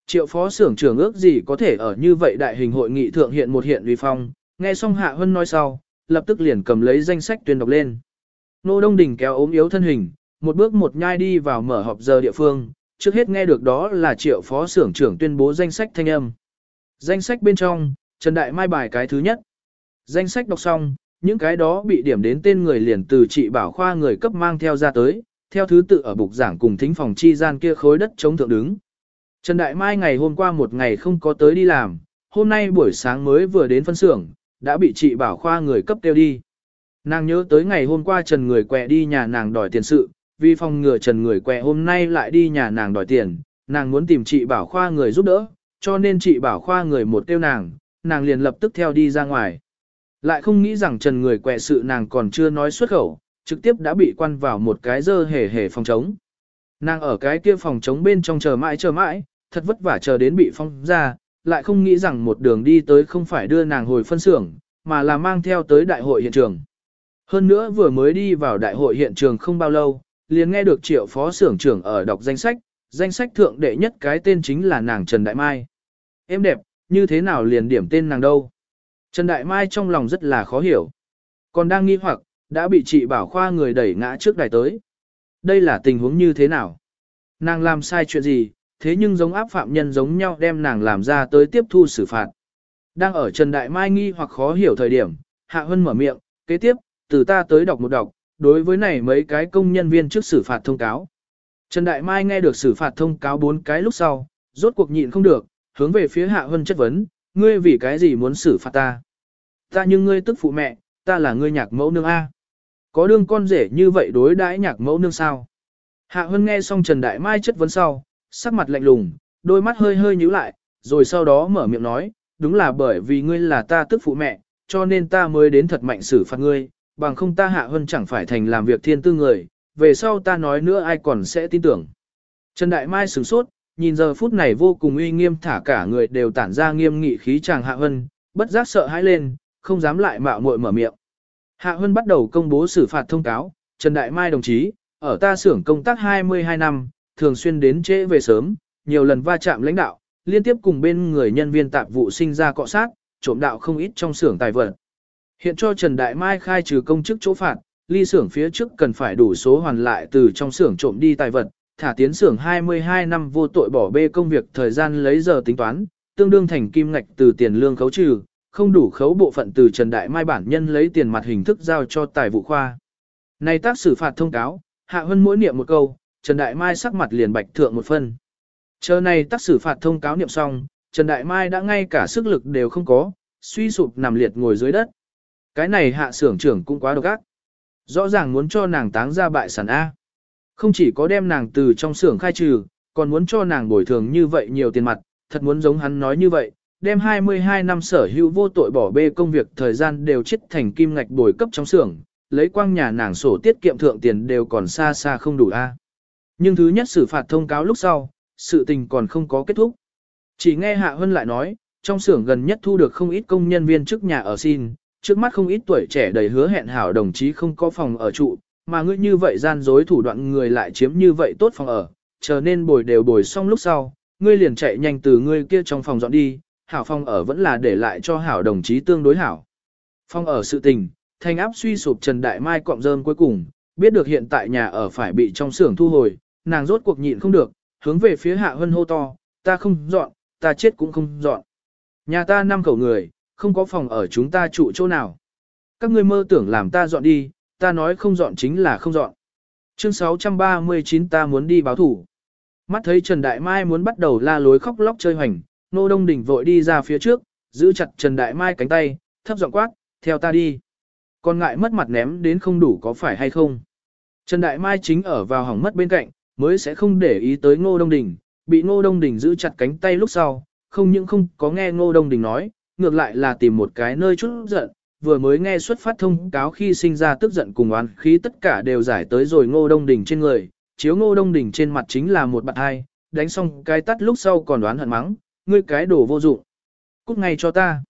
Triệu phó xưởng trưởng ước gì có thể ở như vậy đại hình hội nghị thượng hiện một hiện uy phong, nghe xong Hạ Hân nói sau, lập tức liền cầm lấy danh sách tuyên đọc lên. Nô Đông Đình kéo ốm yếu thân hình, một bước một nhai đi vào mở họp giờ địa phương, trước hết nghe được đó là triệu phó xưởng trưởng tuyên bố danh sách thanh âm. Danh sách bên trong, Trần Đại Mai bài cái thứ nhất. Danh sách đọc xong, những cái đó bị điểm đến tên người liền từ trị bảo khoa người cấp mang theo ra tới, theo thứ tự ở bục giảng cùng thính phòng chi gian kia khối đất chống thượng đứng. Trần Đại Mai ngày hôm qua một ngày không có tới đi làm, hôm nay buổi sáng mới vừa đến phân xưởng, đã bị trị bảo khoa người cấp tiêu đi. Nàng nhớ tới ngày hôm qua Trần người quẹ đi nhà nàng đòi tiền sự, vì phòng ngừa Trần người quẹ hôm nay lại đi nhà nàng đòi tiền, nàng muốn tìm trị bảo khoa người giúp đỡ, cho nên chị bảo khoa người một tiêu nàng, nàng liền lập tức theo đi ra ngoài. Lại không nghĩ rằng Trần người quẹ sự nàng còn chưa nói xuất khẩu, trực tiếp đã bị quan vào một cái dơ hề hề phòng trống. Nàng ở cái kia phòng trống bên trong chờ mãi chờ mãi, thật vất vả chờ đến bị phong ra, lại không nghĩ rằng một đường đi tới không phải đưa nàng hồi phân xưởng, mà là mang theo tới đại hội hiện trường. Hơn nữa vừa mới đi vào đại hội hiện trường không bao lâu, liền nghe được triệu phó xưởng trưởng ở đọc danh sách, danh sách thượng đệ nhất cái tên chính là nàng Trần Đại Mai. Em đẹp, như thế nào liền điểm tên nàng đâu? Trần Đại Mai trong lòng rất là khó hiểu. Còn đang nghi hoặc, đã bị chị bảo khoa người đẩy ngã trước đài tới. Đây là tình huống như thế nào? Nàng làm sai chuyện gì, thế nhưng giống áp phạm nhân giống nhau đem nàng làm ra tới tiếp thu xử phạt. Đang ở Trần Đại Mai nghi hoặc khó hiểu thời điểm, Hạ Hân mở miệng, kế tiếp, từ ta tới đọc một đọc, đối với này mấy cái công nhân viên trước xử phạt thông cáo. Trần Đại Mai nghe được xử phạt thông cáo bốn cái lúc sau, rốt cuộc nhịn không được, hướng về phía Hạ Hân chất vấn, ngươi vì cái gì muốn xử phạt ta? Ta nhưng ngươi tức phụ mẹ, ta là ngươi nhạc mẫu nương A. Có đương con rể như vậy đối đãi nhạc mẫu nương sao? Hạ Hân nghe xong Trần Đại Mai chất vấn sau, sắc mặt lạnh lùng, đôi mắt hơi hơi nhíu lại, rồi sau đó mở miệng nói, đúng là bởi vì ngươi là ta tức phụ mẹ, cho nên ta mới đến thật mạnh xử phạt ngươi, bằng không ta hạ hơn chẳng phải thành làm việc thiên tư người, về sau ta nói nữa ai còn sẽ tin tưởng. Trần Đại Mai sửng sốt, nhìn giờ phút này vô cùng uy nghiêm thả cả người đều tản ra nghiêm nghị khí chàng hạ hân, bất giác sợ hãi lên, không dám lại mạo muội mở miệng. Hạ hân bắt đầu công bố xử phạt thông cáo, Trần Đại Mai đồng chí, ở ta xưởng công tác 22 năm, thường xuyên đến trễ về sớm, nhiều lần va chạm lãnh đạo, liên tiếp cùng bên người nhân viên tạp vụ sinh ra cọ sát, trộm đạo không ít trong xưởng tài vật. Hiện cho Trần Đại Mai khai trừ công chức chỗ phạt, ly xưởng phía trước cần phải đủ số hoàn lại từ trong xưởng trộm đi tài vật, thả tiến xưởng 22 năm vô tội bỏ bê công việc thời gian lấy giờ tính toán, tương đương thành kim ngạch từ tiền lương khấu trừ, không đủ khấu bộ phận từ Trần Đại Mai bản nhân lấy tiền mặt hình thức giao cho tài vụ khoa. Này tác xử phạt thông cáo, Hạ Hân mỗi niệm một câu, Trần Đại Mai sắc mặt liền bạch thượng một phân. Chờ này tác xử phạt thông cáo niệm xong, Trần Đại Mai đã ngay cả sức lực đều không có, suy sụp nằm liệt ngồi dưới đất. Cái này hạ xưởng trưởng cũng quá độc ác. Rõ ràng muốn cho nàng táng ra bại sản A. Không chỉ có đem nàng từ trong xưởng khai trừ, còn muốn cho nàng bồi thường như vậy nhiều tiền mặt, thật muốn giống hắn nói như vậy, đem 22 năm sở hữu vô tội bỏ bê công việc thời gian đều chết thành kim ngạch bồi cấp trong xưởng, lấy quang nhà nàng sổ tiết kiệm thượng tiền đều còn xa xa không đủ a. À. Nhưng thứ nhất xử phạt thông cáo lúc sau, sự tình còn không có kết thúc. Chỉ nghe Hạ Hân lại nói, trong xưởng gần nhất thu được không ít công nhân viên trước nhà ở xin, trước mắt không ít tuổi trẻ đầy hứa hẹn hảo đồng chí không có phòng ở trụ, mà ngươi như vậy gian dối thủ đoạn người lại chiếm như vậy tốt phòng ở, chờ nên bồi đều bồi xong lúc sau, ngươi liền chạy nhanh từ ngươi kia trong phòng dọn đi, hảo phòng ở vẫn là để lại cho hảo đồng chí tương đối hảo. Phòng ở sự tình, thành áp suy sụp Trần Đại Mai cọng rơm cuối cùng, biết được hiện tại nhà ở phải bị trong xưởng thu hồi, nàng rốt cuộc nhịn không được, hướng về phía Hạ Hân hô to, ta không dọn, ta chết cũng không dọn. Nhà ta năm khẩu người, không có phòng ở chúng ta trụ chỗ nào. Các ngươi mơ tưởng làm ta dọn đi, ta nói không dọn chính là không dọn. Chương 639 ta muốn đi báo thủ. Mắt thấy Trần Đại Mai muốn bắt đầu la lối khóc lóc chơi hoành, Nô Đông Đình vội đi ra phía trước, giữ chặt Trần Đại Mai cánh tay, thấp giọng quát, theo ta đi. Còn ngại mất mặt ném đến không đủ có phải hay không. Trần Đại Mai chính ở vào hỏng mất bên cạnh, mới sẽ không để ý tới Ngô Đông Đình, bị Ngô Đông Đình giữ chặt cánh tay lúc sau, không những không có nghe Ngô Đông Đình nói, ngược lại là tìm một cái nơi chút giận, vừa mới nghe xuất phát thông cáo khi sinh ra tức giận cùng oán khí tất cả đều giải tới rồi Ngô Đông Đỉnh trên người, chiếu Ngô Đông Đỉnh trên mặt chính là một bạn hai, đánh xong cái tắt lúc sau còn đoán hận mắng, ngươi cái đồ vô dụng. Cút ngay cho ta.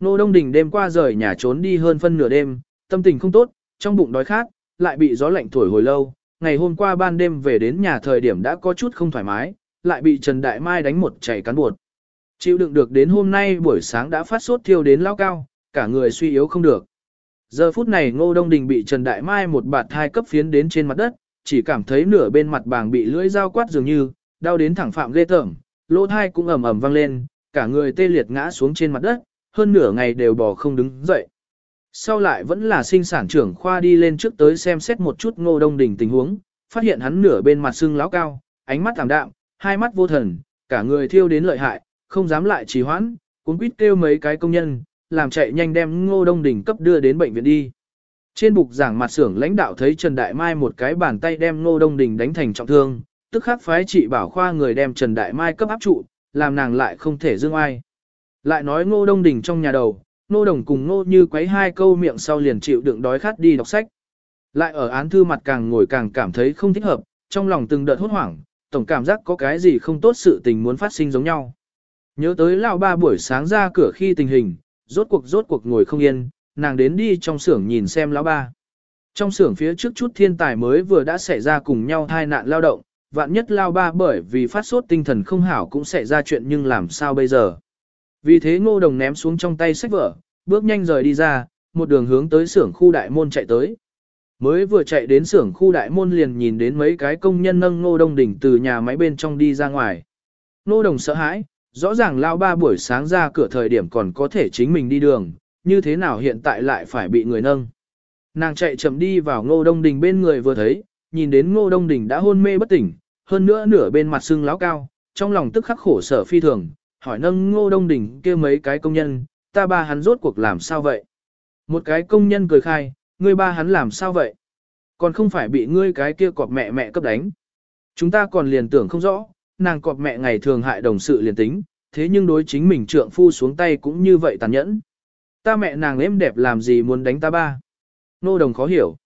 Ngô Đông Đỉnh đêm qua rời nhà trốn đi hơn phân nửa đêm, tâm tình không tốt, trong bụng đói khát, lại bị gió lạnh thổi hồi lâu, ngày hôm qua ban đêm về đến nhà thời điểm đã có chút không thoải mái, lại bị Trần Đại Mai đánh một chảy cán buột. Chịu đựng được đến hôm nay buổi sáng đã phát sốt thiêu đến lao cao, cả người suy yếu không được. Giờ phút này Ngô Đông Đình bị Trần Đại Mai một bạt thai cấp phiến đến trên mặt đất, chỉ cảm thấy nửa bên mặt bàng bị lưỡi dao quát dường như, đau đến thẳng phạm ghê tởm, lỗ thai cũng ầm ầm vang lên, cả người tê liệt ngã xuống trên mặt đất, hơn nửa ngày đều bò không đứng dậy. Sau lại vẫn là sinh sản trưởng khoa đi lên trước tới xem xét một chút Ngô Đông Đình tình huống, phát hiện hắn nửa bên mặt sưng láo cao, ánh mắt thảm đạm, hai mắt vô thần, cả người thiêu đến lợi hại, không dám lại trì hoãn, cuốn quýt kêu mấy cái công nhân, làm chạy nhanh đem Ngô Đông Đình cấp đưa đến bệnh viện đi. Trên bục giảng mặt xưởng lãnh đạo thấy Trần Đại Mai một cái bàn tay đem Ngô Đông Đình đánh thành trọng thương, tức khắc phái trị bảo khoa người đem Trần Đại Mai cấp áp trụ, làm nàng lại không thể dương ai. Lại nói Ngô Đông Đình trong nhà đầu, Ngô Đồng cùng Ngô Như quấy hai câu miệng sau liền chịu đựng đói khát đi đọc sách. Lại ở án thư mặt càng ngồi càng cảm thấy không thích hợp, trong lòng từng đợt hốt hoảng, tổng cảm giác có cái gì không tốt sự tình muốn phát sinh giống nhau. Nhớ tới lão ba buổi sáng ra cửa khi tình hình, rốt cuộc rốt cuộc ngồi không yên, nàng đến đi trong xưởng nhìn xem lão ba. Trong xưởng phía trước chút thiên tài mới vừa đã xảy ra cùng nhau tai nạn lao động, vạn nhất lao ba bởi vì phát sốt tinh thần không hảo cũng xảy ra chuyện nhưng làm sao bây giờ. Vì thế ngô đồng ném xuống trong tay sách vở, bước nhanh rời đi ra, một đường hướng tới xưởng khu đại môn chạy tới. Mới vừa chạy đến xưởng khu đại môn liền nhìn đến mấy cái công nhân nâng ngô đông đỉnh từ nhà máy bên trong đi ra ngoài. Ngô đồng sợ hãi, rõ ràng lao ba buổi sáng ra cửa thời điểm còn có thể chính mình đi đường, như thế nào hiện tại lại phải bị người nâng. Nàng chạy chậm đi vào ngô đông đình bên người vừa thấy, nhìn đến ngô đông đình đã hôn mê bất tỉnh, hơn nữa nửa bên mặt sưng láo cao, trong lòng tức khắc khổ sở phi thường, hỏi nâng ngô đông đình kia mấy cái công nhân, ta ba hắn rốt cuộc làm sao vậy? Một cái công nhân cười khai, ngươi ba hắn làm sao vậy? Còn không phải bị ngươi cái kia cọp mẹ mẹ cấp đánh. Chúng ta còn liền tưởng không rõ, nàng cọp mẹ ngày thường hại đồng sự liền tính, thế nhưng đối chính mình trượng phu xuống tay cũng như vậy tàn nhẫn. Ta mẹ nàng êm đẹp làm gì muốn đánh ta ba? Nô đồng khó hiểu.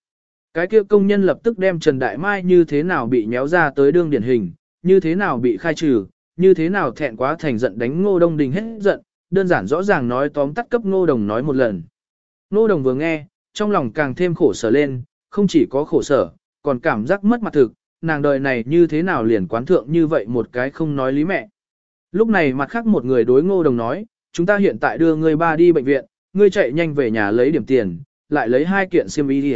Cái kia công nhân lập tức đem Trần Đại Mai như thế nào bị nhéo ra tới đương điển hình, như thế nào bị khai trừ, như thế nào thẹn quá thành giận đánh ngô đông đình hết giận, đơn giản rõ ràng nói tóm tắt cấp ngô đồng nói một lần. Ngô đồng vừa nghe, trong lòng càng thêm khổ sở lên, không chỉ có khổ sở, còn cảm giác mất mặt thực, nàng đời này như thế nào liền quán thượng như vậy một cái không nói lý mẹ. Lúc này mặt khác một người đối ngô đồng nói, chúng ta hiện tại đưa ngươi ba đi bệnh viện, ngươi chạy nhanh về nhà lấy điểm tiền, lại lấy hai kiện xiêm y đi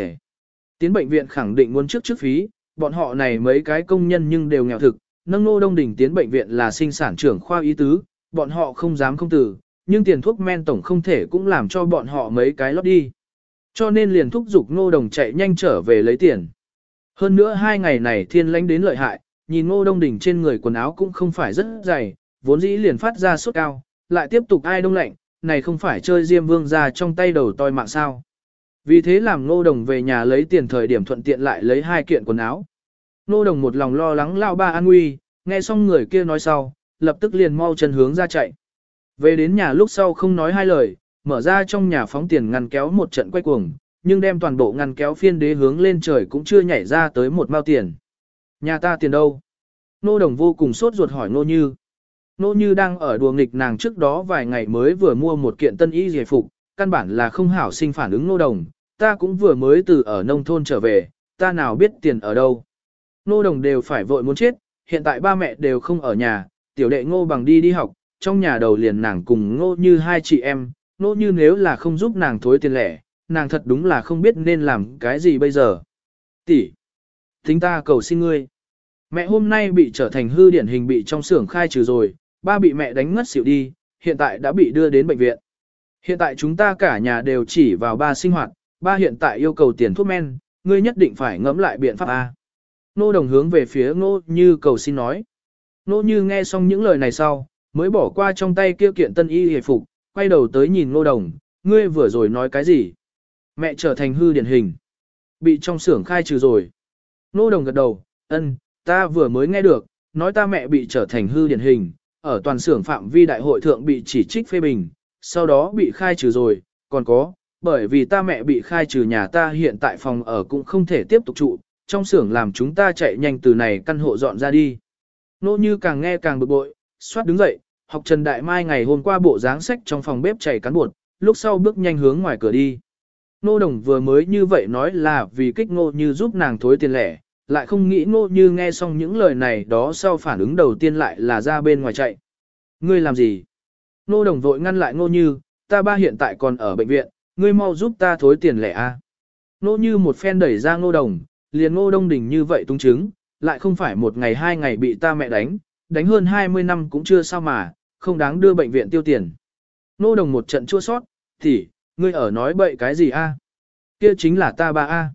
Tiến bệnh viện khẳng định muốn trước trước phí, bọn họ này mấy cái công nhân nhưng đều nghèo thực, nâng ngô đông đỉnh tiến bệnh viện là sinh sản trưởng khoa y tứ, bọn họ không dám không từ, nhưng tiền thuốc men tổng không thể cũng làm cho bọn họ mấy cái lót đi. Cho nên liền thúc giục ngô đồng chạy nhanh trở về lấy tiền. Hơn nữa hai ngày này thiên lãnh đến lợi hại, nhìn ngô đông đỉnh trên người quần áo cũng không phải rất dày, vốn dĩ liền phát ra sốt cao, lại tiếp tục ai đông lạnh, này không phải chơi diêm vương ra trong tay đầu toi mạng sao. Vì thế làm ngô đồng về nhà lấy tiền thời điểm thuận tiện lại lấy hai kiện quần áo. Ngô đồng một lòng lo lắng lao ba an nguy, nghe xong người kia nói sau, lập tức liền mau chân hướng ra chạy. Về đến nhà lúc sau không nói hai lời, mở ra trong nhà phóng tiền ngăn kéo một trận quay cuồng, nhưng đem toàn bộ ngăn kéo phiên đế hướng lên trời cũng chưa nhảy ra tới một mao tiền. Nhà ta tiền đâu? Nô đồng vô cùng sốt ruột hỏi nô như. Nô như đang ở đùa nghịch nàng trước đó vài ngày mới vừa mua một kiện tân y giải phục, căn bản là không hảo sinh phản ứng nô đồng, ta cũng vừa mới từ ở nông thôn trở về, ta nào biết tiền ở đâu. Nô đồng đều phải vội muốn chết, hiện tại ba mẹ đều không ở nhà, tiểu đệ ngô bằng đi đi học, trong nhà đầu liền nàng cùng ngô như hai chị em, ngô như nếu là không giúp nàng thối tiền lẻ, nàng thật đúng là không biết nên làm cái gì bây giờ. Tỷ, Thính ta cầu xin ngươi. Mẹ hôm nay bị trở thành hư điển hình bị trong xưởng khai trừ rồi, ba bị mẹ đánh ngất xỉu đi, hiện tại đã bị đưa đến bệnh viện. Hiện tại chúng ta cả nhà đều chỉ vào ba sinh hoạt, ba hiện tại yêu cầu tiền thuốc men, ngươi nhất định phải ngẫm lại biện pháp A. Nô đồng hướng về phía ngô như cầu xin nói. Nô như nghe xong những lời này sau, mới bỏ qua trong tay kia kiện tân y hề phục, quay đầu tới nhìn nô đồng, ngươi vừa rồi nói cái gì? Mẹ trở thành hư điển hình. Bị trong xưởng khai trừ rồi. Nô đồng gật đầu, ân, ta vừa mới nghe được, nói ta mẹ bị trở thành hư điển hình, ở toàn xưởng phạm vi đại hội thượng bị chỉ trích phê bình, sau đó bị khai trừ rồi, còn có, bởi vì ta mẹ bị khai trừ nhà ta hiện tại phòng ở cũng không thể tiếp tục trụ, trong xưởng làm chúng ta chạy nhanh từ này căn hộ dọn ra đi. Nô như càng nghe càng bực bội, xoát đứng dậy, học Trần Đại Mai ngày hôm qua bộ dáng sách trong phòng bếp chảy cán bột, lúc sau bước nhanh hướng ngoài cửa đi. Nô đồng vừa mới như vậy nói là vì kích ngô như giúp nàng thối tiền lẻ, lại không nghĩ ngô như nghe xong những lời này đó sau phản ứng đầu tiên lại là ra bên ngoài chạy. Ngươi làm gì? Nô đồng vội ngăn lại ngô như, ta ba hiện tại còn ở bệnh viện, ngươi mau giúp ta thối tiền lẻ a. Nô như một phen đẩy ra ngô đồng, liền ngô đông đình như vậy tung chứng, lại không phải một ngày hai ngày bị ta mẹ đánh, đánh hơn 20 năm cũng chưa sao mà, không đáng đưa bệnh viện tiêu tiền. Nô đồng một trận chua sót, thì, ngươi ở nói bậy cái gì a? Kia chính là ta ba a.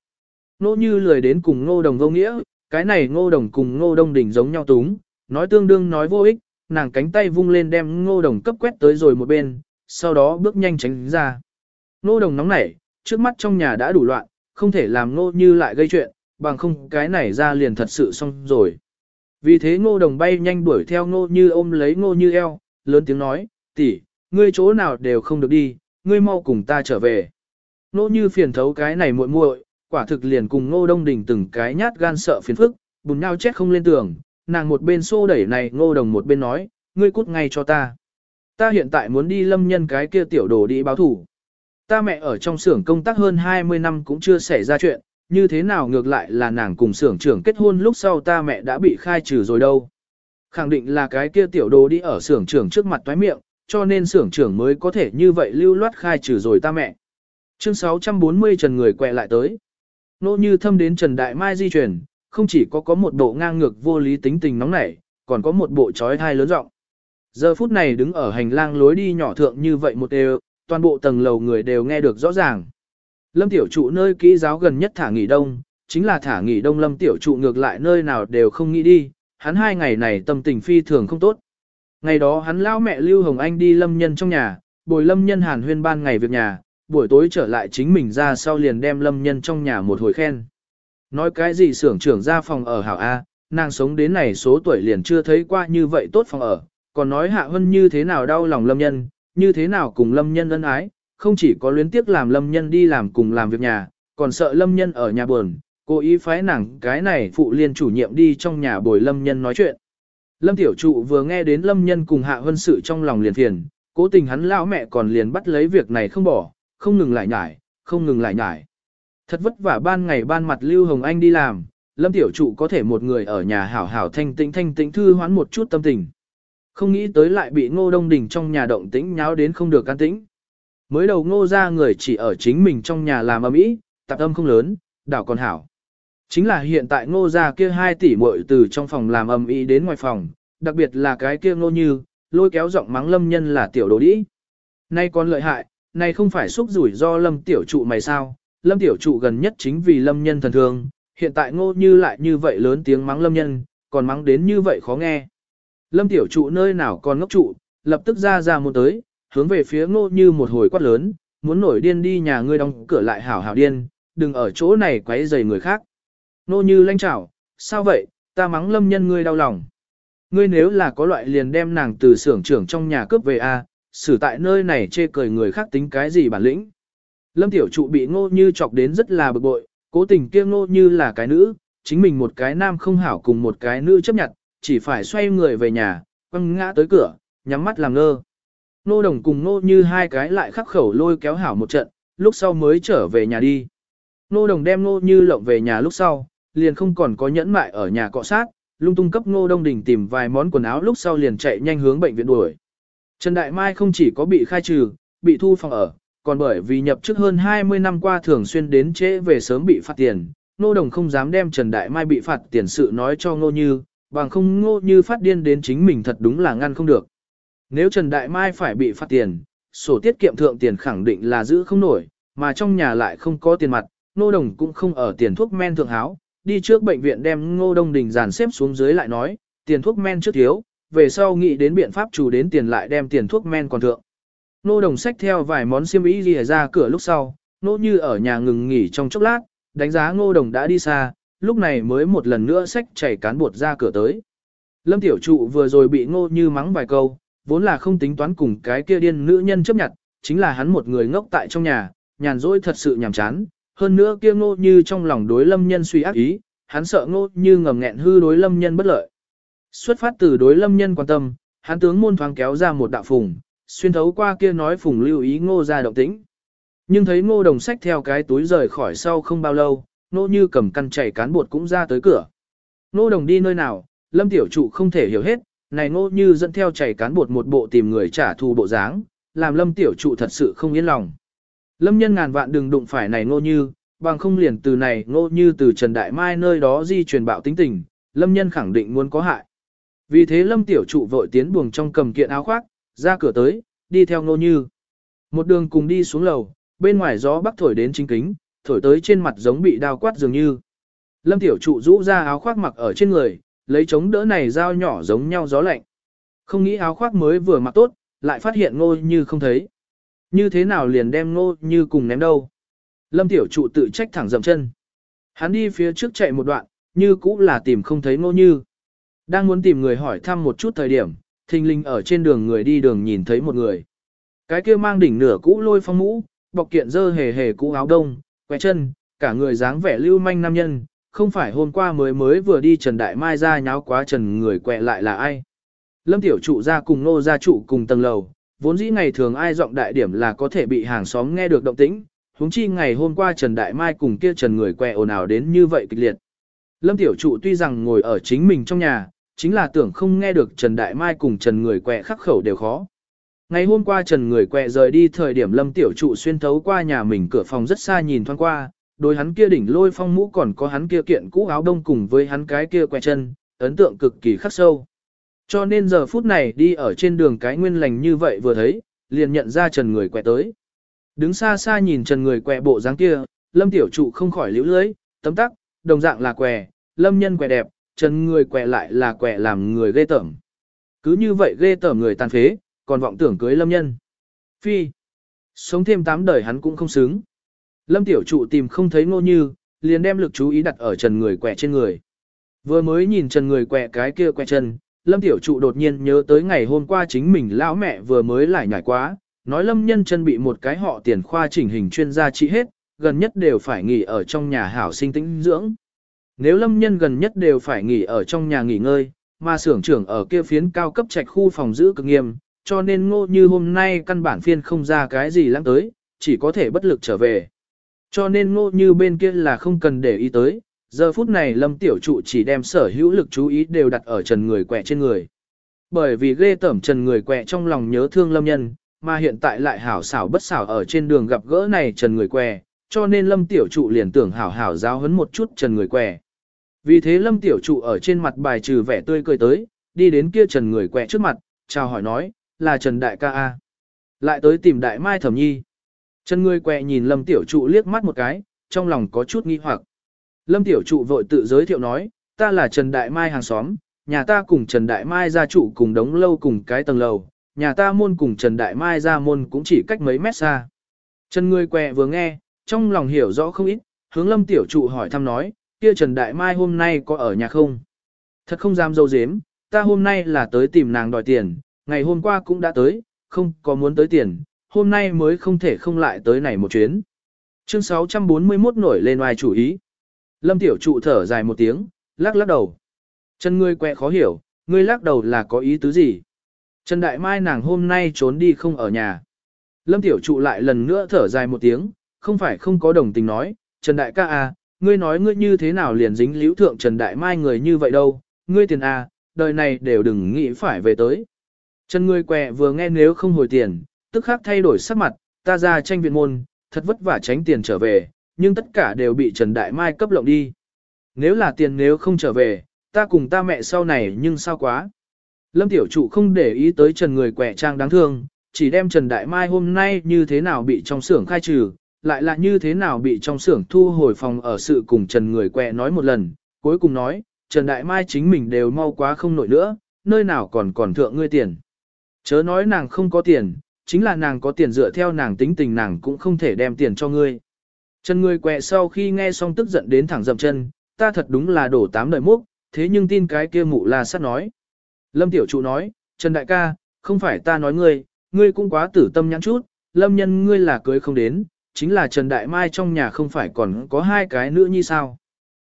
Nô như lười đến cùng ngô đồng vô nghĩa, cái này ngô đồng cùng ngô đông đỉnh giống nhau túng, nói tương đương nói vô ích, nàng cánh tay vung lên đem ngô đồng cấp quét tới rồi một bên, sau đó bước nhanh tránh ra. Ngô đồng nóng nảy, trước mắt trong nhà đã đủ loạn, không thể làm ngô như lại gây chuyện, bằng không cái này ra liền thật sự xong rồi. Vì thế ngô đồng bay nhanh đuổi theo ngô như ôm lấy ngô như eo, lớn tiếng nói, tỷ, ngươi chỗ nào đều không được đi, ngươi mau cùng ta trở về. Nô như phiền thấu cái này muội muội, quả thực liền cùng ngô đông đình từng cái nhát gan sợ phiền phức, bùn nhau chết không lên tường, nàng một bên xô đẩy này ngô đồng một bên nói, ngươi cút ngay cho ta. Ta hiện tại muốn đi lâm nhân cái kia tiểu đồ đi báo thủ. Ta mẹ ở trong xưởng công tác hơn 20 năm cũng chưa xảy ra chuyện, như thế nào ngược lại là nàng cùng xưởng trưởng kết hôn lúc sau ta mẹ đã bị khai trừ rồi đâu. Khẳng định là cái kia tiểu đồ đi ở xưởng trưởng trước mặt toái miệng, cho nên xưởng trưởng mới có thể như vậy lưu loát khai trừ rồi ta mẹ. Chương 640 Trần người quẹ lại tới. Nô như thâm đến Trần Đại Mai di chuyển, không chỉ có có một bộ ngang ngược vô lý tính tình nóng nảy, còn có một bộ trói thai lớn rộng. Giờ phút này đứng ở hành lang lối đi nhỏ thượng như vậy một đều, toàn bộ tầng lầu người đều nghe được rõ ràng. Lâm tiểu trụ nơi kỹ giáo gần nhất thả nghỉ đông, chính là thả nghỉ đông lâm tiểu trụ ngược lại nơi nào đều không nghĩ đi, hắn hai ngày này tâm tình phi thường không tốt. Ngày đó hắn lao mẹ Lưu Hồng Anh đi lâm nhân trong nhà, bồi lâm nhân hàn huyên ban ngày việc nhà, buổi tối trở lại chính mình ra sau liền đem lâm nhân trong nhà một hồi khen. Nói cái gì xưởng trưởng ra phòng ở hảo A, nàng sống đến này số tuổi liền chưa thấy qua như vậy tốt phòng ở, còn nói hạ hân như thế nào đau lòng lâm nhân, như thế nào cùng lâm nhân ân ái, không chỉ có luyến tiếc làm lâm nhân đi làm cùng làm việc nhà, còn sợ lâm nhân ở nhà buồn, cố ý phái nàng cái này phụ liên chủ nhiệm đi trong nhà bồi lâm nhân nói chuyện. Lâm tiểu trụ vừa nghe đến lâm nhân cùng hạ hân sự trong lòng liền phiền, cố tình hắn lão mẹ còn liền bắt lấy việc này không bỏ, không ngừng lại nhải, không ngừng lại nhải. Thật vất vả ban ngày ban mặt Lưu Hồng Anh đi làm, Lâm Tiểu Trụ có thể một người ở nhà hảo hảo thanh tĩnh thanh tĩnh thư hoán một chút tâm tình. Không nghĩ tới lại bị ngô đông đình trong nhà động tĩnh nháo đến không được can tĩnh. Mới đầu ngô ra người chỉ ở chính mình trong nhà làm âm ý, tạp âm không lớn, đảo còn hảo. Chính là hiện tại ngô ra kia 2 tỷ muội từ trong phòng làm ầm ĩ đến ngoài phòng, đặc biệt là cái kia ngô như, lôi kéo giọng mắng lâm nhân là tiểu đồ đĩ. Nay còn lợi hại, nay không phải xúc rủi do lâm tiểu trụ mày sao, lâm tiểu trụ gần nhất chính vì lâm nhân thần thương, hiện tại ngô như lại như vậy lớn tiếng mắng lâm nhân, còn mắng đến như vậy khó nghe. Lâm tiểu trụ nơi nào còn ngốc trụ, lập tức ra ra một tới, hướng về phía ngô như một hồi quát lớn, muốn nổi điên đi nhà ngươi đóng cửa lại hảo hảo điên, đừng ở chỗ này quấy rầy người khác. Nô như lanh chảo, sao vậy, ta mắng lâm nhân ngươi đau lòng. Ngươi nếu là có loại liền đem nàng từ xưởng trưởng trong nhà cướp về a, à, xử tại nơi này chê cười người khác tính cái gì bản lĩnh. Lâm tiểu trụ bị ngô như chọc đến rất là bực bội, cố tình kia ngô như là cái nữ, chính mình một cái nam không hảo cùng một cái nữ chấp nhận, chỉ phải xoay người về nhà, quăng ngã tới cửa, nhắm mắt làm ngơ. Nô đồng cùng nô như hai cái lại khắc khẩu lôi kéo hảo một trận, lúc sau mới trở về nhà đi. Nô đồng đem nô như lộng về nhà lúc sau, liền không còn có nhẫn mại ở nhà cọ sát, lung tung cấp ngô đông đình tìm vài món quần áo lúc sau liền chạy nhanh hướng bệnh viện đuổi. Trần Đại Mai không chỉ có bị khai trừ, bị thu phòng ở, còn bởi vì nhập chức hơn 20 năm qua thường xuyên đến trễ về sớm bị phạt tiền, Ngô Đồng không dám đem Trần Đại Mai bị phạt tiền sự nói cho Ngô Như, bằng không Ngô Như phát điên đến chính mình thật đúng là ngăn không được. Nếu Trần Đại Mai phải bị phạt tiền, sổ tiết kiệm thượng tiền khẳng định là giữ không nổi, mà trong nhà lại không có tiền mặt, Ngô Đồng cũng không ở tiền thuốc men thượng háo, đi trước bệnh viện đem Ngô Đông Đình dàn xếp xuống dưới lại nói, tiền thuốc men trước thiếu, về sau nghĩ đến biện pháp chủ đến tiền lại đem tiền thuốc men còn thượng. Nô đồng sách theo vài món xiêm y lìa ra cửa lúc sau, nô như ở nhà ngừng nghỉ trong chốc lát, đánh giá ngô đồng đã đi xa, lúc này mới một lần nữa sách chảy cán bột ra cửa tới. Lâm tiểu trụ vừa rồi bị ngô như mắng vài câu, vốn là không tính toán cùng cái kia điên nữ nhân chấp nhận, chính là hắn một người ngốc tại trong nhà, nhàn rỗi thật sự nhàm chán, hơn nữa kia ngô như trong lòng đối lâm nhân suy ác ý, hắn sợ ngô như ngầm nghẹn hư đối lâm nhân bất lợi. Xuất phát từ đối lâm nhân quan tâm, hắn tướng môn thoáng kéo ra một đạo phùng, xuyên thấu qua kia nói phùng lưu ý ngô ra động tĩnh. Nhưng thấy ngô đồng sách theo cái túi rời khỏi sau không bao lâu, ngô như cầm căn chảy cán bột cũng ra tới cửa. Ngô đồng đi nơi nào, lâm tiểu trụ không thể hiểu hết, này ngô như dẫn theo chảy cán bột một bộ tìm người trả thù bộ dáng, làm lâm tiểu trụ thật sự không yên lòng. Lâm nhân ngàn vạn đừng đụng phải này ngô như, bằng không liền từ này ngô như từ Trần Đại Mai nơi đó di truyền bạo tính tình, lâm nhân khẳng định muốn có hại. Vì thế lâm tiểu trụ vội tiến buồng trong cầm kiện áo khoác, ra cửa tới, đi theo ngô như. Một đường cùng đi xuống lầu, bên ngoài gió bắc thổi đến chính kính, thổi tới trên mặt giống bị đao quát dường như. Lâm tiểu trụ rũ ra áo khoác mặc ở trên người, lấy chống đỡ này dao nhỏ giống nhau gió lạnh. Không nghĩ áo khoác mới vừa mặc tốt, lại phát hiện ngô như không thấy. Như thế nào liền đem ngô như cùng ném đâu. Lâm tiểu trụ tự trách thẳng dậm chân. Hắn đi phía trước chạy một đoạn, như cũng là tìm không thấy ngô như. Đang muốn tìm người hỏi thăm một chút thời điểm, thình linh ở trên đường người đi đường nhìn thấy một người. Cái kia mang đỉnh nửa cũ lôi phong mũ, bọc kiện dơ hề hề cũ áo đông, quẹ chân, cả người dáng vẻ lưu manh nam nhân, không phải hôm qua mới mới vừa đi Trần Đại Mai ra nháo quá Trần người quẹ lại là ai. Lâm Tiểu Trụ ra cùng nô gia trụ cùng tầng lầu, vốn dĩ ngày thường ai giọng đại điểm là có thể bị hàng xóm nghe được động tĩnh, huống chi ngày hôm qua Trần Đại Mai cùng kia Trần người quẹ ồn ào đến như vậy kịch liệt. Lâm Tiểu Trụ tuy rằng ngồi ở chính mình trong nhà, chính là tưởng không nghe được Trần Đại Mai cùng Trần người quẹ khắc khẩu đều khó. Ngày hôm qua Trần người quẹ rời đi thời điểm Lâm Tiểu Trụ xuyên thấu qua nhà mình cửa phòng rất xa nhìn thoáng qua, đôi hắn kia đỉnh lôi phong mũ còn có hắn kia kiện cũ áo đông cùng với hắn cái kia quẹ chân, ấn tượng cực kỳ khắc sâu. Cho nên giờ phút này đi ở trên đường cái nguyên lành như vậy vừa thấy, liền nhận ra Trần người quẹ tới. Đứng xa xa nhìn Trần người quẹ bộ dáng kia, Lâm Tiểu Trụ không khỏi liễu lưới, tấm tắc, đồng dạng là quẹ, Lâm nhân quẹ đẹp, Trần người quẹ lại là quẹ làm người ghê tởm. Cứ như vậy ghê tởm người tàn phế, còn vọng tưởng cưới lâm nhân. Phi. Sống thêm tám đời hắn cũng không xứng. Lâm tiểu trụ tìm không thấy ngô như, liền đem lực chú ý đặt ở trần người quẹ trên người. Vừa mới nhìn trần người quẹ cái kia quẹ chân, lâm tiểu trụ đột nhiên nhớ tới ngày hôm qua chính mình lão mẹ vừa mới lại nhảy quá, nói lâm nhân chân bị một cái họ tiền khoa chỉnh hình chuyên gia trị hết, gần nhất đều phải nghỉ ở trong nhà hảo sinh tĩnh dưỡng. Nếu lâm nhân gần nhất đều phải nghỉ ở trong nhà nghỉ ngơi, mà xưởng trưởng ở kia phiến cao cấp trạch khu phòng giữ cực nghiêm, cho nên ngô như hôm nay căn bản phiên không ra cái gì lắng tới, chỉ có thể bất lực trở về. Cho nên ngô như bên kia là không cần để ý tới, giờ phút này lâm tiểu trụ chỉ đem sở hữu lực chú ý đều đặt ở trần người quẹ trên người. Bởi vì ghê tẩm trần người quẹ trong lòng nhớ thương lâm nhân, mà hiện tại lại hảo xảo bất xảo ở trên đường gặp gỡ này trần người què, cho nên lâm tiểu trụ liền tưởng hảo hảo giáo hấn một chút trần người què. Vì thế lâm tiểu trụ ở trên mặt bài trừ vẻ tươi cười tới, đi đến kia trần người què trước mặt, chào hỏi nói, là Trần Đại ca A. Lại tới tìm Đại Mai Thẩm Nhi. Trần người què nhìn Lâm Tiểu Trụ liếc mắt một cái, trong lòng có chút nghi hoặc. Lâm Tiểu Trụ vội tự giới thiệu nói, ta là Trần Đại Mai hàng xóm, nhà ta cùng Trần Đại Mai gia trụ cùng đống lâu cùng cái tầng lầu, nhà ta môn cùng Trần Đại Mai gia môn cũng chỉ cách mấy mét xa. Trần người quẹ vừa nghe, trong lòng hiểu rõ không ít, hướng Lâm Tiểu Trụ hỏi thăm nói, kia Trần Đại Mai hôm nay có ở nhà không? Thật không dám dâu dếm, ta hôm nay là tới tìm nàng đòi tiền, ngày hôm qua cũng đã tới, không có muốn tới tiền, hôm nay mới không thể không lại tới này một chuyến. Chương 641 nổi lên oai chủ ý. Lâm Tiểu Trụ thở dài một tiếng, lắc lắc đầu. Chân ngươi quẹ khó hiểu, ngươi lắc đầu là có ý tứ gì? Trần Đại Mai nàng hôm nay trốn đi không ở nhà. Lâm Tiểu Trụ lại lần nữa thở dài một tiếng, không phải không có đồng tình nói, Trần Đại ca à, ngươi nói ngươi như thế nào liền dính liễu thượng Trần Đại Mai người như vậy đâu, ngươi tiền à, đời này đều đừng nghĩ phải về tới. Trần ngươi quẹ vừa nghe nếu không hồi tiền, tức khắc thay đổi sắc mặt, ta ra tranh viện môn, thật vất vả tránh tiền trở về, nhưng tất cả đều bị Trần Đại Mai cấp lộng đi. Nếu là tiền nếu không trở về, ta cùng ta mẹ sau này nhưng sao quá. Lâm Tiểu Trụ không để ý tới Trần người quẻ trang đáng thương, chỉ đem Trần Đại Mai hôm nay như thế nào bị trong xưởng khai trừ, lại là như thế nào bị trong xưởng thu hồi phòng ở sự cùng Trần người quẹ nói một lần, cuối cùng nói, Trần Đại Mai chính mình đều mau quá không nổi nữa, nơi nào còn còn thượng ngươi tiền. Chớ nói nàng không có tiền, chính là nàng có tiền dựa theo nàng tính tình nàng cũng không thể đem tiền cho ngươi. Trần người quẹ sau khi nghe xong tức giận đến thẳng dậm chân, ta thật đúng là đổ tám đời múc, thế nhưng tin cái kia mụ là sát nói. Lâm Tiểu Trụ nói, Trần Đại ca, không phải ta nói ngươi, ngươi cũng quá tử tâm nhãn chút, lâm nhân ngươi là cưới không đến, chính là Trần Đại Mai trong nhà không phải còn có hai cái nữ nhi sao.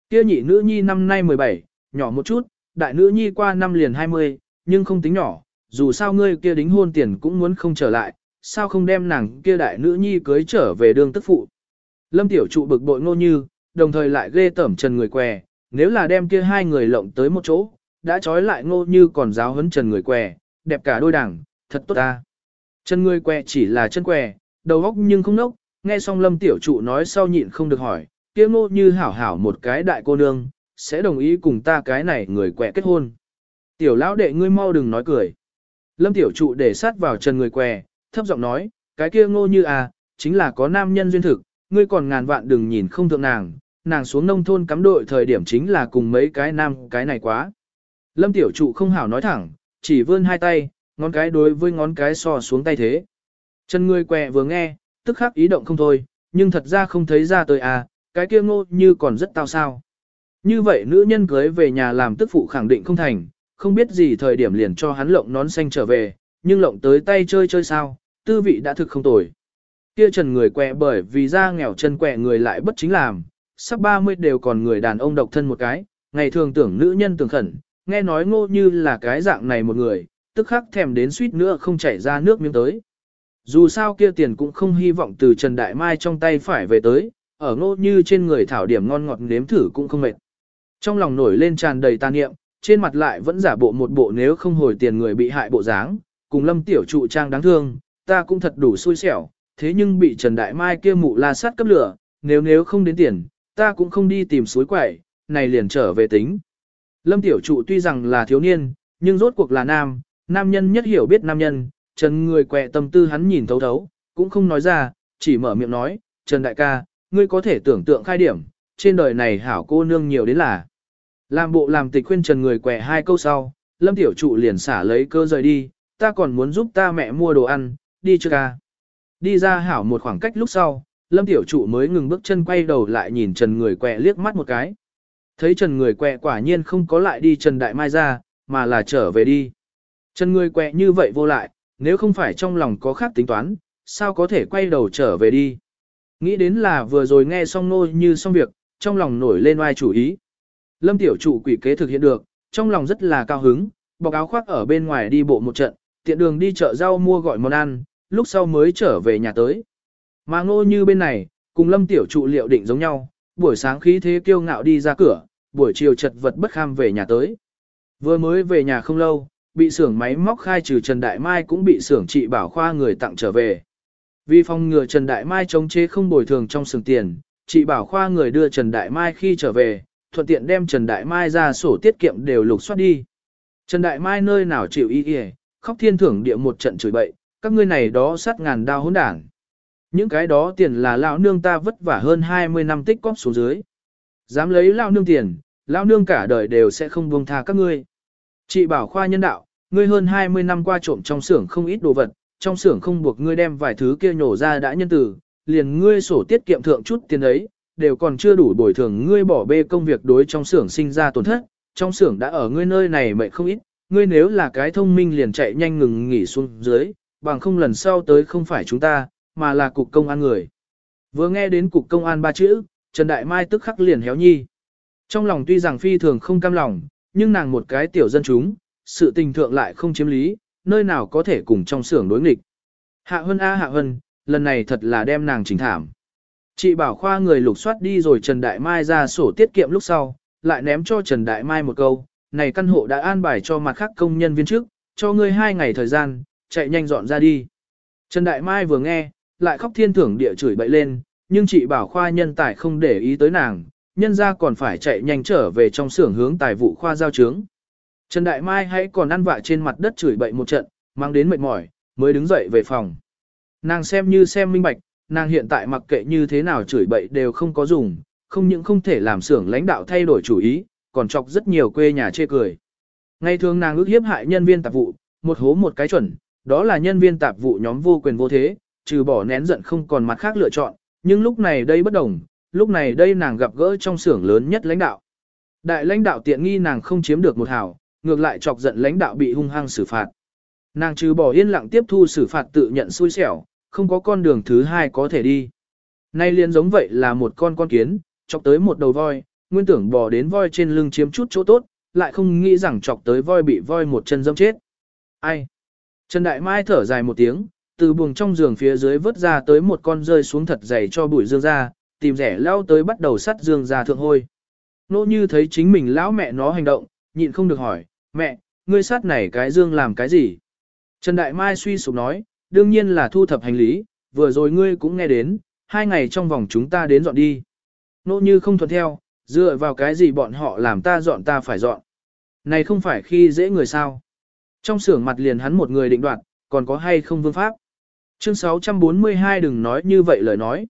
Kia nhị nữ nhi năm nay 17, nhỏ một chút, đại nữ nhi qua năm liền 20, nhưng không tính nhỏ, dù sao ngươi kia đính hôn tiền cũng muốn không trở lại, sao không đem nàng kia đại nữ nhi cưới trở về đường tức phụ. Lâm Tiểu Trụ bực bội ngô như, đồng thời lại ghê tẩm Trần người què, nếu là đem kia hai người lộng tới một chỗ, đã trói lại ngô như còn giáo huấn Trần người què, đẹp cả đôi đảng, thật tốt ta. Chân người què chỉ là chân què, đầu góc nhưng không nốc, nghe xong lâm tiểu trụ nói sau nhịn không được hỏi, kia ngô như hảo hảo một cái đại cô nương, sẽ đồng ý cùng ta cái này người què kết hôn. Tiểu lão đệ ngươi mau đừng nói cười. Lâm tiểu trụ để sát vào chân người què, thấp giọng nói, cái kia ngô như à, chính là có nam nhân duyên thực, ngươi còn ngàn vạn đừng nhìn không thượng nàng, nàng xuống nông thôn cắm đội thời điểm chính là cùng mấy cái nam cái này quá. Lâm tiểu trụ không hảo nói thẳng, chỉ vươn hai tay, ngón cái đối với ngón cái so xuống tay thế. Chân ngươi què vừa nghe, tức khắc ý động không thôi, nhưng thật ra không thấy ra tới à, cái kia ngô như còn rất tao sao. Như vậy nữ nhân cưới về nhà làm tức phụ khẳng định không thành, không biết gì thời điểm liền cho hắn lộng nón xanh trở về, nhưng lộng tới tay chơi chơi sao, tư vị đã thực không tồi. Kia trần người quẹ bởi vì da nghèo chân quẹ người lại bất chính làm, sắp 30 đều còn người đàn ông độc thân một cái, ngày thường tưởng nữ nhân tưởng khẩn, nghe nói ngô như là cái dạng này một người, tức khắc thèm đến suýt nữa không chảy ra nước miếng tới. Dù sao kia tiền cũng không hy vọng từ Trần Đại Mai trong tay phải về tới, ở ngô như trên người thảo điểm ngon ngọt nếm thử cũng không mệt. Trong lòng nổi lên tràn đầy tàn niệm, trên mặt lại vẫn giả bộ một bộ nếu không hồi tiền người bị hại bộ dáng, cùng lâm tiểu trụ trang đáng thương, ta cũng thật đủ xui xẻo, thế nhưng bị Trần Đại Mai kia mụ la sát cấp lửa, nếu nếu không đến tiền, ta cũng không đi tìm suối quẩy, này liền trở về tính. Lâm tiểu trụ tuy rằng là thiếu niên, nhưng rốt cuộc là nam, nam nhân nhất hiểu biết nam nhân, Trần người quẹ tâm tư hắn nhìn thấu thấu, cũng không nói ra, chỉ mở miệng nói, Trần đại ca, ngươi có thể tưởng tượng khai điểm, trên đời này hảo cô nương nhiều đến là. Làm bộ làm tịch khuyên Trần người quẹ hai câu sau, Lâm Tiểu Trụ liền xả lấy cơ rời đi, ta còn muốn giúp ta mẹ mua đồ ăn, đi chưa ca. Đi ra hảo một khoảng cách lúc sau, Lâm Tiểu Trụ mới ngừng bước chân quay đầu lại nhìn Trần người quẹ liếc mắt một cái. Thấy Trần người quẹ quả nhiên không có lại đi Trần Đại Mai ra, mà là trở về đi. Trần người quẹ như vậy vô lại, nếu không phải trong lòng có khác tính toán, sao có thể quay đầu trở về đi. Nghĩ đến là vừa rồi nghe xong nô như xong việc, trong lòng nổi lên oai chủ ý. Lâm tiểu chủ quỷ kế thực hiện được, trong lòng rất là cao hứng, bọc áo khoác ở bên ngoài đi bộ một trận, tiện đường đi chợ rau mua gọi món ăn, lúc sau mới trở về nhà tới. Mà ngô như bên này, cùng lâm tiểu trụ liệu định giống nhau, buổi sáng khí thế kiêu ngạo đi ra cửa, buổi chiều chật vật bất kham về nhà tới. Vừa mới về nhà không lâu, bị xưởng máy móc khai trừ Trần Đại Mai cũng bị xưởng trị bảo khoa người tặng trở về. Vì phòng ngừa Trần Đại Mai chống chế không bồi thường trong xưởng tiền, chị bảo khoa người đưa Trần Đại Mai khi trở về, thuận tiện đem Trần Đại Mai ra sổ tiết kiệm đều lục soát đi. Trần Đại Mai nơi nào chịu ý kìa, khóc thiên thưởng địa một trận chửi bậy, các ngươi này đó sát ngàn đao hỗn đảng. Những cái đó tiền là lão nương ta vất vả hơn 20 năm tích cóp xuống dưới. Dám lấy lão nương tiền, lão nương cả đời đều sẽ không buông tha các ngươi. Chị bảo khoa nhân đạo, ngươi hơn 20 năm qua trộm trong xưởng không ít đồ vật, trong xưởng không buộc ngươi đem vài thứ kia nhổ ra đã nhân từ, liền ngươi sổ tiết kiệm thượng chút tiền ấy, đều còn chưa đủ bồi thường ngươi bỏ bê công việc đối trong xưởng sinh ra tổn thất, trong xưởng đã ở ngươi nơi này mệnh không ít, ngươi nếu là cái thông minh liền chạy nhanh ngừng nghỉ xuống dưới, bằng không lần sau tới không phải chúng ta, mà là cục công an người. Vừa nghe đến cục công an ba chữ, Trần Đại Mai tức khắc liền héo nhi. Trong lòng tuy rằng phi thường không cam lòng, nhưng nàng một cái tiểu dân chúng, sự tình thượng lại không chiếm lý, nơi nào có thể cùng trong xưởng đối nghịch. Hạ Hân A Hạ Hân, lần này thật là đem nàng chỉnh thảm. Chị bảo khoa người lục soát đi rồi Trần Đại Mai ra sổ tiết kiệm lúc sau, lại ném cho Trần Đại Mai một câu, này căn hộ đã an bài cho mặt khác công nhân viên trước, cho ngươi hai ngày thời gian, chạy nhanh dọn ra đi. Trần Đại Mai vừa nghe, lại khóc thiên thưởng địa chửi bậy lên, nhưng chị bảo khoa nhân tài không để ý tới nàng, nhân ra còn phải chạy nhanh trở về trong xưởng hướng tài vụ khoa giao trướng. Trần Đại Mai hãy còn ăn vạ trên mặt đất chửi bậy một trận, mang đến mệt mỏi, mới đứng dậy về phòng. Nàng xem như xem minh bạch, nàng hiện tại mặc kệ như thế nào chửi bậy đều không có dùng, không những không thể làm xưởng lãnh đạo thay đổi chủ ý, còn chọc rất nhiều quê nhà chê cười. Ngày thường nàng ước hiếp hại nhân viên tạp vụ, một hố một cái chuẩn, đó là nhân viên tạp vụ nhóm vô quyền vô thế, trừ bỏ nén giận không còn mặt khác lựa chọn, nhưng lúc này đây bất đồng, lúc này đây nàng gặp gỡ trong xưởng lớn nhất lãnh đạo. Đại lãnh đạo tiện nghi nàng không chiếm được một hào, ngược lại chọc giận lãnh đạo bị hung hăng xử phạt. Nàng trừ bỏ yên lặng tiếp thu xử phạt tự nhận xui xẻo, không có con đường thứ hai có thể đi. Nay liền giống vậy là một con con kiến, chọc tới một đầu voi, nguyên tưởng bò đến voi trên lưng chiếm chút chỗ tốt, lại không nghĩ rằng chọc tới voi bị voi một chân dâm chết. Ai? Trần Đại Mai thở dài một tiếng, từ buồng trong giường phía dưới vớt ra tới một con rơi xuống thật dày cho bụi dương ra, tìm rẻ lao tới bắt đầu sắt dương ra thượng hôi. Nô như thấy chính mình lão mẹ nó hành động, nhịn không được hỏi, mẹ, ngươi sát này cái dương làm cái gì? Trần Đại Mai suy sụp nói, đương nhiên là thu thập hành lý, vừa rồi ngươi cũng nghe đến, hai ngày trong vòng chúng ta đến dọn đi. Nô như không thuận theo, dựa vào cái gì bọn họ làm ta dọn ta phải dọn. Này không phải khi dễ người sao. Trong xưởng mặt liền hắn một người định đoạt, còn có hay không vương pháp. Chương 642 đừng nói như vậy lời nói.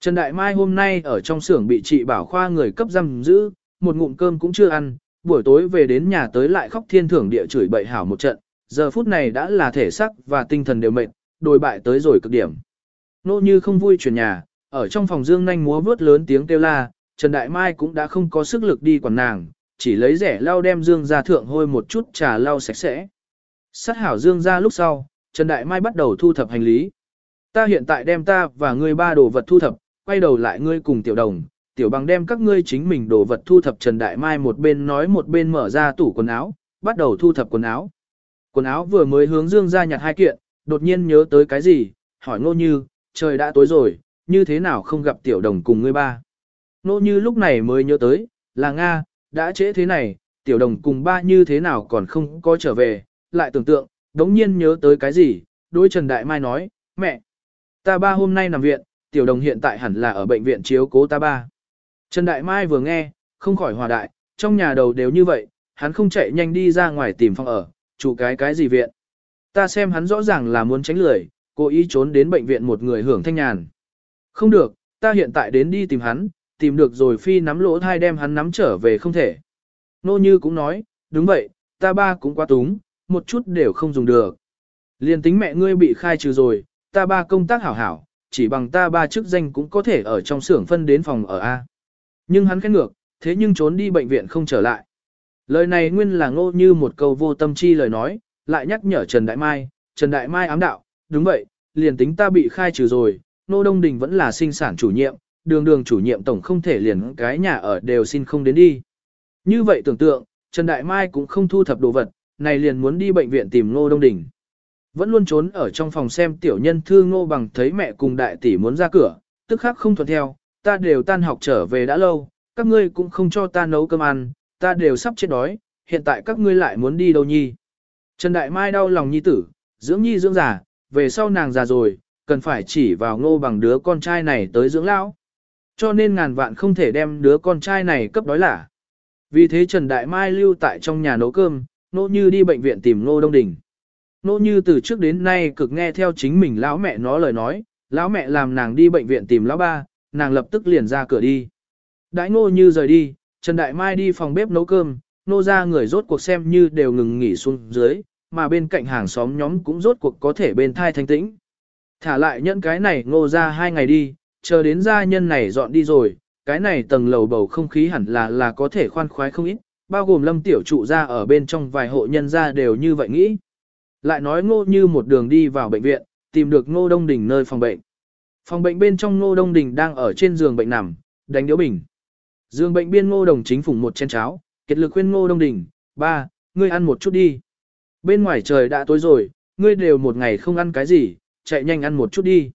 Trần Đại Mai hôm nay ở trong xưởng bị chị bảo khoa người cấp giam giữ, một ngụm cơm cũng chưa ăn, buổi tối về đến nhà tới lại khóc thiên thưởng địa chửi bậy hảo một trận, giờ phút này đã là thể sắc và tinh thần đều mệt, đồi bại tới rồi cực điểm. Nô như không vui chuyển nhà, ở trong phòng dương nhanh múa vớt lớn tiếng kêu la, Trần Đại Mai cũng đã không có sức lực đi quản nàng, chỉ lấy rẻ lau đem dương ra thượng hôi một chút trà lau sạch sẽ. Sát hảo dương ra lúc sau, Trần Đại Mai bắt đầu thu thập hành lý. Ta hiện tại đem ta và ngươi ba đồ vật thu thập, quay đầu lại ngươi cùng tiểu đồng, tiểu bằng đem các ngươi chính mình đồ vật thu thập Trần Đại Mai một bên nói một bên mở ra tủ quần áo, bắt đầu thu thập quần áo. Quần áo vừa mới hướng dương ra nhặt hai kiện, đột nhiên nhớ tới cái gì, hỏi ngô như, trời đã tối rồi, như thế nào không gặp tiểu đồng cùng ngươi ba. Ngô như lúc này mới nhớ tới, là Nga, đã trễ thế này, tiểu đồng cùng ba như thế nào còn không có trở về, lại tưởng tượng, đống nhiên nhớ tới cái gì, đối Trần Đại Mai nói, mẹ, ta ba hôm nay nằm viện, tiểu đồng hiện tại hẳn là ở bệnh viện chiếu cố ta ba. Trần Đại Mai vừa nghe, không khỏi hòa đại, trong nhà đầu đều như vậy, hắn không chạy nhanh đi ra ngoài tìm phòng ở, chủ cái cái gì viện. Ta xem hắn rõ ràng là muốn tránh lười, cố ý trốn đến bệnh viện một người hưởng thanh nhàn. Không được, ta hiện tại đến đi tìm hắn, tìm được rồi phi nắm lỗ thai đem hắn nắm trở về không thể. Nô Như cũng nói, đúng vậy, ta ba cũng quá túng, một chút đều không dùng được. Liên tính mẹ ngươi bị khai trừ rồi, ta ba công tác hảo hảo, chỉ bằng ta ba chức danh cũng có thể ở trong xưởng phân đến phòng ở A. Nhưng hắn khét ngược, thế nhưng trốn đi bệnh viện không trở lại. Lời này nguyên là ngô như một câu vô tâm chi lời nói, lại nhắc nhở Trần Đại Mai, Trần Đại Mai ám đạo, đúng vậy, liền tính ta bị khai trừ rồi, Nô Đông Đình vẫn là sinh sản chủ nhiệm, đường đường chủ nhiệm tổng không thể liền cái nhà ở đều xin không đến đi. Như vậy tưởng tượng, Trần Đại Mai cũng không thu thập đồ vật, này liền muốn đi bệnh viện tìm Ngô Đông Đình. Vẫn luôn trốn ở trong phòng xem tiểu nhân thư Ngô Bằng thấy mẹ cùng đại tỷ muốn ra cửa, tức khắc không thuận theo, ta đều tan học trở về đã lâu, các ngươi cũng không cho ta nấu cơm ăn, ta đều sắp chết đói, hiện tại các ngươi lại muốn đi đâu nhi. Trần Đại Mai đau lòng nhi tử, dưỡng nhi dưỡng già, về sau nàng già rồi, cần phải chỉ vào ngô bằng đứa con trai này tới dưỡng lão. Cho nên ngàn vạn không thể đem đứa con trai này cấp đói lả. Vì thế Trần Đại Mai lưu tại trong nhà nấu cơm, nô như đi bệnh viện tìm nô đông đình. Nô như từ trước đến nay cực nghe theo chính mình lão mẹ nó lời nói, lão mẹ làm nàng đi bệnh viện tìm lão ba, nàng lập tức liền ra cửa đi. Đãi nô như rời đi, Trần Đại Mai đi phòng bếp nấu cơm, nô ra người rốt cuộc xem như đều ngừng nghỉ xuống dưới, mà bên cạnh hàng xóm nhóm cũng rốt cuộc có thể bên thai thanh tĩnh. Thả lại nhẫn cái này ngô ra hai ngày đi, chờ đến gia nhân này dọn đi rồi, cái này tầng lầu bầu không khí hẳn là là có thể khoan khoái không ít, bao gồm lâm tiểu trụ ra ở bên trong vài hộ nhân gia đều như vậy nghĩ. Lại nói ngô như một đường đi vào bệnh viện, tìm được ngô đông đình nơi phòng bệnh. Phòng bệnh bên trong ngô đông đình đang ở trên giường bệnh nằm, đánh điếu bình. Dương bệnh biên ngô đồng chính phủ một chén cháo, kiệt lực khuyên ngô đông đình, ba, ngươi ăn một chút đi. Bên ngoài trời đã tối rồi, ngươi đều một ngày không ăn cái gì, chạy nhanh ăn một chút đi.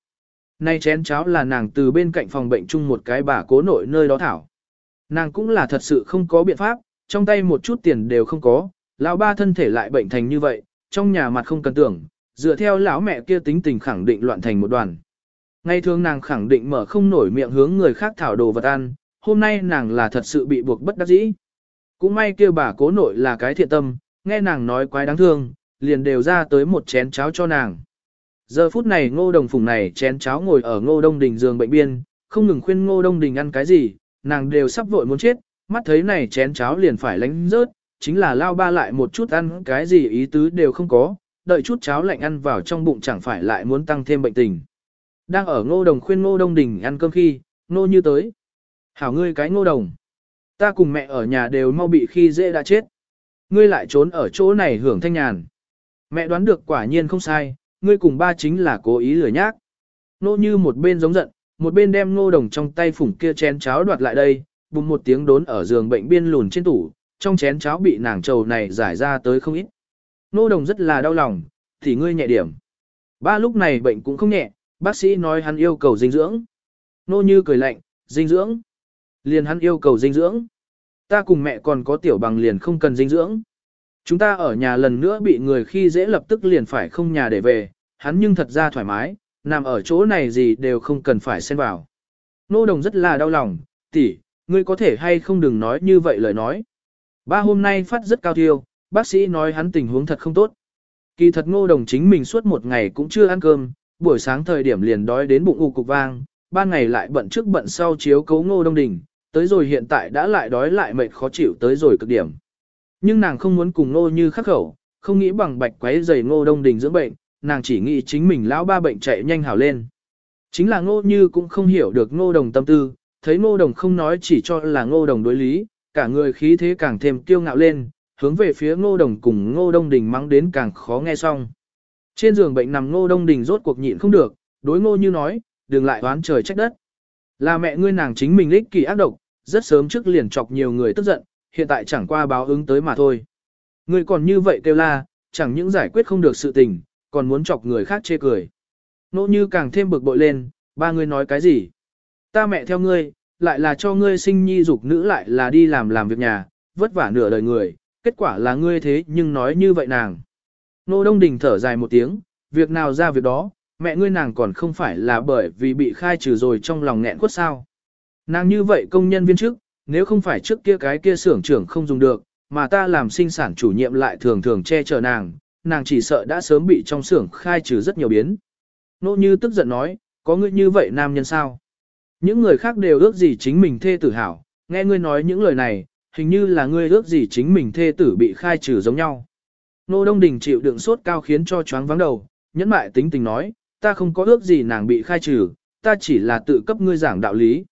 Nay chén cháo là nàng từ bên cạnh phòng bệnh chung một cái bà cố nội nơi đó thảo. Nàng cũng là thật sự không có biện pháp, trong tay một chút tiền đều không có, lão ba thân thể lại bệnh thành như vậy, trong nhà mặt không cần tưởng, dựa theo lão mẹ kia tính tình khẳng định loạn thành một đoàn. Ngày thường nàng khẳng định mở không nổi miệng hướng người khác thảo đồ vật ăn, hôm nay nàng là thật sự bị buộc bất đắc dĩ. Cũng may kêu bà cố nội là cái thiện tâm, nghe nàng nói quái đáng thương, liền đều ra tới một chén cháo cho nàng. Giờ phút này ngô đồng phùng này chén cháo ngồi ở ngô đông đình giường bệnh biên, không ngừng khuyên ngô đông đình ăn cái gì, nàng đều sắp vội muốn chết, mắt thấy này chén cháo liền phải lánh rớt, chính là lao ba lại một chút ăn cái gì ý tứ đều không có, đợi chút cháo lạnh ăn vào trong bụng chẳng phải lại muốn tăng thêm bệnh tình. Đang ở ngô đồng khuyên ngô đông đình ăn cơm khi, ngô như tới. Hảo ngươi cái ngô đồng. Ta cùng mẹ ở nhà đều mau bị khi dễ đã chết. Ngươi lại trốn ở chỗ này hưởng thanh nhàn. Mẹ đoán được quả nhiên không sai, ngươi cùng ba chính là cố ý lừa nhác. Nô như một bên giống giận, một bên đem ngô đồng trong tay phủng kia chén cháo đoạt lại đây, bùng một tiếng đốn ở giường bệnh biên lùn trên tủ, trong chén cháo bị nàng trầu này giải ra tới không ít. nô đồng rất là đau lòng, thì ngươi nhẹ điểm. Ba lúc này bệnh cũng không nhẹ, bác sĩ nói hắn yêu cầu dinh dưỡng. Nô như cười lạnh, dinh dưỡng. Liền hắn yêu cầu dinh dưỡng. Ta cùng mẹ còn có tiểu bằng liền không cần dinh dưỡng. Chúng ta ở nhà lần nữa bị người khi dễ lập tức liền phải không nhà để về, hắn nhưng thật ra thoải mái, nằm ở chỗ này gì đều không cần phải xen vào. Nô đồng rất là đau lòng, tỷ, ngươi có thể hay không đừng nói như vậy lời nói. Ba hôm nay phát rất cao thiêu, bác sĩ nói hắn tình huống thật không tốt. Kỳ thật ngô đồng chính mình suốt một ngày cũng chưa ăn cơm, buổi sáng thời điểm liền đói đến bụng u cục vang, ban ngày lại bận trước bận sau chiếu cấu ngô đông đình, tới rồi hiện tại đã lại đói lại mệt khó chịu tới rồi cực điểm. Nhưng nàng không muốn cùng ngô như khắc khẩu, không nghĩ bằng bạch quấy giày ngô đông đình dưỡng bệnh, nàng chỉ nghĩ chính mình lão ba bệnh chạy nhanh hảo lên. Chính là ngô như cũng không hiểu được ngô đồng tâm tư, thấy ngô đồng không nói chỉ cho là ngô đồng đối lý, cả người khí thế càng thêm kiêu ngạo lên, hướng về phía ngô đồng cùng ngô đông đình mắng đến càng khó nghe xong. Trên giường bệnh nằm ngô đông đình rốt cuộc nhịn không được, đối ngô như nói, đừng lại oán trời trách đất. Là mẹ ngươi nàng chính mình lích kỳ ác độc, rất sớm trước liền chọc nhiều người tức giận, hiện tại chẳng qua báo ứng tới mà thôi. Ngươi còn như vậy kêu la, chẳng những giải quyết không được sự tình, còn muốn chọc người khác chê cười. Nỗ như càng thêm bực bội lên, ba ngươi nói cái gì? Ta mẹ theo ngươi, lại là cho ngươi sinh nhi dục nữ lại là đi làm làm việc nhà, vất vả nửa đời người, kết quả là ngươi thế nhưng nói như vậy nàng. Nô Đông Đình thở dài một tiếng, việc nào ra việc đó, mẹ ngươi nàng còn không phải là bởi vì bị khai trừ rồi trong lòng nghẹn quất sao. Nàng như vậy công nhân viên chức, nếu không phải trước kia cái kia xưởng trưởng không dùng được, mà ta làm sinh sản chủ nhiệm lại thường thường che chở nàng, nàng chỉ sợ đã sớm bị trong xưởng khai trừ rất nhiều biến. Nô như tức giận nói, có ngươi như vậy nam nhân sao? Những người khác đều ước gì chính mình thê tử hảo, nghe ngươi nói những lời này, hình như là ngươi ước gì chính mình thê tử bị khai trừ giống nhau. Nô Đông Đình chịu đựng sốt cao khiến cho choáng vắng đầu, nhẫn mại tính tình nói, ta không có ước gì nàng bị khai trừ, ta chỉ là tự cấp ngươi giảng đạo lý.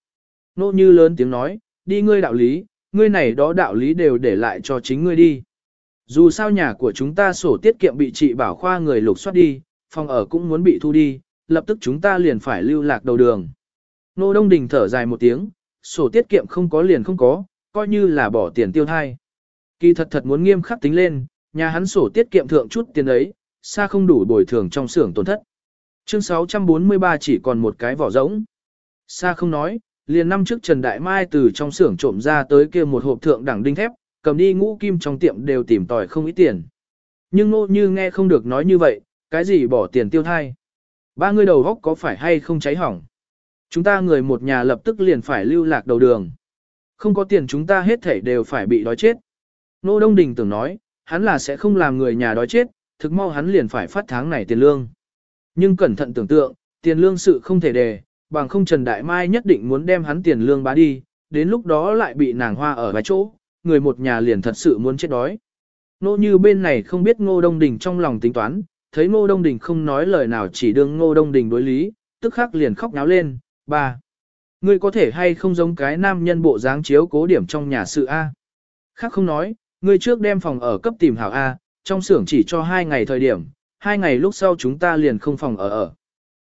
Nô Như lớn tiếng nói, đi ngươi đạo lý, ngươi này đó đạo lý đều để lại cho chính ngươi đi. Dù sao nhà của chúng ta sổ tiết kiệm bị trị bảo khoa người lục soát đi, phòng ở cũng muốn bị thu đi, lập tức chúng ta liền phải lưu lạc đầu đường. Nô Đông Đình thở dài một tiếng, sổ tiết kiệm không có liền không có, coi như là bỏ tiền tiêu thai. Kỳ thật thật muốn nghiêm khắc tính lên, nhà hắn sổ tiết kiệm thượng chút tiền ấy, xa không đủ bồi thường trong xưởng tổn thất. Chương 643 chỉ còn một cái vỏ rỗng. Xa không nói, liền năm trước Trần Đại Mai từ trong xưởng trộm ra tới kia một hộp thượng đẳng đinh thép, cầm đi ngũ kim trong tiệm đều tìm tòi không ít tiền. Nhưng nô như nghe không được nói như vậy, cái gì bỏ tiền tiêu thai. Ba người đầu góc có phải hay không cháy hỏng. Chúng ta người một nhà lập tức liền phải lưu lạc đầu đường. Không có tiền chúng ta hết thảy đều phải bị đói chết. Nô Đông Đình tưởng nói, hắn là sẽ không làm người nhà đói chết, thực mau hắn liền phải phát tháng này tiền lương. Nhưng cẩn thận tưởng tượng, tiền lương sự không thể đề, bằng không Trần Đại Mai nhất định muốn đem hắn tiền lương bá đi, đến lúc đó lại bị nàng hoa ở vài chỗ, người một nhà liền thật sự muốn chết đói. Nô như bên này không biết Ngô Đông Đình trong lòng tính toán, thấy Ngô Đông Đình không nói lời nào chỉ đương Ngô Đông Đình đối lý, tức khắc liền khóc náo lên, ba. Ngươi có thể hay không giống cái nam nhân bộ dáng chiếu cố điểm trong nhà sự A. Khác không nói, ngươi trước đem phòng ở cấp tìm hảo A, trong xưởng chỉ cho hai ngày thời điểm, hai ngày lúc sau chúng ta liền không phòng ở ở.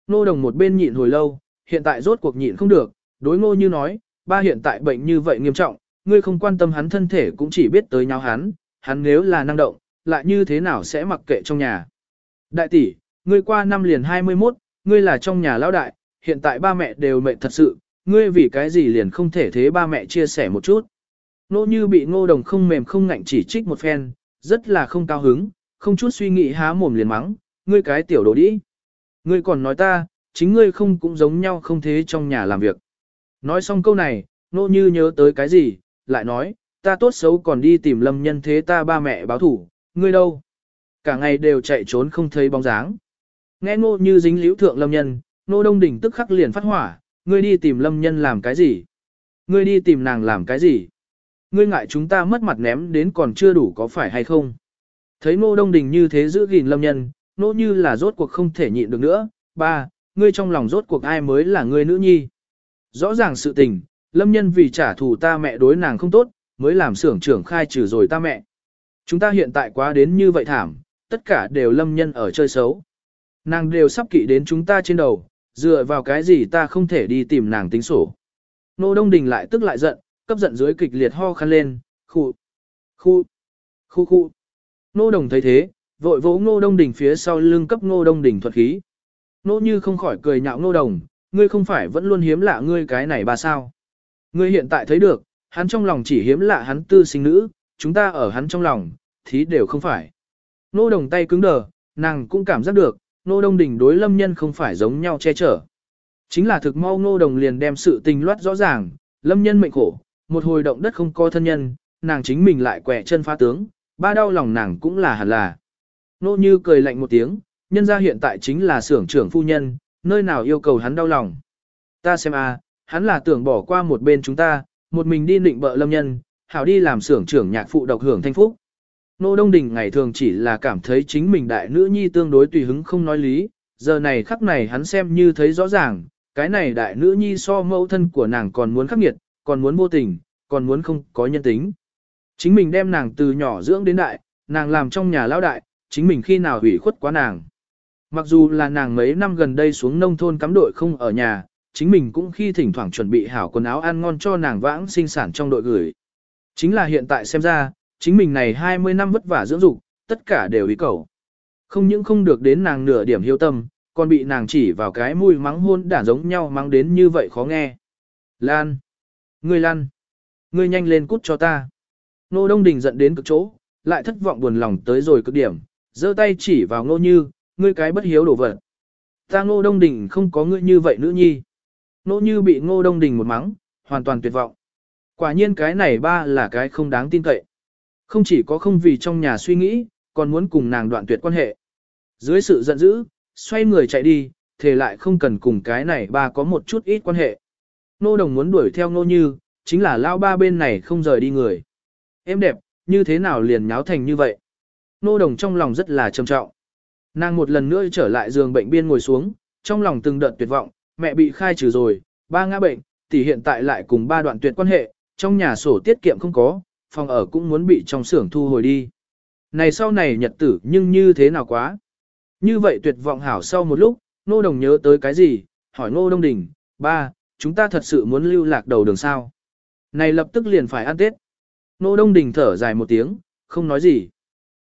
Nô đồng một bên nhịn hồi lâu, hiện tại rốt cuộc nhịn không được, đối ngô như nói, ba hiện tại bệnh như vậy nghiêm trọng, ngươi không quan tâm hắn thân thể cũng chỉ biết tới nhau hắn, hắn nếu là năng động, lại như thế nào sẽ mặc kệ trong nhà. Đại tỷ, ngươi qua năm liền 21, ngươi là trong nhà lão đại, hiện tại ba mẹ đều mệt thật sự, ngươi vì cái gì liền không thể thế ba mẹ chia sẻ một chút. Nô như bị ngô đồng không mềm không ngạnh chỉ trích một phen, rất là không cao hứng, không chút suy nghĩ há mồm liền mắng, ngươi cái tiểu đồ đi! Ngươi còn nói ta, chính ngươi không cũng giống nhau không thế trong nhà làm việc. Nói xong câu này, nô như nhớ tới cái gì, lại nói, ta tốt xấu còn đi tìm lâm nhân thế ta ba mẹ báo thủ, ngươi đâu? Cả ngày đều chạy trốn không thấy bóng dáng. Nghe nô như dính liễu thượng lâm nhân, nô đông đỉnh tức khắc liền phát hỏa, ngươi đi tìm lâm nhân làm cái gì? Ngươi đi tìm nàng làm cái gì? Ngươi ngại chúng ta mất mặt ném đến còn chưa đủ có phải hay không? Thấy nô đông đình như thế giữ gìn lâm nhân, nô như là rốt cuộc không thể nhịn được nữa. Ba, ngươi trong lòng rốt cuộc ai mới là ngươi nữ nhi? Rõ ràng sự tình, lâm nhân vì trả thù ta mẹ đối nàng không tốt, mới làm xưởng trưởng khai trừ rồi ta mẹ. Chúng ta hiện tại quá đến như vậy thảm, tất cả đều lâm nhân ở chơi xấu. Nàng đều sắp kỵ đến chúng ta trên đầu, dựa vào cái gì ta không thể đi tìm nàng tính sổ. Nô Đông Đình lại tức lại giận, cấp giận dưới kịch liệt ho khăn lên, khu, khu, khu khu. Nô Đồng thấy thế, vội vỗ Nô Đông Đình phía sau lưng cấp Nô Đông Đình thuật khí. Nô như không khỏi cười nhạo Nô Đồng, ngươi không phải vẫn luôn hiếm lạ ngươi cái này bà sao. Ngươi hiện tại thấy được, hắn trong lòng chỉ hiếm lạ hắn tư sinh nữ, chúng ta ở hắn trong lòng, thí đều không phải. Nô Đồng tay cứng đờ, nàng cũng cảm giác được, Nô Đông Đình đối lâm nhân không phải giống nhau che chở. Chính là thực mau Nô Đồng liền đem sự tình loát rõ ràng, lâm nhân mệnh khổ, một hồi động đất không có thân nhân, nàng chính mình lại quẹ chân phá tướng, ba đau lòng nàng cũng là hẳn là. Nô như cười lạnh một tiếng, nhân ra hiện tại chính là xưởng trưởng phu nhân, nơi nào yêu cầu hắn đau lòng. Ta xem a, hắn là tưởng bỏ qua một bên chúng ta, một mình đi định bợ lâm nhân, hảo đi làm xưởng trưởng nhạc phụ độc hưởng thanh phúc. Nô Đông Đình ngày thường chỉ là cảm thấy chính mình đại nữ nhi tương đối tùy hứng không nói lý, giờ này khắc này hắn xem như thấy rõ ràng, cái này đại nữ nhi so mẫu thân của nàng còn muốn khắc nghiệt, còn muốn vô tình, còn muốn không có nhân tính. Chính mình đem nàng từ nhỏ dưỡng đến đại, nàng làm trong nhà lão đại, chính mình khi nào hủy khuất quá nàng. Mặc dù là nàng mấy năm gần đây xuống nông thôn cắm đội không ở nhà, chính mình cũng khi thỉnh thoảng chuẩn bị hảo quần áo ăn ngon cho nàng vãng sinh sản trong đội gửi. Chính là hiện tại xem ra, chính mình này 20 năm vất vả dưỡng dục, tất cả đều ý cầu. Không những không được đến nàng nửa điểm hiếu tâm, còn bị nàng chỉ vào cái mùi mắng hôn đản giống nhau mắng đến như vậy khó nghe. Lan! Ngươi Lan! Ngươi nhanh lên cút cho ta! Nô Đông Đình giận đến cực chỗ, lại thất vọng buồn lòng tới rồi cực điểm, giơ tay chỉ vào Ngô Như, ngươi cái bất hiếu đổ vật. Ta Ngô Đông Đình không có ngươi như vậy nữ nhi. Nô Như bị Ngô Đông Đình một mắng, hoàn toàn tuyệt vọng. Quả nhiên cái này ba là cái không đáng tin cậy. Không chỉ có không vì trong nhà suy nghĩ, còn muốn cùng nàng đoạn tuyệt quan hệ. Dưới sự giận dữ, xoay người chạy đi, thề lại không cần cùng cái này ba có một chút ít quan hệ. Nô Đồng muốn đuổi theo Nô Như, chính là lao ba bên này không rời đi người. Em đẹp, như thế nào liền nháo thành như vậy? Nô đồng trong lòng rất là trầm trọng. Nàng một lần nữa trở lại giường bệnh biên ngồi xuống, trong lòng từng đợt tuyệt vọng, mẹ bị khai trừ rồi, ba ngã bệnh, tỷ hiện tại lại cùng ba đoạn tuyệt quan hệ, trong nhà sổ tiết kiệm không có, phòng ở cũng muốn bị trong xưởng thu hồi đi. Này sau này nhật tử nhưng như thế nào quá? Như vậy tuyệt vọng hảo sau một lúc, nô đồng nhớ tới cái gì, hỏi nô đông đình, ba, chúng ta thật sự muốn lưu lạc đầu đường sao? Này lập tức liền phải ăn Tết. Nô Đông Đình thở dài một tiếng, không nói gì.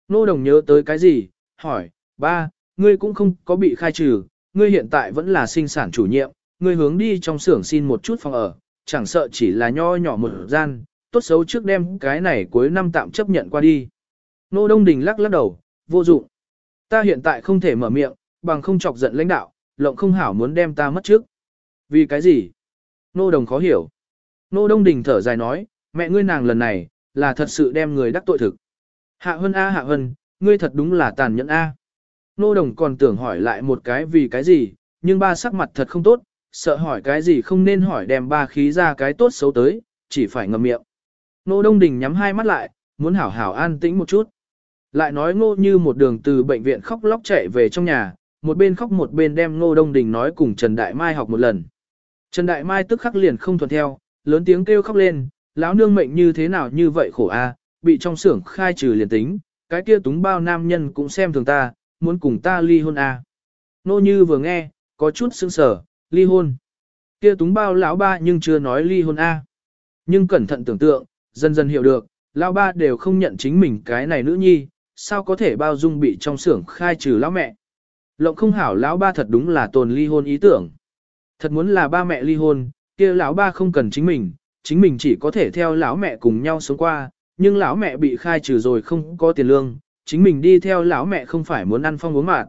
Nô Đồng nhớ tới cái gì, hỏi, ba, ngươi cũng không có bị khai trừ, ngươi hiện tại vẫn là sinh sản chủ nhiệm, ngươi hướng đi trong xưởng xin một chút phòng ở, chẳng sợ chỉ là nho nhỏ một gian, tốt xấu trước đem cái này cuối năm tạm chấp nhận qua đi. Nô Đông Đình lắc lắc đầu, vô dụng. Ta hiện tại không thể mở miệng, bằng không chọc giận lãnh đạo, lộng không hảo muốn đem ta mất trước. Vì cái gì? Nô Đồng khó hiểu. Nô Đông Đình thở dài nói, mẹ ngươi nàng lần này, là thật sự đem người đắc tội thực. Hạ Hân A Hạ Hân, ngươi thật đúng là tàn nhẫn A. Nô Đồng còn tưởng hỏi lại một cái vì cái gì, nhưng ba sắc mặt thật không tốt, sợ hỏi cái gì không nên hỏi đem ba khí ra cái tốt xấu tới, chỉ phải ngậm miệng. Nô Đông Đình nhắm hai mắt lại, muốn hảo hảo an tĩnh một chút. Lại nói ngô như một đường từ bệnh viện khóc lóc chạy về trong nhà, một bên khóc một bên đem ngô Đông Đình nói cùng Trần Đại Mai học một lần. Trần Đại Mai tức khắc liền không thuận theo, lớn tiếng kêu khóc lên, lão nương mệnh như thế nào như vậy khổ a, bị trong xưởng khai trừ liền tính, cái kia túng bao nam nhân cũng xem thường ta, muốn cùng ta ly hôn a. Nô như vừa nghe, có chút sững sờ, ly hôn. Kia túng bao lão ba nhưng chưa nói ly hôn a. Nhưng cẩn thận tưởng tượng, dần dần hiểu được, lão ba đều không nhận chính mình cái này nữ nhi, sao có thể bao dung bị trong xưởng khai trừ lão mẹ. Lộng không hảo lão ba thật đúng là tồn ly hôn ý tưởng. Thật muốn là ba mẹ ly hôn, kia lão ba không cần chính mình, chính mình chỉ có thể theo lão mẹ cùng nhau sống qua, nhưng lão mẹ bị khai trừ rồi không có tiền lương, chính mình đi theo lão mẹ không phải muốn ăn phong uống mạt.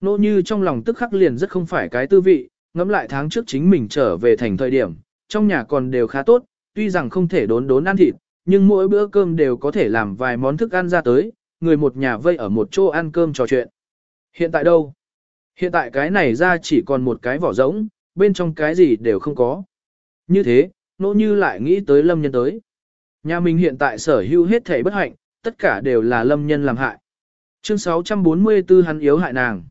Nô như trong lòng tức khắc liền rất không phải cái tư vị, ngẫm lại tháng trước chính mình trở về thành thời điểm, trong nhà còn đều khá tốt, tuy rằng không thể đốn đốn ăn thịt, nhưng mỗi bữa cơm đều có thể làm vài món thức ăn ra tới, người một nhà vây ở một chỗ ăn cơm trò chuyện. Hiện tại đâu? Hiện tại cái này ra chỉ còn một cái vỏ rỗng, bên trong cái gì đều không có. Như thế, nỗ như lại nghĩ tới lâm nhân tới. Nhà mình hiện tại sở hữu hết thể bất hạnh, tất cả đều là lâm nhân làm hại. Chương 644 hắn yếu hại nàng.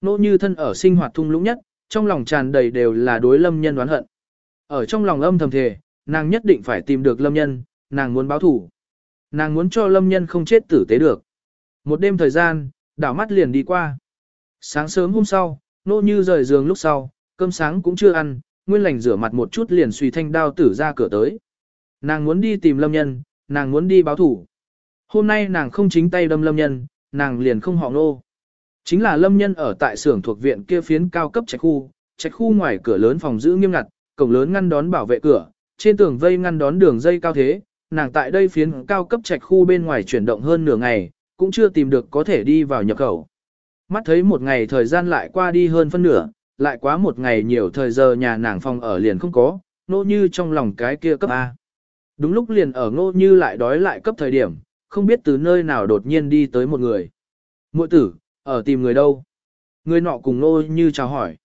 Nỗ như thân ở sinh hoạt thung lũng nhất, trong lòng tràn đầy đều là đối lâm nhân oán hận. Ở trong lòng âm thầm thề, nàng nhất định phải tìm được lâm nhân, nàng muốn báo thủ. Nàng muốn cho lâm nhân không chết tử tế được. Một đêm thời gian, đảo mắt liền đi qua. Sáng sớm hôm sau, nô như rời giường lúc sau, cơm sáng cũng chưa ăn, nguyên lành rửa mặt một chút liền suy thanh đao tử ra cửa tới. Nàng muốn đi tìm lâm nhân, nàng muốn đi báo thủ. Hôm nay nàng không chính tay đâm lâm nhân, nàng liền không họ nô. Chính là lâm nhân ở tại xưởng thuộc viện kia phiến cao cấp trạch khu, trạch khu ngoài cửa lớn phòng giữ nghiêm ngặt, cổng lớn ngăn đón bảo vệ cửa, trên tường vây ngăn đón đường dây cao thế, nàng tại đây phiến cao cấp trạch khu bên ngoài chuyển động hơn nửa ngày, cũng chưa tìm được có thể đi vào nhập khẩu. Mắt thấy một ngày thời gian lại qua đi hơn phân nửa, lại quá một ngày nhiều thời giờ nhà nàng phòng ở liền không có, nô như trong lòng cái kia cấp A. Đúng lúc liền ở ngô như lại đói lại cấp thời điểm, không biết từ nơi nào đột nhiên đi tới một người. Mội tử, ở tìm người đâu? Người nọ cùng nô như chào hỏi.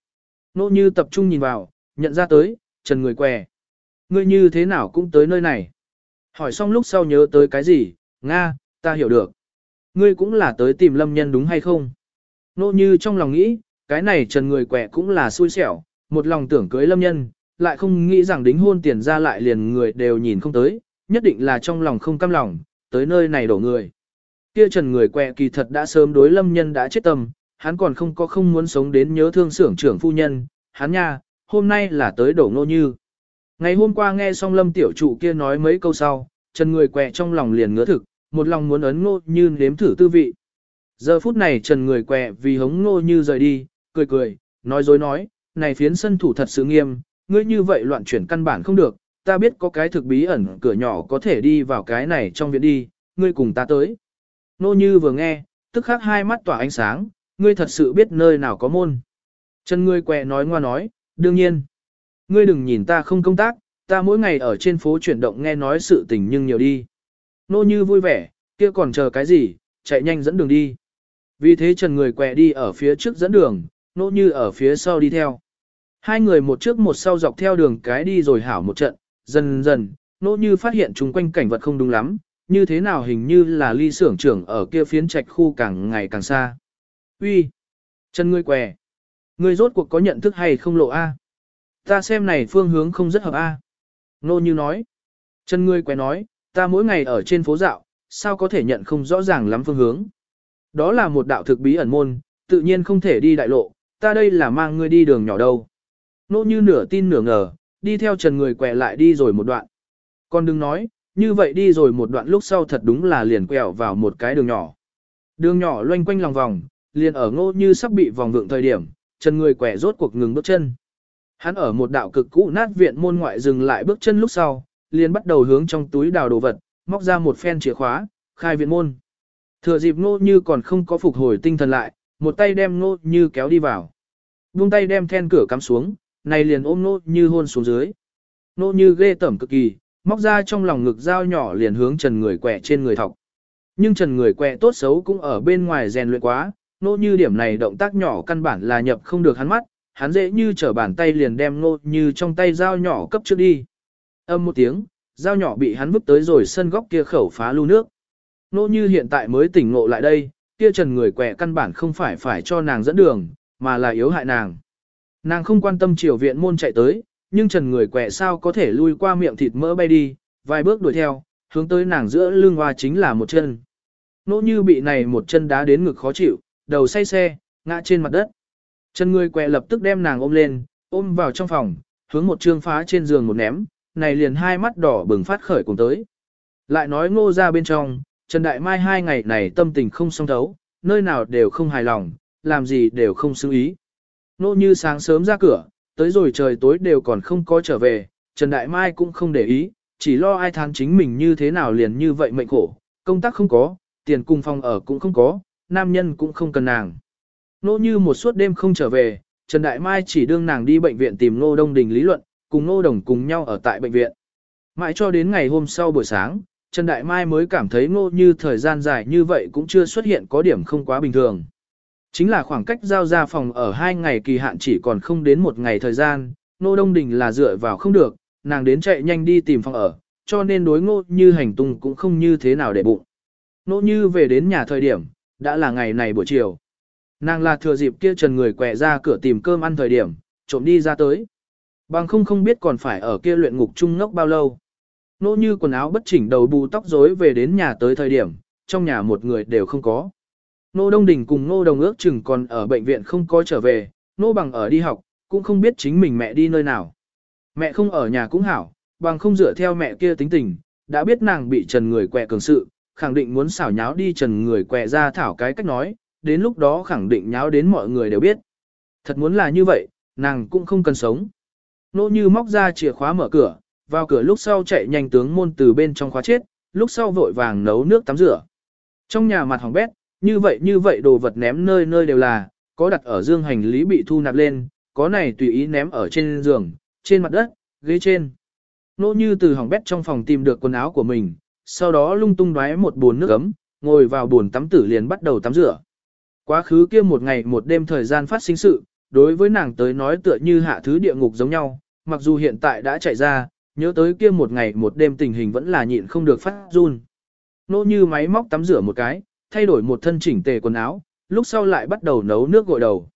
Nô như tập trung nhìn vào, nhận ra tới, trần người què. Ngươi như thế nào cũng tới nơi này. Hỏi xong lúc sau nhớ tới cái gì, Nga, ta hiểu được. Ngươi cũng là tới tìm lâm nhân đúng hay không? Nô như trong lòng nghĩ, cái này trần người quẻ cũng là xui xẻo, một lòng tưởng cưới lâm nhân, lại không nghĩ rằng đính hôn tiền ra lại liền người đều nhìn không tới, nhất định là trong lòng không cam lòng, tới nơi này đổ người. Kia trần người quẹ kỳ thật đã sớm đối lâm nhân đã chết tâm, hắn còn không có không muốn sống đến nhớ thương xưởng trưởng phu nhân, hắn nha, hôm nay là tới đổ nô như. Ngày hôm qua nghe xong lâm tiểu trụ kia nói mấy câu sau, trần người quẹ trong lòng liền ngứa thực, một lòng muốn ấn ngô như nếm thử tư vị. Giờ phút này trần người quẹ vì hống ngô như rời đi, cười cười, nói dối nói, này phiến sân thủ thật sự nghiêm, ngươi như vậy loạn chuyển căn bản không được, ta biết có cái thực bí ẩn cửa nhỏ có thể đi vào cái này trong viện đi, ngươi cùng ta tới. Nô như vừa nghe, tức khắc hai mắt tỏa ánh sáng, ngươi thật sự biết nơi nào có môn. Trần người quẹ nói ngoa nói, đương nhiên. Ngươi đừng nhìn ta không công tác, ta mỗi ngày ở trên phố chuyển động nghe nói sự tình nhưng nhiều đi. Nô như vui vẻ, kia còn chờ cái gì, chạy nhanh dẫn đường đi. Vì thế Trần người quẹ đi ở phía trước dẫn đường, nô như ở phía sau đi theo. Hai người một trước một sau dọc theo đường cái đi rồi hảo một trận, dần dần, nô như phát hiện chung quanh cảnh vật không đúng lắm, như thế nào hình như là ly xưởng trưởng ở kia phiến trạch khu càng ngày càng xa. Uy, trần ngươi què. Ngươi rốt cuộc có nhận thức hay không lộ A? Ta xem này phương hướng không rất hợp A. Nô như nói. Chân ngươi què nói, ta mỗi ngày ở trên phố dạo, sao có thể nhận không rõ ràng lắm phương hướng. Đó là một đạo thực bí ẩn môn, tự nhiên không thể đi đại lộ, ta đây là mang ngươi đi đường nhỏ đâu. Nô như nửa tin nửa ngờ, đi theo trần người quẹ lại đi rồi một đoạn. Còn đừng nói, như vậy đi rồi một đoạn lúc sau thật đúng là liền quẹo vào một cái đường nhỏ. Đường nhỏ loanh quanh lòng vòng, liền ở ngô như sắp bị vòng vượng thời điểm, trần người quẹ rốt cuộc ngừng bước chân. Hắn ở một đạo cực cũ nát viện môn ngoại dừng lại bước chân lúc sau, liền bắt đầu hướng trong túi đào đồ vật, móc ra một phen chìa khóa, khai viện môn. Thừa dịp ngô như còn không có phục hồi tinh thần lại, một tay đem ngô như kéo đi vào. Buông tay đem then cửa cắm xuống, này liền ôm nô như hôn xuống dưới. Nô như ghê tẩm cực kỳ, móc ra trong lòng ngực dao nhỏ liền hướng trần người quẹ trên người thọc. Nhưng trần người quẹ tốt xấu cũng ở bên ngoài rèn luyện quá, nô như điểm này động tác nhỏ căn bản là nhập không được hắn mắt, hắn dễ như trở bàn tay liền đem Ngô như trong tay dao nhỏ cấp trước đi. Âm một tiếng, dao nhỏ bị hắn vứt tới rồi sân góc kia khẩu phá lưu nước. Ngô như hiện tại mới tỉnh ngộ lại đây, kia trần người quẹ căn bản không phải phải cho nàng dẫn đường, mà là yếu hại nàng. Nàng không quan tâm triều viện môn chạy tới, nhưng trần người quẹ sao có thể lui qua miệng thịt mỡ bay đi, vài bước đuổi theo, hướng tới nàng giữa lưng hoa chính là một chân. Nỗ như bị này một chân đá đến ngực khó chịu, đầu say xe, ngã trên mặt đất. Trần người quẹ lập tức đem nàng ôm lên, ôm vào trong phòng, hướng một trương phá trên giường một ném, này liền hai mắt đỏ bừng phát khởi cùng tới. Lại nói ngô ra bên trong, Trần Đại Mai hai ngày này tâm tình không song thấu, nơi nào đều không hài lòng, làm gì đều không xứng ý. Nô như sáng sớm ra cửa, tới rồi trời tối đều còn không có trở về, Trần Đại Mai cũng không để ý, chỉ lo ai thán chính mình như thế nào liền như vậy mệnh khổ, công tác không có, tiền cùng phòng ở cũng không có, nam nhân cũng không cần nàng. Nô như một suốt đêm không trở về, Trần Đại Mai chỉ đương nàng đi bệnh viện tìm Nô Đông Đình lý luận, cùng Nô Đồng cùng nhau ở tại bệnh viện. Mãi cho đến ngày hôm sau buổi sáng, Trần Đại Mai mới cảm thấy Nô như thời gian dài như vậy cũng chưa xuất hiện có điểm không quá bình thường. Chính là khoảng cách giao ra phòng ở hai ngày kỳ hạn chỉ còn không đến một ngày thời gian, Nô Đông Đình là dựa vào không được, nàng đến chạy nhanh đi tìm phòng ở, cho nên đối ngô như hành tung cũng không như thế nào để bụng. Nô như về đến nhà thời điểm, đã là ngày này buổi chiều. Nàng là thừa dịp kia trần người quẹ ra cửa tìm cơm ăn thời điểm, trộm đi ra tới. Bằng không không biết còn phải ở kia luyện ngục trung ngốc bao lâu. Nô như quần áo bất chỉnh đầu bù tóc rối về đến nhà tới thời điểm, trong nhà một người đều không có. Nô Đông Đình cùng Nô Đồng ước chừng còn ở bệnh viện không có trở về, Nô Bằng ở đi học, cũng không biết chính mình mẹ đi nơi nào. Mẹ không ở nhà cũng hảo, bằng không dựa theo mẹ kia tính tình, đã biết nàng bị trần người quẹ cường sự, khẳng định muốn xảo nháo đi trần người quẹ ra thảo cái cách nói, đến lúc đó khẳng định nháo đến mọi người đều biết. Thật muốn là như vậy, nàng cũng không cần sống. Nô như móc ra chìa khóa mở cửa, vào cửa lúc sau chạy nhanh tướng môn từ bên trong khóa chết, lúc sau vội vàng nấu nước tắm rửa. Trong nhà mặt hỏng bét, như vậy như vậy đồ vật ném nơi nơi đều là, có đặt ở dương hành lý bị thu nạp lên, có này tùy ý ném ở trên giường, trên mặt đất, ghế trên. Nô như từ hỏng bét trong phòng tìm được quần áo của mình, sau đó lung tung đoái một bồn nước ấm, ngồi vào bồn tắm tử liền bắt đầu tắm rửa. Quá khứ kia một ngày một đêm thời gian phát sinh sự, đối với nàng tới nói tựa như hạ thứ địa ngục giống nhau, mặc dù hiện tại đã chạy ra, nhớ tới kia một ngày một đêm tình hình vẫn là nhịn không được phát run. Nô như máy móc tắm rửa một cái, thay đổi một thân chỉnh tề quần áo, lúc sau lại bắt đầu nấu nước gội đầu.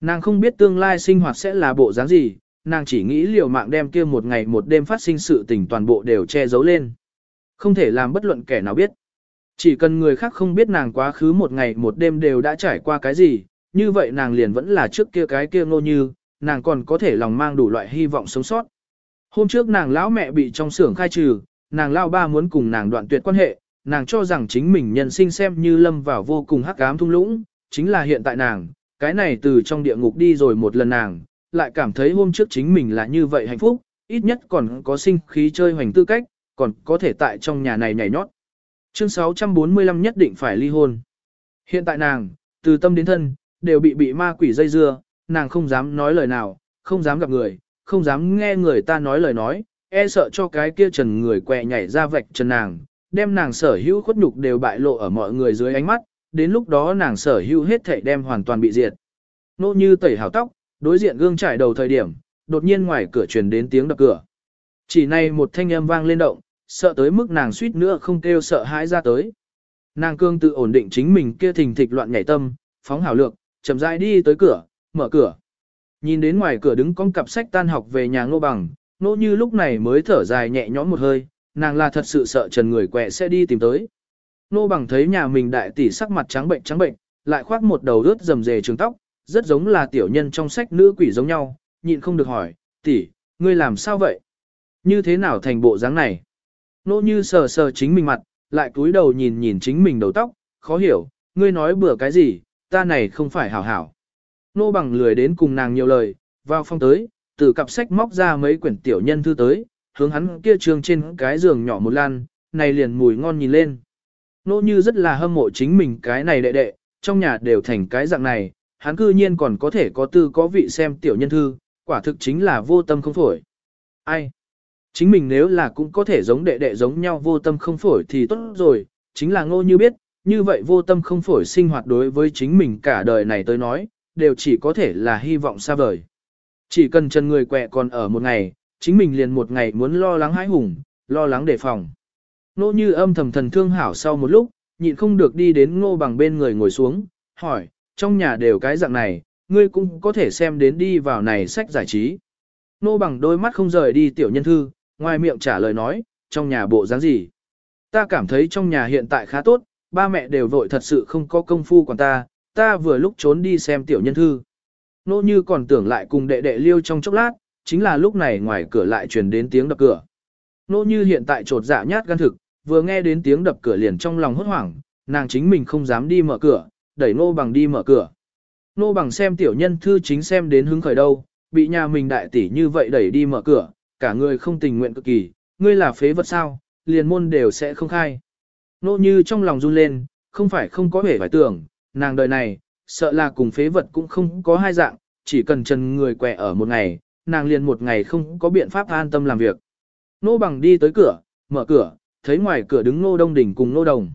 Nàng không biết tương lai sinh hoạt sẽ là bộ dáng gì, nàng chỉ nghĩ liều mạng đem kia một ngày một đêm phát sinh sự tình toàn bộ đều che giấu lên. Không thể làm bất luận kẻ nào biết. Chỉ cần người khác không biết nàng quá khứ một ngày một đêm đều đã trải qua cái gì, như vậy nàng liền vẫn là trước kia cái kia ngô như, nàng còn có thể lòng mang đủ loại hy vọng sống sót. Hôm trước nàng lão mẹ bị trong xưởng khai trừ, nàng lao ba muốn cùng nàng đoạn tuyệt quan hệ, nàng cho rằng chính mình nhân sinh xem như lâm vào vô cùng hắc ám thung lũng, chính là hiện tại nàng, cái này từ trong địa ngục đi rồi một lần nàng, lại cảm thấy hôm trước chính mình là như vậy hạnh phúc, ít nhất còn có sinh khí chơi hoành tư cách, còn có thể tại trong nhà này nhảy nhót. Chương 645 nhất định phải ly hôn. Hiện tại nàng, từ tâm đến thân, đều bị bị ma quỷ dây dưa, nàng không dám nói lời nào, không dám gặp người, không dám nghe người ta nói lời nói, e sợ cho cái kia trần người quẹ nhảy ra vạch trần nàng, đem nàng sở hữu khuất nhục đều bại lộ ở mọi người dưới ánh mắt, đến lúc đó nàng sở hữu hết thảy đem hoàn toàn bị diệt. Nô như tẩy hào tóc, đối diện gương trải đầu thời điểm, đột nhiên ngoài cửa truyền đến tiếng đập cửa. Chỉ nay một thanh âm vang lên động, sợ tới mức nàng suýt nữa không kêu sợ hãi ra tới. Nàng cương tự ổn định chính mình kia thình thịch loạn nhảy tâm, phóng hảo lược, chậm rãi đi tới cửa, mở cửa. Nhìn đến ngoài cửa đứng con cặp sách tan học về nhà ngô bằng, nô như lúc này mới thở dài nhẹ nhõm một hơi, nàng là thật sự sợ trần người quẹ sẽ đi tìm tới. Nô bằng thấy nhà mình đại tỷ sắc mặt trắng bệnh trắng bệnh, lại khoác một đầu ướt rầm rề trường tóc, rất giống là tiểu nhân trong sách nữ quỷ giống nhau, nhịn không được hỏi, tỷ, ngươi làm sao vậy? Như thế nào thành bộ dáng này? Nô như sờ sờ chính mình mặt, lại cúi đầu nhìn nhìn chính mình đầu tóc, khó hiểu, ngươi nói bừa cái gì, ta này không phải hảo hảo. Nô bằng lười đến cùng nàng nhiều lời, vào phòng tới, từ cặp sách móc ra mấy quyển tiểu nhân thư tới, hướng hắn kia trường trên cái giường nhỏ một lan, này liền mùi ngon nhìn lên. Nô như rất là hâm mộ chính mình cái này đệ đệ, trong nhà đều thành cái dạng này, hắn cư nhiên còn có thể có tư có vị xem tiểu nhân thư, quả thực chính là vô tâm không phổi. Ai? Chính mình nếu là cũng có thể giống đệ đệ giống nhau vô tâm không phổi thì tốt rồi, chính là ngô như biết, như vậy vô tâm không phổi sinh hoạt đối với chính mình cả đời này tới nói, đều chỉ có thể là hy vọng xa vời. Chỉ cần chân người quẹ còn ở một ngày, chính mình liền một ngày muốn lo lắng hãi hùng, lo lắng đề phòng. Nô như âm thầm thần thương hảo sau một lúc, nhịn không được đi đến ngô bằng bên người ngồi xuống, hỏi, trong nhà đều cái dạng này, ngươi cũng có thể xem đến đi vào này sách giải trí. Nô bằng đôi mắt không rời đi tiểu nhân thư, ngoài miệng trả lời nói, trong nhà bộ dáng gì. Ta cảm thấy trong nhà hiện tại khá tốt, ba mẹ đều vội thật sự không có công phu còn ta, ta vừa lúc trốn đi xem tiểu nhân thư. Nô như còn tưởng lại cùng đệ đệ liêu trong chốc lát, chính là lúc này ngoài cửa lại truyền đến tiếng đập cửa. Nô như hiện tại trột dạ nhát gan thực, vừa nghe đến tiếng đập cửa liền trong lòng hốt hoảng, nàng chính mình không dám đi mở cửa, đẩy nô bằng đi mở cửa. Nô bằng xem tiểu nhân thư chính xem đến hứng khởi đâu, bị nhà mình đại tỷ như vậy đẩy đi mở cửa, cả người không tình nguyện cực kỳ, ngươi là phế vật sao, liền môn đều sẽ không khai. Nô như trong lòng run lên, không phải không có vẻ phải tưởng, nàng đời này, sợ là cùng phế vật cũng không có hai dạng, chỉ cần trần người quẻ ở một ngày, nàng liền một ngày không có biện pháp an tâm làm việc. Nô bằng đi tới cửa, mở cửa, thấy ngoài cửa đứng nô đông đỉnh cùng nô đồng.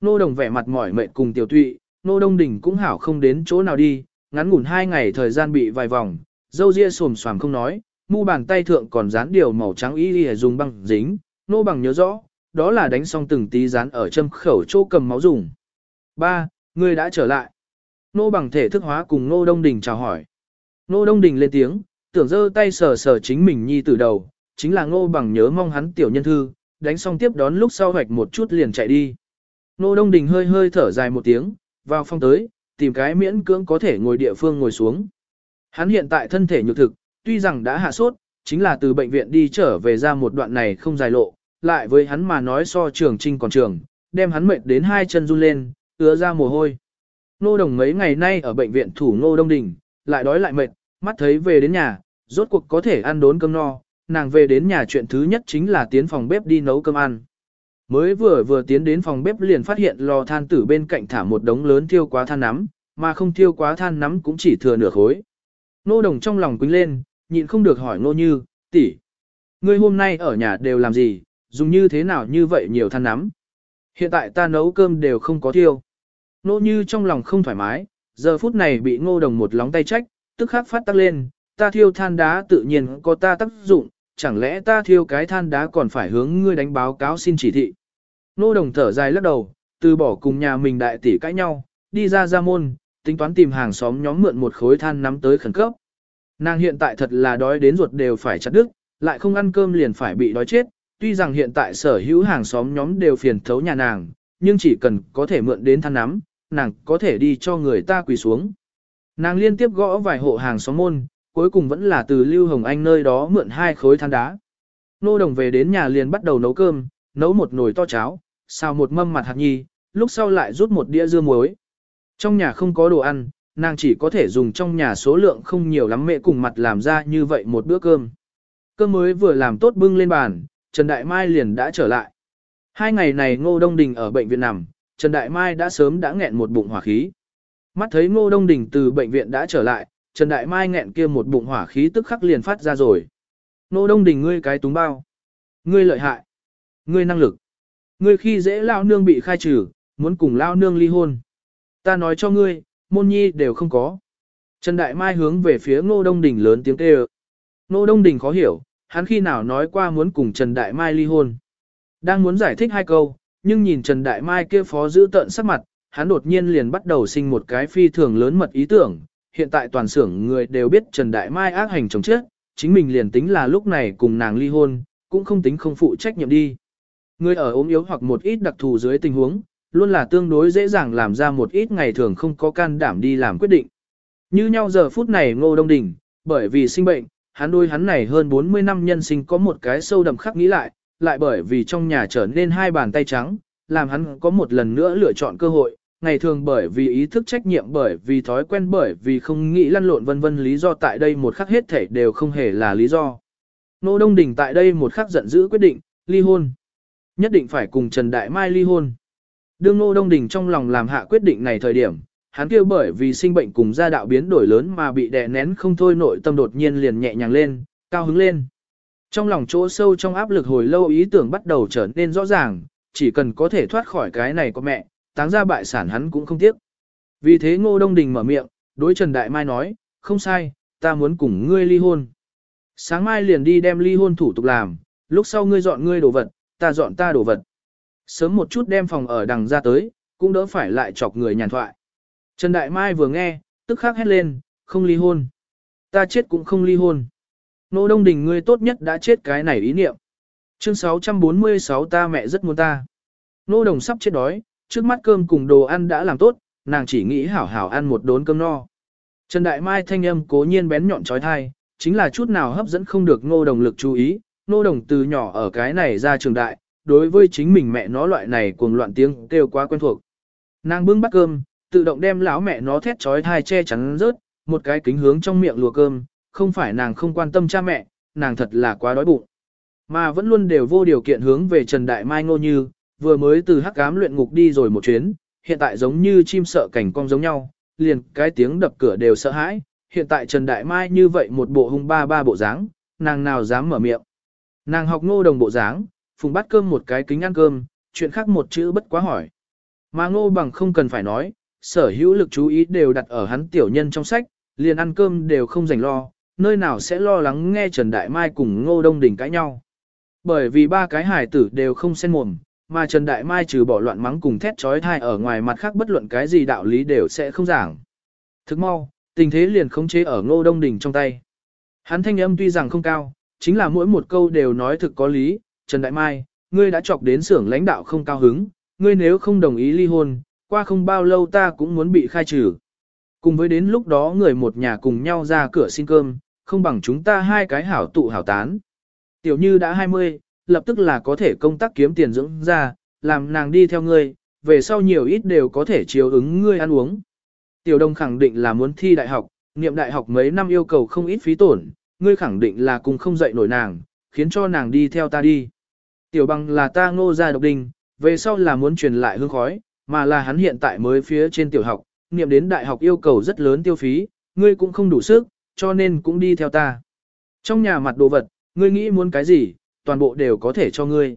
Nô đồng vẻ mặt mỏi mệt cùng tiểu tụy, nô đông đỉnh cũng hảo không đến chỗ nào đi, ngắn ngủn hai ngày thời gian bị vài vòng, dâu ria xồm xoàm không nói, mu bàn tay thượng còn dán điều màu trắng y y dùng băng dính, nô bằng nhớ rõ, đó là đánh xong từng tí dán ở châm khẩu chỗ cầm máu dùng. Ba, người đã trở lại. Nô bằng thể thức hóa cùng nô đông đình chào hỏi. Nô đông đình lên tiếng, tưởng giơ tay sờ sờ chính mình nhi từ đầu, chính là nô bằng nhớ mong hắn tiểu nhân thư, đánh xong tiếp đón lúc sau hoạch một chút liền chạy đi. Nô đông đình hơi hơi thở dài một tiếng, vào phòng tới, tìm cái miễn cưỡng có thể ngồi địa phương ngồi xuống. Hắn hiện tại thân thể nhược thực, tuy rằng đã hạ sốt, chính là từ bệnh viện đi trở về ra một đoạn này không dài lộ, lại với hắn mà nói so trường trinh còn trường, đem hắn mệt đến hai chân run lên, ứa ra mồ hôi. Nô đồng mấy ngày nay ở bệnh viện thủ Ngô Đông Đình, lại đói lại mệt, mắt thấy về đến nhà, rốt cuộc có thể ăn đốn cơm no, nàng về đến nhà chuyện thứ nhất chính là tiến phòng bếp đi nấu cơm ăn. Mới vừa vừa tiến đến phòng bếp liền phát hiện lò than tử bên cạnh thả một đống lớn thiêu quá than nắm, mà không thiêu quá than nắm cũng chỉ thừa nửa khối. Nô đồng trong lòng quýnh lên, nhịn không được hỏi Ngô như, tỷ, ngươi hôm nay ở nhà đều làm gì, dùng như thế nào như vậy nhiều than nắm. Hiện tại ta nấu cơm đều không có thiêu. Ngô như trong lòng không thoải mái, giờ phút này bị ngô đồng một lóng tay trách, tức khắc phát tắc lên, ta thiêu than đá tự nhiên có ta tác dụng, chẳng lẽ ta thiêu cái than đá còn phải hướng ngươi đánh báo cáo xin chỉ thị. Ngô đồng thở dài lắc đầu, từ bỏ cùng nhà mình đại tỷ cãi nhau, đi ra ra môn, tính toán tìm hàng xóm nhóm mượn một khối than nắm tới khẩn cấp. Nàng hiện tại thật là đói đến ruột đều phải chặt đứt, lại không ăn cơm liền phải bị đói chết, tuy rằng hiện tại sở hữu hàng xóm nhóm đều phiền thấu nhà nàng, nhưng chỉ cần có thể mượn đến than nắm, nàng có thể đi cho người ta quỳ xuống. Nàng liên tiếp gõ vài hộ hàng xóm môn, cuối cùng vẫn là từ Lưu Hồng Anh nơi đó mượn hai khối than đá. Nô đồng về đến nhà liền bắt đầu nấu cơm, nấu một nồi to cháo, xào một mâm mặt hạt nhi, lúc sau lại rút một đĩa dưa muối. Trong nhà không có đồ ăn, nàng chỉ có thể dùng trong nhà số lượng không nhiều lắm mẹ cùng mặt làm ra như vậy một bữa cơm. Cơm mới vừa làm tốt bưng lên bàn, Trần Đại Mai liền đã trở lại. Hai ngày này Ngô Đông Đình ở bệnh viện nằm, Trần Đại Mai đã sớm đã nghẹn một bụng hỏa khí. Mắt thấy Ngô Đông Đình từ bệnh viện đã trở lại, Trần Đại Mai nghẹn kia một bụng hỏa khí tức khắc liền phát ra rồi. Ngô Đông Đình ngươi cái túng bao. Ngươi lợi hại. Ngươi năng lực. Ngươi khi dễ lao nương bị khai trừ, muốn cùng lao nương ly hôn. Ta nói cho ngươi, môn nhi đều không có. Trần Đại Mai hướng về phía Ngô Đông Đình lớn tiếng kêu. Ngô Đông Đình khó hiểu, hắn khi nào nói qua muốn cùng Trần Đại Mai ly hôn. Đang muốn giải thích hai câu, nhưng nhìn Trần Đại Mai kia phó giữ tận sắc mặt, hắn đột nhiên liền bắt đầu sinh một cái phi thường lớn mật ý tưởng. Hiện tại toàn xưởng người đều biết Trần Đại Mai ác hành chồng chết, chính mình liền tính là lúc này cùng nàng ly hôn, cũng không tính không phụ trách nhiệm đi. Người ở ốm yếu hoặc một ít đặc thù dưới tình huống, luôn là tương đối dễ dàng làm ra một ít ngày thường không có can đảm đi làm quyết định. Như nhau giờ phút này Ngô Đông Đình, bởi vì sinh bệnh, hắn đôi hắn này hơn 40 năm nhân sinh có một cái sâu đậm khắc nghĩ lại, lại bởi vì trong nhà trở nên hai bàn tay trắng, làm hắn có một lần nữa lựa chọn cơ hội, ngày thường bởi vì ý thức trách nhiệm bởi vì thói quen bởi vì không nghĩ lăn lộn vân vân lý do tại đây một khắc hết thể đều không hề là lý do. Nô Đông Đình tại đây một khắc giận dữ quyết định, ly hôn. Nhất định phải cùng Trần Đại Mai ly hôn. Đương Ngô Đông Đình trong lòng làm hạ quyết định này thời điểm, hắn kêu bởi vì sinh bệnh cùng gia đạo biến đổi lớn mà bị đè nén không thôi nội tâm đột nhiên liền nhẹ nhàng lên, cao hứng lên. Trong lòng chỗ sâu trong áp lực hồi lâu ý tưởng bắt đầu trở nên rõ ràng, chỉ cần có thể thoát khỏi cái này của mẹ, táng ra bại sản hắn cũng không tiếc. Vì thế Ngô Đông Đình mở miệng, đối Trần Đại Mai nói, không sai, ta muốn cùng ngươi ly hôn. Sáng mai liền đi đem ly hôn thủ tục làm, lúc sau ngươi dọn ngươi đồ vật, ta dọn ta đồ vật. Sớm một chút đem phòng ở đằng ra tới, cũng đỡ phải lại chọc người nhàn thoại. Trần Đại Mai vừa nghe, tức khắc hét lên, không ly hôn. Ta chết cũng không ly hôn. Nô Đông Đình ngươi tốt nhất đã chết cái này ý niệm. Chương 646 ta mẹ rất muốn ta. Nô Đồng sắp chết đói, trước mắt cơm cùng đồ ăn đã làm tốt, nàng chỉ nghĩ hảo hảo ăn một đốn cơm no. Trần Đại Mai thanh âm cố nhiên bén nhọn trói thai, chính là chút nào hấp dẫn không được Nô Đồng lực chú ý. Nô Đồng từ nhỏ ở cái này ra trường đại, đối với chính mình mẹ nó loại này cuồng loạn tiếng kêu quá quen thuộc. Nàng bưng bát cơm, tự động đem lão mẹ nó thét chói thai che chắn rớt, một cái kính hướng trong miệng lùa cơm, không phải nàng không quan tâm cha mẹ, nàng thật là quá đói bụng. Mà vẫn luôn đều vô điều kiện hướng về Trần Đại Mai Ngô Như, vừa mới từ hắc cám luyện ngục đi rồi một chuyến, hiện tại giống như chim sợ cảnh cong giống nhau, liền cái tiếng đập cửa đều sợ hãi, hiện tại Trần Đại Mai như vậy một bộ hung ba ba bộ dáng, nàng nào dám mở miệng. Nàng học ngô đồng bộ dáng, phùng bát cơm một cái kính ăn cơm, chuyện khác một chữ bất quá hỏi. Mà ngô bằng không cần phải nói, sở hữu lực chú ý đều đặt ở hắn tiểu nhân trong sách, liền ăn cơm đều không dành lo, nơi nào sẽ lo lắng nghe Trần Đại Mai cùng ngô đông đỉnh cãi nhau. Bởi vì ba cái hải tử đều không xen mồm, mà Trần Đại Mai trừ bỏ loạn mắng cùng thét trói thai ở ngoài mặt khác bất luận cái gì đạo lý đều sẽ không giảng. Thức mau, tình thế liền khống chế ở ngô đông đỉnh trong tay. Hắn thanh âm tuy rằng không cao, chính là mỗi một câu đều nói thực có lý, Trần Đại Mai, ngươi đã chọc đến xưởng lãnh đạo không cao hứng, ngươi nếu không đồng ý ly hôn, qua không bao lâu ta cũng muốn bị khai trừ. Cùng với đến lúc đó người một nhà cùng nhau ra cửa xin cơm, không bằng chúng ta hai cái hảo tụ hảo tán. Tiểu Như đã 20, lập tức là có thể công tác kiếm tiền dưỡng ra, làm nàng đi theo ngươi, về sau nhiều ít đều có thể chiếu ứng ngươi ăn uống. Tiểu Đông khẳng định là muốn thi đại học, niệm đại học mấy năm yêu cầu không ít phí tổn, ngươi khẳng định là cùng không dậy nổi nàng, khiến cho nàng đi theo ta đi. Tiểu bằng là ta ngô gia độc đinh, về sau là muốn truyền lại hương khói, mà là hắn hiện tại mới phía trên tiểu học, niệm đến đại học yêu cầu rất lớn tiêu phí, ngươi cũng không đủ sức, cho nên cũng đi theo ta. Trong nhà mặt đồ vật, ngươi nghĩ muốn cái gì, toàn bộ đều có thể cho ngươi.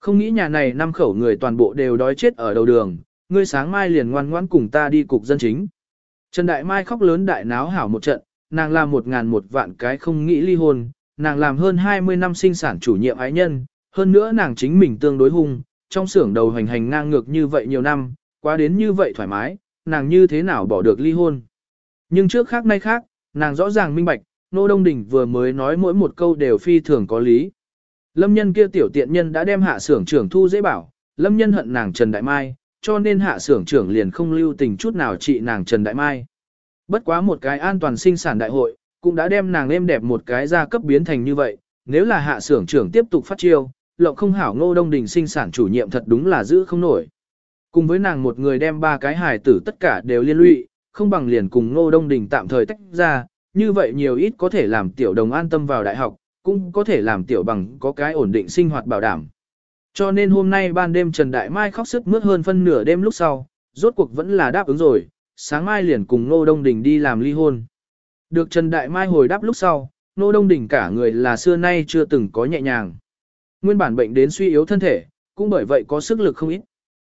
Không nghĩ nhà này năm khẩu người toàn bộ đều đói chết ở đầu đường, ngươi sáng mai liền ngoan ngoãn cùng ta đi cục dân chính. Trần Đại Mai khóc lớn đại náo hảo một trận, nàng làm một ngàn một vạn cái không nghĩ ly hôn, nàng làm hơn 20 năm sinh sản chủ nhiệm ái nhân, hơn nữa nàng chính mình tương đối hung, trong xưởng đầu hành hành ngang ngược như vậy nhiều năm, quá đến như vậy thoải mái, nàng như thế nào bỏ được ly hôn. Nhưng trước khác nay khác, nàng rõ ràng minh bạch, Nô Đông Đình vừa mới nói mỗi một câu đều phi thường có lý. Lâm nhân kia tiểu tiện nhân đã đem hạ xưởng trưởng thu dễ bảo, lâm nhân hận nàng Trần Đại Mai, cho nên hạ xưởng trưởng liền không lưu tình chút nào trị nàng Trần Đại Mai. Bất quá một cái an toàn sinh sản đại hội, cũng đã đem nàng êm đẹp một cái gia cấp biến thành như vậy, nếu là hạ xưởng trưởng tiếp tục phát chiêu, lộng không hảo ngô đông đình sinh sản chủ nhiệm thật đúng là giữ không nổi. Cùng với nàng một người đem ba cái hài tử tất cả đều liên lụy, không bằng liền cùng ngô đông đình tạm thời tách ra, như vậy nhiều ít có thể làm tiểu đồng an tâm vào đại học, cũng có thể làm tiểu bằng có cái ổn định sinh hoạt bảo đảm. Cho nên hôm nay ban đêm Trần Đại Mai khóc sức mướt hơn phân nửa đêm lúc sau, rốt cuộc vẫn là đáp ứng rồi, sáng mai liền cùng Ngô Đông Đình đi làm ly hôn. Được Trần Đại Mai hồi đáp lúc sau, Ngô Đông Đình cả người là xưa nay chưa từng có nhẹ nhàng. Nguyên bản bệnh đến suy yếu thân thể, cũng bởi vậy có sức lực không ít.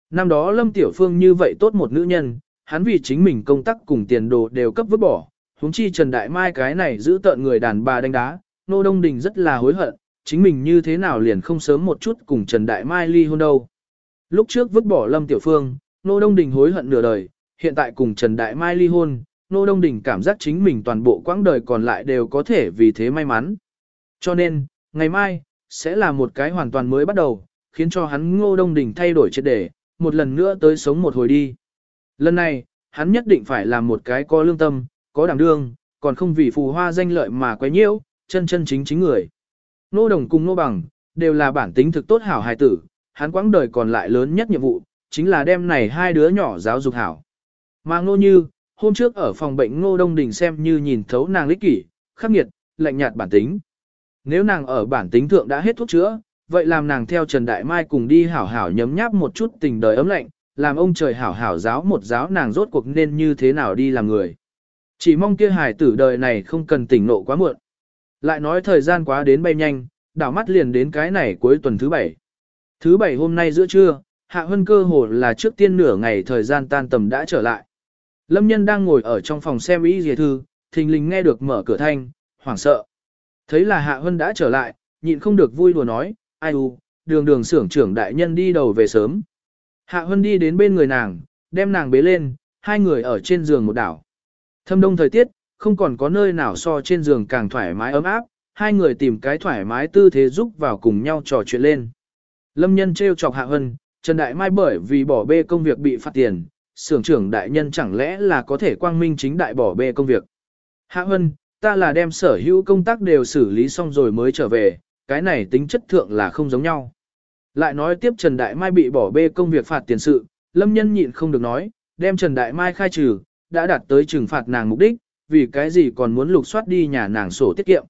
Năm đó Lâm Tiểu Phương như vậy tốt một nữ nhân, hắn vì chính mình công tác cùng tiền đồ đều cấp vứt bỏ, huống chi Trần Đại Mai cái này giữ tợn người đàn bà đánh đá, Nô Đông Đình rất là hối hận, chính mình như thế nào liền không sớm một chút cùng Trần Đại Mai ly hôn đâu. Lúc trước vứt bỏ Lâm Tiểu Phương, Nô Đông Đình hối hận nửa đời, hiện tại cùng Trần Đại Mai ly hôn, Nô Đông Đình cảm giác chính mình toàn bộ quãng đời còn lại đều có thể vì thế may mắn. Cho nên, ngày mai, sẽ là một cái hoàn toàn mới bắt đầu, khiến cho hắn Ngô Đông Đỉnh thay đổi triệt để, một lần nữa tới sống một hồi đi. Lần này, hắn nhất định phải làm một cái có lương tâm, có đảm đương, còn không vì phù hoa danh lợi mà quấy nhiễu, chân chân chính chính người. Nô Đồng cùng Nô Bằng, đều là bản tính thực tốt hảo hài tử, hắn quãng đời còn lại lớn nhất nhiệm vụ, chính là đem này hai đứa nhỏ giáo dục hảo. Mà Ngô Như, hôm trước ở phòng bệnh Ngô Đông Đình xem như nhìn thấu nàng lích kỷ, khắc nghiệt, lạnh nhạt bản tính. Nếu nàng ở bản tính thượng đã hết thuốc chữa, vậy làm nàng theo Trần Đại Mai cùng đi hảo hảo nhấm nháp một chút tình đời ấm lạnh, làm ông trời hảo hảo giáo một giáo nàng rốt cuộc nên như thế nào đi làm người. Chỉ mong kia hài tử đời này không cần tỉnh nộ quá muộn. Lại nói thời gian quá đến bay nhanh, đảo mắt liền đến cái này cuối tuần thứ bảy. Thứ bảy hôm nay giữa trưa, Hạ Hân cơ hồ là trước tiên nửa ngày thời gian tan tầm đã trở lại. Lâm nhân đang ngồi ở trong phòng xem ý dề thư, thình lình nghe được mở cửa thanh, hoảng sợ. Thấy là Hạ Hân đã trở lại, nhịn không được vui đùa nói, ai u, đường đường xưởng trưởng đại nhân đi đầu về sớm. Hạ Hân đi đến bên người nàng, đem nàng bế lên, hai người ở trên giường một đảo. Thâm đông thời tiết, không còn có nơi nào so trên giường càng thoải mái ấm áp, hai người tìm cái thoải mái tư thế giúp vào cùng nhau trò chuyện lên. Lâm nhân trêu chọc Hạ Hân, Trần Đại Mai bởi vì bỏ bê công việc bị phạt tiền, xưởng trưởng đại nhân chẳng lẽ là có thể quang minh chính đại bỏ bê công việc. Hạ Hân, ta là đem sở hữu công tác đều xử lý xong rồi mới trở về, cái này tính chất thượng là không giống nhau. Lại nói tiếp Trần Đại Mai bị bỏ bê công việc phạt tiền sự, Lâm Nhân nhịn không được nói, đem Trần Đại Mai khai trừ, đã đạt tới trừng phạt nàng mục đích, vì cái gì còn muốn lục soát đi nhà nàng sổ tiết kiệm.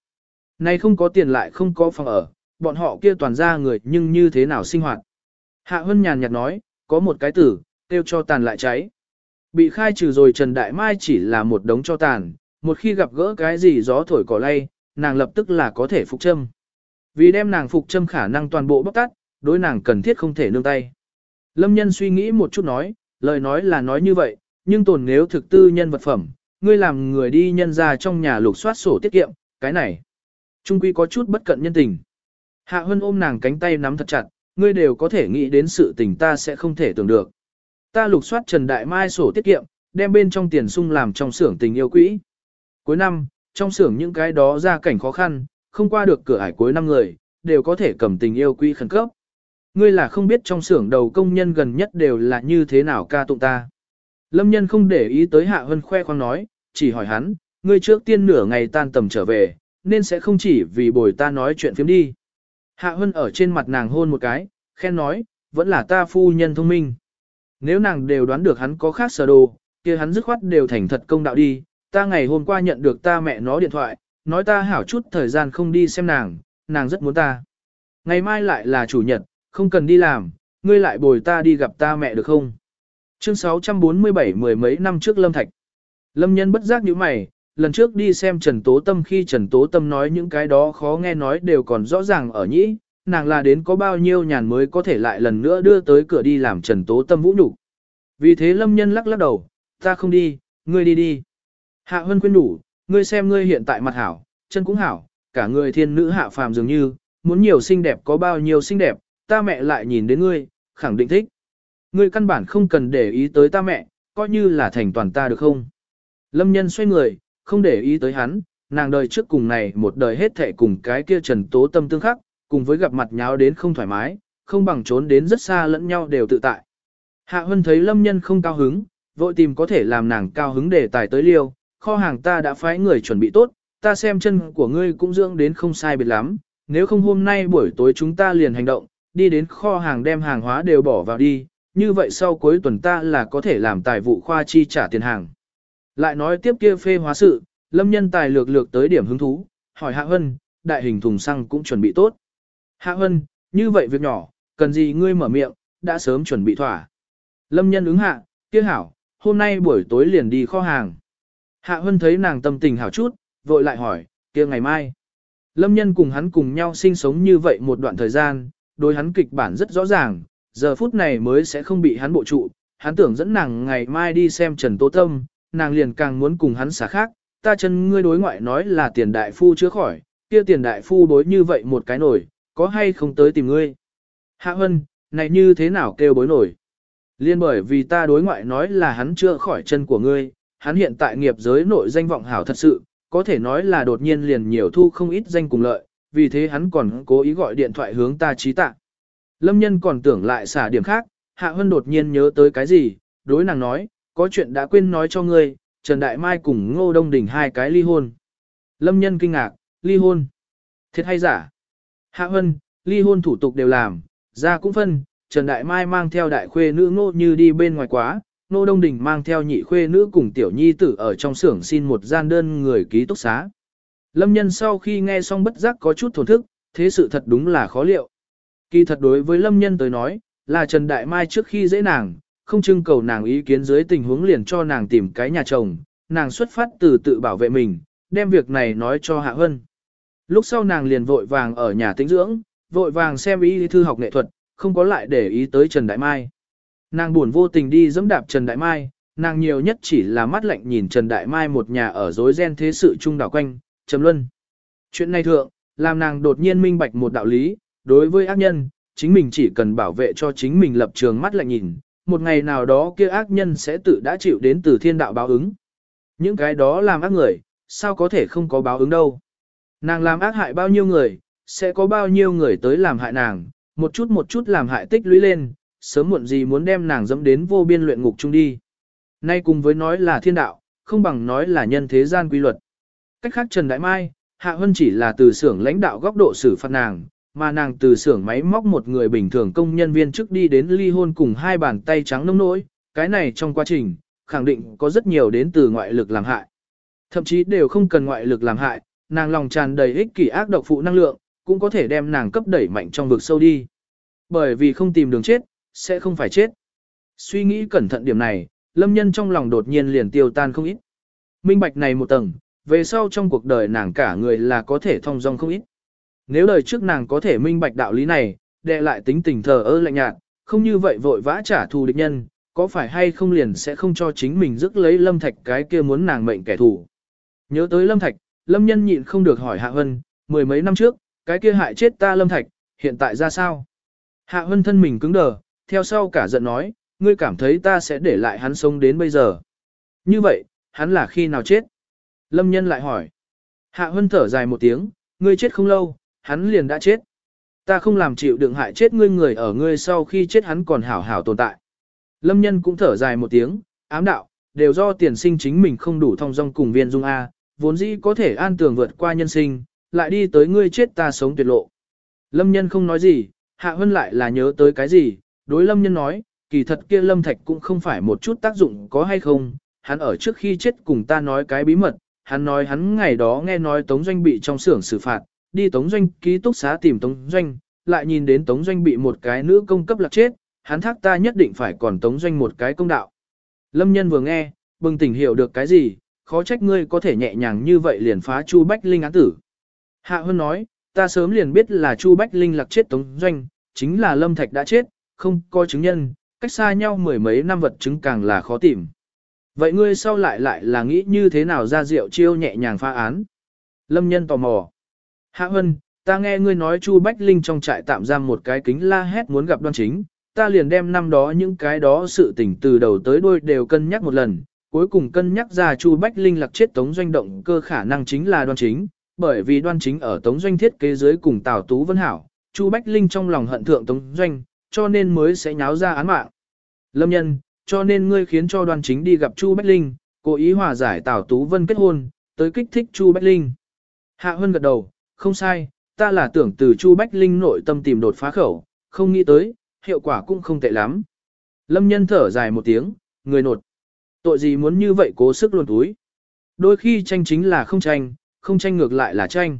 Này không có tiền lại không có phòng ở, bọn họ kia toàn ra người nhưng như thế nào sinh hoạt. Hạ Hân nhàn nhạt nói, có một cái tử, tiêu cho tàn lại cháy. Bị khai trừ rồi Trần Đại Mai chỉ là một đống cho tàn, một khi gặp gỡ cái gì gió thổi cỏ lay, nàng lập tức là có thể phục châm. Vì đem nàng phục châm khả năng toàn bộ bóc tát, đối nàng cần thiết không thể nương tay. Lâm nhân suy nghĩ một chút nói, lời nói là nói như vậy, nhưng tồn nếu thực tư nhân vật phẩm, ngươi làm người đi nhân ra trong nhà lục soát sổ tiết kiệm, cái này. Trung quy có chút bất cận nhân tình. Hạ Hân ôm nàng cánh tay nắm thật chặt, ngươi đều có thể nghĩ đến sự tình ta sẽ không thể tưởng được. Ta lục soát Trần Đại Mai sổ tiết kiệm, đem bên trong tiền sung làm trong xưởng tình yêu quỹ. Cuối năm, trong xưởng những cái đó ra cảnh khó khăn, không qua được cửa ải cuối năm người, đều có thể cầm tình yêu quỹ khẩn cấp. Ngươi là không biết trong xưởng đầu công nhân gần nhất đều là như thế nào ca tụng ta. Lâm nhân không để ý tới Hạ Hân khoe khoang nói, chỉ hỏi hắn, ngươi trước tiên nửa ngày tan tầm trở về, nên sẽ không chỉ vì bồi ta nói chuyện phiếm đi. Hạ Hân ở trên mặt nàng hôn một cái, khen nói, vẫn là ta phu nhân thông minh. Nếu nàng đều đoán được hắn có khác sở đồ, kia hắn dứt khoát đều thành thật công đạo đi, ta ngày hôm qua nhận được ta mẹ nó điện thoại, nói ta hảo chút thời gian không đi xem nàng, nàng rất muốn ta. Ngày mai lại là chủ nhật, không cần đi làm, ngươi lại bồi ta đi gặp ta mẹ được không? Chương 647 mười mấy năm trước Lâm Thạch. Lâm nhân bất giác như mày, lần trước đi xem Trần Tố Tâm khi Trần Tố Tâm nói những cái đó khó nghe nói đều còn rõ ràng ở nhĩ, nàng là đến có bao nhiêu nhàn mới có thể lại lần nữa đưa tới cửa đi làm Trần Tố Tâm vũ nhục. Vì thế Lâm nhân lắc lắc đầu, ta không đi, ngươi đi đi. Hạ Hân khuyên đủ, ngươi xem ngươi hiện tại mặt hảo, chân cũng hảo, cả người thiên nữ hạ phàm dường như, muốn nhiều xinh đẹp có bao nhiêu xinh đẹp, ta mẹ lại nhìn đến ngươi, khẳng định thích. Ngươi căn bản không cần để ý tới ta mẹ, coi như là thành toàn ta được không? Lâm nhân xoay người, không để ý tới hắn, nàng đời trước cùng này một đời hết thệ cùng cái kia trần tố tâm tương khắc, cùng với gặp mặt nháo đến không thoải mái, không bằng trốn đến rất xa lẫn nhau đều tự tại. Hạ Hân thấy lâm nhân không cao hứng, vội tìm có thể làm nàng cao hứng để tài tới liêu, kho hàng ta đã phái người chuẩn bị tốt, ta xem chân của ngươi cũng dưỡng đến không sai biệt lắm, nếu không hôm nay buổi tối chúng ta liền hành động, đi đến kho hàng đem hàng hóa đều bỏ vào đi, như vậy sau cuối tuần ta là có thể làm tài vụ khoa chi trả tiền hàng. Lại nói tiếp kia phê hóa sự, lâm nhân tài lược lược tới điểm hứng thú, hỏi Hạ Hân, đại hình thùng xăng cũng chuẩn bị tốt. Hạ Hân, như vậy việc nhỏ, cần gì ngươi mở miệng, đã sớm chuẩn bị thỏa. Lâm nhân ứng hạ, kia hảo, hôm nay buổi tối liền đi kho hàng. Hạ Hân thấy nàng tâm tình hảo chút, vội lại hỏi, kia ngày mai. Lâm nhân cùng hắn cùng nhau sinh sống như vậy một đoạn thời gian, đối hắn kịch bản rất rõ ràng, giờ phút này mới sẽ không bị hắn bộ trụ. Hắn tưởng dẫn nàng ngày mai đi xem Trần Tố Tâm, nàng liền càng muốn cùng hắn xả khác, ta chân ngươi đối ngoại nói là tiền đại phu chữa khỏi, kia tiền đại phu đối như vậy một cái nổi, có hay không tới tìm ngươi. Hạ Hân, này như thế nào kêu bối nổi? Liên bởi vì ta đối ngoại nói là hắn chưa khỏi chân của ngươi, hắn hiện tại nghiệp giới nội danh vọng hảo thật sự, có thể nói là đột nhiên liền nhiều thu không ít danh cùng lợi, vì thế hắn còn cố ý gọi điện thoại hướng ta trí tạ. Lâm nhân còn tưởng lại xả điểm khác, Hạ Hân đột nhiên nhớ tới cái gì, đối nàng nói, có chuyện đã quên nói cho ngươi, Trần Đại Mai cùng Ngô Đông Đình hai cái ly hôn. Lâm nhân kinh ngạc, ly hôn. Thiệt hay giả? Hạ Hân, ly hôn thủ tục đều làm, ra cũng phân, Trần Đại Mai mang theo đại khuê nữ ngô như đi bên ngoài quá, Nô Đông Đình mang theo nhị khuê nữ cùng tiểu nhi tử ở trong xưởng xin một gian đơn người ký túc xá. Lâm nhân sau khi nghe xong bất giác có chút thổn thức, thế sự thật đúng là khó liệu. Kỳ thật đối với Lâm nhân tới nói, là Trần Đại Mai trước khi dễ nàng, không trưng cầu nàng ý kiến dưới tình huống liền cho nàng tìm cái nhà chồng, nàng xuất phát từ tự bảo vệ mình, đem việc này nói cho Hạ Hân. Lúc sau nàng liền vội vàng ở nhà tĩnh dưỡng, vội vàng xem ý thư học nghệ thuật, không có lại để ý tới Trần Đại Mai. Nàng buồn vô tình đi dẫm đạp Trần Đại Mai, nàng nhiều nhất chỉ là mắt lạnh nhìn Trần Đại Mai một nhà ở dối ren thế sự trung đảo quanh, trầm luân. Chuyện này thượng, làm nàng đột nhiên minh bạch một đạo lý, đối với ác nhân, chính mình chỉ cần bảo vệ cho chính mình lập trường mắt lạnh nhìn, một ngày nào đó kia ác nhân sẽ tự đã chịu đến từ thiên đạo báo ứng. Những cái đó làm ác người, sao có thể không có báo ứng đâu. Nàng làm ác hại bao nhiêu người, sẽ có bao nhiêu người tới làm hại nàng, một chút một chút làm hại tích lũy lên, sớm muộn gì muốn đem nàng dẫm đến vô biên luyện ngục chung đi. Nay cùng với nói là thiên đạo, không bằng nói là nhân thế gian quy luật. Cách khác Trần Đại Mai, Hạ Hân chỉ là từ xưởng lãnh đạo góc độ xử phạt nàng, mà nàng từ xưởng máy móc một người bình thường công nhân viên trước đi đến ly hôn cùng hai bàn tay trắng nông nỗi, cái này trong quá trình, khẳng định có rất nhiều đến từ ngoại lực làm hại. Thậm chí đều không cần ngoại lực làm hại, nàng lòng tràn đầy ích kỷ ác độc phụ năng lượng, cũng có thể đem nàng cấp đẩy mạnh trong vực sâu đi. Bởi vì không tìm đường chết, sẽ không phải chết. Suy nghĩ cẩn thận điểm này, Lâm nhân trong lòng đột nhiên liền tiêu tan không ít. Minh bạch này một tầng, về sau trong cuộc đời nàng cả người là có thể thông dong không ít. Nếu đời trước nàng có thể minh bạch đạo lý này, đệ lại tính tình thờ ơ lạnh nhạt, không như vậy vội vã trả thù địch nhân, có phải hay không liền sẽ không cho chính mình dứt lấy lâm thạch cái kia muốn nàng mệnh kẻ thù. Nhớ tới lâm thạch, lâm nhân nhịn không được hỏi Hạ Hân, mười mấy năm trước, cái kia hại chết ta lâm thạch, hiện tại ra sao? Hạ Hân thân mình cứng đờ, theo sau cả giận nói, ngươi cảm thấy ta sẽ để lại hắn sống đến bây giờ. Như vậy, hắn là khi nào chết? Lâm nhân lại hỏi. Hạ Hân thở dài một tiếng, ngươi chết không lâu, hắn liền đã chết. Ta không làm chịu đựng hại chết ngươi người ở ngươi sau khi chết hắn còn hảo hảo tồn tại. Lâm nhân cũng thở dài một tiếng, ám đạo, đều do tiền sinh chính mình không đủ thông dong cùng viên dung A, vốn dĩ có thể an tường vượt qua nhân sinh, lại đi tới ngươi chết ta sống tuyệt lộ. Lâm nhân không nói gì, hạ hân lại là nhớ tới cái gì, đối lâm nhân nói, kỳ thật kia lâm thạch cũng không phải một chút tác dụng có hay không, hắn ở trước khi chết cùng ta nói cái bí mật, hắn nói hắn ngày đó nghe nói tống doanh bị trong xưởng xử phạt, đi tống doanh ký túc xá tìm tống doanh, lại nhìn đến tống doanh bị một cái nữ công cấp lạc chết, hắn thác ta nhất định phải còn tống doanh một cái công đạo. Lâm nhân vừa nghe, bừng tỉnh hiểu được cái gì, khó trách ngươi có thể nhẹ nhàng như vậy liền phá Chu Bách Linh án tử. Hạ Hơn nói, ta sớm liền biết là Chu Bách Linh lạc chết tống doanh, chính là Lâm Thạch đã chết, không có chứng nhân, cách xa nhau mười mấy năm vật chứng càng là khó tìm. Vậy ngươi sau lại lại là nghĩ như thế nào ra rượu chiêu nhẹ nhàng pha án? Lâm nhân tò mò. Hạ Hân, ta nghe ngươi nói Chu Bách Linh trong trại tạm giam một cái kính la hét muốn gặp đoan chính, ta liền đem năm đó những cái đó sự tình từ đầu tới đuôi đều cân nhắc một lần, cuối cùng cân nhắc ra Chu Bách Linh lạc chết Tống Doanh động cơ khả năng chính là đoan chính, bởi vì đoan chính ở Tống Doanh thiết kế dưới cùng Tào Tú Vân Hảo, Chu Bách Linh trong lòng hận thượng Tống Doanh, cho nên mới sẽ nháo ra án mạng. Lâm nhân, cho nên ngươi khiến cho Đoàn chính đi gặp Chu Bách Linh, cố ý hòa giải Tào Tú Vân kết hôn, tới kích thích Chu Bách Linh. Hạ Hân gật đầu, không sai, ta là tưởng từ Chu Bách Linh nội tâm tìm đột phá khẩu, không nghĩ tới, hiệu quả cũng không tệ lắm. Lâm nhân thở dài một tiếng, người nột. Tội gì muốn như vậy cố sức luôn túi. Đôi khi tranh chính là không tranh, không tranh ngược lại là tranh.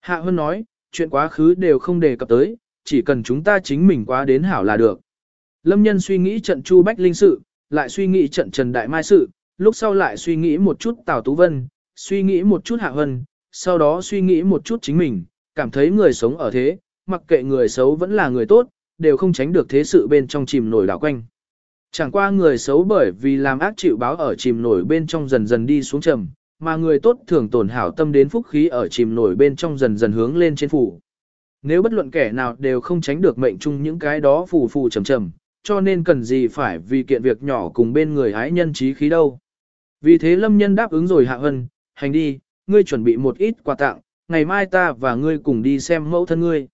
Hạ Hân nói, chuyện quá khứ đều không đề cập tới, chỉ cần chúng ta chính mình quá đến hảo là được. Lâm nhân suy nghĩ trận Chu Bách Linh sự, lại suy nghĩ trận Trần Đại Mai sự, lúc sau lại suy nghĩ một chút Tào Tú Vân, suy nghĩ một chút Hạ vân sau đó suy nghĩ một chút chính mình, cảm thấy người sống ở thế, mặc kệ người xấu vẫn là người tốt, đều không tránh được thế sự bên trong chìm nổi đảo quanh. Chẳng qua người xấu bởi vì làm ác chịu báo ở chìm nổi bên trong dần dần đi xuống trầm, mà người tốt thường tổn hảo tâm đến phúc khí ở chìm nổi bên trong dần dần hướng lên trên phủ. Nếu bất luận kẻ nào đều không tránh được mệnh chung những cái đó phù phù trầm trầm, cho nên cần gì phải vì kiện việc nhỏ cùng bên người hái nhân trí khí đâu. Vì thế lâm nhân đáp ứng rồi hạ hân, hành đi, ngươi chuẩn bị một ít quà tặng, ngày mai ta và ngươi cùng đi xem mẫu thân ngươi.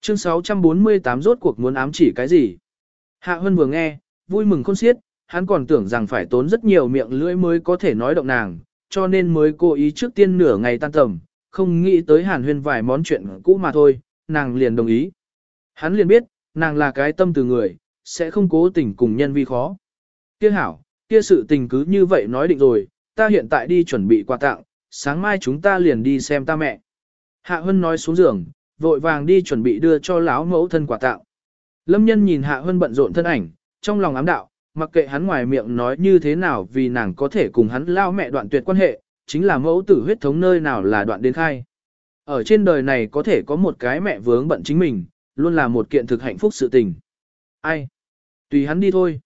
Chương 648 rốt cuộc muốn ám chỉ cái gì? Hạ Hân vừa nghe, vui mừng khôn xiết, hắn còn tưởng rằng phải tốn rất nhiều miệng lưỡi mới có thể nói động nàng, cho nên mới cố ý trước tiên nửa ngày tan tầm, không nghĩ tới hàn huyên vài món chuyện cũ mà thôi, nàng liền đồng ý. Hắn liền biết, nàng là cái tâm từ người, sẽ không cố tình cùng nhân vi khó. Kia hảo, kia sự tình cứ như vậy nói định rồi, ta hiện tại đi chuẩn bị quà tặng, sáng mai chúng ta liền đi xem ta mẹ. Hạ Hân nói xuống giường, vội vàng đi chuẩn bị đưa cho lão mẫu thân quà tặng. Lâm nhân nhìn Hạ Hân bận rộn thân ảnh, trong lòng ám đạo, mặc kệ hắn ngoài miệng nói như thế nào vì nàng có thể cùng hắn lao mẹ đoạn tuyệt quan hệ, chính là mẫu tử huyết thống nơi nào là đoạn đến khai. Ở trên đời này có thể có một cái mẹ vướng bận chính mình, luôn là một kiện thực hạnh phúc sự tình. Ai? Tùy hắn đi thôi.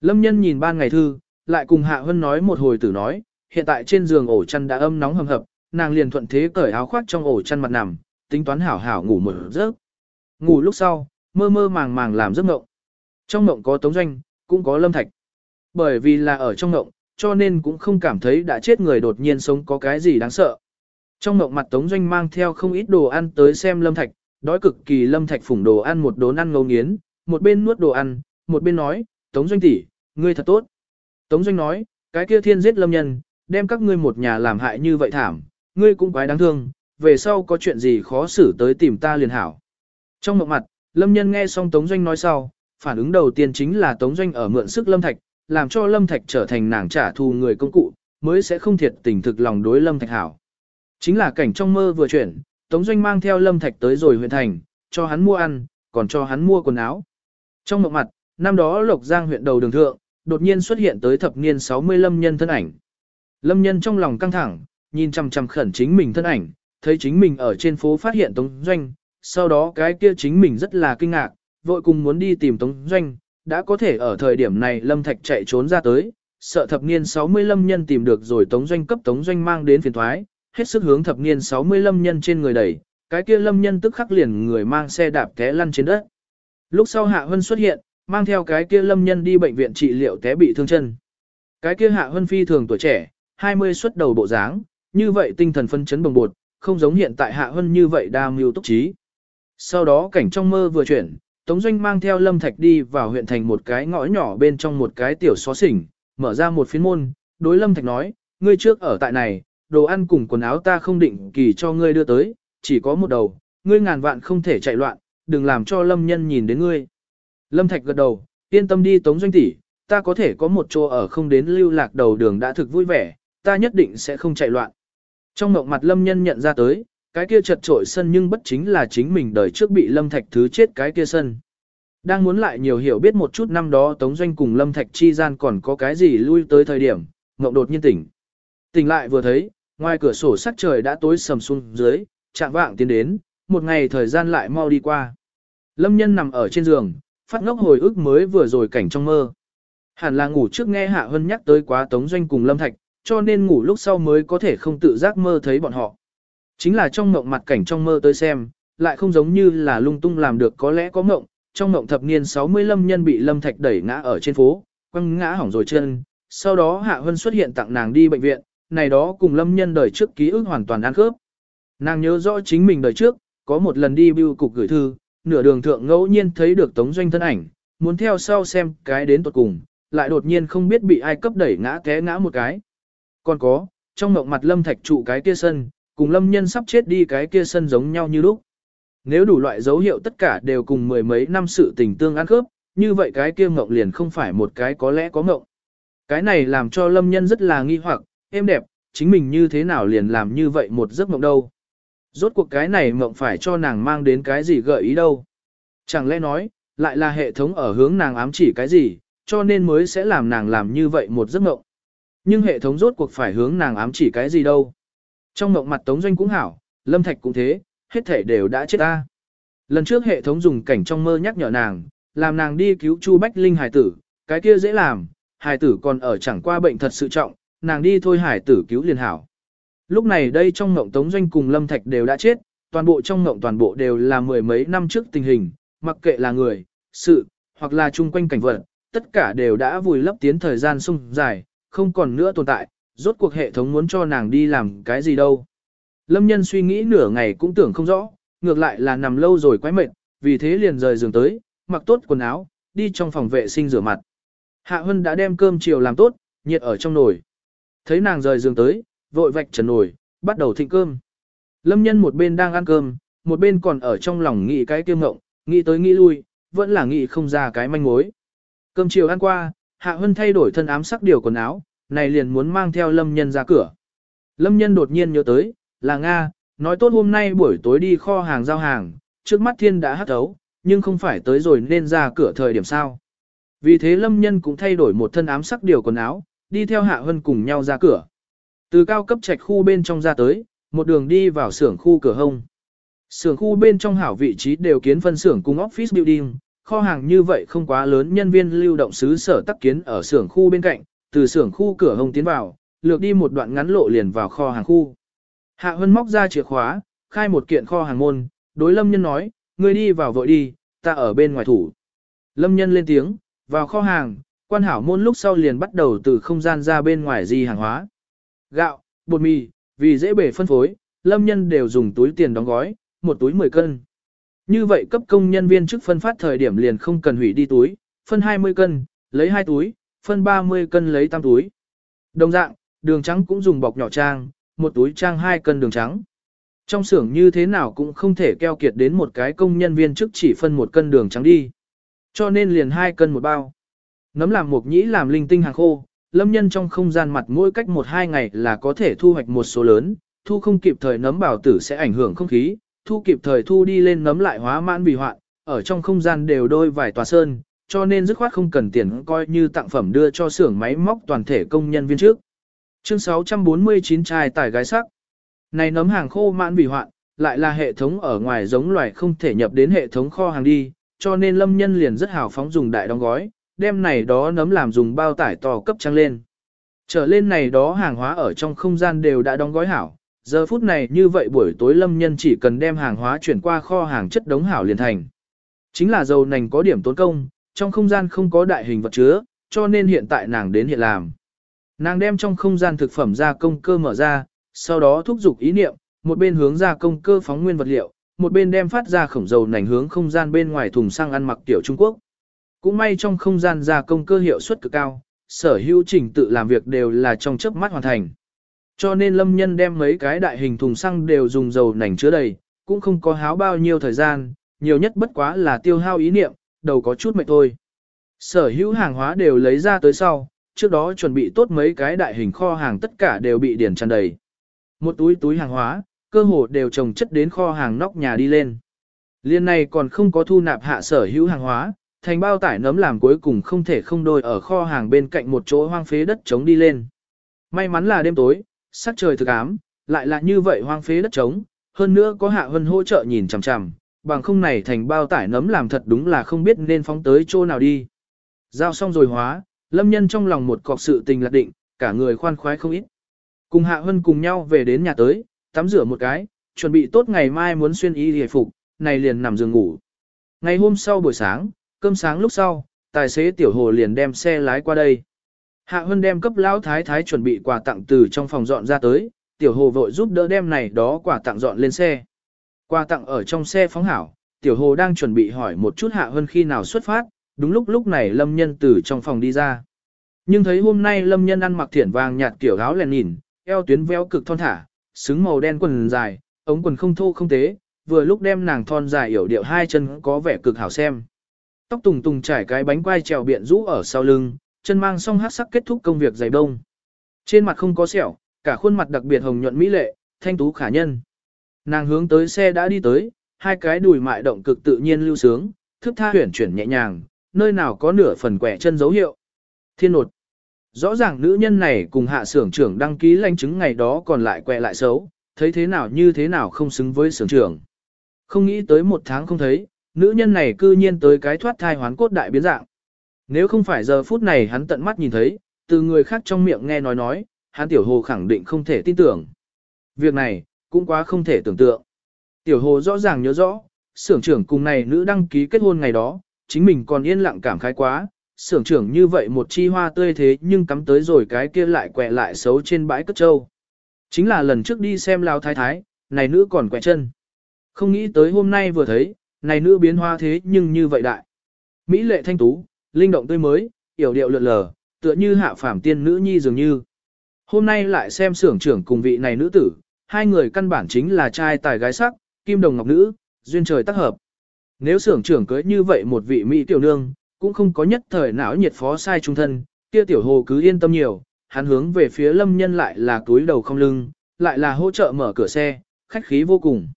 Lâm nhân nhìn ban ngày thư, lại cùng Hạ Hân nói một hồi tử nói, hiện tại trên giường ổ chăn đã âm nóng hầm hập, nàng liền thuận thế cởi áo khoác trong ổ chăn mặt nằm, tính toán hảo hảo ngủ một giấc. Ngủ lúc sau, mơ mơ màng màng làm giấc mộng. Trong mộng có Tống Doanh, cũng có Lâm Thạch. Bởi vì là ở trong mộng, cho nên cũng không cảm thấy đã chết người đột nhiên sống có cái gì đáng sợ. Trong mộng mặt Tống Doanh mang theo không ít đồ ăn tới xem Lâm Thạch, đói cực kỳ Lâm Thạch phủng đồ ăn một đốn ăn ngấu nghiến, một bên nuốt đồ ăn, một bên nói, Tống Doanh tỷ, ngươi thật tốt. Tống Doanh nói, cái kia thiên giết Lâm nhân, đem các ngươi một nhà làm hại như vậy thảm, ngươi cũng quái đáng thương, về sau có chuyện gì khó xử tới tìm ta liền hảo. Trong mộng mặt, Lâm nhân nghe xong Tống Doanh nói sau, phản ứng đầu tiên chính là Tống Doanh ở mượn sức Lâm Thạch, làm cho Lâm Thạch trở thành nàng trả thù người công cụ, mới sẽ không thiệt tình thực lòng đối Lâm Thạch hảo. Chính là cảnh trong mơ vừa chuyển, Tống Doanh mang theo Lâm Thạch tới rồi huyện thành, cho hắn mua ăn, còn cho hắn mua quần áo. Trong mộng mặt, năm đó Lộc Giang huyện đầu đường thượng, đột nhiên xuất hiện tới thập niên 60 lâm nhân thân ảnh. Lâm nhân trong lòng căng thẳng, nhìn chằm chằm khẩn chính mình thân ảnh, thấy chính mình ở trên phố phát hiện Tống Doanh, sau đó cái kia chính mình rất là kinh ngạc, vội cùng muốn đi tìm Tống Doanh, đã có thể ở thời điểm này Lâm Thạch chạy trốn ra tới, sợ thập niên 60 lâm nhân tìm được rồi Tống Doanh cấp Tống Doanh mang đến phiền thoái, hết sức hướng thập niên 60 lâm nhân trên người đẩy, cái kia lâm nhân tức khắc liền người mang xe đạp té lăn trên đất. Lúc sau Hạ Hân xuất hiện, mang theo cái kia lâm nhân đi bệnh viện trị liệu té bị thương chân. Cái kia Hạ Hân phi thường tuổi trẻ, 20 xuất đầu bộ dáng, như vậy tinh thần phân chấn bồng bột, không giống hiện tại Hạ Hân như vậy đa mưu túc trí. Sau đó cảnh trong mơ vừa chuyển, Tống Doanh mang theo Lâm Thạch đi vào huyện thành một cái ngõ nhỏ bên trong một cái tiểu xó xỉnh, mở ra một phiến môn, đối Lâm Thạch nói, ngươi trước ở tại này, đồ ăn cùng quần áo ta không định kỳ cho ngươi đưa tới, chỉ có một đầu, ngươi ngàn vạn không thể chạy loạn, đừng làm cho Lâm Nhân nhìn đến ngươi. Lâm Thạch gật đầu, yên tâm đi Tống Doanh tỷ, ta có thể có một chỗ ở không đến lưu lạc đầu đường đã thực vui vẻ, ta nhất định sẽ không chạy loạn. Trong mộng mặt Lâm Nhân nhận ra tới, cái kia chật trội sân nhưng bất chính là chính mình đời trước bị Lâm Thạch thứ chết cái kia sân. Đang muốn lại nhiều hiểu biết một chút năm đó Tống Doanh cùng Lâm Thạch chi gian còn có cái gì lui tới thời điểm, mộng đột nhiên tỉnh. Tỉnh lại vừa thấy, ngoài cửa sổ sắc trời đã tối sầm xuống dưới, chạm vạng tiến đến, một ngày thời gian lại mau đi qua. Lâm nhân nằm ở trên giường, phát ngốc hồi ức mới vừa rồi cảnh trong mơ. Hẳn là ngủ trước nghe Hạ Hân nhắc tới quá Tống Doanh cùng Lâm Thạch, cho nên ngủ lúc sau mới có thể không tự giác mơ thấy bọn họ. Chính là trong mộng mặt cảnh trong mơ tới xem, lại không giống như là lung tung làm được có lẽ có mộng, trong mộng thập niên 60 lâm nhân bị lâm thạch đẩy ngã ở trên phố, quăng ngã hỏng rồi chân, sau đó Hạ Hân xuất hiện tặng nàng đi bệnh viện, này đó cùng lâm nhân đời trước ký ức hoàn toàn ăn khớp. Nàng nhớ rõ chính mình đời trước, có một lần đi bưu cục gửi thư, nửa đường thượng ngẫu nhiên thấy được Tống Doanh thân ảnh, muốn theo sau xem cái đến tuột cùng, lại đột nhiên không biết bị ai cấp đẩy ngã té ngã một cái. Còn có, trong mộng mặt lâm thạch trụ cái kia sân, cùng lâm nhân sắp chết đi cái kia sân giống nhau như lúc. Nếu đủ loại dấu hiệu tất cả đều cùng mười mấy năm sự tình tương ăn khớp, như vậy cái kia mộng liền không phải một cái có lẽ có mộng. Cái này làm cho lâm nhân rất là nghi hoặc, êm đẹp, chính mình như thế nào liền làm như vậy một giấc mộng đâu. Rốt cuộc cái này mộng phải cho nàng mang đến cái gì gợi ý đâu. Chẳng lẽ nói, lại là hệ thống ở hướng nàng ám chỉ cái gì, cho nên mới sẽ làm nàng làm như vậy một giấc mộng. Nhưng hệ thống rốt cuộc phải hướng nàng ám chỉ cái gì đâu. Trong mộng mặt Tống Doanh cũng hảo, Lâm Thạch cũng thế, hết thể đều đã chết ta. Lần trước hệ thống dùng cảnh trong mơ nhắc nhở nàng, làm nàng đi cứu Chu Bách Linh hải tử, cái kia dễ làm, hải tử còn ở chẳng qua bệnh thật sự trọng, nàng đi thôi hải tử cứu liền hảo. Lúc này đây trong ngộng Tống Doanh cùng Lâm Thạch đều đã chết, toàn bộ trong ngộng toàn bộ đều là mười mấy năm trước tình hình, mặc kệ là người, sự, hoặc là chung quanh cảnh vật, tất cả đều đã vùi lấp tiến thời gian sung dài, không còn nữa tồn tại, rốt cuộc hệ thống muốn cho nàng đi làm cái gì đâu. Lâm nhân suy nghĩ nửa ngày cũng tưởng không rõ, ngược lại là nằm lâu rồi quái mệt, vì thế liền rời giường tới, mặc tốt quần áo, đi trong phòng vệ sinh rửa mặt. Hạ Hân đã đem cơm chiều làm tốt, nhiệt ở trong nồi. Thấy nàng rời giường tới, vội vạch trần nổi, bắt đầu thịnh cơm. Lâm nhân một bên đang ăn cơm, một bên còn ở trong lòng nghĩ cái kiêm ngộng, nghĩ tới nghĩ lui, vẫn là nghĩ không ra cái manh mối. Cơm chiều ăn qua, Hạ Hân thay đổi thân ám sắc điều quần áo, này liền muốn mang theo Lâm nhân ra cửa. Lâm nhân đột nhiên nhớ tới, là Nga, nói tốt hôm nay buổi tối đi kho hàng giao hàng, trước mắt thiên đã hắt thấu, nhưng không phải tới rồi nên ra cửa thời điểm sao. Vì thế lâm nhân cũng thay đổi một thân ám sắc điều quần áo, đi theo hạ hân cùng nhau ra cửa. Từ cao cấp trạch khu bên trong ra tới, một đường đi vào xưởng khu cửa hông. Xưởng khu bên trong hảo vị trí đều kiến phân xưởng cùng office building, kho hàng như vậy không quá lớn nhân viên lưu động xứ sở tắc kiến ở xưởng khu bên cạnh, từ xưởng khu cửa hông tiến vào, lược đi một đoạn ngắn lộ liền vào kho hàng khu. Hạ Hân móc ra chìa khóa, khai một kiện kho hàng môn, đối Lâm Nhân nói, ngươi đi vào vội đi, ta ở bên ngoài thủ. Lâm Nhân lên tiếng, vào kho hàng, quan hảo môn lúc sau liền bắt đầu từ không gian ra bên ngoài di hàng hóa. Gạo, bột mì, vì dễ bể phân phối, Lâm Nhân đều dùng túi tiền đóng gói, một túi 10 cân. Như vậy cấp công nhân viên chức phân phát thời điểm liền không cần hủy đi túi, phân 20 cân, lấy 2 túi, phân 30 cân lấy 8 túi. Đồng dạng, đường trắng cũng dùng bọc nhỏ trang, một túi trang hai cân đường trắng. Trong xưởng như thế nào cũng không thể keo kiệt đến một cái công nhân viên chức chỉ phân một cân đường trắng đi. Cho nên liền hai cân một bao. Nấm làm mộc nhĩ làm linh tinh hàng khô, lâm nhân trong không gian mặt mỗi cách một hai ngày là có thể thu hoạch một số lớn, thu không kịp thời nấm bảo tử sẽ ảnh hưởng không khí, thu kịp thời thu đi lên nấm lại hóa mãn bị hoạn, ở trong không gian đều đôi vài tòa sơn, cho nên dứt khoát không cần tiền coi như tặng phẩm đưa cho xưởng máy móc toàn thể công nhân viên trước. Chương 649 trai tải gái sắc. Này nấm hàng khô mãn bị hoạn, lại là hệ thống ở ngoài giống loài không thể nhập đến hệ thống kho hàng đi, cho nên lâm nhân liền rất hào phóng dùng đại đóng gói, đem này đó nấm làm dùng bao tải to cấp trăng lên. Trở lên này đó hàng hóa ở trong không gian đều đã đóng gói hảo, giờ phút này như vậy buổi tối lâm nhân chỉ cần đem hàng hóa chuyển qua kho hàng chất đống hảo liền thành. Chính là dầu nành có điểm tốn công, trong không gian không có đại hình vật chứa, cho nên hiện tại nàng đến hiện làm. Nàng đem trong không gian thực phẩm ra công cơ mở ra, sau đó thúc giục ý niệm, một bên hướng ra công cơ phóng nguyên vật liệu, một bên đem phát ra khổng dầu nành hướng không gian bên ngoài thùng xăng ăn mặc tiểu Trung Quốc. Cũng may trong không gian gia công cơ hiệu suất cực cao, sở hữu trình tự làm việc đều là trong chớp mắt hoàn thành. Cho nên lâm nhân đem mấy cái đại hình thùng xăng đều dùng dầu nành chứa đầy, cũng không có háo bao nhiêu thời gian, nhiều nhất bất quá là tiêu hao ý niệm, đầu có chút mệt thôi. Sở hữu hàng hóa đều lấy ra tới sau, trước đó chuẩn bị tốt mấy cái đại hình kho hàng tất cả đều bị điển tràn đầy. Một túi túi hàng hóa, cơ hồ đều trồng chất đến kho hàng nóc nhà đi lên. Liên này còn không có thu nạp hạ sở hữu hàng hóa, thành bao tải nấm làm cuối cùng không thể không đôi ở kho hàng bên cạnh một chỗ hoang phế đất trống đi lên. May mắn là đêm tối, sắc trời thực ám, lại là như vậy hoang phế đất trống, hơn nữa có hạ hân hỗ trợ nhìn chằm chằm, bằng không này thành bao tải nấm làm thật đúng là không biết nên phóng tới chỗ nào đi. Giao xong rồi hóa, lâm nhân trong lòng một cọc sự tình lạc định, cả người khoan khoái không ít. Cùng hạ hân cùng nhau về đến nhà tới, tắm rửa một cái, chuẩn bị tốt ngày mai muốn xuyên y hề phục, này liền nằm giường ngủ. Ngày hôm sau buổi sáng, cơm sáng lúc sau, tài xế tiểu hồ liền đem xe lái qua đây. Hạ Hân đem cấp lão thái thái chuẩn bị quà tặng từ trong phòng dọn ra tới, tiểu hồ vội giúp đỡ đem này đó quà tặng dọn lên xe. Quà tặng ở trong xe phóng hảo, tiểu hồ đang chuẩn bị hỏi một chút Hạ Hân khi nào xuất phát, đúng lúc lúc này lâm nhân từ trong phòng đi ra. Nhưng thấy hôm nay lâm nhân ăn mặc thiển vàng nhạt kiểu áo lèn nhìn, eo tuyến véo cực thon thả, xứng màu đen quần dài, ống quần không thô không tế, vừa lúc đem nàng thon dài yểu điệu hai chân có vẻ cực hảo xem. Tóc tùng tùng trải cái bánh quai trèo biện rũ ở sau lưng, chân mang song hát sắc kết thúc công việc dày đông. Trên mặt không có sẹo, cả khuôn mặt đặc biệt hồng nhuận mỹ lệ, thanh tú khả nhân. Nàng hướng tới xe đã đi tới, hai cái đùi mại động cực tự nhiên lưu sướng, thức tha huyển chuyển nhẹ nhàng, nơi nào có nửa phần quẻ chân dấu hiệu. Thiên nột. Rõ ràng nữ nhân này cùng hạ sưởng trưởng đăng ký lãnh chứng ngày đó còn lại quẹ lại xấu, thấy thế nào như thế nào không xứng với sưởng trưởng. Không nghĩ tới một tháng không thấy, nữ nhân này cư nhiên tới cái thoát thai hoán cốt đại biến dạng. Nếu không phải giờ phút này hắn tận mắt nhìn thấy, từ người khác trong miệng nghe nói nói, hắn tiểu hồ khẳng định không thể tin tưởng. Việc này, cũng quá không thể tưởng tượng. Tiểu hồ rõ ràng nhớ rõ, xưởng trưởng cùng này nữ đăng ký kết hôn ngày đó, chính mình còn yên lặng cảm khái quá, xưởng trưởng như vậy một chi hoa tươi thế nhưng cắm tới rồi cái kia lại quẹ lại xấu trên bãi cất trâu. Chính là lần trước đi xem lao thái thái, này nữ còn quẹ chân. Không nghĩ tới hôm nay vừa thấy, này nữ biến hoa thế nhưng như vậy đại. Mỹ lệ thanh tú, linh động tươi mới, yểu điệu lượn lờ, tựa như hạ phàm tiên nữ nhi dường như. Hôm nay lại xem xưởng trưởng cùng vị này nữ tử, hai người căn bản chính là trai tài gái sắc, kim đồng ngọc nữ, duyên trời tác hợp. Nếu xưởng trưởng cưới như vậy một vị mỹ tiểu nương, cũng không có nhất thời não nhiệt phó sai trung thân, kia tiểu hồ cứ yên tâm nhiều, hắn hướng về phía lâm nhân lại là túi đầu không lưng, lại là hỗ trợ mở cửa xe, khách khí vô cùng.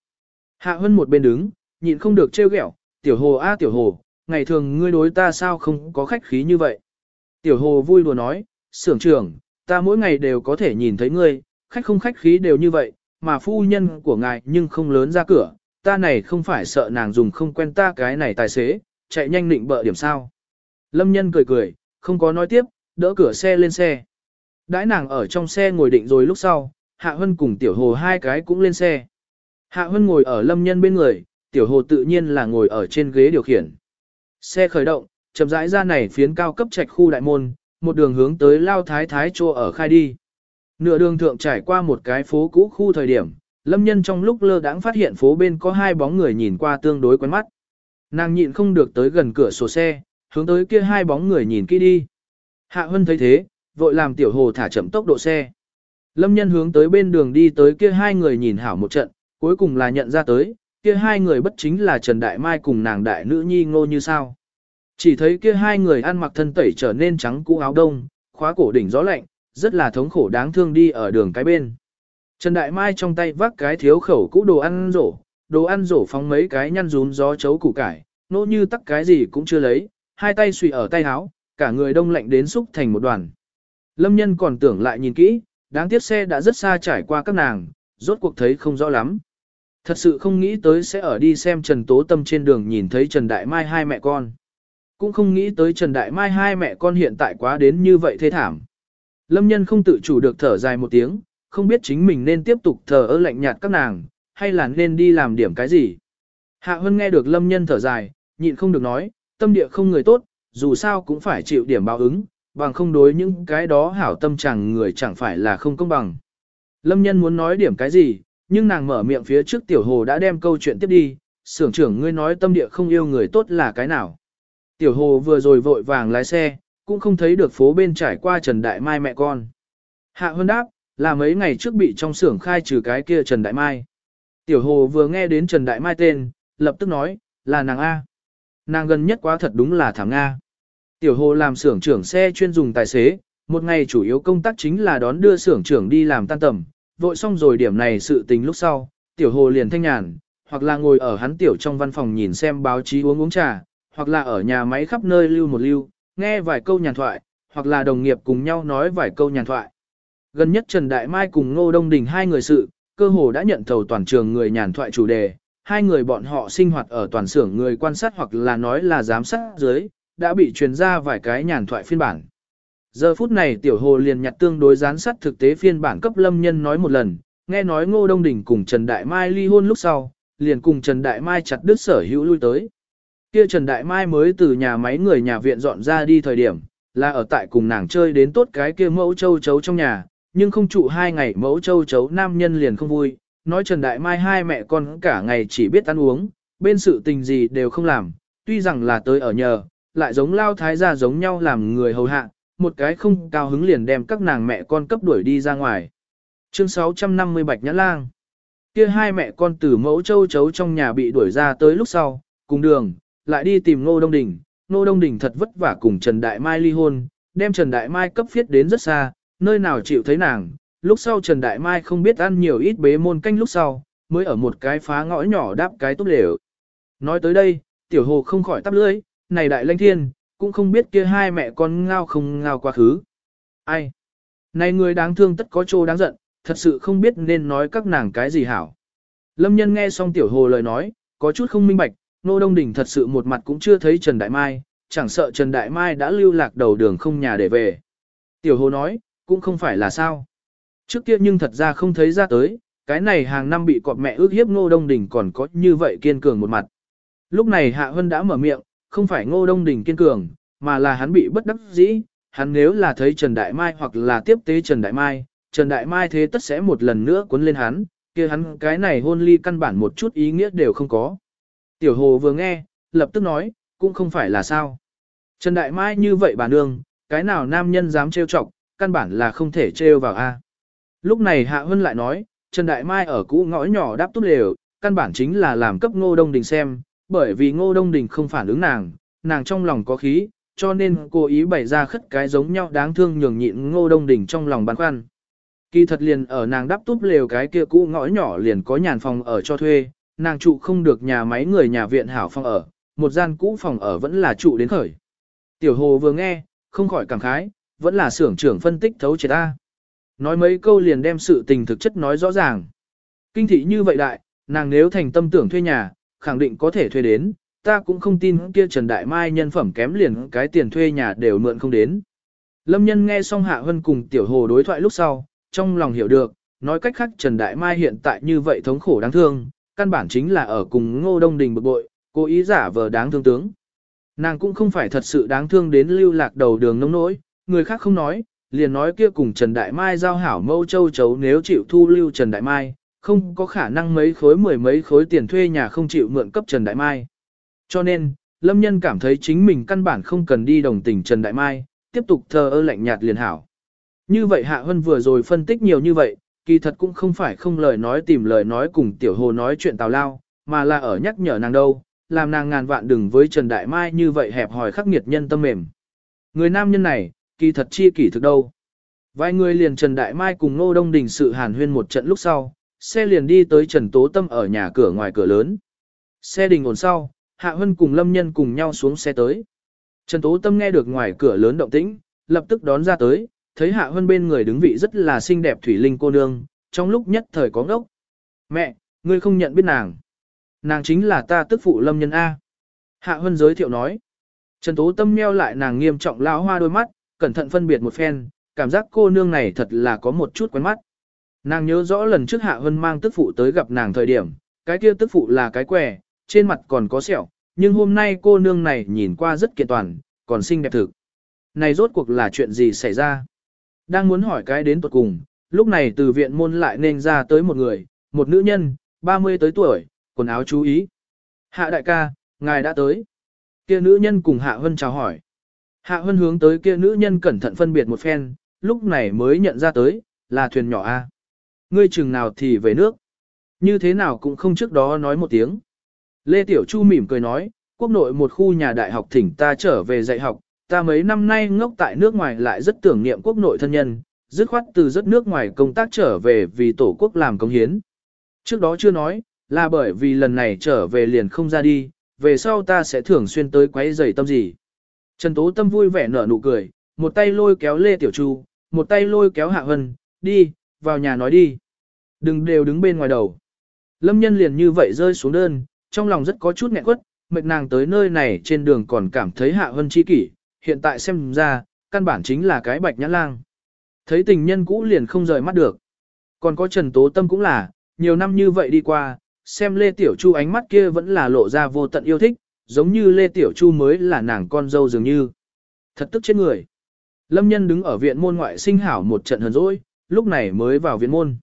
Hạ Hân một bên đứng, nhịn không được trêu ghẹo, tiểu hồ a tiểu hồ, ngày thường ngươi đối ta sao không có khách khí như vậy. Tiểu hồ vui đùa nói, sưởng trưởng, ta mỗi ngày đều có thể nhìn thấy ngươi, khách không khách khí đều như vậy, mà phu nhân của ngài nhưng không lớn ra cửa, ta này không phải sợ nàng dùng không quen ta cái này tài xế, chạy nhanh định bợ điểm sao. Lâm nhân cười cười, không có nói tiếp, đỡ cửa xe lên xe. Đãi nàng ở trong xe ngồi định rồi lúc sau, Hạ Hân cùng Tiểu Hồ hai cái cũng lên xe. Hạ Hân ngồi ở Lâm nhân bên người, Tiểu Hồ tự nhiên là ngồi ở trên ghế điều khiển. Xe khởi động, chậm rãi ra này phiến cao cấp trạch khu đại môn, một đường hướng tới Lao Thái Thái Chô ở khai đi. Nửa đường thượng trải qua một cái phố cũ khu thời điểm, Lâm nhân trong lúc lơ đãng phát hiện phố bên có hai bóng người nhìn qua tương đối quen mắt. Nàng nhịn không được tới gần cửa sổ xe, hướng tới kia hai bóng người nhìn kỹ đi. Hạ Hân thấy thế, vội làm tiểu hồ thả chậm tốc độ xe. Lâm nhân hướng tới bên đường đi tới kia hai người nhìn hảo một trận, cuối cùng là nhận ra tới, kia hai người bất chính là Trần Đại Mai cùng nàng đại nữ nhi ngô như sao. Chỉ thấy kia hai người ăn mặc thân tẩy trở nên trắng cũ áo đông, khóa cổ đỉnh gió lạnh, rất là thống khổ đáng thương đi ở đường cái bên. Trần Đại Mai trong tay vác cái thiếu khẩu cũ đồ ăn rổ, đồ ăn rổ phóng mấy cái nhăn rún gió chấu củ cải, nỗ như tắc cái gì cũng chưa lấy, hai tay suy ở tay áo, cả người đông lạnh đến xúc thành một đoàn. Lâm nhân còn tưởng lại nhìn kỹ, đáng tiếc xe đã rất xa trải qua các nàng, rốt cuộc thấy không rõ lắm. Thật sự không nghĩ tới sẽ ở đi xem Trần Tố Tâm trên đường nhìn thấy Trần Đại Mai hai mẹ con. Cũng không nghĩ tới Trần Đại Mai hai mẹ con hiện tại quá đến như vậy thế thảm. Lâm nhân không tự chủ được thở dài một tiếng, không biết chính mình nên tiếp tục thờ ơ lạnh nhạt các nàng, hay là nên đi làm điểm cái gì. Hạ Hân nghe được Lâm nhân thở dài, nhịn không được nói, tâm địa không người tốt, dù sao cũng phải chịu điểm báo ứng, bằng không đối những cái đó hảo tâm chẳng người chẳng phải là không công bằng. Lâm nhân muốn nói điểm cái gì, nhưng nàng mở miệng phía trước tiểu hồ đã đem câu chuyện tiếp đi, sưởng trưởng ngươi nói tâm địa không yêu người tốt là cái nào. Tiểu hồ vừa rồi vội vàng lái xe, cũng không thấy được phố bên trải qua Trần Đại Mai mẹ con. Hạ Hơn đáp, là mấy ngày trước bị trong xưởng khai trừ cái kia Trần Đại Mai. Tiểu hồ vừa nghe đến Trần Đại Mai tên, lập tức nói, là nàng A. Nàng gần nhất quá thật đúng là thảm Nga. Tiểu hồ làm xưởng trưởng xe chuyên dùng tài xế, một ngày chủ yếu công tác chính là đón đưa xưởng trưởng đi làm tan tầm, vội xong rồi điểm này sự tình lúc sau, tiểu hồ liền thanh nhàn, hoặc là ngồi ở hắn tiểu trong văn phòng nhìn xem báo chí uống uống trà, hoặc là ở nhà máy khắp nơi lưu một lưu, nghe vài câu nhàn thoại, hoặc là đồng nghiệp cùng nhau nói vài câu nhàn thoại. Gần nhất Trần Đại Mai cùng Ngô Đông Đình hai người sự, cơ hồ đã nhận thầu toàn trường người nhàn thoại chủ đề, hai người bọn họ sinh hoạt ở toàn xưởng người quan sát hoặc là nói là giám sát dưới, đã bị truyền ra vài cái nhàn thoại phiên bản. Giờ phút này tiểu hồ liền nhặt tương đối gián sát thực tế phiên bản cấp lâm nhân nói một lần, nghe nói Ngô Đông Đình cùng Trần Đại Mai ly hôn lúc sau, liền cùng Trần Đại Mai chặt đứt sở hữu lui tới. Kia Trần Đại Mai mới từ nhà máy người nhà viện dọn ra đi thời điểm, là ở tại cùng nàng chơi đến tốt cái kia mẫu châu chấu trong nhà, nhưng không trụ hai ngày mẫu châu chấu nam nhân liền không vui, nói Trần Đại Mai hai mẹ con cả ngày chỉ biết ăn uống, bên sự tình gì đều không làm, tuy rằng là tới ở nhờ, lại giống lao thái gia giống nhau làm người hầu hạ, một cái không cao hứng liền đem các nàng mẹ con cấp đuổi đi ra ngoài. Chương 650 Bạch Nhã Lang Kia hai mẹ con từ mẫu châu chấu trong nhà bị đuổi ra tới lúc sau, cùng đường, lại đi tìm Ngô Đông Đình. Ngô Đông Đình thật vất vả cùng Trần Đại Mai ly hôn, đem Trần Đại Mai cấp phiết đến rất xa, nơi nào chịu thấy nàng. Lúc sau Trần Đại Mai không biết ăn nhiều ít bế môn canh lúc sau, mới ở một cái phá ngõ nhỏ đáp cái tốt lều. Nói tới đây, tiểu hồ không khỏi tắp lưỡi, này đại lãnh thiên, cũng không biết kia hai mẹ con ngao không ngao quá khứ. Ai? Này người đáng thương tất có chỗ đáng giận, thật sự không biết nên nói các nàng cái gì hảo. Lâm nhân nghe xong tiểu hồ lời nói, có chút không minh bạch, nô đông đỉnh thật sự một mặt cũng chưa thấy Trần Đại Mai, chẳng sợ Trần Đại Mai đã lưu lạc đầu đường không nhà để về. Tiểu hồ nói, cũng không phải là sao. Trước kia nhưng thật ra không thấy ra tới, cái này hàng năm bị cọp mẹ ước hiếp ngô đông đỉnh còn có như vậy kiên cường một mặt. Lúc này Hạ Hân đã mở miệng, không phải ngô đông đình kiên cường, mà là hắn bị bất đắc dĩ, hắn nếu là thấy Trần Đại Mai hoặc là tiếp tế Trần Đại Mai, Trần Đại Mai thế tất sẽ một lần nữa cuốn lên hắn, kia hắn cái này hôn ly căn bản một chút ý nghĩa đều không có. Tiểu Hồ vừa nghe, lập tức nói, cũng không phải là sao. Trần Đại Mai như vậy bà nương, cái nào nam nhân dám trêu chọc, căn bản là không thể trêu vào a. Lúc này Hạ Hân lại nói, Trần Đại Mai ở cũ ngõ nhỏ đáp tốt lều, căn bản chính là làm cấp ngô đông đình xem, bởi vì ngô đông đình không phản ứng nàng, nàng trong lòng có khí, cho nên cô ý bày ra khất cái giống nhau đáng thương nhường nhịn ngô đông đình trong lòng băn khoăn. Kỳ thật liền ở nàng đắp túp lều cái kia cũ ngõ nhỏ liền có nhàn phòng ở cho thuê, nàng trụ không được nhà máy người nhà viện hảo phòng ở, một gian cũ phòng ở vẫn là trụ đến khởi. Tiểu hồ vừa nghe, không khỏi cảm khái, vẫn là xưởng trưởng phân tích thấu triệt ta. Nói mấy câu liền đem sự tình thực chất nói rõ ràng. Kinh thị như vậy đại, nàng nếu thành tâm tưởng thuê nhà, khẳng định có thể thuê đến, ta cũng không tin kia Trần Đại Mai nhân phẩm kém liền cái tiền thuê nhà đều mượn không đến. Lâm nhân nghe xong Hạ Hân cùng Tiểu Hồ đối thoại lúc sau, trong lòng hiểu được, nói cách khác Trần Đại Mai hiện tại như vậy thống khổ đáng thương, căn bản chính là ở cùng Ngô Đông Đình bực bội, cố ý giả vờ đáng thương tướng. Nàng cũng không phải thật sự đáng thương đến lưu lạc đầu đường nông nỗi, người khác không nói, liền nói kia cùng Trần Đại Mai giao hảo mâu châu chấu nếu chịu thu lưu Trần Đại Mai, không có khả năng mấy khối mười mấy khối tiền thuê nhà không chịu mượn cấp Trần Đại Mai. Cho nên, Lâm Nhân cảm thấy chính mình căn bản không cần đi đồng tình Trần Đại Mai, tiếp tục thờ ơ lạnh nhạt liền hảo. Như vậy Hạ Hân vừa rồi phân tích nhiều như vậy, kỳ thật cũng không phải không lời nói tìm lời nói cùng Tiểu Hồ nói chuyện tào lao, mà là ở nhắc nhở nàng đâu, làm nàng ngàn vạn đừng với Trần Đại Mai như vậy hẹp hòi khắc nghiệt nhân tâm mềm. Người nam nhân này, kỳ thật chi kỷ thực đâu. Vài người liền Trần Đại Mai cùng Ngô Đông Đình sự hàn huyên một trận lúc sau, xe liền đi tới Trần Tố Tâm ở nhà cửa ngoài cửa lớn. Xe đình ổn sau, Hạ Hân cùng Lâm Nhân cùng nhau xuống xe tới. Trần Tố Tâm nghe được ngoài cửa lớn động tĩnh, lập tức đón ra tới, thấy Hạ Hân bên người đứng vị rất là xinh đẹp thủy linh cô nương, trong lúc nhất thời có ngốc. Mẹ, ngươi không nhận biết nàng. Nàng chính là ta tức phụ lâm nhân A. Hạ Hân giới thiệu nói. Trần Tố Tâm meo lại nàng nghiêm trọng lão hoa đôi mắt, cẩn thận phân biệt một phen, cảm giác cô nương này thật là có một chút quen mắt. Nàng nhớ rõ lần trước Hạ Hân mang tức phụ tới gặp nàng thời điểm, cái kia tức phụ là cái quẻ, trên mặt còn có sẹo, nhưng hôm nay cô nương này nhìn qua rất kiện toàn, còn xinh đẹp thực. Này rốt cuộc là chuyện gì xảy ra? Đang muốn hỏi cái đến tuột cùng, lúc này từ viện môn lại nên ra tới một người, một nữ nhân, 30 tới tuổi, quần áo chú ý. Hạ đại ca, ngài đã tới. Kia nữ nhân cùng Hạ Hân chào hỏi. Hạ Hân hướng tới kia nữ nhân cẩn thận phân biệt một phen, lúc này mới nhận ra tới, là thuyền nhỏ A. Ngươi chừng nào thì về nước. Như thế nào cũng không trước đó nói một tiếng. Lê Tiểu Chu mỉm cười nói, quốc nội một khu nhà đại học thỉnh ta trở về dạy học, ta mấy năm nay ngốc tại nước ngoài lại rất tưởng niệm quốc nội thân nhân, dứt khoát từ rất nước ngoài công tác trở về vì tổ quốc làm công hiến. Trước đó chưa nói, là bởi vì lần này trở về liền không ra đi, về sau ta sẽ thường xuyên tới quấy rầy tâm gì. Trần Tố Tâm vui vẻ nở nụ cười, một tay lôi kéo Lê Tiểu Chu, một tay lôi kéo Hạ Hân, đi, vào nhà nói đi. Đừng đều đứng bên ngoài đầu. Lâm nhân liền như vậy rơi xuống đơn, trong lòng rất có chút nghẹn quất, mệt nàng tới nơi này trên đường còn cảm thấy Hạ hơn chi kỷ, hiện tại xem ra, căn bản chính là cái bạch nhã lang. Thấy tình nhân cũ liền không rời mắt được. Còn có Trần Tố Tâm cũng là, nhiều năm như vậy đi qua, xem Lê Tiểu Chu ánh mắt kia vẫn là lộ ra vô tận yêu thích, giống như Lê Tiểu Chu mới là nàng con dâu dường như. Thật tức chết người. Lâm nhân đứng ở viện môn ngoại sinh hảo một trận hờn dỗi, lúc này mới vào viện môn.